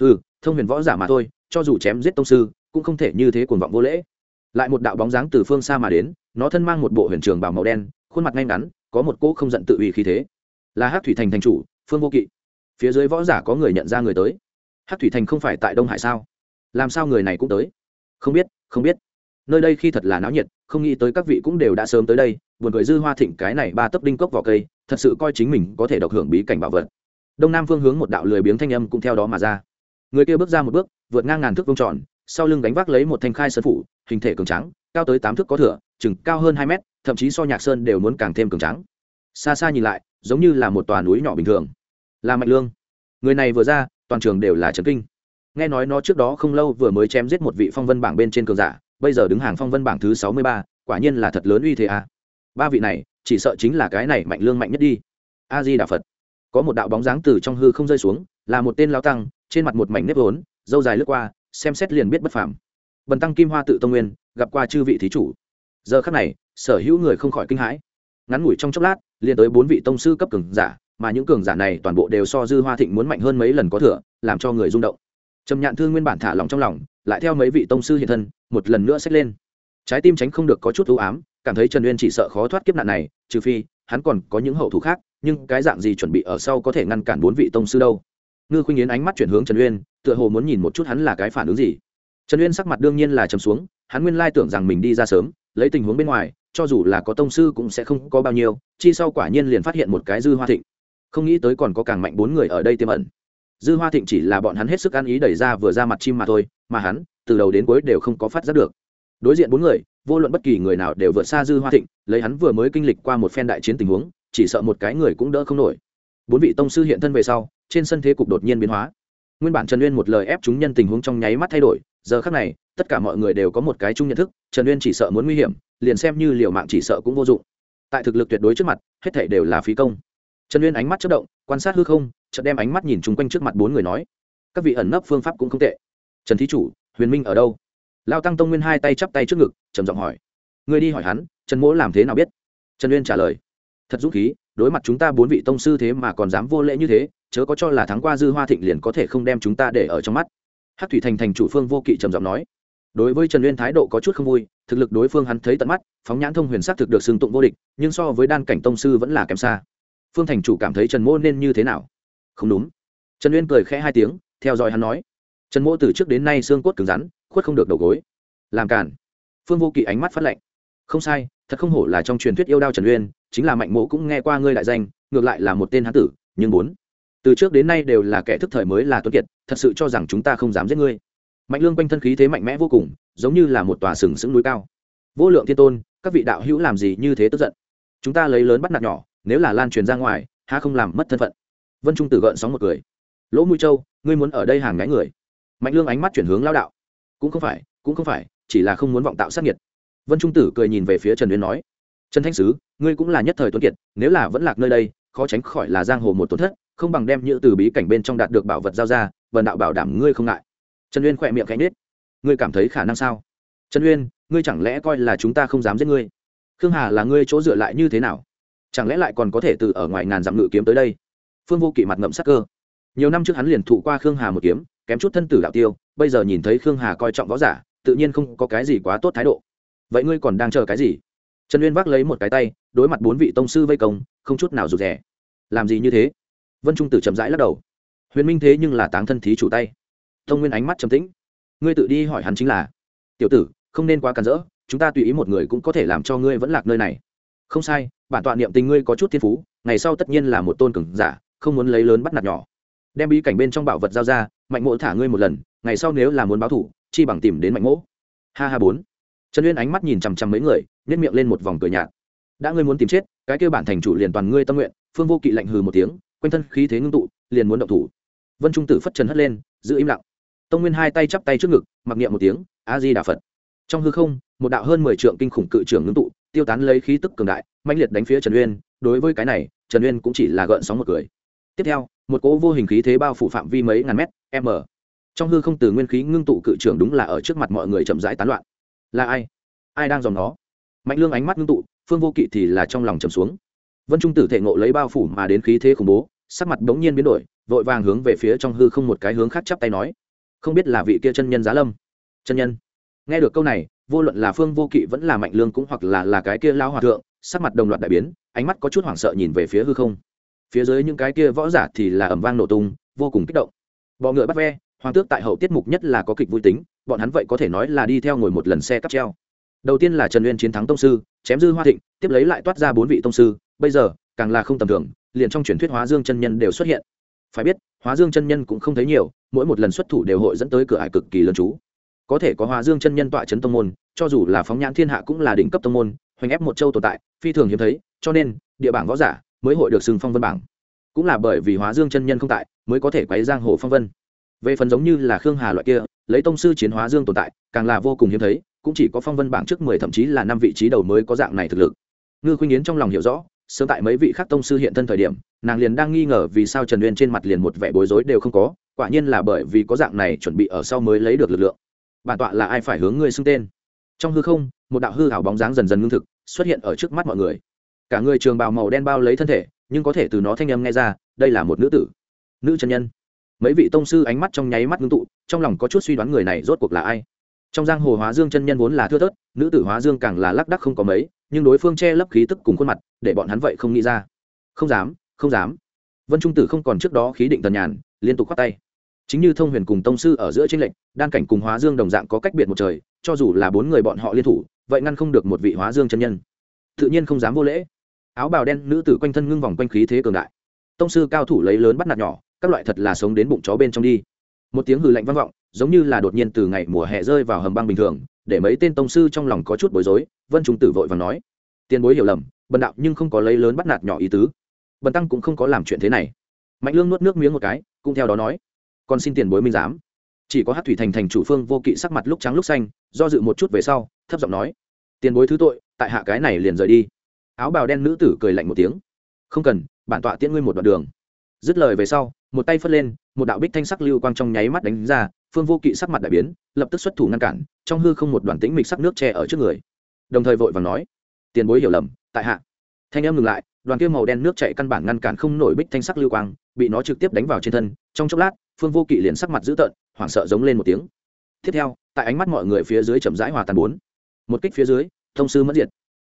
Hư thông huyền võ giả mà thôi, cho dù chém giết tông sư, cũng không thể như thế cuồng vọng vô lễ. Lại một đạo bóng dáng từ phương xa mà đến, nó thân mang một bộ huyền trường bào màu đen, khuôn mặt ngay ngắn, có một cỗ không giận tự ủy khí thế. Là hát thủy thành thành chủ, phương vô kỵ. Phía dưới võ giả có người nhận ra người tới hát thủy thành không phải tại đông hải sao? Làm sao người này cũng tới? Không biết không biết. Nơi đây khi thật là náo nhiệt, không nghĩ tới các vị cũng đều đã sớm tới đây, buồn cười dư hoa thịnh cái này ba tấc đinh cốc vào cây, thật sự coi chính mình có thể độc hưởng bí cảnh bảo vật. Đông nam phương hướng một đạo lười biếng thanh âm cũng theo đó mà ra. Người kia bước ra một bước, vượt ngang ngàn thước vông tròn, sau lưng gánh vác lấy một thanh khai sơn phủ, hình thể cường trắng cao tới tám thước có thửa, chừng cao hơn hai mét, thậm chí so nhạc sơn đều muốn càng thêm cường trắng xa xa nhìn lại, giống như là một tòa núi nhỏ bình thường. Là mạnh lương. Người này vừa ra toàn trường đều là trấn kinh. Nghe nói nó trước đó không lâu vừa mới chém giết một vị phong vân bảng bên trên cường giả, bây giờ đứng hàng phong vân bảng thứ sáu mươi ba, quả nhiên là thật lớn uy thế à. ba vị này, chỉ sợ chính là cái này mạnh lương mạnh nhất đi. A di đà phật. Có một đạo bóng dáng từ trong hư không rơi xuống, là một tên lao tăng, trên mặt một mảnh nếp vốn dâu dài lướt qua, xem xét liền biết bất phàm. Bần tăng kim hoa tự tông nguyên, gặp qua chư vị thí chủ. Giờ khắc này, sở hữu người không khỏi kinh hãi. Ngắn ngủi trong chốc lát, liền tới bốn vị tông sư cấp cường giả mà những cường giả này toàn bộ đều so dư hoa thịnh muốn mạnh hơn mấy lần có thừa, làm cho người rung động. Trầm nhạn thư nguyên bản thả lòng trong lòng, lại theo mấy vị tông sư hiện thân, một lần nữa xách lên. Trái tim tránh không được có chút ưu ám, cảm thấy trần uyên chỉ sợ khó thoát kiếp nạn này, trừ phi, hắn còn có những hậu thủ khác, nhưng cái dạng gì chuẩn bị ở sau có thể ngăn cản bốn vị tông sư đâu? Ngư khuynh yến ánh mắt chuyển hướng trần uyên, tựa hồ muốn nhìn một chút hắn là cái phản ứng gì. Trần uyên sắc mặt đương nhiên là trầm xuống, hắn nguyên lai tưởng rằng mình đi ra sớm, lấy tình huống bên ngoài, cho dù là có tông sư cũng sẽ không có bao nhiêu, chi sau quả nhiên liền phát hiện một cái dư hoa thịnh không nghĩ tới còn có càng mạnh bốn người ở đây tiềm ẩn. Dư hoa thịnh chỉ là bọn hắn hết sức ăn ý đẩy ra vừa ra mặt chim mà thôi, mà hắn, từ đầu đến cuối đều không có phát giác được. Đối diện bốn người, vô luận bất kỳ người nào đều vượt xa dư hoa thịnh, lấy hắn vừa mới kinh lịch qua một phen đại chiến tình huống, chỉ sợ một cái người cũng đỡ không nổi. Bốn vị tông sư hiện thân về sau, trên sân thế cục đột nhiên biến hóa. Nguyên bản trần uyên một lời ép chúng nhân tình huống trong nháy mắt thay đổi, giờ khác này, tất cả mọi người đều có một cái chung nhận thức, trần uyên chỉ sợ muốn nguy hiểm, liền xem như liều mạng chỉ sợ cũng vô dụng. Tại thực lực tuyệt đối trước mặt, hết thể đều là phí công trần uyên ánh mắt chất động, quan sát hư không, chợt đem ánh mắt nhìn chung quanh trước mặt bốn người nói, các vị ẩn nấp phương pháp cũng không tệ. Trần thí chủ, huyền minh ở đâu? Lao tăng tông nguyên hai tay chắp tay trước ngực, trầm giọng hỏi. Người đi hỏi hắn, trần mỗ làm thế nào biết? Trần uyên trả lời, thật dũng khí, đối mặt chúng ta bốn vị tông sư thế mà còn dám vô lễ như thế, chớ có cho là thắng qua dư hoa thịnh liền có thể không đem chúng ta để ở trong mắt. Hát thủy thành thành chủ phương vô kỵ trầm giọng nói, đối với trần uyên thái độ có chút không vui, thực lực đối phương hắn thấy tận mắt, phóng nhãn thông huyền s á c thực được xưng tụng vô địch, nhưng so với đan cảnh tông sư vẫn là kém xa phương thành chủ cảm thấy trần mô nên như thế nào? Không đúng. Trần uyên cười khẽ hai tiếng, theo dõi hắn nói. Trần mô từ trước đến nay xương cốt cứng rắn, khuất không được đầu gối. Làm cản phương vô kỵ ánh mắt phát lạnh. không sai, thật không hổ là trong truyền thuyết yêu đao trần uyên, chính là mạnh mộ cũng nghe qua ngươi đại danh, ngược lại là một tên hán tử, nhưng bốn. Từ trước đến nay đều là kẻ thức thời mới là tuấn kiệt, thật sự cho rằng chúng ta không dám giết ngươi. Mạnh lương quanh thân khí thế mạnh mẽ vô cùng, giống như là một tòa sừng sững núi cao. Vô lượng thiên tôn, các vị đạo hữu làm gì như thế tức giận? Chúng ta lấy lớn bắt nạt nhỏ nếu là lan truyền ra ngoài ha không làm mất thân phận? Vân trung tử gợn sóng một cười. Lỗ mũi châu, ngươi muốn ở đây hàng ngái người? Mạnh lương ánh mắt chuyển hướng lao đạo. Cũng không phải, cũng không phải, chỉ là không muốn vọng tạo sát nhiệt vân trung tử cười nhìn về phía trần uyên nói. Trần thanh sứ, ngươi cũng là nhất thời tuấn kiệt, nếu là vẫn lạc nơi đây, khó tránh khỏi là giang hồ một tổn thất, không bằng đem như từ bí cảnh bên trong đạt được bảo vật giao ra, vần đạo bảo đảm ngươi không ngại. Trần uyên khỏe miệng cánh nết ngươi cảm thấy khả năng sao? Trần uyên, ngươi chẳng lẽ coi là chúng ta không dám giết ngươi? Khương hà là ngươi chỗ dựa lại như thế nào? Chẳng lẽ lại còn có thể từ ở ngoài ngàn dặm ngự kiếm tới đây? Phương vô kỵ mặt ngậm sắc cơ. Nhiều năm trước hắn liền thụ qua khương hà một kiếm, kém chút thân tử đạo tiêu, bây giờ nhìn thấy khương hà coi trọng võ giả, tự nhiên không có cái gì quá tốt thái độ. Vậy ngươi còn đang chờ cái gì? Trần uyên vác lấy một cái tay, đối mặt bốn vị tông sư vây công, không chút nào rụt rè. Làm gì như thế? Vân trung tử chậm rãi lắc đầu. Huyền minh thế nhưng là táng thân thí chủ tay. Tông nguyên ánh mắt trầm tĩnh. Ngươi tự đi hỏi hắn chính là, tiểu tử, không nên quá cản rỡ, chúng ta tùy ý một người cũng có thể làm cho ngươi vẫn lạc nơi này. Không sai bản tọa niệm tình ngươi có chút thiên phú, ngày sau tất nhiên là một tôn cường giả, không muốn lấy lớn bắt nạt nhỏ. Đem bí cảnh bên trong bảo vật giao ra, mạnh mộ thả ngươi một lần, ngày sau nếu là muốn báo thủ, chi bằng tìm đến mạnh mỗ. Ha ha bốn. Trần uyên ánh mắt nhìn chằm chằm mấy người nhét miệng lên một vòng cười nhạt. Đã ngươi muốn tìm chết, cái kêu bản thành chủ liền toàn ngươi tâm nguyện, phương vô kỵ lạnh hừ một tiếng, quanh thân khí thế ngưng tụ, liền muốn động thủ. Vân trung tử phất trần hất lên, giữ im lặng. Tông nguyên hai tay chắp tay trước ngực, mặc niệm một tiếng, a di đà phật. Trong hư không, một đạo hơn mười trượng kinh khủng cự trưởng ngưng tụ tiêu tán lấy khí tức cường đại mạnh liệt đánh phía trần uyên. Đối với cái này, trần uyên cũng chỉ là gợn sóng một cười. Tiếp theo, một cỗ vô hình khí thế bao phủ phạm vi mấy ngàn mét, m. Trong hư không từ nguyên khí ngưng tụ cự trưởng đúng là ở trước mặt mọi người chậm rãi tán loạn. Là ai? Ai đang dòng nó? Mạnh lương ánh mắt ngưng tụ, phương vô kỵ thì là trong lòng trầm xuống. Vân trung tử thể ngộ lấy bao phủ mà đến khí thế khủng bố, sắc mặt bỗng nhiên biến đổi, vội vàng hướng về phía trong hư không một cái hướng khác chắp tay nói, không biết là vị kia chân nhân giá lâm. Chân nhân? Nghe được câu này vô luận là phương vô kỵ vẫn là mạnh lương cũng hoặc là là cái kia lao hòa thượng, sắc mặt đồng loạt đại biến, ánh mắt có chút hoảng sợ nhìn về phía hư không. Phía dưới những cái kia võ giả thì là ẩm vang nổ tung, vô cùng kích động. Bọ ngựa bắt ve, hoàng tước tại hậu tiết mục nhất là có kịch vui tính, bọn hắn vậy có thể nói là đi theo ngồi một lần xe cắp treo. Đầu tiên là trần uyên chiến thắng tông sư, chém dư hoa thịnh, tiếp lấy lại toát ra bốn vị tông sư, bây giờ, càng là không tầm thường, liền trong truyền thuyết hóa dương chân nhân đều xuất hiện. Phải biết, hóa dương chân nhân cũng không thấy nhiều, mỗi một lần xuất thủ đều hội dẫn tới cửa ải cực kỳ lớn chú có thể có hóa dương chân nhân tọa chấn tông môn, cho dù là phóng nhãn thiên hạ cũng là đỉnh cấp tông môn, hoành ép một châu tồn tại, phi thường hiếm thấy, cho nên, địa bảng võ giả mới hội được xưng phong vân bảng. Cũng là bởi vì hóa dương chân nhân không tại, mới có thể quấy giang hồ phong vân. Về phần giống như là khương hà loại kia, lấy tông sư chiến hóa dương tồn tại, càng là vô cùng hiếm thấy, cũng chỉ có phong vân bảng trước mười thậm chí là năm vị trí đầu mới có dạng này thực lực. Ngư khuynh yến trong lòng hiểu rõ, sớm tại mấy vị khác tông sư hiện thân thời điểm, nàng liền đang nghi ngờ vì sao trần uyên trên mặt liền một vẻ bối rối đều không có, quả nhiên là bởi vì có dạng này chuẩn bị ở sau mới lấy được lực lượng bản tọa là ai phải hướng ngươi xưng tên? Trong hư không, một đạo hư hảo bóng dáng dần dần ngưng thực, xuất hiện ở trước mắt mọi người. Cả người trường bào màu đen bao lấy thân thể, nhưng có thể từ nó thanh âm nghe ra, đây là một nữ tử. Nữ chân nhân. Mấy vị tông sư ánh mắt trong nháy mắt ngưng tụ, trong lòng có chút suy đoán người này rốt cuộc là ai. Trong giang hồ hóa dương chân nhân vốn là thưa thớt, nữ tử hóa dương càng là lác đắc không có mấy, nhưng đối phương che lấp khí tức cùng khuôn mặt, để bọn hắn vậy không nghĩ ra. Không dám không dám. Vân trung tử không còn trước đó khí định tần nhàn, liên tục khoát tay chính như thông huyền cùng tông sư ở giữa tranh lệnh đan cảnh cùng hóa dương đồng dạng có cách biệt một trời, cho dù là bốn người bọn họ liên thủ, vậy ngăn không được một vị hóa dương chân nhân. Tự nhiên không dám vô lễ. Áo bào đen nữ tử quanh thân ngưng vòng quanh khí thế cường đại. Tông sư cao thủ lấy lớn bắt nạt nhỏ, các loại thật là sống đến bụng chó bên trong đi. Một tiếng hừ lạnh vang vọng, giống như là đột nhiên từ ngày mùa hè rơi vào hầm băng bình thường, để mấy tên tông sư trong lòng có chút bối rối, vân trung tử vội và nói, tiền bối hiểu lầm, bần đạo nhưng không có lấy lớn bắt nạt nhỏ ý tứ. Bần tăng cũng không có làm chuyện thế này. Mạnh lương nuốt nước miếng một cái, cũng theo đó nói còn xin tiền bối minh giám. Chỉ có hát thủy thành thành chủ phương vô kỵ sắc mặt lúc trắng lúc xanh, do dự một chút về sau, thấp giọng nói, tiền bối thứ tội, tại hạ cái này liền rời đi. Áo bào đen nữ tử cười lạnh một tiếng, không cần, bản tọa tiễn ngươi một đoạn đường. Dứt lời về sau, một tay phất lên, một đạo bích thanh sắc lưu quang trong nháy mắt đánh ra, phương vô kỵ sắc mặt đại biến, lập tức xuất thủ ngăn cản, trong hư không một đoàn tĩnh mịch sắc nước che ở trước người. Đồng thời vội vàng nói, tiền bối hiểu lầm, tại hạ. Thanh em ngừng lại, đoàn kia màu đen nước chạy căn bản ngăn cản không nổi bích thanh sắc lưu quang, bị nó trực tiếp đánh vào trên thân, trong chốc lát phương vô kỵ liền sắc mặt dữ tợn, hoảng sợ giống lên một tiếng. Tiếp theo, tại ánh mắt mọi người phía dưới chậm rãi hòa tàn bốn. Một kích phía dưới, thông sư mất diệt.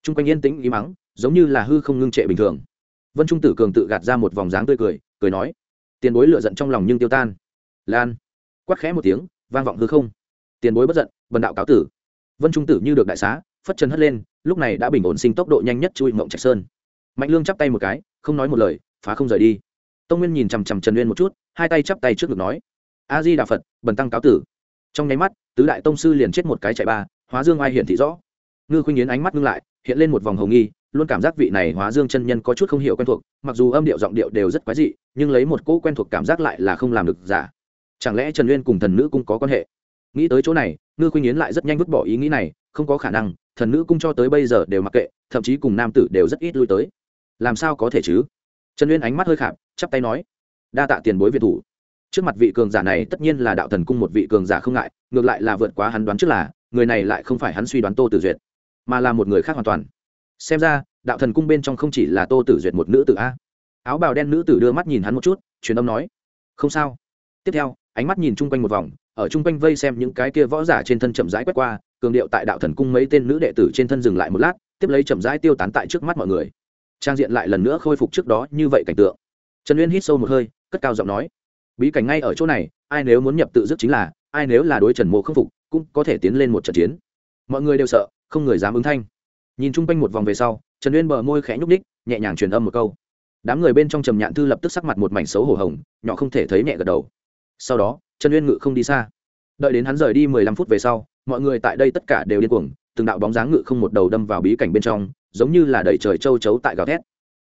T r u n g quanh yên tĩnh ý mắng, giống như là hư không ngưng trệ bình thường. Vân trung tử cường tự gạt ra một vòng dáng tươi cười cười nói, tiền bối lựa giận trong lòng nhưng tiêu tan. Lan quắc khẽ một tiếng, vang vọng hư không. Tiền bối bất giận, bần đạo cáo tử. Vân trung tử như được đại xá, phất chân hất lên, lúc này đã bình ổn sinh tốc độ nhanh nhất chui mộng trạch sơn. Mạnh lương chắp tay một cái, không nói một lời, phá không rời đi. Tông nguyên nhìn chằm chằm trần uyên một chút hai tay chắp tay trước ngực nói a di đà phật bần tăng cáo tử. Trong nháy mắt tứ đại tông sư liền chết một cái chạy ba hóa dương ai hiện thị rõ. Ngư khuynh yến ánh mắt ngưng lại hiện lên một vòng hồng nghi luôn cảm giác vị này hóa dương chân nhân có chút không hiểu quen thuộc mặc dù âm điệu giọng điệu đều rất quái dị nhưng lấy một cỗ quen thuộc cảm giác lại là không làm được giả. Chẳng lẽ trần uyên cùng thần nữ cung có quan hệ? Nghĩ tới chỗ này ngư khuynh yến lại rất nhanh vứt bỏ ý nghĩ này không có khả năng thần nữ cung cho tới bây giờ đều mặc kệ thậm chí cùng nam tử đều rất ít lui tới. Làm sao có thể chứ? Trần uyên ánh mắt hơi khảm, chắp tay nói đa tạ tiền bối việt thủ. Trước mặt vị cường giả này tất nhiên là đạo thần cung một vị cường giả không ngại, ngược lại là vượt quá hắn đoán trước là, người này lại không phải hắn suy đoán tô tử duyệt, mà là một người khác hoàn toàn. Xem ra, đạo thần cung bên trong không chỉ là tô tử duyệt một nữ tử a. Áo bào đen nữ tử đưa mắt nhìn hắn một chút, truyền âm nói, không sao. Tiếp theo, ánh mắt nhìn chung quanh một vòng, ở chung quanh vây xem những cái kia võ giả trên thân chậm rãi quét qua, cường điệu tại đạo thần cung mấy tên nữ đệ tử trên thân dừng lại một lát, tiếp lấy chậm rãi tiêu tán tại trước mắt mọi người. Trang diện lại lần nữa khôi phục trước đó như vậy cảnh tượng. Trần uyên hít sâu một hơi cất cao giọng nói, bí cảnh ngay ở chỗ này, ai nếu muốn nhập tự dứt chính là, ai nếu là đối trần mộ không phục, cũng có thể tiến lên một trận chiến. Mọi người đều sợ, không người dám ứng thanh. Nhìn chung quanh một vòng về sau, trần uyên bờ môi khẽ nhúc ních nhẹ nhàng truyền âm một câu. Đám người bên trong trầm nhạn thư lập tức sắc mặt một mảnh xấu hổ hồng, nhỏ không thể thấy nhẹ gật đầu. Sau đó, trần uyên ngự không đi xa. Đợi đến hắn rời đi mười lăm phút về sau, mọi người tại đây tất cả đều điên cuồng, từng đạo bóng dáng ngự không một đầu đâm vào bí cảnh bên trong, giống như là đẩy trời châu chấu tại gào thét.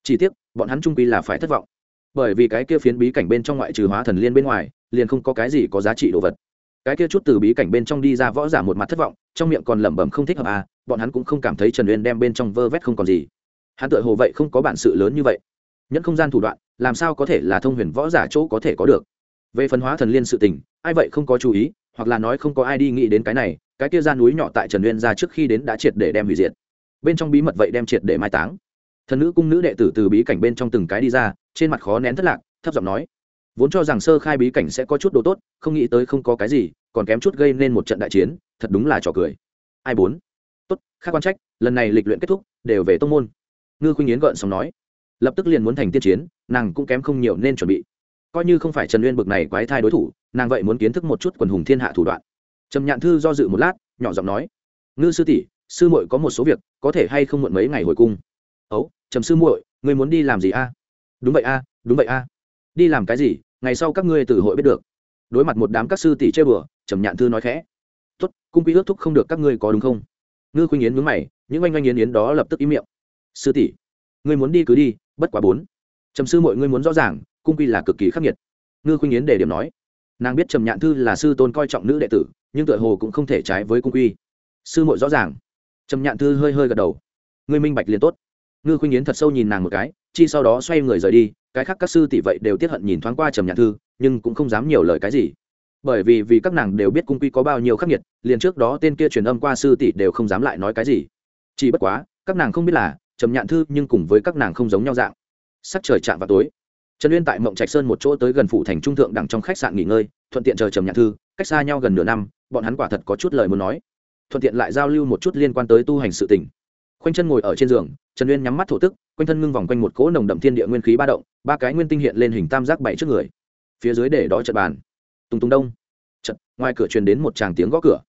Chỉ tiếc, bọn hắn trung quy là phải thất vọng bởi vì cái kia phiến bí cảnh bên trong ngoại trừ hóa thần liên bên ngoài, liền không có cái gì có giá trị đồ vật. Cái kia chút từ bí cảnh bên trong đi ra võ giả một mặt thất vọng, trong miệng còn lẩm bẩm không thích hợp à bọn hắn cũng không cảm thấy trần uyên đem bên trong vơ vét không còn gì. Hắn tự hồ vậy không có bản sự lớn như vậy. Nhẫn không gian thủ đoạn, làm sao có thể là thông huyền võ giả chỗ có thể có được? Về phần hóa thần liên sự tình, ai vậy không có chú ý, hoặc là nói không có ai đi nghĩ đến cái này, cái kia ra núi nhỏ tại trần uyên ra trước khi đến đã triệt để đem hủy diệt. Bên trong bí mật vậy đem triệt để mai táng. Thần nữ cung nữ đệ tử từ bí cảnh bên trong từng cái đi ra trên mặt khó nén thất lạc, thấp giọng nói, vốn cho rằng sơ khai bí cảnh sẽ có chút đồ tốt, không nghĩ tới không có cái gì, còn kém chút gây nên một trận đại chiến, thật đúng là trò cười. Ai bốn? Tốt, khác quan trách, lần này lịch luyện kết thúc, đều về tông môn. Ngư khuynh yến gợn xong nói, lập tức liền muốn thành tiên chiến, nàng cũng kém không nhiều nên chuẩn bị. Coi như không phải trần uyên bực này quái thai đối thủ, nàng vậy muốn kiến thức một chút quần hùng thiên hạ thủ đoạn. Trầm nhạn thư do dự một lát, nhỏ giọng nói, ngư sư tỷ, sư muội có một số việc, có thể hay không muộn mấy ngày hồi cung? Ấu, trầm sư muội người muốn đi làm gì a? Đúng vậy a, đúng vậy a. Đi làm cái gì, ngày sau các ngươi từ hội biết được. Đối mặt một đám các sư tỷ chơi bừa trầm nhạn thư nói khẽ. Tốt, cung quy ước thúc không được các ngươi có đúng không? Ngư khuynh yến mướn mày, những oanh oanh yến yến đó lập tức im miệng. Sư tỷ, ngươi muốn đi cứ đi, bất quá bốn. Trầm sư mọi ngươi muốn rõ ràng, cung quy là cực kỳ khắc nghiệt. Ngư khuynh yến để điểm nói. Nàng biết trầm nhạn thư là sư tôn coi trọng nữ đệ tử, nhưng tựa hồ cũng không thể trái với cung quy. Sư muội rõ ràng. Trầm nhạn thư hơi hơi gật đầu. Ngươi minh bạch liền tốt. Ngư khuynh yến thật sâu nhìn nàng một cái chi sau đó xoay người rời đi, cái khác các sư tỷ vậy đều tiết hận nhìn thoáng qua trầm nhạn thư, nhưng cũng không dám nhiều lời cái gì. Bởi vì vì các nàng đều biết cung quy có bao nhiêu khắc nghiệt, liền trước đó tên kia truyền âm qua sư tỷ đều không dám lại nói cái gì. Chỉ bất quá, các nàng không biết là, trầm nhạn thư nhưng cùng với các nàng không giống nhau dạng. Sắc trời chạm vào tối. Trần uyên tại mộng trạch sơn một chỗ tới gần phủ thành trung thượng đẳng trong khách sạn nghỉ ngơi, thuận tiện chờ trầm nhạn thư, cách xa nhau gần nửa năm, bọn hắn quả thật có chút lời muốn nói. Thuận tiện lại giao lưu một chút liên quan tới tu hành sự tình. Khoanh chân ngồi ở trên giường trần uyên nhắm mắt thổ tức, quanh thân ngưng vòng quanh một cỗ nồng đậm thiên địa nguyên khí ba động, ba cái nguyên tinh hiện lên hình tam giác bảy trước người. Phía dưới để đó trận bàn. Tùng tùng đông. Trận ngoài cửa truyền đến một tràng tiếng gõ cửa.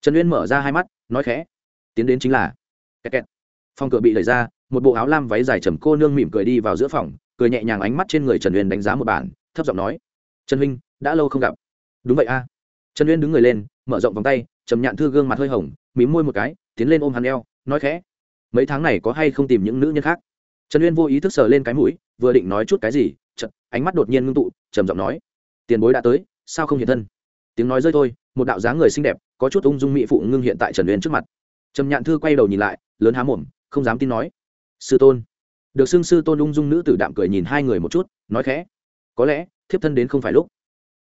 Trần uyên mở ra hai mắt, nói khẽ. Tiến đến chính là. Kẹt kẹt. phòng cửa bị đẩy ra, một bộ áo lam váy dài trầm cô nương mỉm cười đi vào giữa phòng, cười nhẹ nhàng ánh mắt trên người trần uyên đánh giá một bản, thấp giọng nói. Trần huynh, đã lâu không gặp. Đúng vậy a. Trần uyên đứng người lên, mở rộng vòng tay trầm nhạn thư gương mặt hơi hồng, mím môi một cái, tiến lên ôm hắn eo, nói khẽ mấy tháng này có hay không tìm những nữ nhân khác? Trần uyên vô ý thức sờ lên cái mũi, vừa định nói chút cái gì chật ánh mắt đột nhiên ngưng tụ, trầm giọng nói, tiền bối đã tới, sao không hiện thân? Tiếng nói rơi thôi, một đạo dáng người xinh đẹp, có chút ung dung mỹ phụ ngưng hiện tại trần uyên trước mặt. Trầm nhạn thư quay đầu nhìn lại, lớn há mồm, không dám tin nói, sư tôn. Được xưng sư tôn ung dung nữ tử đạm cười nhìn hai người một chút, nói khẽ, có lẽ thiếp thân đến không phải lúc.